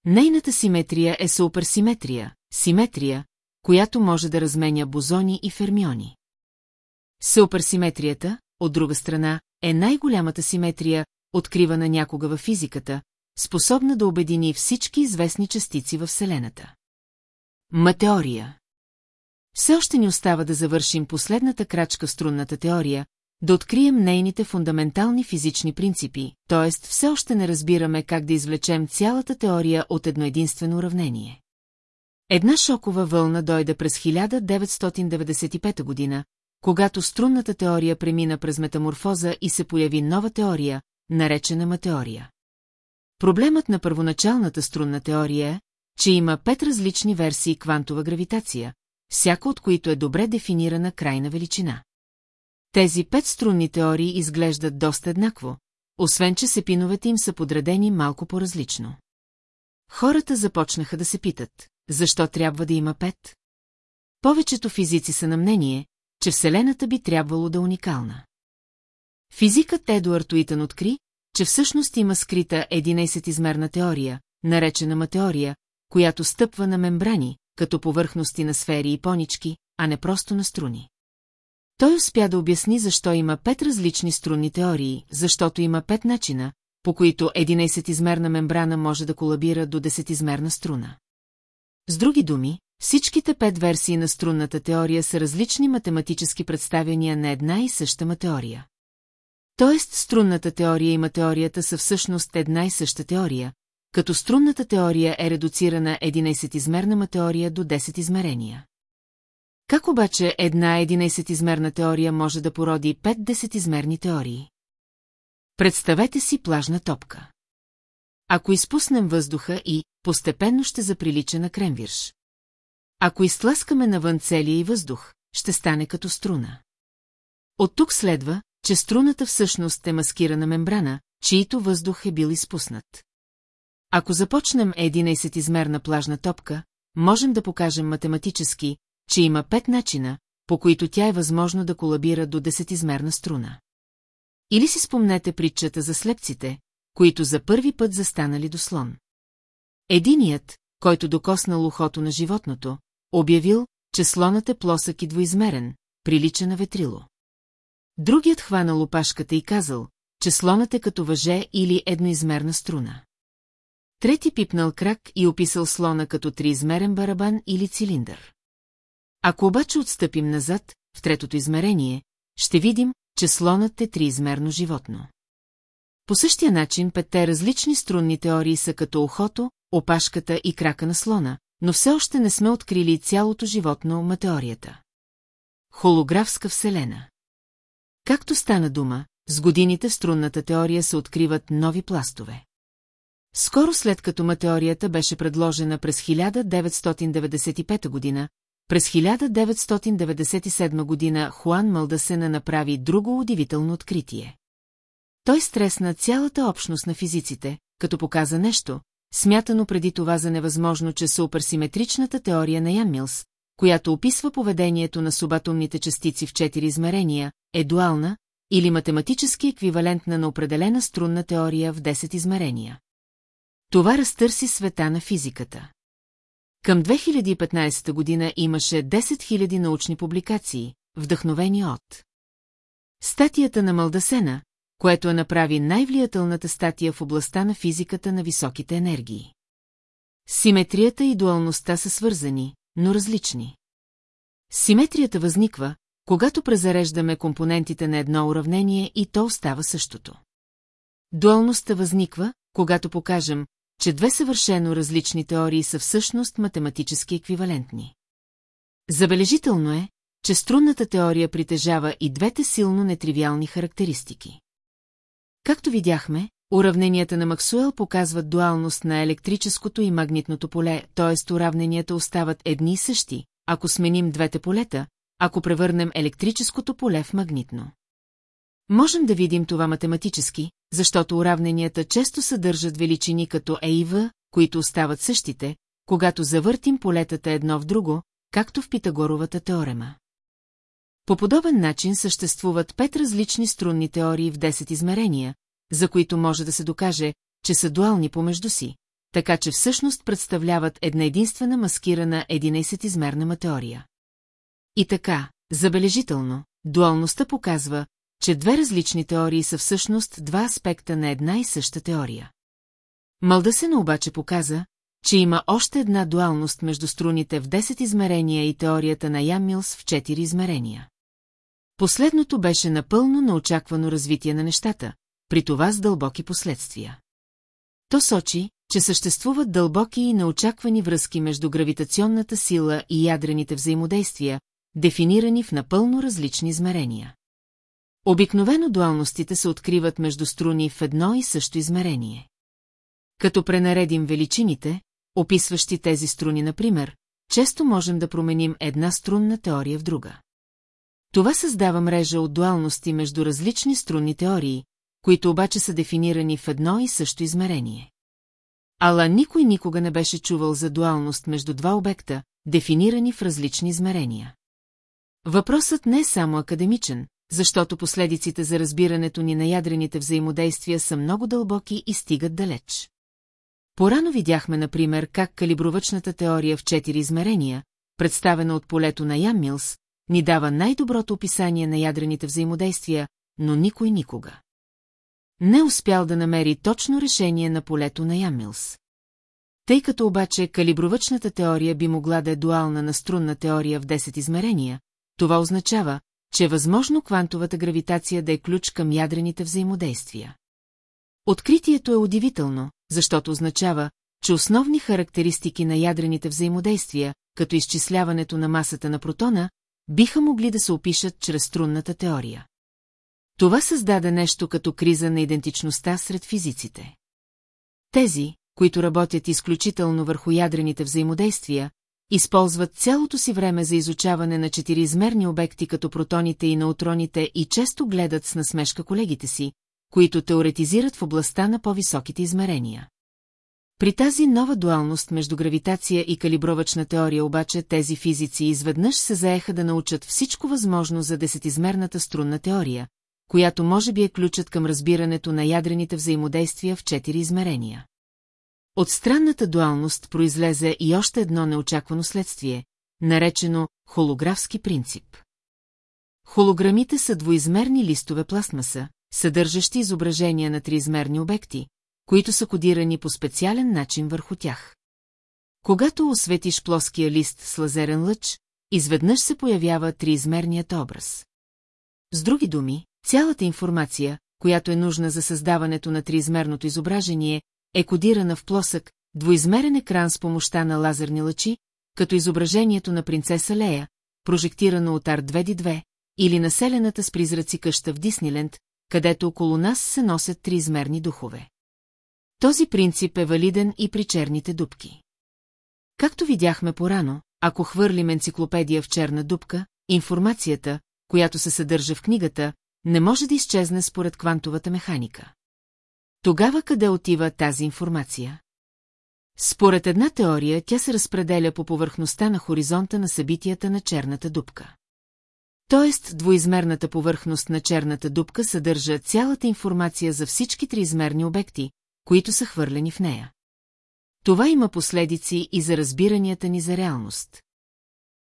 A: Нейната симетрия е суперсиметрия, симетрия, която може да разменя бозони и фермиони. Суперсиметрията, от друга страна, е най-голямата симетрия, откривана някога във физиката, способна да обедини всички известни частици във Вселената. Матеория Все още ни остава да завършим последната крачка в струнната теория, да открием нейните фундаментални физични принципи, т.е. все още не разбираме как да извлечем цялата теория от едно единствено уравнение. Една шокова вълна дойде през 1995 година, когато струнната теория премина през метаморфоза и се появи нова теория, наречена матеория. Проблемът на първоначалната струнна теория е, че има пет различни версии квантова гравитация, всяка от които е добре дефинирана крайна величина. Тези пет струнни теории изглеждат доста еднакво, освен че сепиновете им са подредени малко по-различно. Хората започнаха да се питат, защо трябва да има пет? Повечето физици са на мнение, че Вселената би трябвало да е уникална. Физикът Едуард Уитън откри, че всъщност има скрита 11-измерна теория, наречена матеория, която стъпва на мембрани, като повърхности на сфери и понички, а не просто на струни. Той успя да обясни защо има пет различни струнни теории, защото има пет начина, по които 11-измерна мембрана може да колабира до 10-измерна струна. С други думи, всичките пет версии на струнната теория са различни математически представяния на една и съща матеория. Тоест, струнната теория и матеорията са всъщност една и съща теория, като струнната теория е редуцирана 11-измерна матеория до 10 измерения. Как обаче една 11-измерна теория може да породи 5 10-измерни теории? Представете си плажна топка. Ако изпуснем въздуха и постепенно ще заприлича на кремвирш. Ако изтласкаме навън целия и въздух, ще стане като струна. От тук следва, че струната всъщност е маскирана мембрана, чието въздух е бил изпуснат. Ако започнем 11-измерна плажна топка, можем да покажем математически, че има пет начина, по които тя е възможно да колабира до 10-измерна струна. Или си спомнете притчата за слепците, които за първи път застанали до слон. Единият, който докоснал ухото на животното, обявил, че слонът е плосък и двоизмерен, прилича на ветрило. Другият хванал опашката и казал, че слонът е като въже или едноизмерна струна. Трети пипнал крак и описал слона като триизмерен барабан или цилиндър. Ако обаче отстъпим назад, в третото измерение, ще видим, че слонът е триизмерно животно. По същия начин петте различни струнни теории са като ухото, опашката и крака на слона, но все още не сме открили цялото животно матеорията. Холографска вселена Както стана дума, с годините в струнната теория се откриват нови пластове. Скоро след като матеорията беше предложена през 1995 година, през 1997 година Хуан Мълдасена направи друго удивително откритие. Той стресна цялата общност на физиците, като показа нещо, смятано преди това за невъзможно, че суперсиметричната теория на Ян Милс, която описва поведението на субатомните частици в четири измерения, е дуална или математически еквивалентна на определена струнна теория в 10 измерения. Това разтърси света на физиката. Към 2015 година имаше 10 000 научни публикации, вдъхновени от статията на Малдасена, което е направи най-влиятелната статия в областта на физиката на високите енергии. Симетрията и дуалността са свързани, но различни. Симетрията възниква, когато презареждаме компонентите на едно уравнение и то остава същото. Дуалността възниква, когато покажем, че две съвършено различни теории са всъщност математически еквивалентни. Забележително е, че струнната теория притежава и двете силно нетривиални характеристики. Както видяхме, уравненията на Максуел показват дуалност на електрическото и магнитното поле, т.е. уравненията остават едни и същи, ако сменим двете полета, ако превърнем електрическото поле в магнитно. Можем да видим това математически, защото уравненията често съдържат величини като Е и В, които остават същите, когато завъртим полетата едно в друго, както в Питагоровата теорема. По подобен начин съществуват пет различни струнни теории в 10 измерения, за които може да се докаже, че са дуални помежду си, така че всъщност представляват една единствена маскирана 11-измерна теория. И така, забележително, дуалността показва, че две различни теории са всъщност два аспекта на една и съща теория. Малдасена обаче показа, че има още една дуалност между струните в 10 измерения и теорията на Ям Милс в 4 измерения. Последното беше напълно неочаквано развитие на нещата, при това с дълбоки последствия. То сочи, че съществуват дълбоки и неочаквани връзки между гравитационната сила и ядрените взаимодействия, дефинирани в напълно различни измерения. Обикновено дуалностите се откриват между струни в едно и също измерение. Като пренаредим величините, описващи тези струни, например, често можем да променим една струнна теория в друга. Това създава мрежа от дуалности между различни струнни теории, които обаче са дефинирани в едно и също измерение. Ала никой никога не беше чувал за дуалност между два обекта, дефинирани в различни измерения. Въпросът не е само академичен, защото последиците за разбирането ни на ядрените взаимодействия са много дълбоки и стигат далеч. Порано видяхме, например, как калибровъчната теория в четири измерения, представена от полето на Ян Милс, ни дава най-доброто описание на ядрените взаимодействия, но никой никога. Не успял да намери точно решение на полето на Ямилс. Тъй като обаче калибровъчната теория би могла да е дуална на струнна теория в 10 измерения, това означава, че е възможно квантовата гравитация да е ключ към ядрените взаимодействия. Откритието е удивително, защото означава, че основни характеристики на ядрените взаимодействия, като изчисляването на масата на протона, биха могли да се опишат чрез струнната теория. Това създаде нещо като криза на идентичността сред физиците. Тези, които работят изключително върху ядрените взаимодействия, използват цялото си време за изучаване на четириизмерни обекти като протоните и неутроните и често гледат с насмешка колегите си, които теоретизират в областта на по-високите измерения. При тази нова дуалност между гравитация и калибровачна теория обаче тези физици изведнъж се заеха да научат всичко възможно за десетизмерната струнна теория, която може би е ключът към разбирането на ядрените взаимодействия в четири измерения. От странната дуалност произлезе и още едно неочаквано следствие, наречено холографски принцип. Холограмите са двоизмерни листове пластмаса, съдържащи изображения на триизмерни обекти, които са кодирани по специален начин върху тях. Когато осветиш плоския лист с лазерен лъч, изведнъж се появява триизмерният образ. С други думи, цялата информация, която е нужна за създаването на триизмерното изображение, е кодирана в плосък, двоизмерен екран с помощта на лазерни лъчи, като изображението на принцеса Лея, прожектирано от Ар-2D2, или населената с призраци къща в Дисниленд, където около нас се носят триизмерни духове. Този принцип е валиден и при черните дубки. Както видяхме порано, ако хвърлим енциклопедия в черна дупка, информацията, която се съдържа в книгата, не може да изчезне според квантовата механика. Тогава къде отива тази информация? Според една теория, тя се разпределя по повърхността на хоризонта на събитията на черната дупка. Тоест, двоизмерната повърхност на черната дупка съдържа цялата информация за всички триизмерни обекти, които са хвърлени в нея. Това има последици и за разбиранията ни за реалност.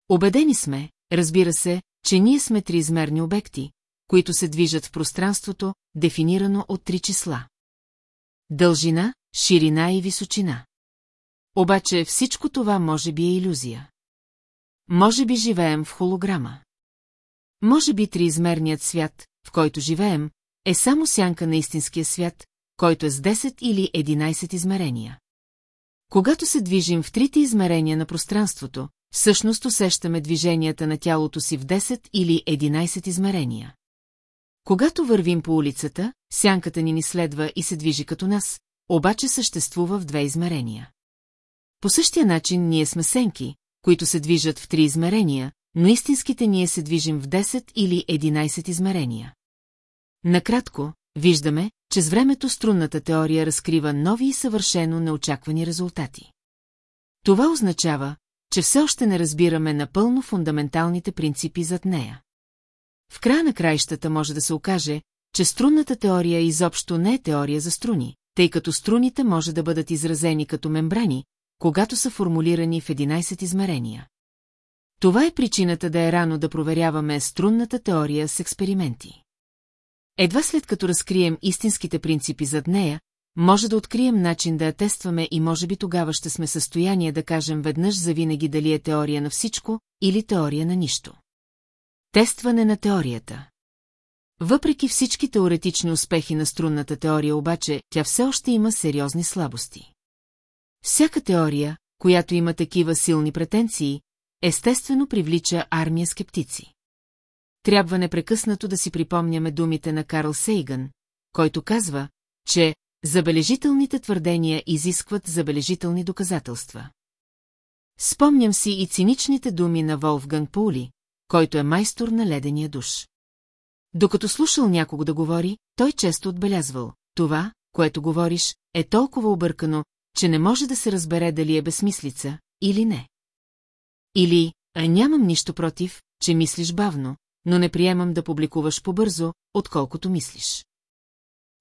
A: Обедени сме, разбира се, че ние сме триизмерни обекти, които се движат в пространството, дефинирано от три числа. Дължина, ширина и височина. Обаче всичко това може би е иллюзия. Може би живеем в холограма. Може би триизмерният свят, в който живеем, е само сянка на истинския свят, който е с 10 или 11 измерения. Когато се движим в трите измерения на пространството, всъщност усещаме движенията на тялото си в 10 или 11 измерения. Когато вървим по улицата, сянката ни ни следва и се движи като нас, обаче съществува в две измерения. По същия начин ние сме сенки, които се движат в три измерения, но истинските ние се движим в 10 или 11 измерения. Накратко, виждаме, че с времето струнната теория разкрива нови и съвършено неочаквани резултати. Това означава, че все още не разбираме напълно фундаменталните принципи зад нея. В края на краищата може да се окаже, че струнната теория изобщо не е теория за струни, тъй като струните може да бъдат изразени като мембрани, когато са формулирани в 11 измерения. Това е причината да е рано да проверяваме струнната теория с експерименти. Едва след като разкрием истинските принципи зад нея, може да открием начин да я тестваме и може би тогава ще сме състояние да кажем веднъж завинаги дали е теория на всичко или теория на нищо. Тестване на теорията Въпреки всички теоретични успехи на струнната теория обаче, тя все още има сериозни слабости. Всяка теория, която има такива силни претенции, естествено привлича армия скептици. Трябва непрекъснато да си припомняме думите на Карл Сейган, който казва, че забележителните твърдения изискват забележителни доказателства. Спомням си и циничните думи на Волфган Пули, който е майстор на ледения душ. Докато слушал някого да говори, той често отбелязвал, това, което говориш, е толкова объркано, че не може да се разбере дали е безмислица или не. Или, а нямам нищо против, че мислиш бавно, но не приемам да публикуваш побързо, отколкото мислиш.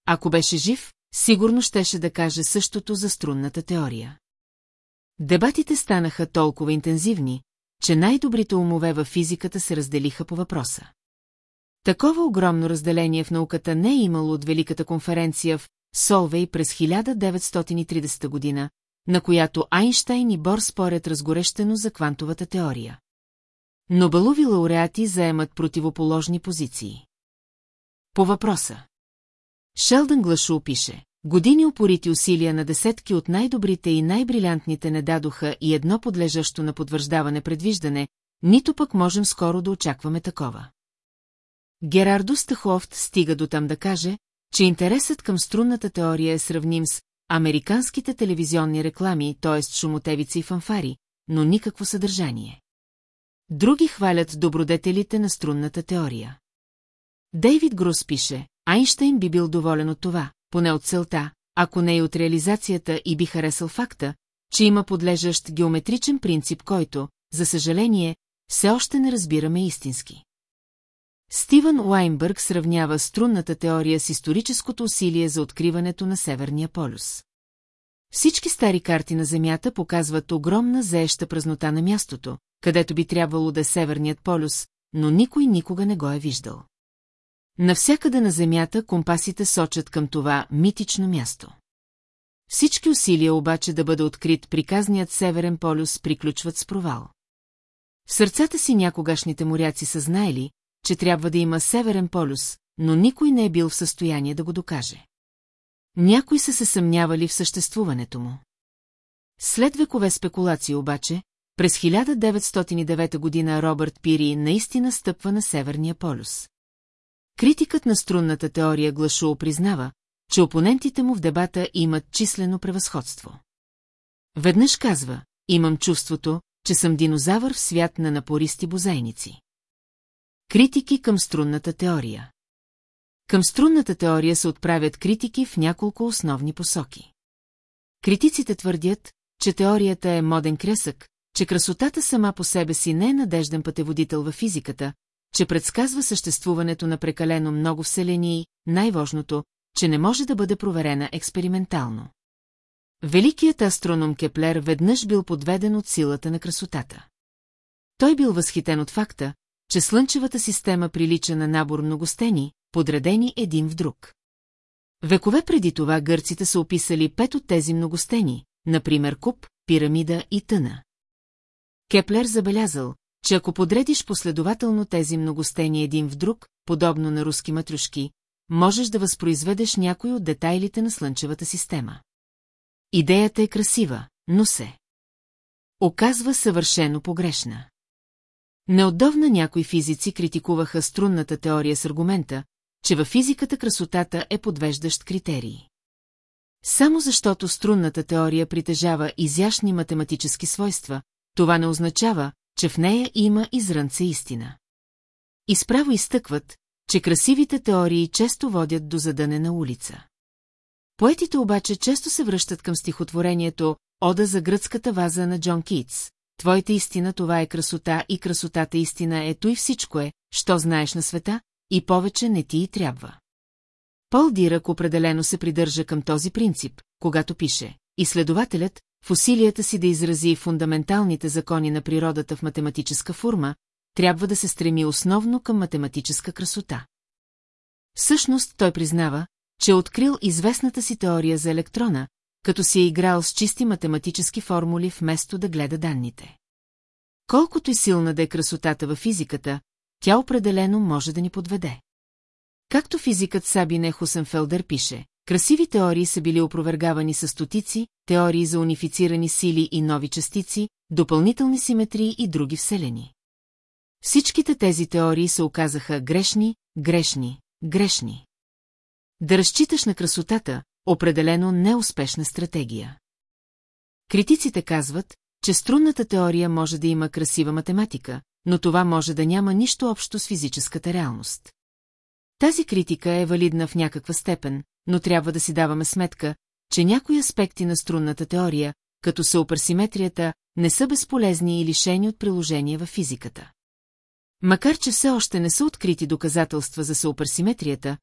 A: Ако беше жив, сигурно щеше да каже същото за струнната теория. Дебатите станаха толкова интензивни, че най-добрите умове във физиката се разделиха по въпроса. Такова огромно разделение в науката не е имало от Великата конференция в Солвей през 1930 година, на която Айнштайн и Бор спорят разгорещено за квантовата теория. Нобелови лауреати заемат противоположни позиции. По въпроса. Шелдън Глашо пише, години опорити усилия на десетки от най-добрите и най-брилянтните не дадоха и едно подлежащо на подвърждаване предвиждане, нито пък можем скоро да очакваме такова. Герардо Стахофт стига до там да каже, че интересът към струнната теория е сравним с американските телевизионни реклами, т.е. шумотевици и фанфари, но никакво съдържание. Други хвалят добродетелите на струнната теория. Дейвид Грус пише, Айнштейн би бил доволен от това, поне от целта, ако не и от реализацията и би харесал факта, че има подлежащ геометричен принцип, който, за съжаление, все още не разбираме истински. Стивън Уайнбърг сравнява струнната теория с историческото усилие за откриването на Северния полюс. Всички стари карти на Земята показват огромна заеща празнота на мястото, където би трябвало да е Северният полюс, но никой никога не го е виждал. Навсякъде на Земята компасите сочат към това митично място. Всички усилия обаче да бъде открит приказният Северен полюс приключват с провал. В сърцата си някогашните моряци са знаели, че трябва да има Северен полюс, но никой не е бил в състояние да го докаже. Някои са се съмнявали в съществуването му. След векове спекулации обаче, през 1909 година Робърт Пири наистина стъпва на Северния полюс. Критикът на струнната теория Глашуо признава, че опонентите му в дебата имат числено превъзходство. Веднъж казва, имам чувството, че съм динозавър в свят на напористи бозайници. Критики към струнната теория Към струнната теория се отправят критики в няколко основни посоки. Критиците твърдят, че теорията е моден кресък, че красотата сама по себе си не е надежден пътеводител във физиката, че предсказва съществуването на прекалено много вселени и, най-важното, че не може да бъде проверена експериментално. Великият астроном Кеплер веднъж бил подведен от силата на красотата. Той бил възхитен от факта, че Слънчевата система прилича на набор многостени, подредени един в друг. Векове преди това гърците са описали пет от тези многостени, например куп, пирамида и тъна. Кеплер забелязал, че ако подредиш последователно тези многостени един в друг, подобно на руски матрюшки, можеш да възпроизведеш някой от детайлите на Слънчевата система. Идеята е красива, но се. Оказва съвършено погрешна. Неотдавна някои физици критикуваха струнната теория с аргумента, че във физиката красотата е подвеждащ критерий. Само защото струнната теория притежава изящни математически свойства, това не означава, че в нея има изрънце истина. Изправо изтъкват, че красивите теории често водят до задънена улица. Поетите обаче често се връщат към стихотворението «Ода за гръцката ваза» на Джон Китс. Твоята истина това е красота и красотата истина ето и всичко е, що знаеш на света, и повече не ти и трябва. Пол Дирак определено се придържа към този принцип, когато пише Изследователят, в усилията си да изрази фундаменталните закони на природата в математическа форма, трябва да се стреми основно към математическа красота. Всъщност той признава, че е открил известната си теория за електрона, като си е играл с чисти математически формули вместо да гледа данните. Колкото и силна да е красотата във физиката, тя определено може да ни подведе. Както физикът Сабине Хусенфелдер пише, красиви теории са били опровергавани с стотици, теории за унифицирани сили и нови частици, допълнителни симетрии и други вселени. Всичките тези теории се оказаха грешни, грешни, грешни. Да разчиташ на красотата, определено неуспешна стратегия. Критиците казват, че струнната теория може да има красива математика, но това може да няма нищо общо с физическата реалност. Тази критика е валидна в някаква степен, но трябва да си даваме сметка, че някои аспекти на струнната теория, като суперсиметрията, не са безполезни и лишени от приложение в физиката. Макар че все още не са открити доказателства за суперсиметрията,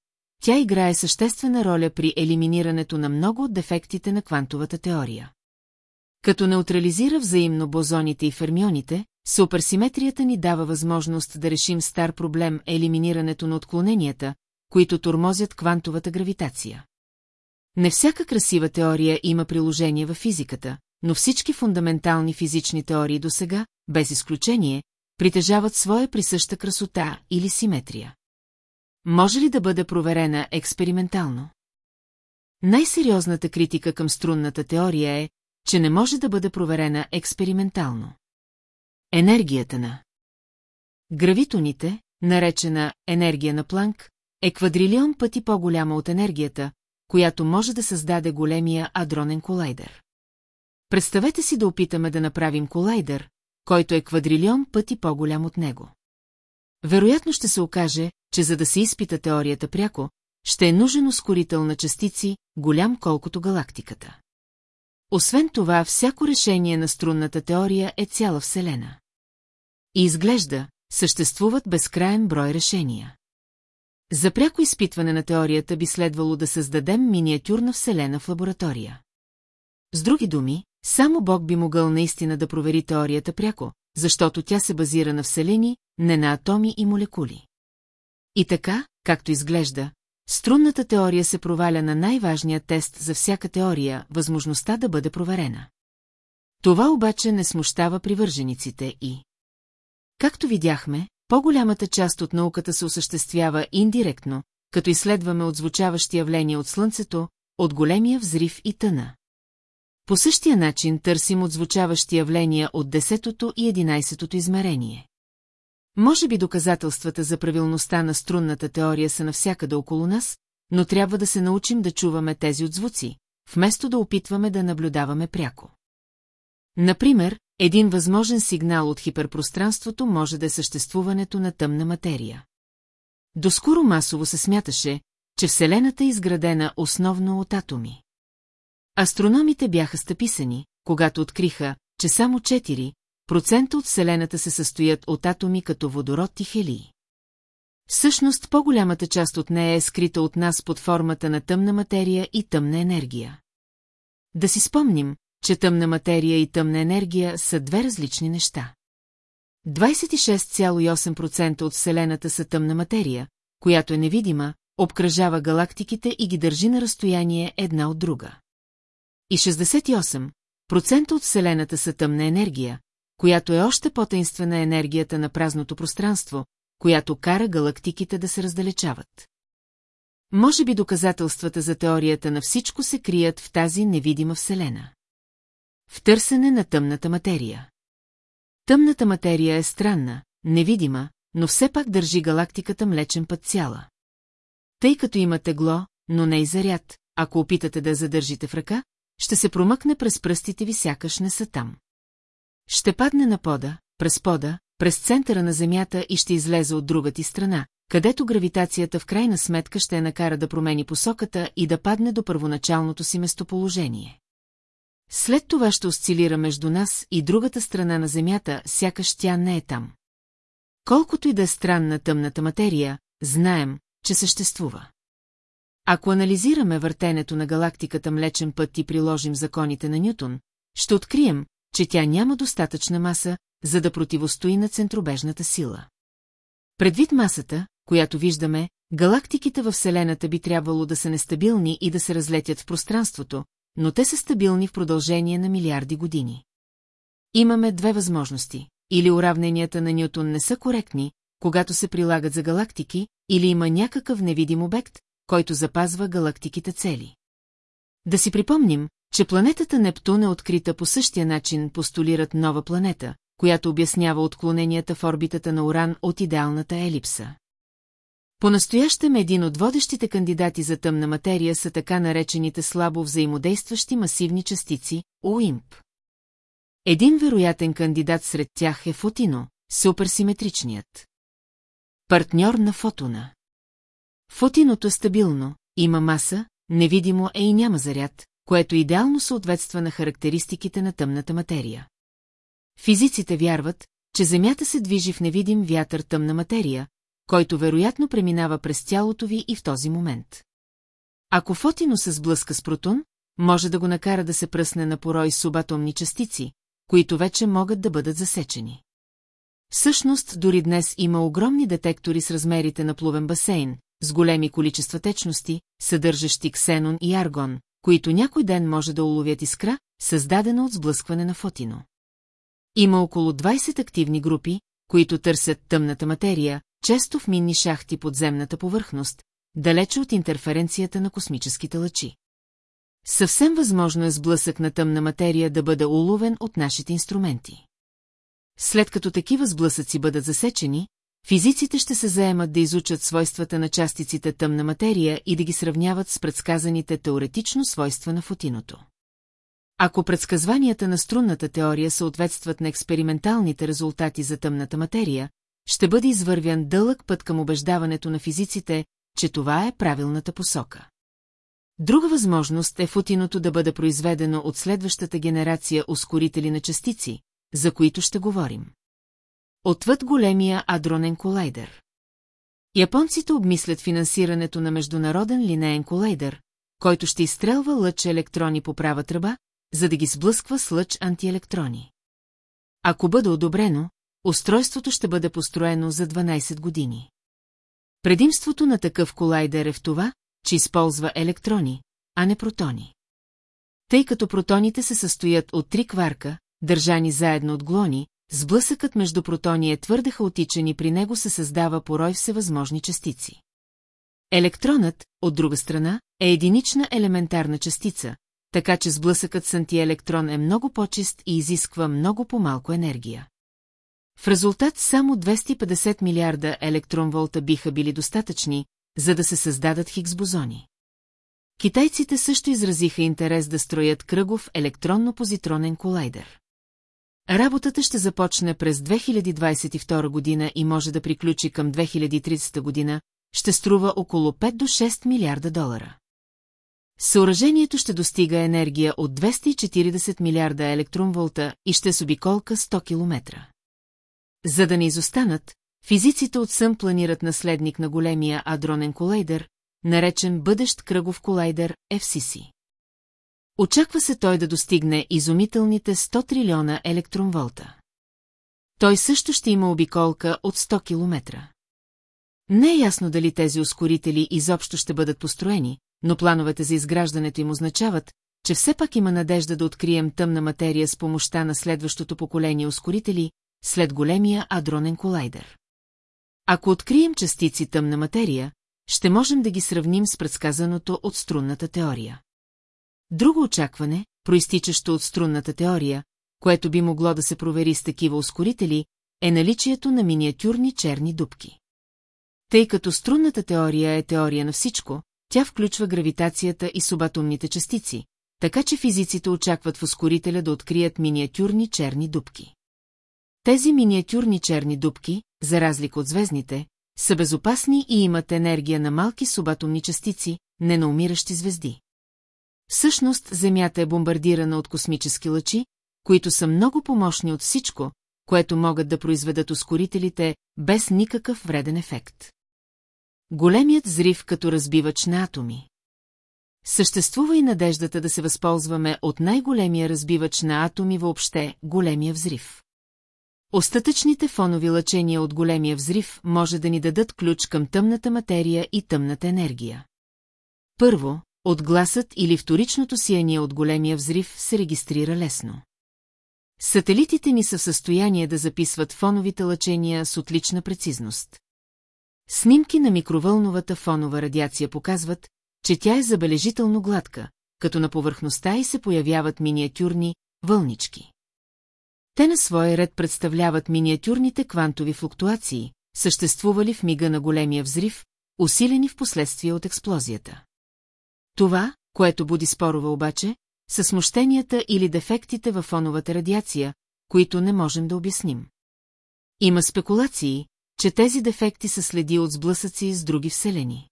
A: тя играе съществена роля при елиминирането на много от дефектите на квантовата теория. Като неутрализира взаимно бозоните и фермионите, суперсиметрията ни дава възможност да решим стар проблем елиминирането на отклоненията, които тормозят квантовата гравитация. Не всяка красива теория има приложение в физиката, но всички фундаментални физични теории до сега, без изключение, притежават своя присъща красота или симетрия. Може ли да бъде проверена експериментално? Най-сериозната критика към струнната теория е, че не може да бъде проверена експериментално. Енергията на Гравитоните, наречена енергия на Планк, е квадрилион пъти по-голяма от енергията, която може да създаде големия адронен колайдер. Представете си да опитаме да направим колайдер, който е квадрилион пъти по-голям от него. Вероятно ще се окаже, че за да се изпита теорията пряко, ще е нужен ускорител на частици, голям колкото галактиката. Освен това, всяко решение на струнната теория е цяла Вселена. И изглежда, съществуват безкраен брой решения. За пряко изпитване на теорията би следвало да създадем миниатюрна Вселена в лаборатория. С други думи, само Бог би могъл наистина да провери теорията пряко, защото тя се базира на Вселени, не на атоми и молекули. И така, както изглежда, струнната теория се проваля на най-важния тест за всяка теория, възможността да бъде проверена. Това обаче не смущава привържениците и... Както видяхме, по-голямата част от науката се осъществява индиректно, като изследваме отзвучаващи явления от Слънцето, от големия взрив и тъна. По същия начин търсим отзвучаващи явления от 10-то и 11-то измерение. Може би доказателствата за правилността на струнната теория са навсякъде около нас, но трябва да се научим да чуваме тези отзвуци, вместо да опитваме да наблюдаваме пряко. Например, един възможен сигнал от хиперпространството може да е съществуването на тъмна материя. Доскоро масово се смяташе, че Вселената е изградена основно от атоми. Астрономите бяха стъписани, когато откриха, че само 4% от Вселената се състоят от атоми като водород и хелии. Всъщност по-голямата част от нея е скрита от нас под формата на тъмна материя и тъмна енергия. Да си спомним, че тъмна материя и тъмна енергия са две различни неща. 26,8% от Вселената са тъмна материя, която е невидима, обкръжава галактиките и ги държи на разстояние една от друга. И 68% от Вселената са тъмна енергия, която е още по-тайнствена енергията на празното пространство, която кара галактиките да се раздалечават. Може би доказателствата за теорията на всичко се крият в тази невидима Вселена. В търсене на тъмната материя. Тъмната материя е странна, невидима, но все пак държи галактиката млечен път цяла. Тъй като има тегло, но не и заряд, ако опитате да задържите в ръка, ще се промъкне през пръстите ви сякаш не са там. Ще падне на пода, през пода, през центъра на Земята и ще излезе от друга ти страна, където гравитацията в крайна сметка ще я накара да промени посоката и да падне до първоначалното си местоположение. След това ще осцилира между нас и другата страна на Земята, сякаш тя не е там. Колкото и да е странна тъмната материя, знаем, че съществува. Ако анализираме въртенето на галактиката Млечен път и приложим законите на Нютон, ще открием, че тя няма достатъчна маса, за да противостои на центробежната сила. Предвид масата, която виждаме, галактиките във Вселената би трябвало да са нестабилни и да се разлетят в пространството, но те са стабилни в продължение на милиарди години. Имаме две възможности. Или уравненията на Нютон не са коректни, когато се прилагат за галактики, или има някакъв невидим обект, който запазва галактиките цели. Да си припомним, че планетата Нептун е открита по същия начин постулират нова планета, която обяснява отклоненията в орбитата на Уран от идеалната елипса. По-настоящем един от водещите кандидати за тъмна материя са така наречените слабо взаимодействащи масивни частици, УИМП. Един вероятен кандидат сред тях е Фотино, суперсиметричният. Партньор на фотона. Фотиното е стабилно, има маса, невидимо е и няма заряд, което идеално съответства на характеристиките на тъмната материя. Физиците вярват, че Земята се движи в невидим вятър тъмна материя, който вероятно преминава през тялото ви и в този момент. Ако Фотино се сблъска с протон, може да го накара да се пръсне на порой субатомни частици, които вече могат да бъдат засечени. Всъщност, дори днес има огромни детектори с размерите на плувен басейн, с големи количества течности, съдържащи ксенон и аргон, които някой ден може да уловят искра, създадена от сблъскване на Фотино. Има около 20 активни групи, които търсят тъмната материя, често в минни шахти под земната повърхност, далече от интерференцията на космическите лъчи. Съвсем възможно е сблъсък на тъмна материя да бъде уловен от нашите инструменти. След като такива сблъсъци бъдат засечени, физиците ще се заемат да изучат свойствата на частиците тъмна материя и да ги сравняват с предсказаните теоретично свойства на фотиното. Ако предсказванията на струнната теория съответстват на експерименталните резултати за тъмната материя, ще бъде извървян дълъг път към убеждаването на физиците, че това е правилната посока. Друга възможност е футиното да бъде произведено от следващата генерация ускорители на частици, за които ще говорим. Отвъд големия адронен колайдер. Японците обмислят финансирането на международен линеен колайдер, който ще изстрелва лъч електрони по права тръба, за да ги сблъсква с лъч антиелектрони. Ако бъде одобрено, устройството ще бъде построено за 12 години. Предимството на такъв колайдер е в това, че използва електрони, а не протони. Тъй като протоните се състоят от три кварка, държани заедно от глони, сблъсъкът между протони е твърде хаотичен и при него се създава порой всевъзможни частици. Електронът, от друга страна, е единична елементарна частица, така че сблъсъкът с антиелектрон е много по-чист и изисква много по-малко енергия. В резултат само 250 милиарда електронволта биха били достатъчни, за да се създадат хигс-бозони. Китайците също изразиха интерес да строят кръгов електронно-позитронен колайдер. Работата ще започне през 2022 година и може да приключи към 2030 година, ще струва около 5 до 6 милиарда долара. Съоръжението ще достига енергия от 240 милиарда електронволта и ще с обиколка 100 км. За да не изостанат, физиците от Сън планират наследник на големия адронен колайдер, наречен бъдещ кръгов колайдер FCC. Очаква се той да достигне изумителните 100 трилиона електронволта. Той също ще има обиколка от 100 км. Не е ясно дали тези ускорители изобщо ще бъдат построени, но плановете за изграждането им означават, че все пак има надежда да открием тъмна материя с помощта на следващото поколение ускорители, след големия адронен колайдер. Ако открием частици тъмна материя, ще можем да ги сравним с предсказаното от струнната теория. Друго очакване, проистичащо от струнната теория, което би могло да се провери с такива ускорители, е наличието на миниатюрни черни дубки. Тъй като струнната теория е теория на всичко, тя включва гравитацията и субатомните частици, така че физиците очакват в ускорителя да открият миниатюрни черни дубки. Тези миниатюрни черни дубки, за разлика от звездните, са безопасни и имат енергия на малки субатомни частици, не на умиращи звезди. Всъщност, Земята е бомбардирана от космически лъчи, които са много помощни от всичко, което могат да произведат ускорителите без никакъв вреден ефект. Големият взрив като разбивач на атоми. Съществува и надеждата да се възползваме от най-големия разбивач на атоми въобще – големия взрив. Остатъчните фонови лъчения от големия взрив може да ни дадат ключ към тъмната материя и тъмната енергия. Първо, от гласът или вторичното сияние от големия взрив се регистрира лесно. Сателитите ни са в състояние да записват фоновите лъчения с отлична прецизност. Снимки на микровълновата фонова радиация показват, че тя е забележително гладка, като на повърхността й се появяват миниатюрни вълнички. Те на своя ред представляват миниатюрните квантови флуктуации, съществували в мига на големия взрив, усилени в последствие от експлозията. Това, което буди спорове обаче, са смущенията или дефектите във фоновата радиация, които не можем да обясним. Има спекулации, че тези дефекти са следи от сблъсъци с други вселени.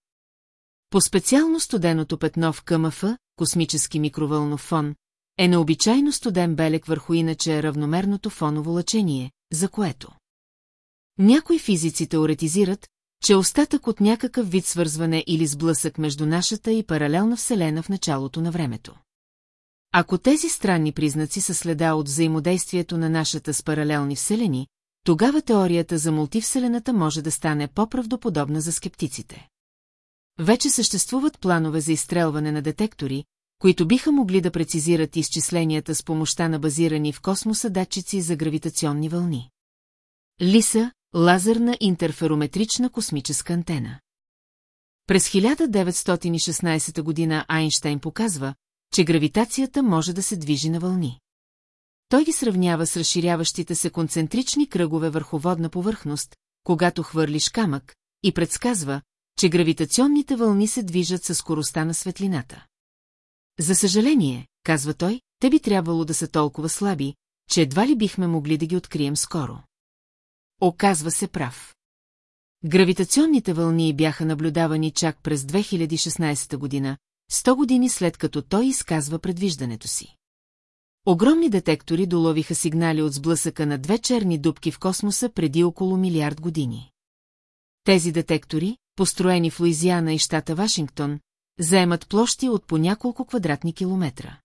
A: По специално студеното петно в КМФ, космически микровълнов фон, е необичайно студен белек върху иначе равномерното фоново лъчение, за което. Някои физици теоретизират, че остатък от някакъв вид свързване или сблъсък между нашата и паралелна Вселена в началото на времето. Ако тези странни признаци са следа от взаимодействието на нашата с паралелни Вселени, тогава теорията за мултивселената може да стане по-правдоподобна за скептиците. Вече съществуват планове за изстрелване на детектори, които биха могли да прецизират изчисленията с помощта на базирани в космоса датчици за гравитационни вълни. Лиса – лазерна интерферометрична космическа антена. През 1916 година Айнштайн показва, че гравитацията може да се движи на вълни. Той ги сравнява с разширяващите се концентрични кръгове върху водна повърхност, когато хвърлиш камък, и предсказва, че гравитационните вълни се движат със скоростта на светлината. За съжаление, казва той, те би трябвало да са толкова слаби, че едва ли бихме могли да ги открием скоро. Оказва се прав. Гравитационните вълни бяха наблюдавани чак през 2016 година, 100 години след като той изказва предвиждането си. Огромни детектори доловиха сигнали от сблъсъка на две черни дубки в космоса преди около милиард години. Тези детектори, построени в Луизиана и щата Вашингтон, заемат площи от по няколко квадратни километра.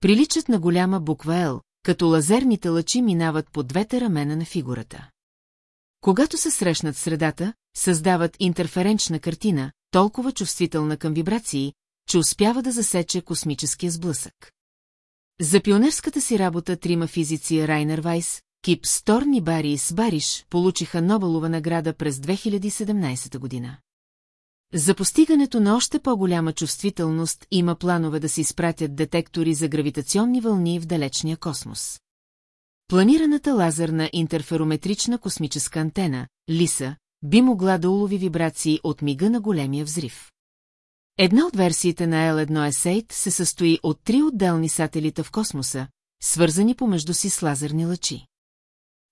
A: Приличат на голяма буква L, като лазерните лъчи минават по двете рамена на фигурата. Когато се срещнат средата, създават интерференчна картина, толкова чувствителна към вибрации, че успява да засече космическия сблъсък. За пионерската си работа трима физици Райнер Вайс, Кип Сторн и Барис Бариш получиха Нобелова награда през 2017 година. За постигането на още по-голяма чувствителност има планове да се изпратят детектори за гравитационни вълни в далечния космос. Планираната лазерна интерферометрична космическа антена, ЛИСА, би могла да улови вибрации от мига на големия взрив. Една от версиите на L1S8 се състои от три отделни сателита в космоса, свързани помежду си с лазерни лъчи.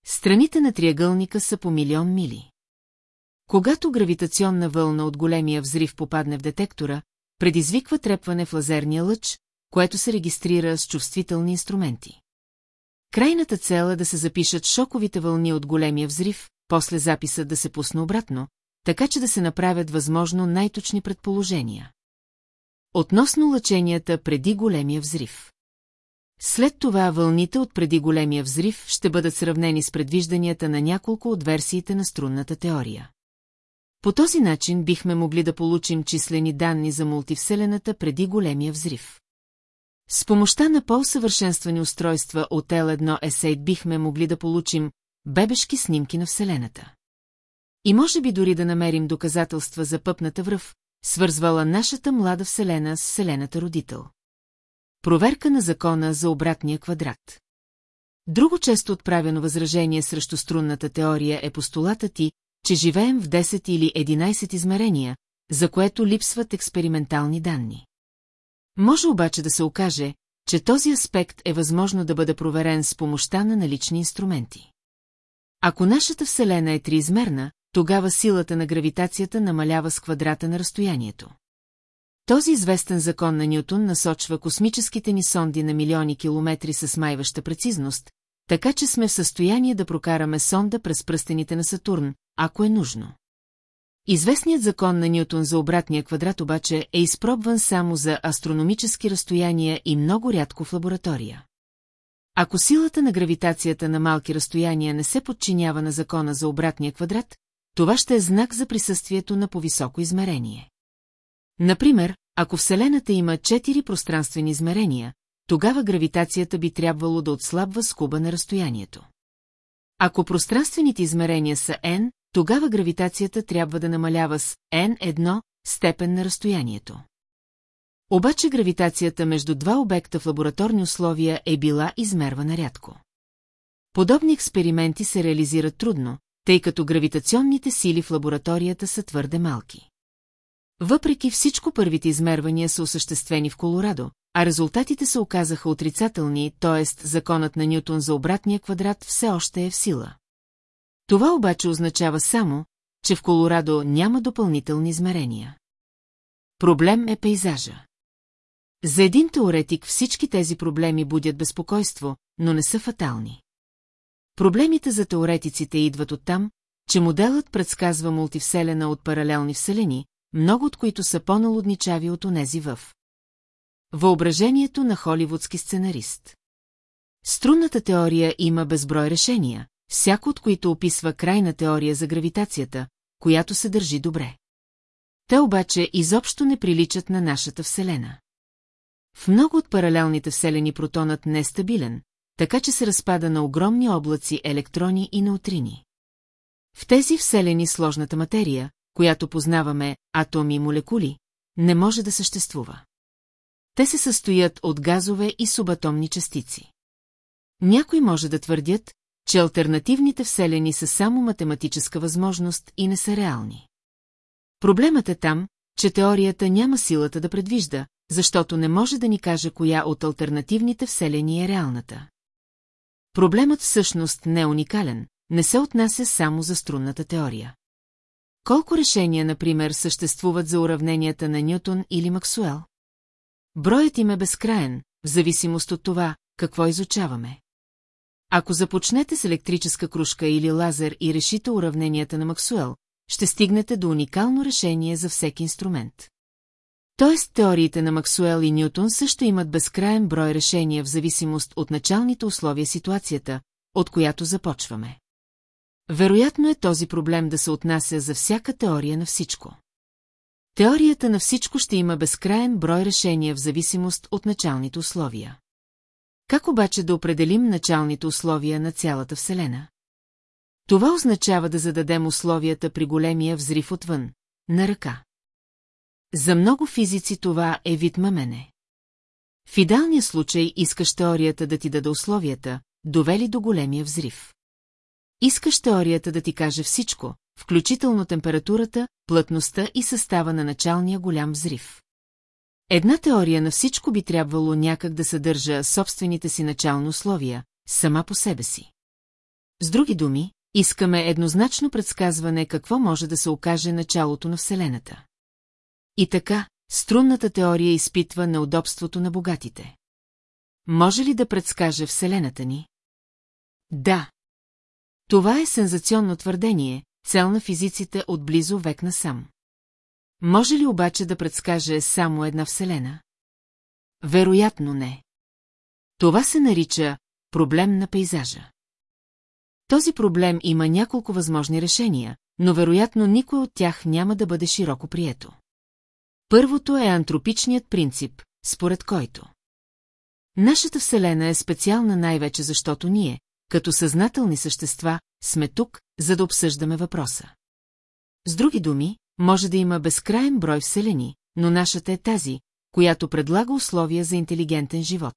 A: Страните на триъгълника са по милион мили. Когато гравитационна вълна от големия взрив попадне в детектора, предизвиква трепване в лазерния лъч, което се регистрира с чувствителни инструменти. Крайната цел е да се запишат шоковите вълни от големия взрив, после записа да се пусне обратно, така че да се направят възможно най-точни предположения. Относно лъченията преди големия взрив. След това вълните от преди големия взрив ще бъдат сравнени с предвижданията на няколко от версиите на струнната теория. По този начин бихме могли да получим числени данни за мултивселената преди големия взрив. С помощта на по-усъвършенствани устройства от L1S8 бихме могли да получим бебешки снимки на Вселената. И може би дори да намерим доказателства за пъпната връв, свързвала нашата млада Вселена с Вселената родител. Проверка на закона за обратния квадрат. Друго често отправено възражение срещу струнната теория е постулата ти, че живеем в 10 или 11 измерения, за което липсват експериментални данни. Може обаче да се окаже, че този аспект е възможно да бъде проверен с помощта на налични инструменти. Ако нашата Вселена е триизмерна, тогава силата на гравитацията намалява с квадрата на разстоянието. Този известен закон на Нютон насочва космическите ни сонди на милиони километри с майваща прецизност, така че сме в състояние да прокараме сонда през пръстените на Сатурн, ако е нужно. Известният закон на Нютон за обратния квадрат обаче е изпробван само за астрономически разстояния и много рядко в лаборатория. Ако силата на гравитацията на малки разстояния не се подчинява на закона за обратния квадрат, това ще е знак за присъствието на повисоко измерение. Например, ако Вселената има четири пространствени измерения, тогава гравитацията би трябвало да отслабва с куба на разстоянието. Ако пространствените измерения са n, тогава гравитацията трябва да намалява с n1 степен на разстоянието. Обаче гравитацията между два обекта в лабораторни условия е била измервана рядко. Подобни експерименти се реализират трудно, тъй като гравитационните сили в лабораторията са твърде малки. Въпреки всичко първите измервания са осъществени в Колорадо, а резултатите се оказаха отрицателни, т.е. законът на Нютон за обратния квадрат все още е в сила. Това обаче означава само, че в Колорадо няма допълнителни измерения. Проблем е пейзажа. За един теоретик всички тези проблеми будят безпокойство, но не са фатални. Проблемите за теоретиците идват оттам, че моделът предсказва мултивселена от паралелни вселени, много от които са по-налудничави от онези в. Въображението на холивудски сценарист. Струнната теория има безброй решения, всяко от които описва крайна теория за гравитацията, която се държи добре. Те обаче изобщо не приличат на нашата Вселена. В много от паралелните вселени протонът не е стабилен, така че се разпада на огромни облаци електрони и неутрини. В тези вселени сложната материя, която познаваме, атоми и молекули, не може да съществува. Те се състоят от газове и субатомни частици. Някои може да твърдят, че альтернативните вселени са само математическа възможност и не са реални. Проблемът е там, че теорията няма силата да предвижда, защото не може да ни каже коя от альтернативните вселени е реалната. Проблемът всъщност не е уникален, не се отнася само за струнната теория. Колко решения, например, съществуват за уравненията на Нютон или Максуел? Броят им е безкраен, в зависимост от това, какво изучаваме. Ако започнете с електрическа кружка или лазер и решите уравненията на Максуел, ще стигнете до уникално решение за всеки инструмент. Тоест теориите на Максуел и Нютон също имат безкраен брой решения в зависимост от началните условия ситуацията, от която започваме. Вероятно е този проблем да се отнася за всяка теория на всичко. Теорията на всичко ще има безкраен брой решения в зависимост от началните условия. Как обаче да определим началните условия на цялата Вселена? Това означава да зададем условията при големия взрив отвън, на ръка. За много физици това е вид мамене. В идеалния случай искаш теорията да ти даде условията, довели до големия взрив. Искаш теорията да ти каже всичко, включително температурата, плътността и състава на началния голям взрив. Една теория на всичко би трябвало някак да съдържа собствените си начални условия, сама по себе си. С други думи, искаме еднозначно предсказване какво може да се окаже началото на Вселената. И така, струнната теория изпитва неудобството на богатите. Може ли да предскаже Вселената ни? Да. Това е сензационно твърдение, цел на физиците от близо век насам. Може ли обаче да предскаже само една Вселена? Вероятно не. Това се нарича проблем на пейзажа. Този проблем има няколко възможни решения, но вероятно никой от тях няма да бъде широко прието. Първото е антропичният принцип, според който. Нашата Вселена е специална най-вече защото ние, като съзнателни същества, сме тук, за да обсъждаме въпроса. С други думи, може да има безкраен брой вселени, но нашата е тази, която предлага условия за интелигентен живот.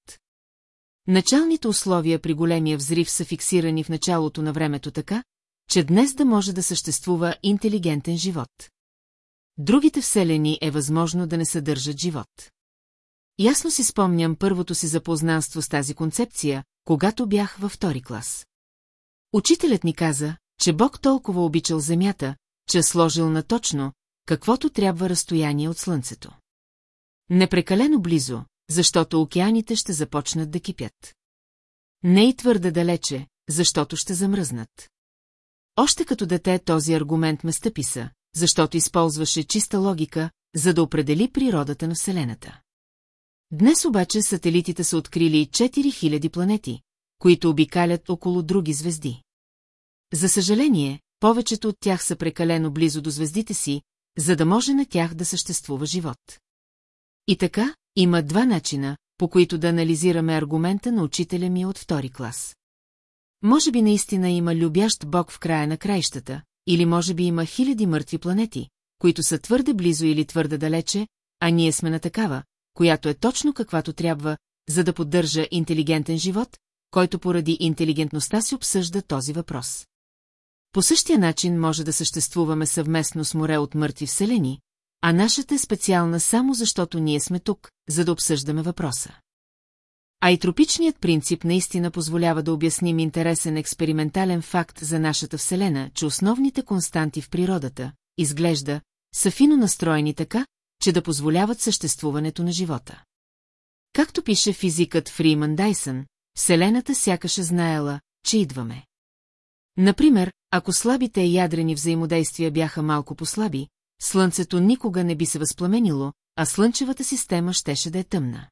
A: Началните условия при големия взрив са фиксирани в началото на времето така, че днес да може да съществува интелигентен живот. Другите вселени е възможно да не съдържат живот. Ясно си спомням първото си запознанство с тази концепция, когато бях във втори клас. Учителят ни каза, че Бог толкова обичал Земята, че е сложил на точно, каквото трябва разстояние от Слънцето. Непрекалено близо, защото океаните ще започнат да кипят. Не и твърде далече, защото ще замръзнат. Още като дете този аргумент ме стъписа, защото използваше чиста логика, за да определи природата на Вселената. Днес обаче сателитите са открили 4000 планети, които обикалят около други звезди. За съжаление, повечето от тях са прекалено близо до звездите си, за да може на тях да съществува живот. И така, има два начина, по които да анализираме аргумента на учителя ми от втори клас. Може би наистина има любящ бог в края на краищата, или може би има хиляди мъртви планети, които са твърде близо или твърде далече, а ние сме на такава, която е точно каквато трябва, за да поддържа интелигентен живот, който поради интелигентността си обсъжда този въпрос. По същия начин може да съществуваме съвместно с море от мъртви вселени, а нашата е специална само защото ние сме тук, за да обсъждаме въпроса. А и тропичният принцип наистина позволява да обясним интересен експериментален факт за нашата Вселена, че основните константи в природата, изглежда, са фино настроени така, че да позволяват съществуването на живота. Както пише физикът Фриман Дайсън, Вселената сякаш е знаела, че идваме. Например, ако слабите ядрени взаимодействия бяха малко послаби, Слънцето никога не би се възпламенило, а Слънчевата система щеше да е тъмна.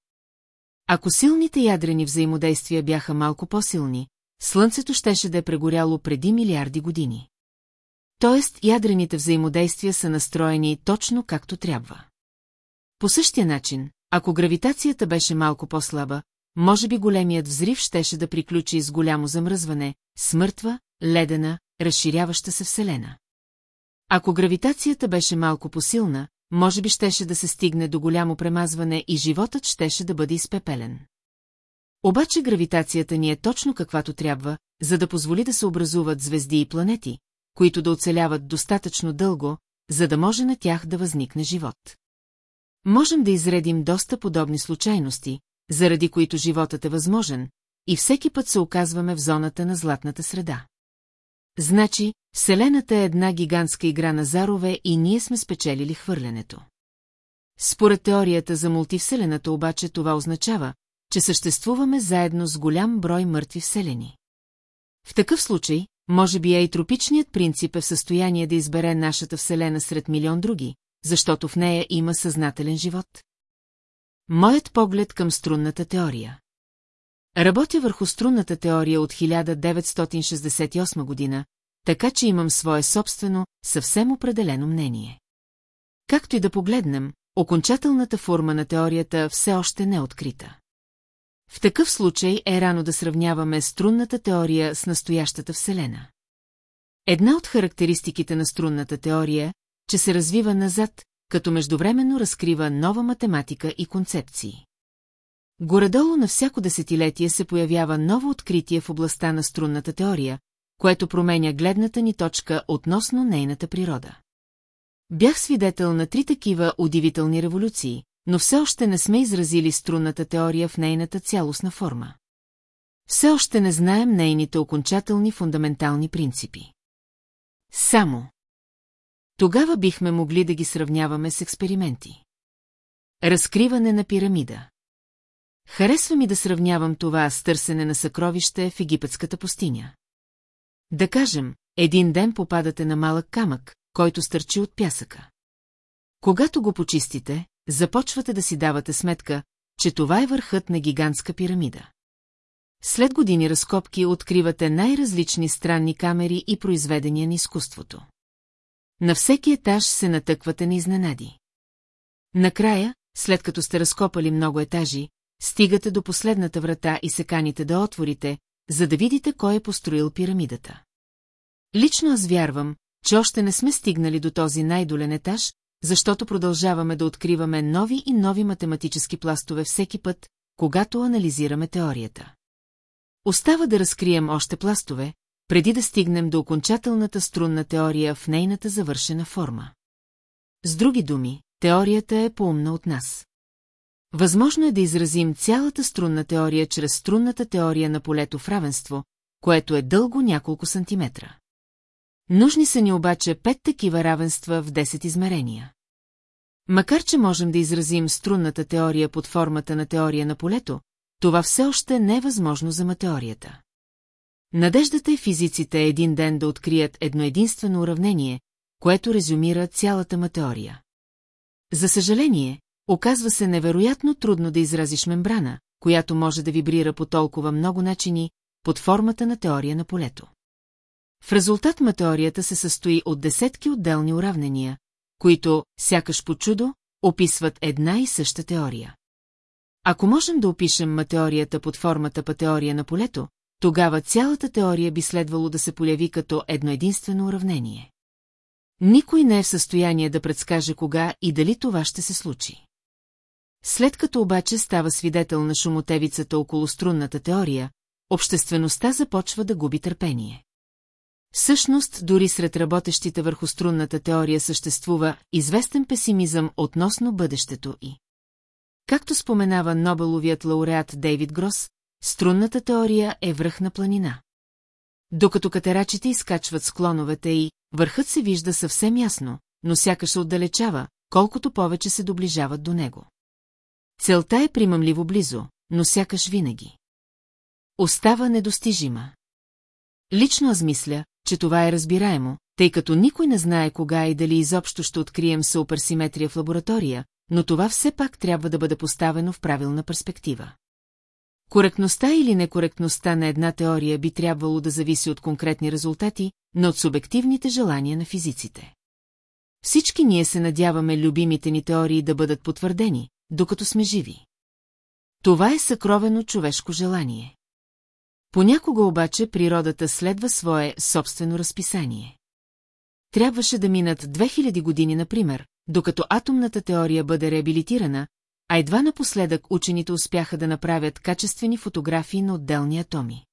A: Ако силните ядрени взаимодействия бяха малко по-силни, Слънцето щеше да е прегоряло преди милиарди години. Тоест, ядрените взаимодействия са настроени точно както трябва. По същия начин, ако гравитацията беше малко по-слаба, може би големият взрив щеше да приключи с голямо замръзване, смъртва, ледена, разширяваща се Вселена. Ако гравитацията беше малко посилна, може би щеше да се стигне до голямо премазване и животът щеше да бъде изпепелен. Обаче гравитацията ни е точно каквато трябва, за да позволи да се образуват звезди и планети, които да оцеляват достатъчно дълго, за да може на тях да възникне живот. Можем да изредим доста подобни случайности, заради които животът е възможен, и всеки път се оказваме в зоната на златната среда. Значи, Вселената е една гигантска игра на зарове и ние сме спечелили хвърлянето. Според теорията за мултивселената обаче това означава, че съществуваме заедно с голям брой мъртви вселени. В такъв случай, може би ейтропичният принцип е в състояние да избере нашата Вселена сред милион други, защото в нея има съзнателен живот. Моят поглед към струнната теория. Работя върху струнната теория от 1968 година, така че имам свое собствено, съвсем определено мнение. Както и да погледнем, окончателната форма на теорията все още не е открита. В такъв случай е рано да сравняваме струнната теория с настоящата Вселена. Една от характеристиките на струнната теория, че се развива назад, като междувременно разкрива нова математика и концепции. Горедолу на всяко десетилетие се появява ново откритие в областта на струнната теория, което променя гледната ни точка относно нейната природа. Бях свидетел на три такива удивителни революции, но все още не сме изразили струнната теория в нейната цялостна форма. Все още не знаем нейните окончателни фундаментални принципи. Само. Тогава бихме могли да ги сравняваме с експерименти. Разкриване на пирамида. Харесва ми да сравнявам това с търсене на съкровище в египетската пустиня. Да кажем, един ден попадате на малък камък, който стърчи от пясъка. Когато го почистите, започвате да си давате сметка, че това е върхът на гигантска пирамида. След години разкопки откривате най-различни странни камери и произведения на изкуството. На всеки етаж се натъквате на изненади. Накрая, след като сте разкопали много етажи, стигате до последната врата и се каните да отворите, за да видите кой е построил пирамидата. Лично аз вярвам, че още не сме стигнали до този най-долен етаж, защото продължаваме да откриваме нови и нови математически пластове всеки път, когато анализираме теорията. Остава да разкрием още пластове, преди да стигнем до окончателната струнна теория в нейната завършена форма. С други думи, теорията е поумна от нас. Възможно е да изразим цялата струнна теория чрез струнната теория на полето в равенство, което е дълго няколко сантиметра. Нужни са ни обаче пет такива равенства в 10 измерения. Макар, че можем да изразим струнната теория под формата на теория на полето, това все още не е възможно за матеорията. Надеждата е физиците един ден да открият едно единствено уравнение, което резюмира цялата матеория. За съжаление, оказва се невероятно трудно да изразиш мембрана, която може да вибрира по толкова много начини, под формата на теория на полето. В резултат матеорията се състои от десетки отделни уравнения, които, сякаш по чудо, описват една и съща теория. Ако можем да опишем матеорията под формата патеория на полето, тогава цялата теория би следвало да се появи като едно единствено уравнение. Никой не е в състояние да предскаже кога и дали това ще се случи. След като обаче става свидетел на шумотевицата около струнната теория, обществеността започва да губи търпение. Всъщност, дори сред работещите върху струнната теория съществува известен песимизъм относно бъдещето и. Както споменава Нобеловият лауреат Дейвид Грос, струнната теория е връх на планина. Докато катерачите изкачват склоновете и върхът се вижда съвсем ясно, но сякаш отдалечава, колкото повече се доближават до него. Целта е примамливо близо, но сякаш винаги. Остава недостижима. Лично аз мисля, че това е разбираемо, тъй като никой не знае кога и дали изобщо ще открием суперсиметрия в лаборатория, но това все пак трябва да бъде поставено в правилна перспектива. Коректността или некоректността на една теория би трябвало да зависи от конкретни резултати, но от субективните желания на физиците. Всички ние се надяваме любимите ни теории да бъдат потвърдени, докато сме живи. Това е съкровено човешко желание. Понякога обаче природата следва свое собствено разписание. Трябваше да минат 2000 години, например, докато атомната теория бъде реабилитирана, а едва напоследък учените успяха да направят качествени фотографии на отделни атоми.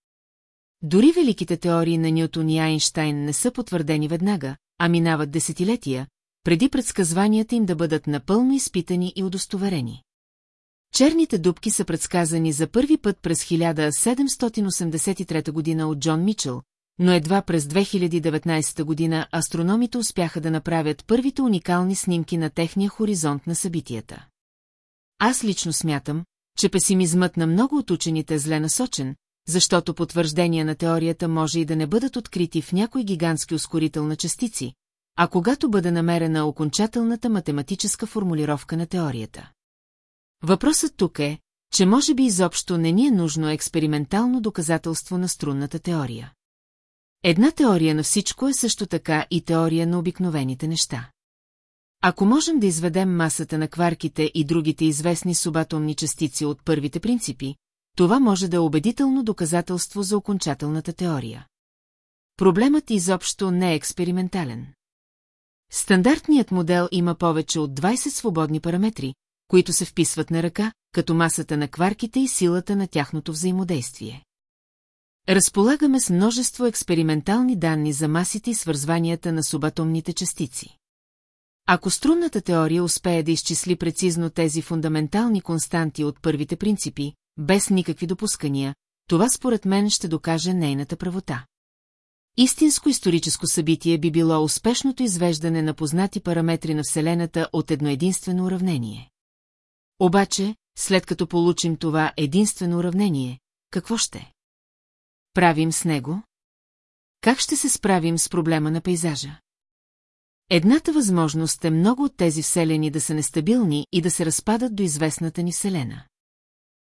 A: Дори великите теории на Нютон и Айнштайн не са потвърдени веднага, а минават десетилетия, преди предсказванията им да бъдат напълно изпитани и удостоверени. Черните дубки са предсказани за първи път през 1783 година от Джон Мичел, но едва през 2019 година астрономите успяха да направят първите уникални снимки на техния хоризонт на събитията. Аз лично смятам, че песимизмът на много от учените е зле насочен, защото потвърждения на теорията може и да не бъдат открити в някой гигантски ускорител на частици, а когато бъде намерена окончателната математическа формулировка на теорията. Въпросът тук е, че може би изобщо не ни е нужно експериментално доказателство на струнната теория. Една теория на всичко е също така и теория на обикновените неща. Ако можем да изведем масата на кварките и другите известни субатомни частици от първите принципи, това може да е убедително доказателство за окончателната теория. Проблемът изобщо не е експериментален. Стандартният модел има повече от 20 свободни параметри, които се вписват на ръка, като масата на кварките и силата на тяхното взаимодействие. Разполагаме с множество експериментални данни за масите и свързванията на субатомните частици. Ако струнната теория успее да изчисли прецизно тези фундаментални константи от първите принципи, без никакви допускания, това според мен ще докаже нейната правота. Истинско историческо събитие би било успешното извеждане на познати параметри на Вселената от едно единствено уравнение. Обаче, след като получим това единствено уравнение, какво ще? Правим с него? Как ще се справим с проблема на пейзажа? Едната възможност е много от тези вселени да са нестабилни и да се разпадат до известната ни вселена.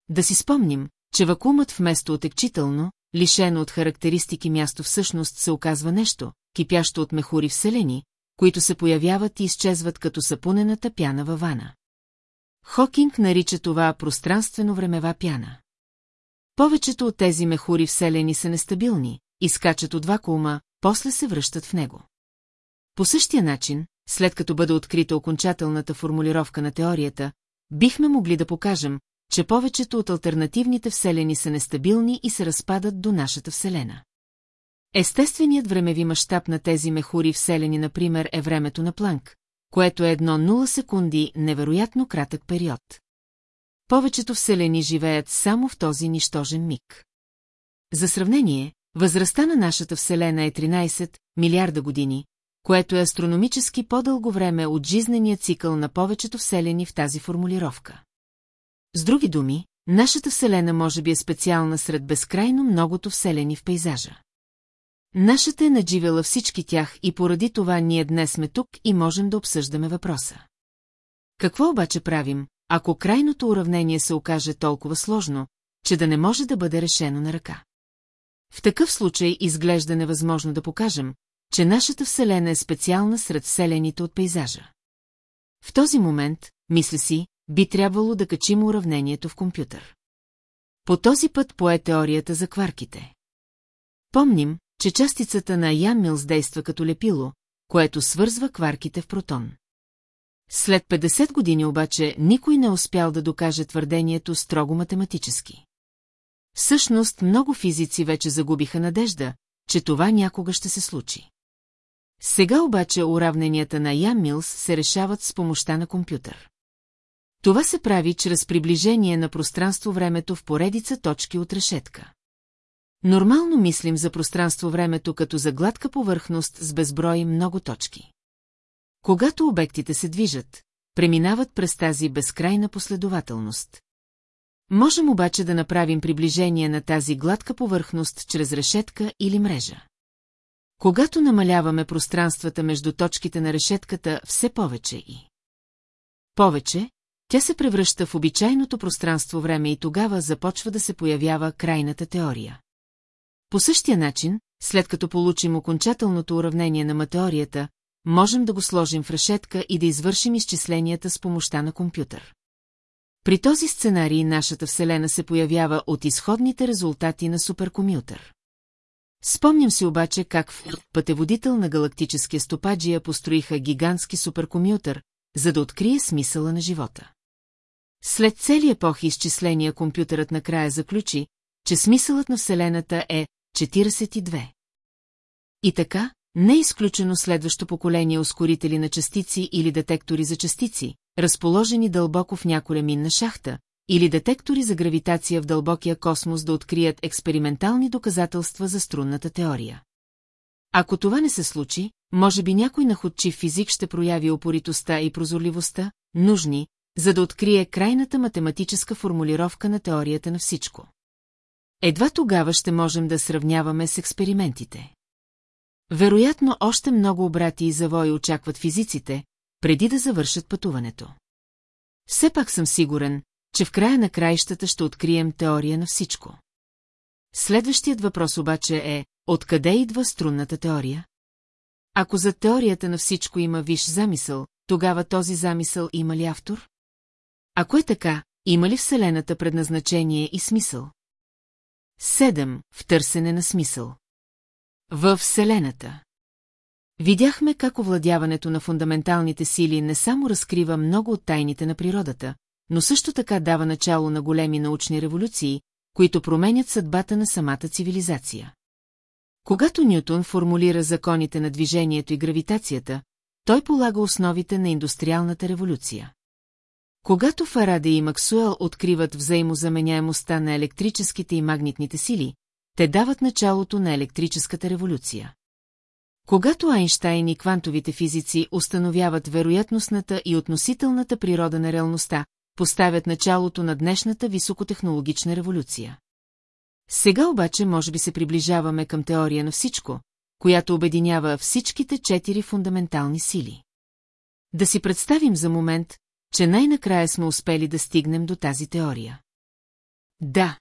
A: Да си спомним, че вакуумът вместо отекчително, лишено от характеристики място всъщност се оказва нещо, кипящо от мехури вселени, които се появяват и изчезват като сапунената пяна във вана. Хокинг нарича това пространствено-времева пяна. Повечето от тези мехури вселени са нестабилни, изкачат от вакуума, после се връщат в него. По същия начин, след като бъде открита окончателната формулировка на теорията, бихме могли да покажем, че повечето от альтернативните вселени са нестабилни и се разпадат до нашата вселена. Естественият времеви мащаб на тези мехури вселени, например, е времето на Планк, което е едно 0 секунди невероятно кратък период. Повечето вселени живеят само в този нищожен миг. За сравнение, възрастта на нашата Вселена е 13 милиарда години, което е астрономически по-дълго време от жизнения цикъл на повечето вселени в тази формулировка. С други думи, нашата Вселена може би е специална сред безкрайно многото вселени в пейзажа. Нашата е надживела всички тях и поради това ние днес сме тук и можем да обсъждаме въпроса. Какво обаче правим, ако крайното уравнение се окаже толкова сложно, че да не може да бъде решено на ръка? В такъв случай изглежда невъзможно да покажем, че нашата Вселена е специална сред вселените от пейзажа. В този момент, мисля си, би трябвало да качим уравнението в компютър. По този път пое теорията за кварките. Помним, че частицата на Ян Милс действа като лепило, което свързва кварките в протон. След 50 години обаче никой не успял да докаже твърдението строго математически. Всъщност много физици вече загубиха надежда, че това някога ще се случи. Сега обаче уравненията на Ян Милс се решават с помощта на компютър. Това се прави чрез приближение на пространство-времето в поредица точки от решетка. Нормално мислим за пространство-времето като за гладка повърхност с безброй много точки. Когато обектите се движат, преминават през тази безкрайна последователност. Можем обаче да направим приближение на тази гладка повърхност чрез решетка или мрежа. Когато намаляваме пространствата между точките на решетката все повече и повече, тя се превръща в обичайното пространство-време и тогава започва да се появява крайната теория. По същия начин, след като получим окончателното уравнение на матеорията, можем да го сложим в решетка и да извършим изчисленията с помощта на компютър. При този сценарий нашата Вселена се появява от изходните резултати на суперкомютър. Спомням си обаче как в пътеводител на галактическия стопаджия построиха гигантски суперкомютър, за да открие смисъла на живота. След цели епохи изчисления компютърът накрая заключи, че смисълът на Вселената е 42. И така, не е изключено следващо поколение ускорители на частици или детектори за частици, разположени дълбоко в някоя минна шахта, или детектори за гравитация в дълбокия космос да открият експериментални доказателства за струнната теория. Ако това не се случи, може би някой находчив физик ще прояви опоритостта и прозорливостта, нужни, за да открие крайната математическа формулировка на теорията на всичко. Едва тогава ще можем да сравняваме с експериментите. Вероятно, още много обрати и завои очакват физиците, преди да завършат пътуването. Все пак съм сигурен, че в края на краищата ще открием теория на всичко. Следващият въпрос обаче е, откъде идва струнната теория? Ако за теорията на всичко има виш замисъл, тогава този замисъл има ли автор? Ако е така, има ли Вселената предназначение и смисъл? Седем. В търсене на смисъл. Във Вселената. Видяхме как овладяването на фундаменталните сили не само разкрива много от тайните на природата, но също така дава начало на големи научни революции, които променят съдбата на самата цивилизация. Когато Нютон формулира законите на движението и гравитацията, той полага основите на индустриалната революция. Когато Фараде и Максуел откриват взаимозаменяемостта на електрическите и магнитните сили, те дават началото на електрическата революция. Когато Айнштайн и квантовите физици установяват вероятностната и относителната природа на реалността, поставят началото на днешната високотехнологична революция. Сега обаче може би се приближаваме към теория на всичко, която обединява всичките четири фундаментални сили. Да си представим за момент, че най-накрая сме успели да стигнем до тази теория. Да.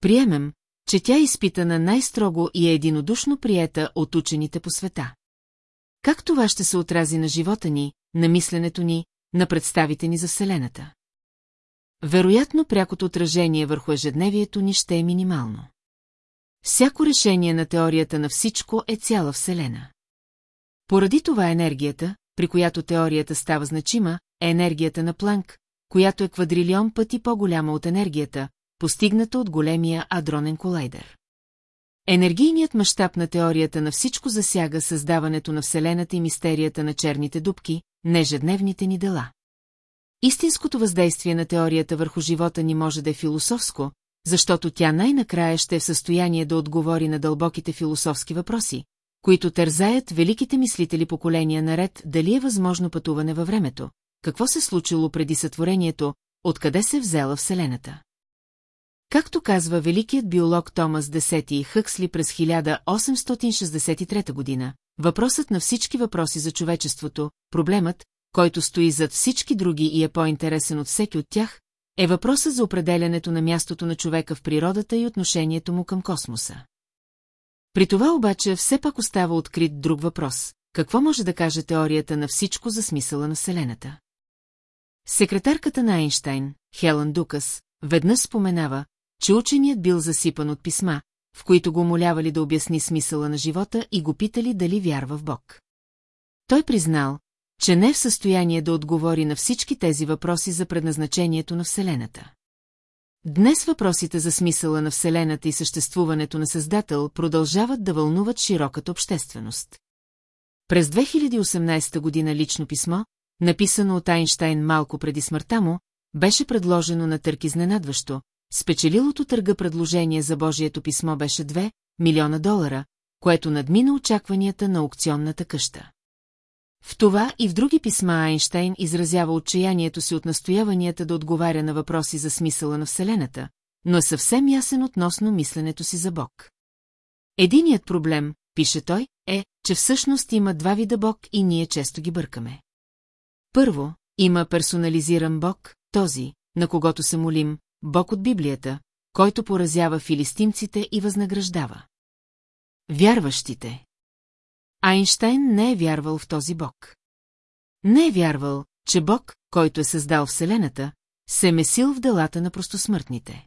A: Приемем, че тя е изпитана най-строго и е единодушно приета от учените по света. Как това ще се отрази на живота ни, на мисленето ни, на представите ни за Вселената? Вероятно прякото отражение върху ежедневието ни ще е минимално. Всяко решение на теорията на всичко е цяла Вселена. Поради това енергията, при която теорията става значима, е енергията на Планк, която е квадрилион пъти по-голяма от енергията, постигната от големия адронен колайдер. Енергийният мащаб на теорията на всичко засяга създаването на Вселената и мистерията на черните дубки, нежедневните ни дела. Истинското въздействие на теорията върху живота ни може да е философско, защото тя най-накрая ще е в състояние да отговори на дълбоките философски въпроси, които тързаят великите мислители поколения наред дали е възможно пътуване във времето, какво се случило преди сътворението, откъде се взела Вселената. Както казва великият биолог Томас Десети Хъксли през 1863 година, въпросът на всички въпроси за човечеството, проблемът, който стои зад всички други и е по-интересен от всеки от тях, е въпросът за определянето на мястото на човека в природата и отношението му към космоса. При това обаче все пак остава открит друг въпрос. Какво може да каже теорията на всичко за смисъла на Вселената? Секретарката на Айнштайн, Хелън Дукас, веднъж споменава, че ученият бил засипан от писма, в които го молявали да обясни смисъла на живота и го питали дали вярва в Бог. Той признал, че не е в състояние да отговори на всички тези въпроси за предназначението на Вселената. Днес въпросите за смисъла на Вселената и съществуването на Създател продължават да вълнуват широката общественост. През 2018 година лично писмо, написано от Айнштайн малко преди смъртта му, беше предложено на търк изненадващо. Спечелилото търга предложение за Божието писмо беше 2 милиона долара, което надмина очакванията на аукционната къща. В това и в други писма Айнштайн изразява отчаянието си от настояванията да отговаря на въпроси за смисъла на Вселената, но е съвсем ясен относно мисленето си за Бог. Единият проблем, пише той, е, че всъщност има два вида Бог и ние често ги бъркаме. Първо, има персонализиран Бог, този, на когото се молим, Бог от Библията, който поразява филистимците и възнаграждава. Вярващите. Айнштайн не е вярвал в този Бог. Не е вярвал, че Бог, който е създал Вселената, се е месил в делата на простосмъртните.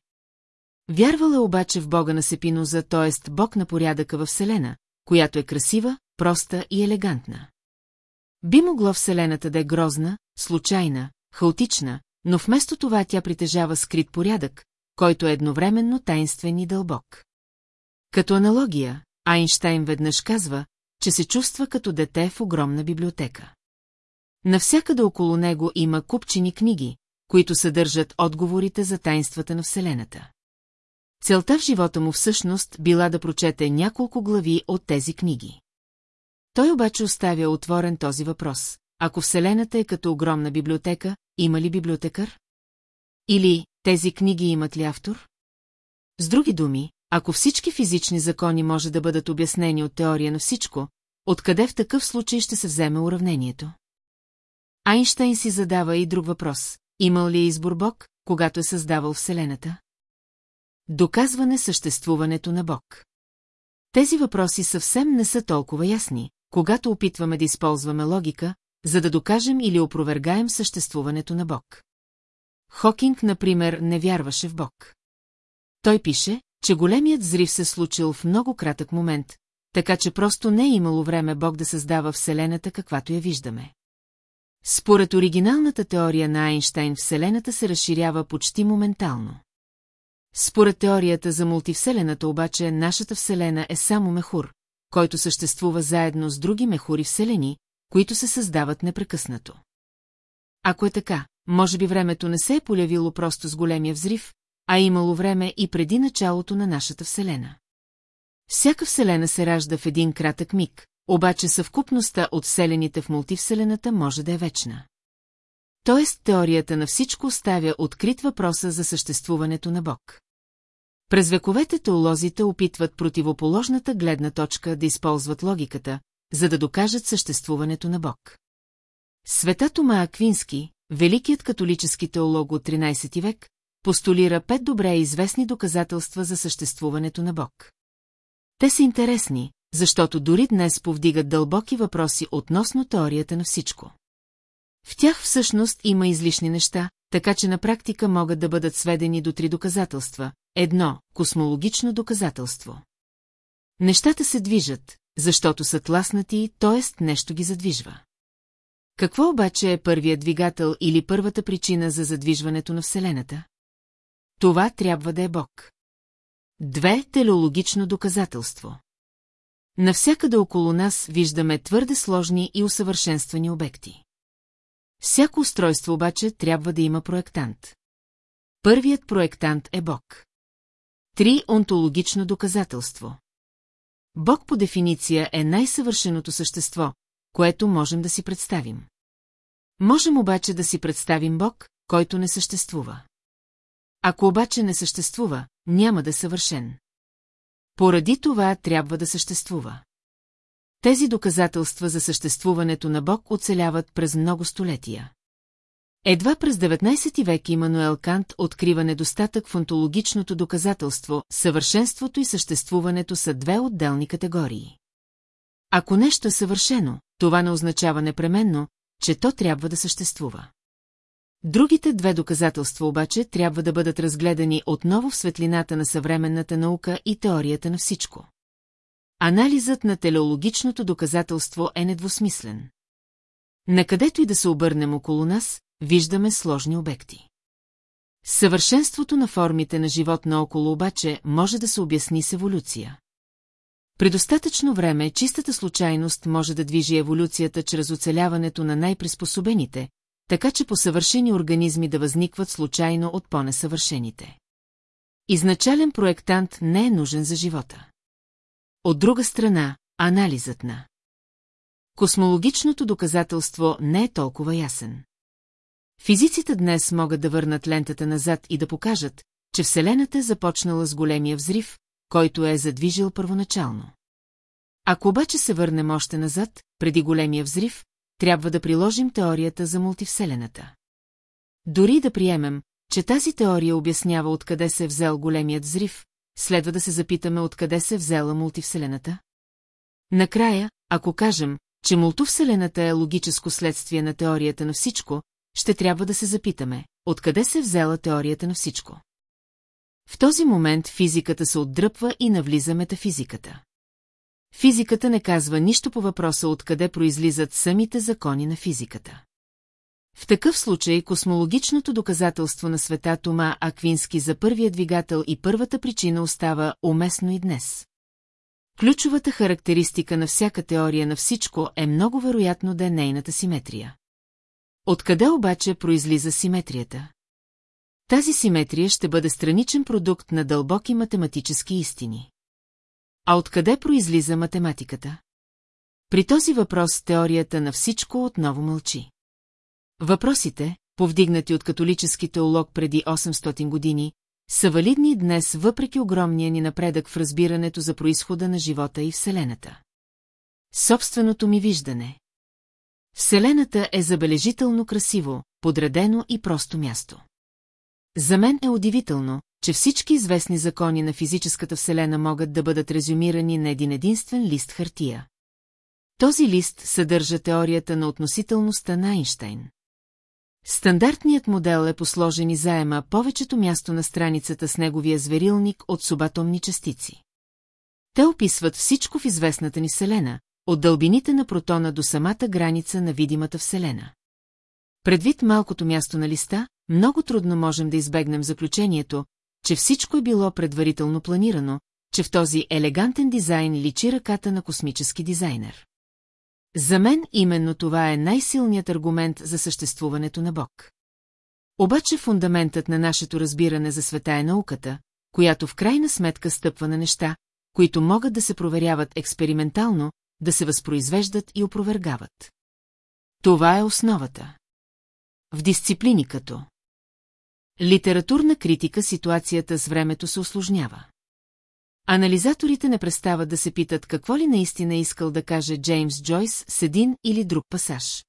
A: Вярвал е обаче в Бога на Сепиноза, т.е. Бог на порядъка във Вселена, която е красива, проста и елегантна. Би могло Вселената да е грозна, случайна, хаотична, но вместо това тя притежава скрит порядък, който е едновременно тайнствен и дълбок. Като аналогия, Айнштайн веднъж казва, че се чувства като дете в огромна библиотека. Навсякъде около него има купчени книги, които съдържат отговорите за тайнствата на Вселената. Целта в живота му всъщност била да прочете няколко глави от тези книги. Той обаче оставя отворен този въпрос. Ако Вселената е като огромна библиотека, има ли библиотекар? Или тези книги имат ли автор? С други думи, ако всички физични закони може да бъдат обяснени от теория на всичко, откъде в такъв случай ще се вземе уравнението? Айнштайн си задава и друг въпрос. Имал ли е избор Бог, когато е създавал Вселената? Доказване съществуването на Бог. Тези въпроси съвсем не са толкова ясни, когато опитваме да използваме логика, за да докажем или опровергаем съществуването на Бог. Хокинг, например, не вярваше в Бог. Той пише, че големият взрив се случил в много кратък момент, така че просто не е имало време Бог да създава Вселената, каквато я виждаме. Според оригиналната теория на Айнштайн, Вселената се разширява почти моментално. Според теорията за мултивселената обаче, нашата Вселена е само мехур, който съществува заедно с други мехури Вселени, които се създават непрекъснато. Ако е така, може би времето не се е полявило просто с големия взрив, а е имало време и преди началото на нашата Вселена. Всяка Вселена се ражда в един кратък миг, обаче съвкупността от вселените в мултивселената може да е вечна. Тоест теорията на всичко оставя открит въпроса за съществуването на Бог. През вековете теолозите опитват противоположната гледна точка да използват логиката, за да докажат съществуването на Бог. Света Тома Аквински, великият католически теолог от 13 век, постулира пет добре известни доказателства за съществуването на Бог. Те са интересни, защото дори днес повдигат дълбоки въпроси относно теорията на всичко. В тях всъщност има излишни неща, така че на практика могат да бъдат сведени до три доказателства. Едно – космологично доказателство. Нещата се движат, защото са тласнати, т.е. нещо ги задвижва. Какво обаче е първият двигател или първата причина за задвижването на Вселената? Това трябва да е Бог. Две – телеологично доказателство. Навсякъде около нас виждаме твърде сложни и усъвършенствани обекти. Всяко устройство обаче трябва да има проектант. Първият проектант е Бог. Три – онтологично доказателство. Бог по дефиниция е най-съвършеното същество, което можем да си представим. Можем обаче да си представим Бог, който не съществува. Ако обаче не съществува, няма да е съвършен. Поради това трябва да съществува. Тези доказателства за съществуването на Бог оцеляват през много столетия. Едва през 19 век Имануел Кант открива недостатък в онтологичното доказателство, съвършенството и съществуването са две отделни категории. Ако нещо е съвършено, това не означава непременно, че то трябва да съществува. Другите две доказателства обаче трябва да бъдат разгледани отново в светлината на съвременната наука и теорията на всичко. Анализът на телеологичното доказателство е недвусмислен. Накъдето и да се обърнем около нас, виждаме сложни обекти. Съвършенството на формите на живот наоколо обаче може да се обясни с еволюция. При достатъчно време чистата случайност може да движи еволюцията чрез оцеляването на най-приспособените, така че посъвършени организми да възникват случайно от по-несъвършените. Изначален проектант не е нужен за живота. От друга страна, анализът на космологичното доказателство не е толкова ясен. Физиците днес могат да върнат лентата назад и да покажат, че Вселената е започнала с големия взрив, който е задвижил първоначално. Ако обаче се върнем още назад, преди големия взрив, трябва да приложим теорията за мултивселената. Дори да приемем, че тази теория обяснява откъде се е взел големият взрив, следва да се запитаме откъде се взела мултивселената. Накрая, ако кажем, че мултовселената е логическо следствие на теорията на всичко, ще трябва да се запитаме, откъде се взела теорията на всичко. В този момент физиката се отдръпва и навлиза метафизиката. Физиката не казва нищо по въпроса откъде произлизат самите закони на физиката. В такъв случай космологичното доказателство на света Тома Аквински за първия двигател и първата причина остава уместно и днес. Ключовата характеристика на всяка теория на всичко е много вероятно да е нейната симетрия. Откъде обаче произлиза симетрията? Тази симетрия ще бъде страничен продукт на дълбоки математически истини. А откъде произлиза математиката? При този въпрос теорията на всичко отново мълчи. Въпросите, повдигнати от католически теолог преди 800 години, са валидни днес въпреки огромния ни напредък в разбирането за происхода на живота и Вселената. Собственото ми виждане. Вселената е забележително красиво, подредено и просто място. За мен е удивително, че всички известни закони на физическата Вселена могат да бъдат резюмирани на един единствен лист хартия. Този лист съдържа теорията на относителността на Айнштайн. Стандартният модел е посложен и заема повечето място на страницата с неговия зверилник от субатомни частици. Те описват всичко в известната ни Вселена, от дълбините на протона до самата граница на видимата Вселена. Предвид малкото място на листа, много трудно можем да избегнем заключението, че всичко е било предварително планирано, че в този елегантен дизайн личи ръката на космически дизайнер. За мен именно това е най-силният аргумент за съществуването на Бог. Обаче фундаментът на нашето разбиране за света е науката, която в крайна сметка стъпва на неща, които могат да се проверяват експериментално, да се възпроизвеждат и опровергават. Това е основата. В дисциплини като Литературна критика ситуацията с времето се осложнява. Анализаторите не престават да се питат какво ли наистина искал да каже Джеймс Джойс с един или друг пасаж.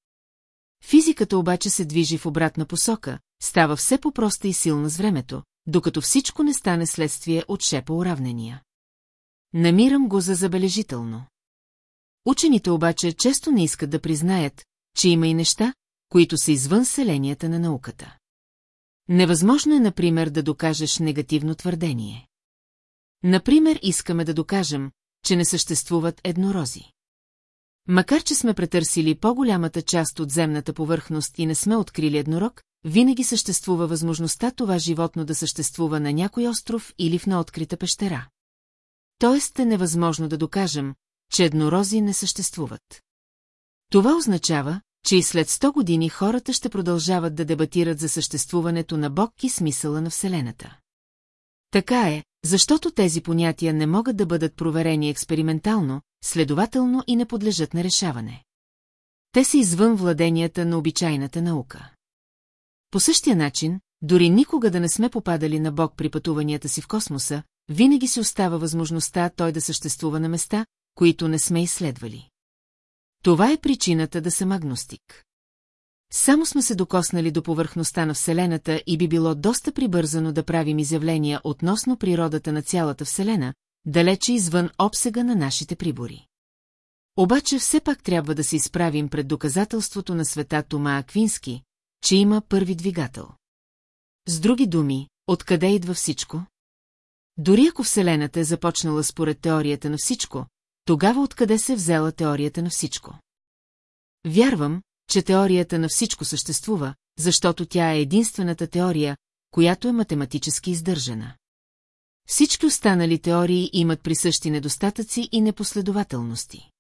A: Физиката обаче се движи в обратна посока, става все по-проста и силна с времето, докато всичко не стане следствие от шепа уравнения. Намирам го за забележително. Учените обаче често не искат да признаят, че има и неща, които са извън селенията на науката. Невъзможно е, например, да докажеш негативно твърдение. Например, искаме да докажем, че не съществуват еднорози. Макар, че сме претърсили по-голямата част от земната повърхност и не сме открили еднорог, винаги съществува възможността това животно да съществува на някой остров или в наоткрита пещера. Тоест е невъзможно да докажем, че еднорози не съществуват. Това означава, че и след 100 години хората ще продължават да дебатират за съществуването на Бог и смисъла на Вселената. Така е, защото тези понятия не могат да бъдат проверени експериментално, следователно и не подлежат на решаване. Те са извън владенията на обичайната наука. По същия начин, дори никога да не сме попадали на Бог при пътуванията си в космоса, винаги си остава възможността той да съществува на места, които не сме изследвали. Това е причината да съм агностик. Само сме се докоснали до повърхността на Вселената и би било доста прибързано да правим изявления относно природата на цялата Вселена, далече извън обсега на нашите прибори. Обаче все пак трябва да се изправим пред доказателството на света Тома Аквински, че има първи двигател. С други думи, откъде идва всичко? Дори ако Вселената е започнала според теорията на всичко, тогава откъде се е взела теорията на всичко? Вярвам, че теорията на всичко съществува, защото тя е единствената теория, която е математически издържана. Всички останали теории имат присъщи недостатъци и непоследователности.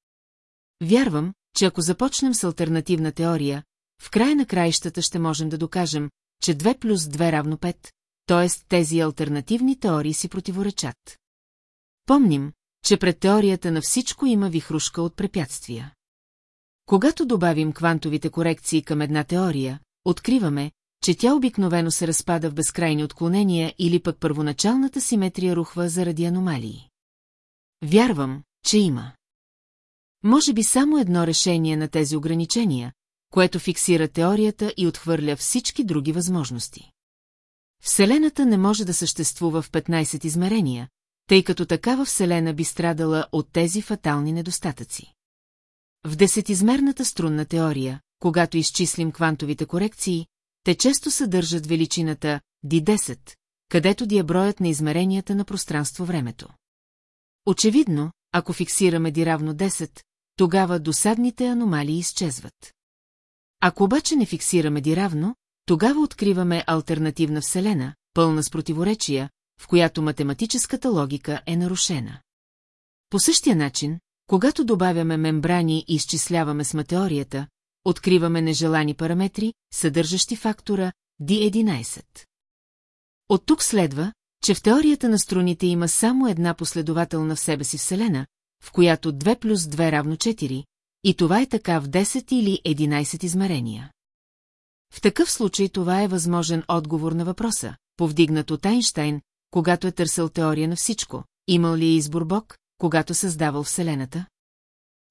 A: Вярвам, че ако започнем с альтернативна теория, в края на краищата ще можем да докажем, че 2 плюс 2 равно 5, т.е. тези альтернативни теории си противоречат. Помним, че пред теорията на всичко има вихрушка от препятствия. Когато добавим квантовите корекции към една теория, откриваме, че тя обикновено се разпада в безкрайни отклонения или пък първоначалната симетрия рухва заради аномалии. Вярвам, че има. Може би само едно решение на тези ограничения, което фиксира теорията и отхвърля всички други възможности. Вселената не може да съществува в 15 измерения, тъй като такава Вселена би страдала от тези фатални недостатъци. В десетизмерната струнна теория, когато изчислим квантовите корекции, те често съдържат величината D10, където ди е броят на измеренията на пространство-времето. Очевидно, ако фиксираме D равно 10, тогава досадните аномалии изчезват. Ако обаче не фиксираме ди равно, тогава откриваме альтернативна вселена, пълна с противоречия, в която математическата логика е нарушена. По същия начин, когато добавяме мембрани и изчисляваме с теорията, откриваме нежелани параметри, съдържащи фактора D11. От тук следва, че в теорията на струните има само една последователна в себе си вселена, в която 2 плюс 2 равно 4, и това е така в 10 или 11 измерения. В такъв случай това е възможен отговор на въпроса, повдигнат от Айнштайн, когато е търсил теория на всичко, имал ли е избор Бог, когато създавал Вселената?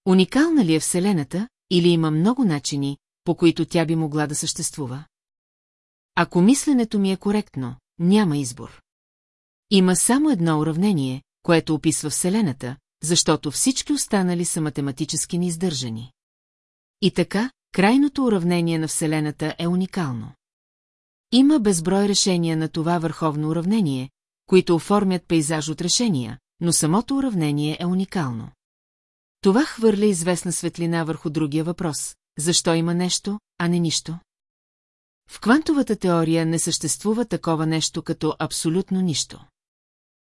A: Уникална ли е Вселената, или има много начини, по които тя би могла да съществува? Ако мисленето ми е коректно, няма избор. Има само едно уравнение, което описва Вселената, защото всички останали са математически неиздържани. И така, крайното уравнение на Вселената е уникално. Има безброй решения на това върховно уравнение, които оформят пейзаж от решения, но самото уравнение е уникално. Това хвърля известна светлина върху другия въпрос – защо има нещо, а не нищо? В квантовата теория не съществува такова нещо като абсолютно нищо.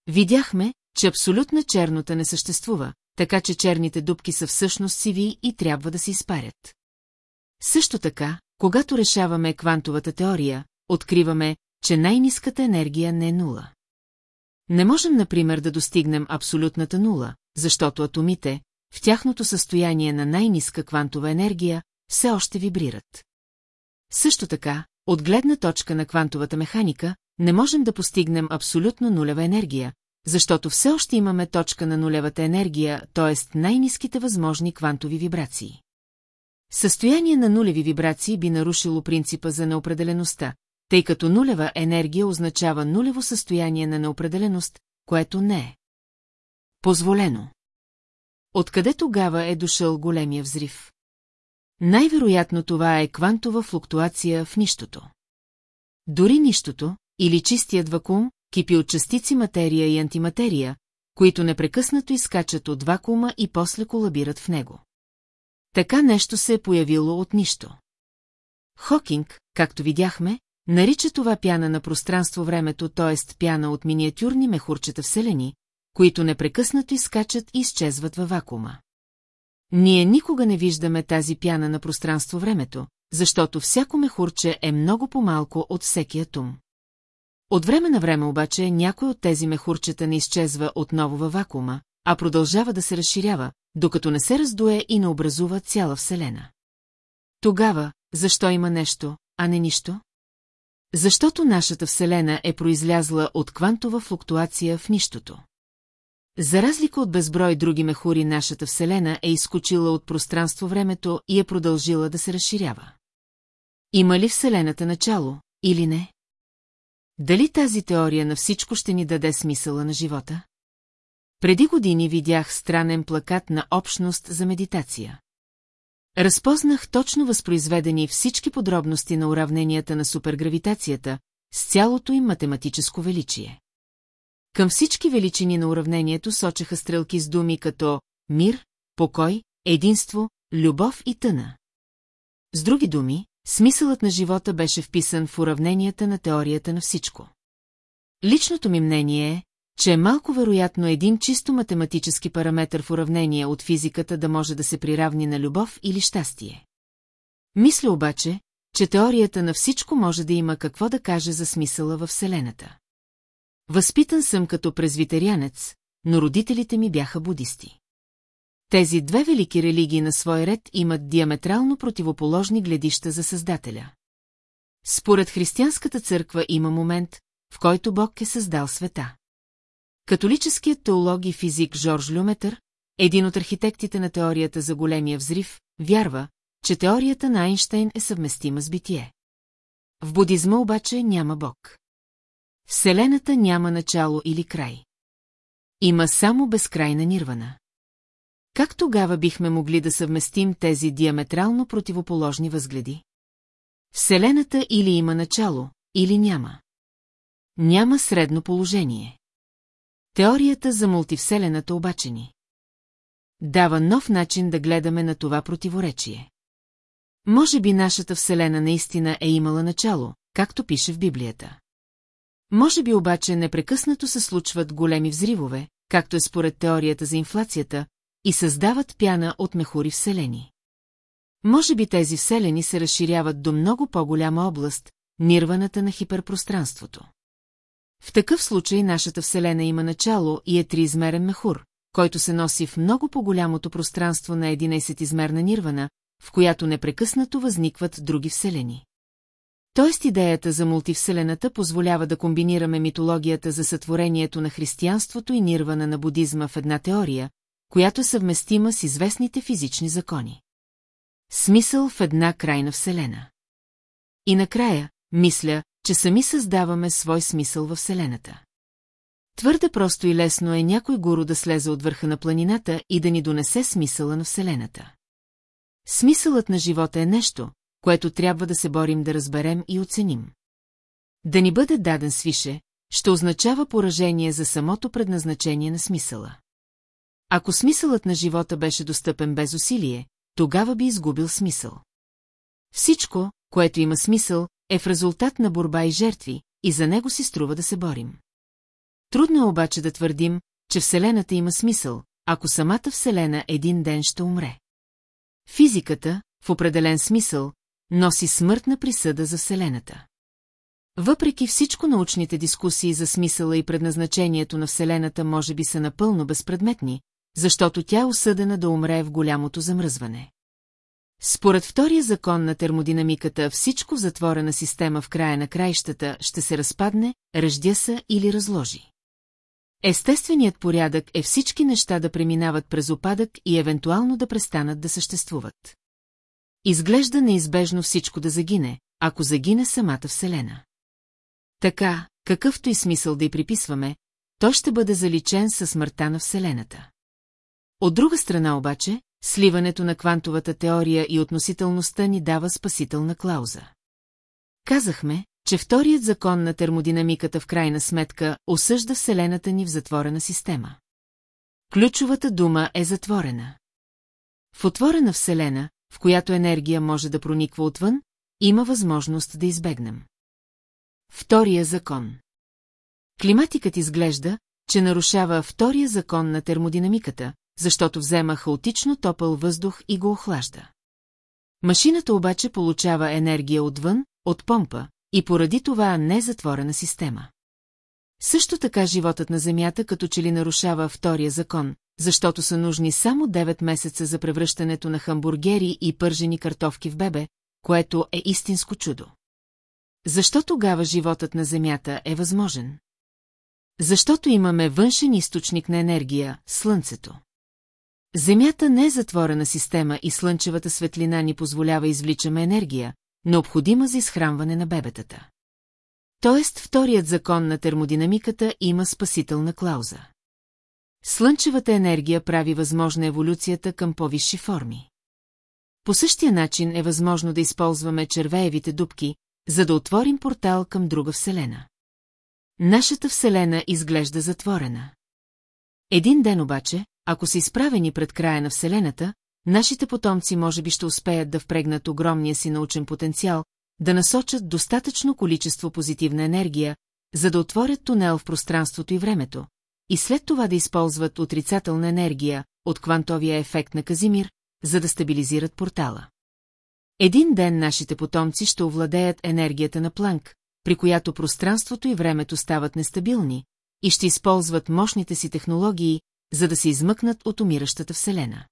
A: Видяхме, че абсолютна чернота не съществува, така че черните дубки са всъщност сиви и трябва да се изпарят. Също така, когато решаваме квантовата теория, откриваме, че най-низката енергия не е нула. Не можем, например, да достигнем абсолютната нула, защото атомите, в тяхното състояние на най-ниска квантова енергия, все още вибрират. Също така, от гледна точка на квантовата механика, не можем да постигнем абсолютно нулева енергия, защото все още имаме точка на нулевата енергия, т.е. най-низките възможни квантови вибрации. Състояние на нулеви вибрации би нарушило принципа за неопределеността, тъй като нулева енергия означава нулево състояние на неопределеност, което не е. Позволено. Откъде тогава е дошъл големия взрив? Най-вероятно това е квантова флуктуация в нищото. Дори нищото, или чистият вакуум, кипи от частици материя и антиматерия, които непрекъснато изкачат от вакуума и после колабират в него. Така нещо се е появило от нищо. Хокинг, както видяхме, нарича това пяна на пространство-времето, т.е. пяна от миниатюрни мехурчета вселени, които непрекъснато изкачат и изчезват във вакуума. Ние никога не виждаме тази пяна на пространство-времето, защото всяко мехурче е много по-малко от всеки атом. От време на време обаче някой от тези мехурчета не изчезва отново във вакуума, а продължава да се разширява, докато не се раздуе и не образува цяла Вселена. Тогава, защо има нещо, а не нищо? Защото нашата Вселена е произлязла от квантова флуктуация в нищото. За разлика от безброй други мехури, нашата Вселена е изкочила от пространство-времето и е продължила да се разширява. Има ли Вселената начало, или не? Дали тази теория на всичко ще ни даде смисъла на живота? Преди години видях странен плакат на общност за медитация. Разпознах точно възпроизведени всички подробности на уравненията на супергравитацията, с цялото им математическо величие. Към всички величини на уравнението сочеха стрелки с думи като мир, покой, единство, любов и тъна. С други думи, смисълът на живота беше вписан в уравненията на теорията на всичко. Личното ми мнение е, че е малко вероятно един чисто математически параметр в уравнение от физиката да може да се приравни на любов или щастие. Мисля обаче, че теорията на всичко може да има какво да каже за смисъла във Вселената. Възпитан съм като презвитерианец, но родителите ми бяха будисти. Тези две велики религии на свой ред имат диаметрално противоположни гледища за Създателя. Според християнската църква има момент, в който Бог е създал света. Католическият теолог и физик Жорж Люметър, един от архитектите на теорията за големия взрив, вярва, че теорията на Айнштейн е съвместима с битие. В будизма обаче няма Бог. Вселената няма начало или край. Има само безкрайна нирвана. Как тогава бихме могли да съвместим тези диаметрално противоположни възгледи? Вселената или има начало, или няма. Няма средно положение. Теорията за мултивселената обаче ни дава нов начин да гледаме на това противоречие. Може би нашата Вселена наистина е имала начало, както пише в Библията. Може би обаче непрекъснато се случват големи взривове, както е според теорията за инфлацията, и създават пяна от мехури вселени. Може би тези вселени се разширяват до много по-голяма област, нирваната на хиперпространството. В такъв случай нашата Вселена има начало и е триизмерен мехур, който се носи в много по-голямото пространство на 11-измерна нирвана, в която непрекъснато възникват други вселени. Тоест идеята за мултивселената позволява да комбинираме митологията за сътворението на християнството и нирвана на будизма в една теория, която е съвместима с известните физични закони. Смисъл в една крайна вселена. И накрая, мисля, че сами създаваме свой смисъл във Вселената. Твърде просто и лесно е някой гуру да слезе от върха на планината и да ни донесе смисъла на Вселената. Смисълът на живота е нещо, което трябва да се борим да разберем и оценим. Да ни бъде даден свише, ще означава поражение за самото предназначение на смисъла. Ако смисълът на живота беше достъпен без усилие, тогава би изгубил смисъл. Всичко, което има смисъл, е в резултат на борба и жертви, и за него си струва да се борим. Трудно е обаче да твърдим, че Вселената има смисъл, ако самата Вселена един ден ще умре. Физиката, в определен смисъл, носи смъртна присъда за Вселената. Въпреки всичко научните дискусии за смисъла и предназначението на Вселената може би са напълно безпредметни, защото тя е осъдена да умре в голямото замръзване. Според втория закон на термодинамиката всичко в затворена система в края на краищата ще се разпадне, ръждя се или разложи. Естественият порядък е всички неща да преминават през опадък и евентуално да престанат да съществуват. Изглежда неизбежно всичко да загине, ако загине самата Вселена. Така, какъвто и смисъл да й приписваме, то ще бъде заличен със смъртта на Вселената. От друга страна обаче, сливането на квантовата теория и относителността ни дава спасителна клауза. Казахме, че вторият закон на термодинамиката в крайна сметка осъжда Вселената ни в затворена система. Ключовата дума е затворена. В отворена Вселена, в която енергия може да прониква отвън, има възможност да избегнем. Втория закон Климатикът изглежда, че нарушава втория закон на термодинамиката, защото взема хаотично топъл въздух и го охлажда. Машината обаче получава енергия отвън, от помпа, и поради това не е затворена система. Също така животът на Земята като че ли нарушава втория закон, защото са нужни само 9 месеца за превръщането на хамбургери и пържени картофки в бебе, което е истинско чудо. Защо тогава животът на Земята е възможен? Защото имаме външен източник на енергия – Слънцето. Земята не е затворена система и слънчевата светлина ни позволява извличаме енергия, необходима за изхранване на бебетата. Тоест, вторият закон на термодинамиката има спасителна клауза. Слънчевата енергия прави възможна еволюцията към по-висши форми. По същия начин е възможно да използваме червеевите дубки, за да отворим портал към друга вселена. Нашата вселена изглежда затворена. Един ден обаче, ако са изправени пред края на вселената, нашите потомци може би ще успеят да впрегнат огромния си научен потенциал, да насочат достатъчно количество позитивна енергия, за да отворят тунел в пространството и времето, и след това да използват отрицателна енергия от квантовия ефект на Казимир, за да стабилизират портала. Един ден нашите потомци ще овладеят енергията на Планк, при която пространството и времето стават нестабилни, и ще използват мощните си технологии, за да се измъкнат от умиращата Вселена.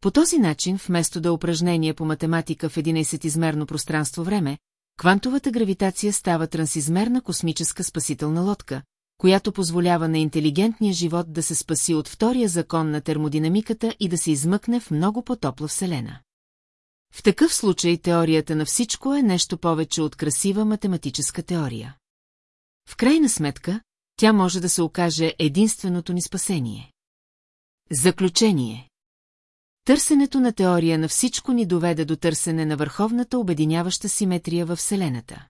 A: По този начин, вместо да е упражнение по математика в 11-измерно пространство-време, квантовата гравитация става трансизмерна космическа спасителна лодка, която позволява на интелигентния живот да се спаси от втория закон на термодинамиката и да се измъкне в много по-топла Вселена. В такъв случай теорията на всичко е нещо повече от красива математическа теория. В крайна сметка, тя може да се окаже единственото ни спасение. Заключение Търсенето на теория на всичко ни доведе до търсене на върховната обединяваща симетрия във Вселената.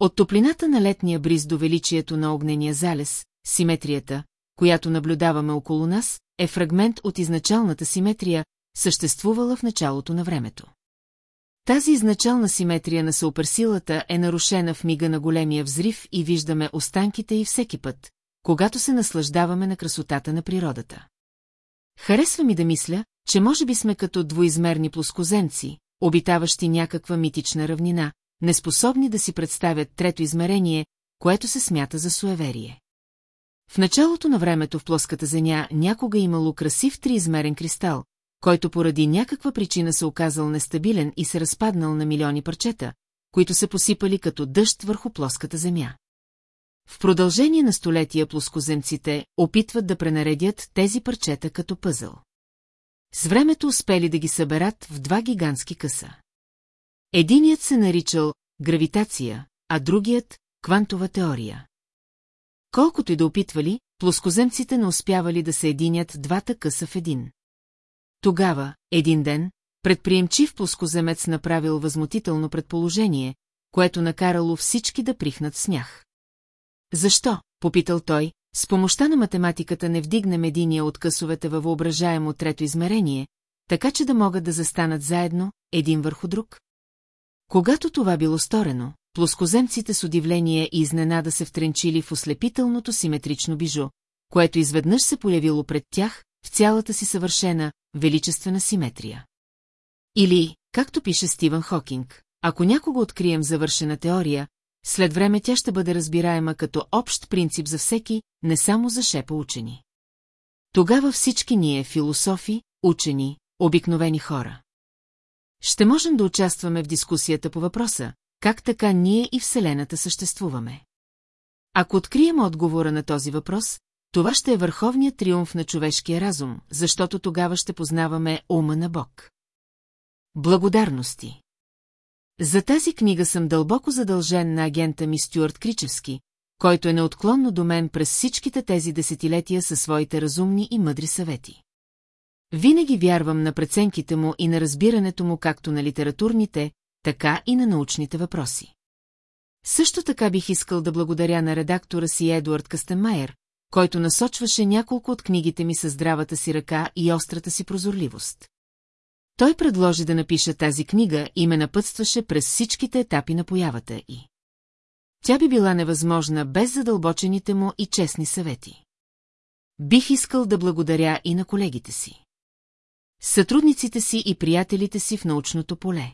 A: От топлината на летния бриз до величието на огнения залез, симетрията, която наблюдаваме около нас, е фрагмент от изначалната симетрия, съществувала в началото на времето. Тази изначална симетрия на суперсилата е нарушена в мига на големия взрив и виждаме останките и всеки път, когато се наслаждаваме на красотата на природата. Харесва ми да мисля, че може би сме като двоизмерни плоскоземци, обитаващи някаква митична равнина, неспособни да си представят трето измерение, което се смята за суеверие. В началото на времето в плоската земя някога имало красив триизмерен кристал, който поради някаква причина се оказал нестабилен и се разпаднал на милиони парчета, които се посипали като дъжд върху плоската земя. В продължение на столетия плоскоземците опитват да пренаредят тези парчета като пъзъл. С времето успели да ги съберат в два гигантски къса. Единият се наричал гравитация, а другият – квантова теория. Колкото и да опитвали, плоскоземците не успявали да се единят двата къса в един. Тогава, един ден, предприемчив плоскоземец направил възмутително предположение, което накарало всички да прихнат смях. Защо, попитал той, с помощта на математиката не вдигнем единия от късовете във въображаемо трето измерение, така че да могат да застанат заедно, един върху друг? Когато това било сторено, плоскоземците с удивление и изненада се втренчили в ослепителното симетрично бижо, което изведнъж се появило пред тях в цялата си съвършена, величествена симетрия. Или, както пише Стивън Хокинг, ако някого открием завършена теория, след време тя ще бъде разбираема като общ принцип за всеки, не само за шепа учени. Тогава всички ние, философи, учени, обикновени хора. Ще можем да участваме в дискусията по въпроса, как така ние и Вселената съществуваме. Ако открием отговора на този въпрос, това ще е върховният триумф на човешкия разум, защото тогава ще познаваме ума на Бог. Благодарности За тази книга съм дълбоко задължен на агента ми Стюарт Кричевски, който е неотклонно до мен през всичките тези десетилетия със своите разумни и мъдри съвети. Винаги вярвам на преценките му и на разбирането му както на литературните, така и на научните въпроси. Също така бих искал да благодаря на редактора си Едуард Кастемайер, който насочваше няколко от книгите ми със здравата си ръка и острата си прозорливост. Той предложи да напиша тази книга и ме напътстваше през всичките етапи на появата и. Тя би била невъзможна без задълбочените му и честни съвети. Бих искал да благодаря и на колегите си. Сътрудниците си и приятелите си в научното поле.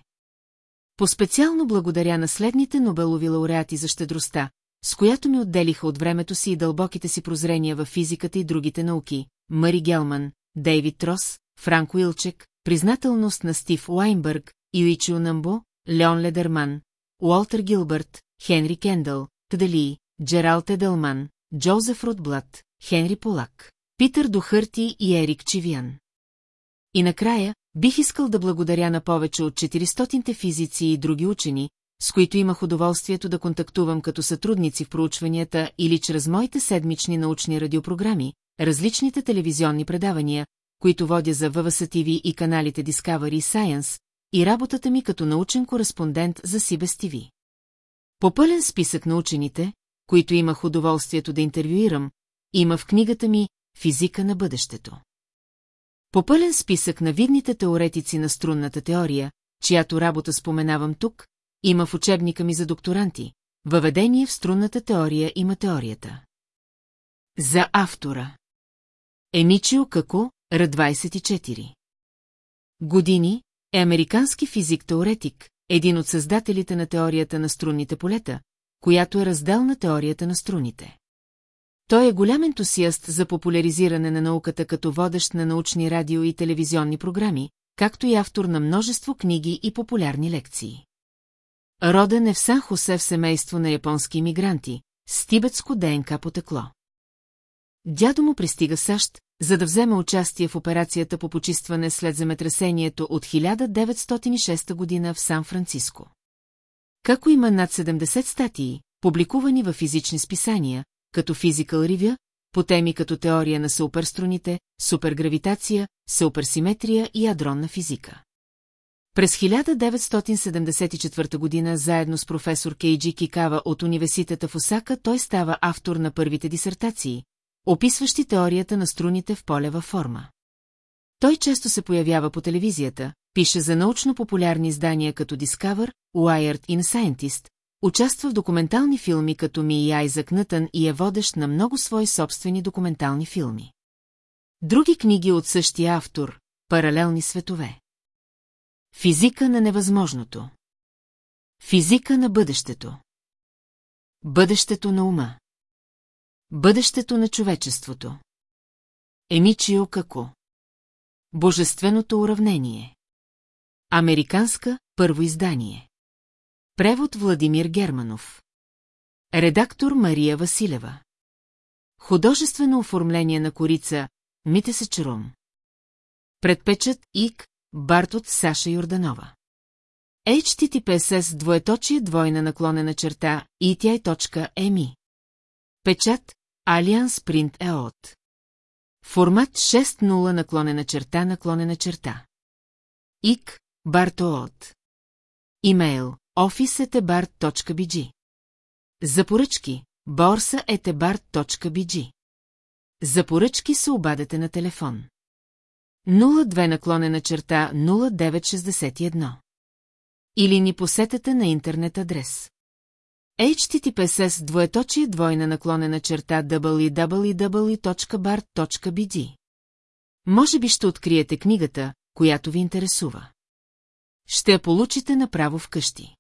A: По-специално благодаря на следните Нобелови лауреати за щедростта, с която ми отделиха от времето си и дълбоките си прозрения във физиката и другите науки, Мари Гелман, Дейвид Трос, Франк Уилчек, признателност на Стив Уайнбърг, Юичи Унамбо, Леон Ледерман, Уолтер Гилбърт, Хенри Кендъл, Тадали, Джералд Еделман, Джозеф Рутблат, Хенри Полак, Питър Дохърти и Ерик Чивиан. И накрая, бих искал да благодаря на повече от 400 физици и други учени, с които имах удоволствието да контактувам като сътрудници в проучванията или чрез моите седмични научни радиопрограми, различните телевизионни предавания, които водя за ВВС TV и каналите Discovery Science, и работата ми като научен кореспондент за CBS TV. По пълен списък на учените, които имах удоволствието да интервюирам, има в книгата ми «Физика на бъдещето». По пълен списък на видните теоретици на струнната теория, чиято работа споменавам тук, има в учебника ми за докторанти, въведение в струнната теория има теорията. За автора Емичио Како, Р-24 Години е американски физик-теоретик, един от създателите на теорията на струнните полета, която е раздел на теорията на струните. Той е голям ентусиаст за популяризиране на науката като водещ на научни радио и телевизионни програми, както и автор на множество книги и популярни лекции. Роден е в Сан Хосе в семейство на японски иммигранти, с тибетско ДНК потекло. Дядо му пристига САЩ, за да вземе участие в операцията по почистване след земетресението от 1906 година в Сан-Франциско. Како има над 70 статии, публикувани във физични списания, като Physical Review, по теми като теория на суперструните, супергравитация, суперсиметрия и адронна физика. През 1974 година заедно с професор Кейджи Кикава от университета в Осака той става автор на първите дисертации, описващи теорията на струните в полева форма. Той често се появява по телевизията, пише за научно-популярни издания като Discover, Wired и Scientist, участва в документални филми като Ми и Айзак Нътън и е водещ на много свои собствени документални филми. Други книги от същия автор – Паралелни светове. Физика на невъзможното. Физика на бъдещето. Бъдещето на ума. Бъдещето на човечеството. Емичио Како. Божественото уравнение. Американска първо издание. Превод Владимир Германов. Редактор Мария Василева. Художествено оформление на корица Мите се Чарум. Предпечат ИК Бартот Саша Йорданова. HTTPSS двоеточие двойна наклонена черта и тя е точка еми. Печат Alliance Print EOT. Формат 6.0 наклонена черта наклонена черта. ИК Бартоот. Имейл office.etebart.bg За поръчки borsa.etebart.bg За поръчки се обадете на телефон. 02 наклонена черта 0961. Или ни посетете на интернет адрес. HTTPSS двоеточие двойна наклонена черта www.bart.bd Може би ще откриете книгата, която ви интересува. Ще я получите направо вкъщи.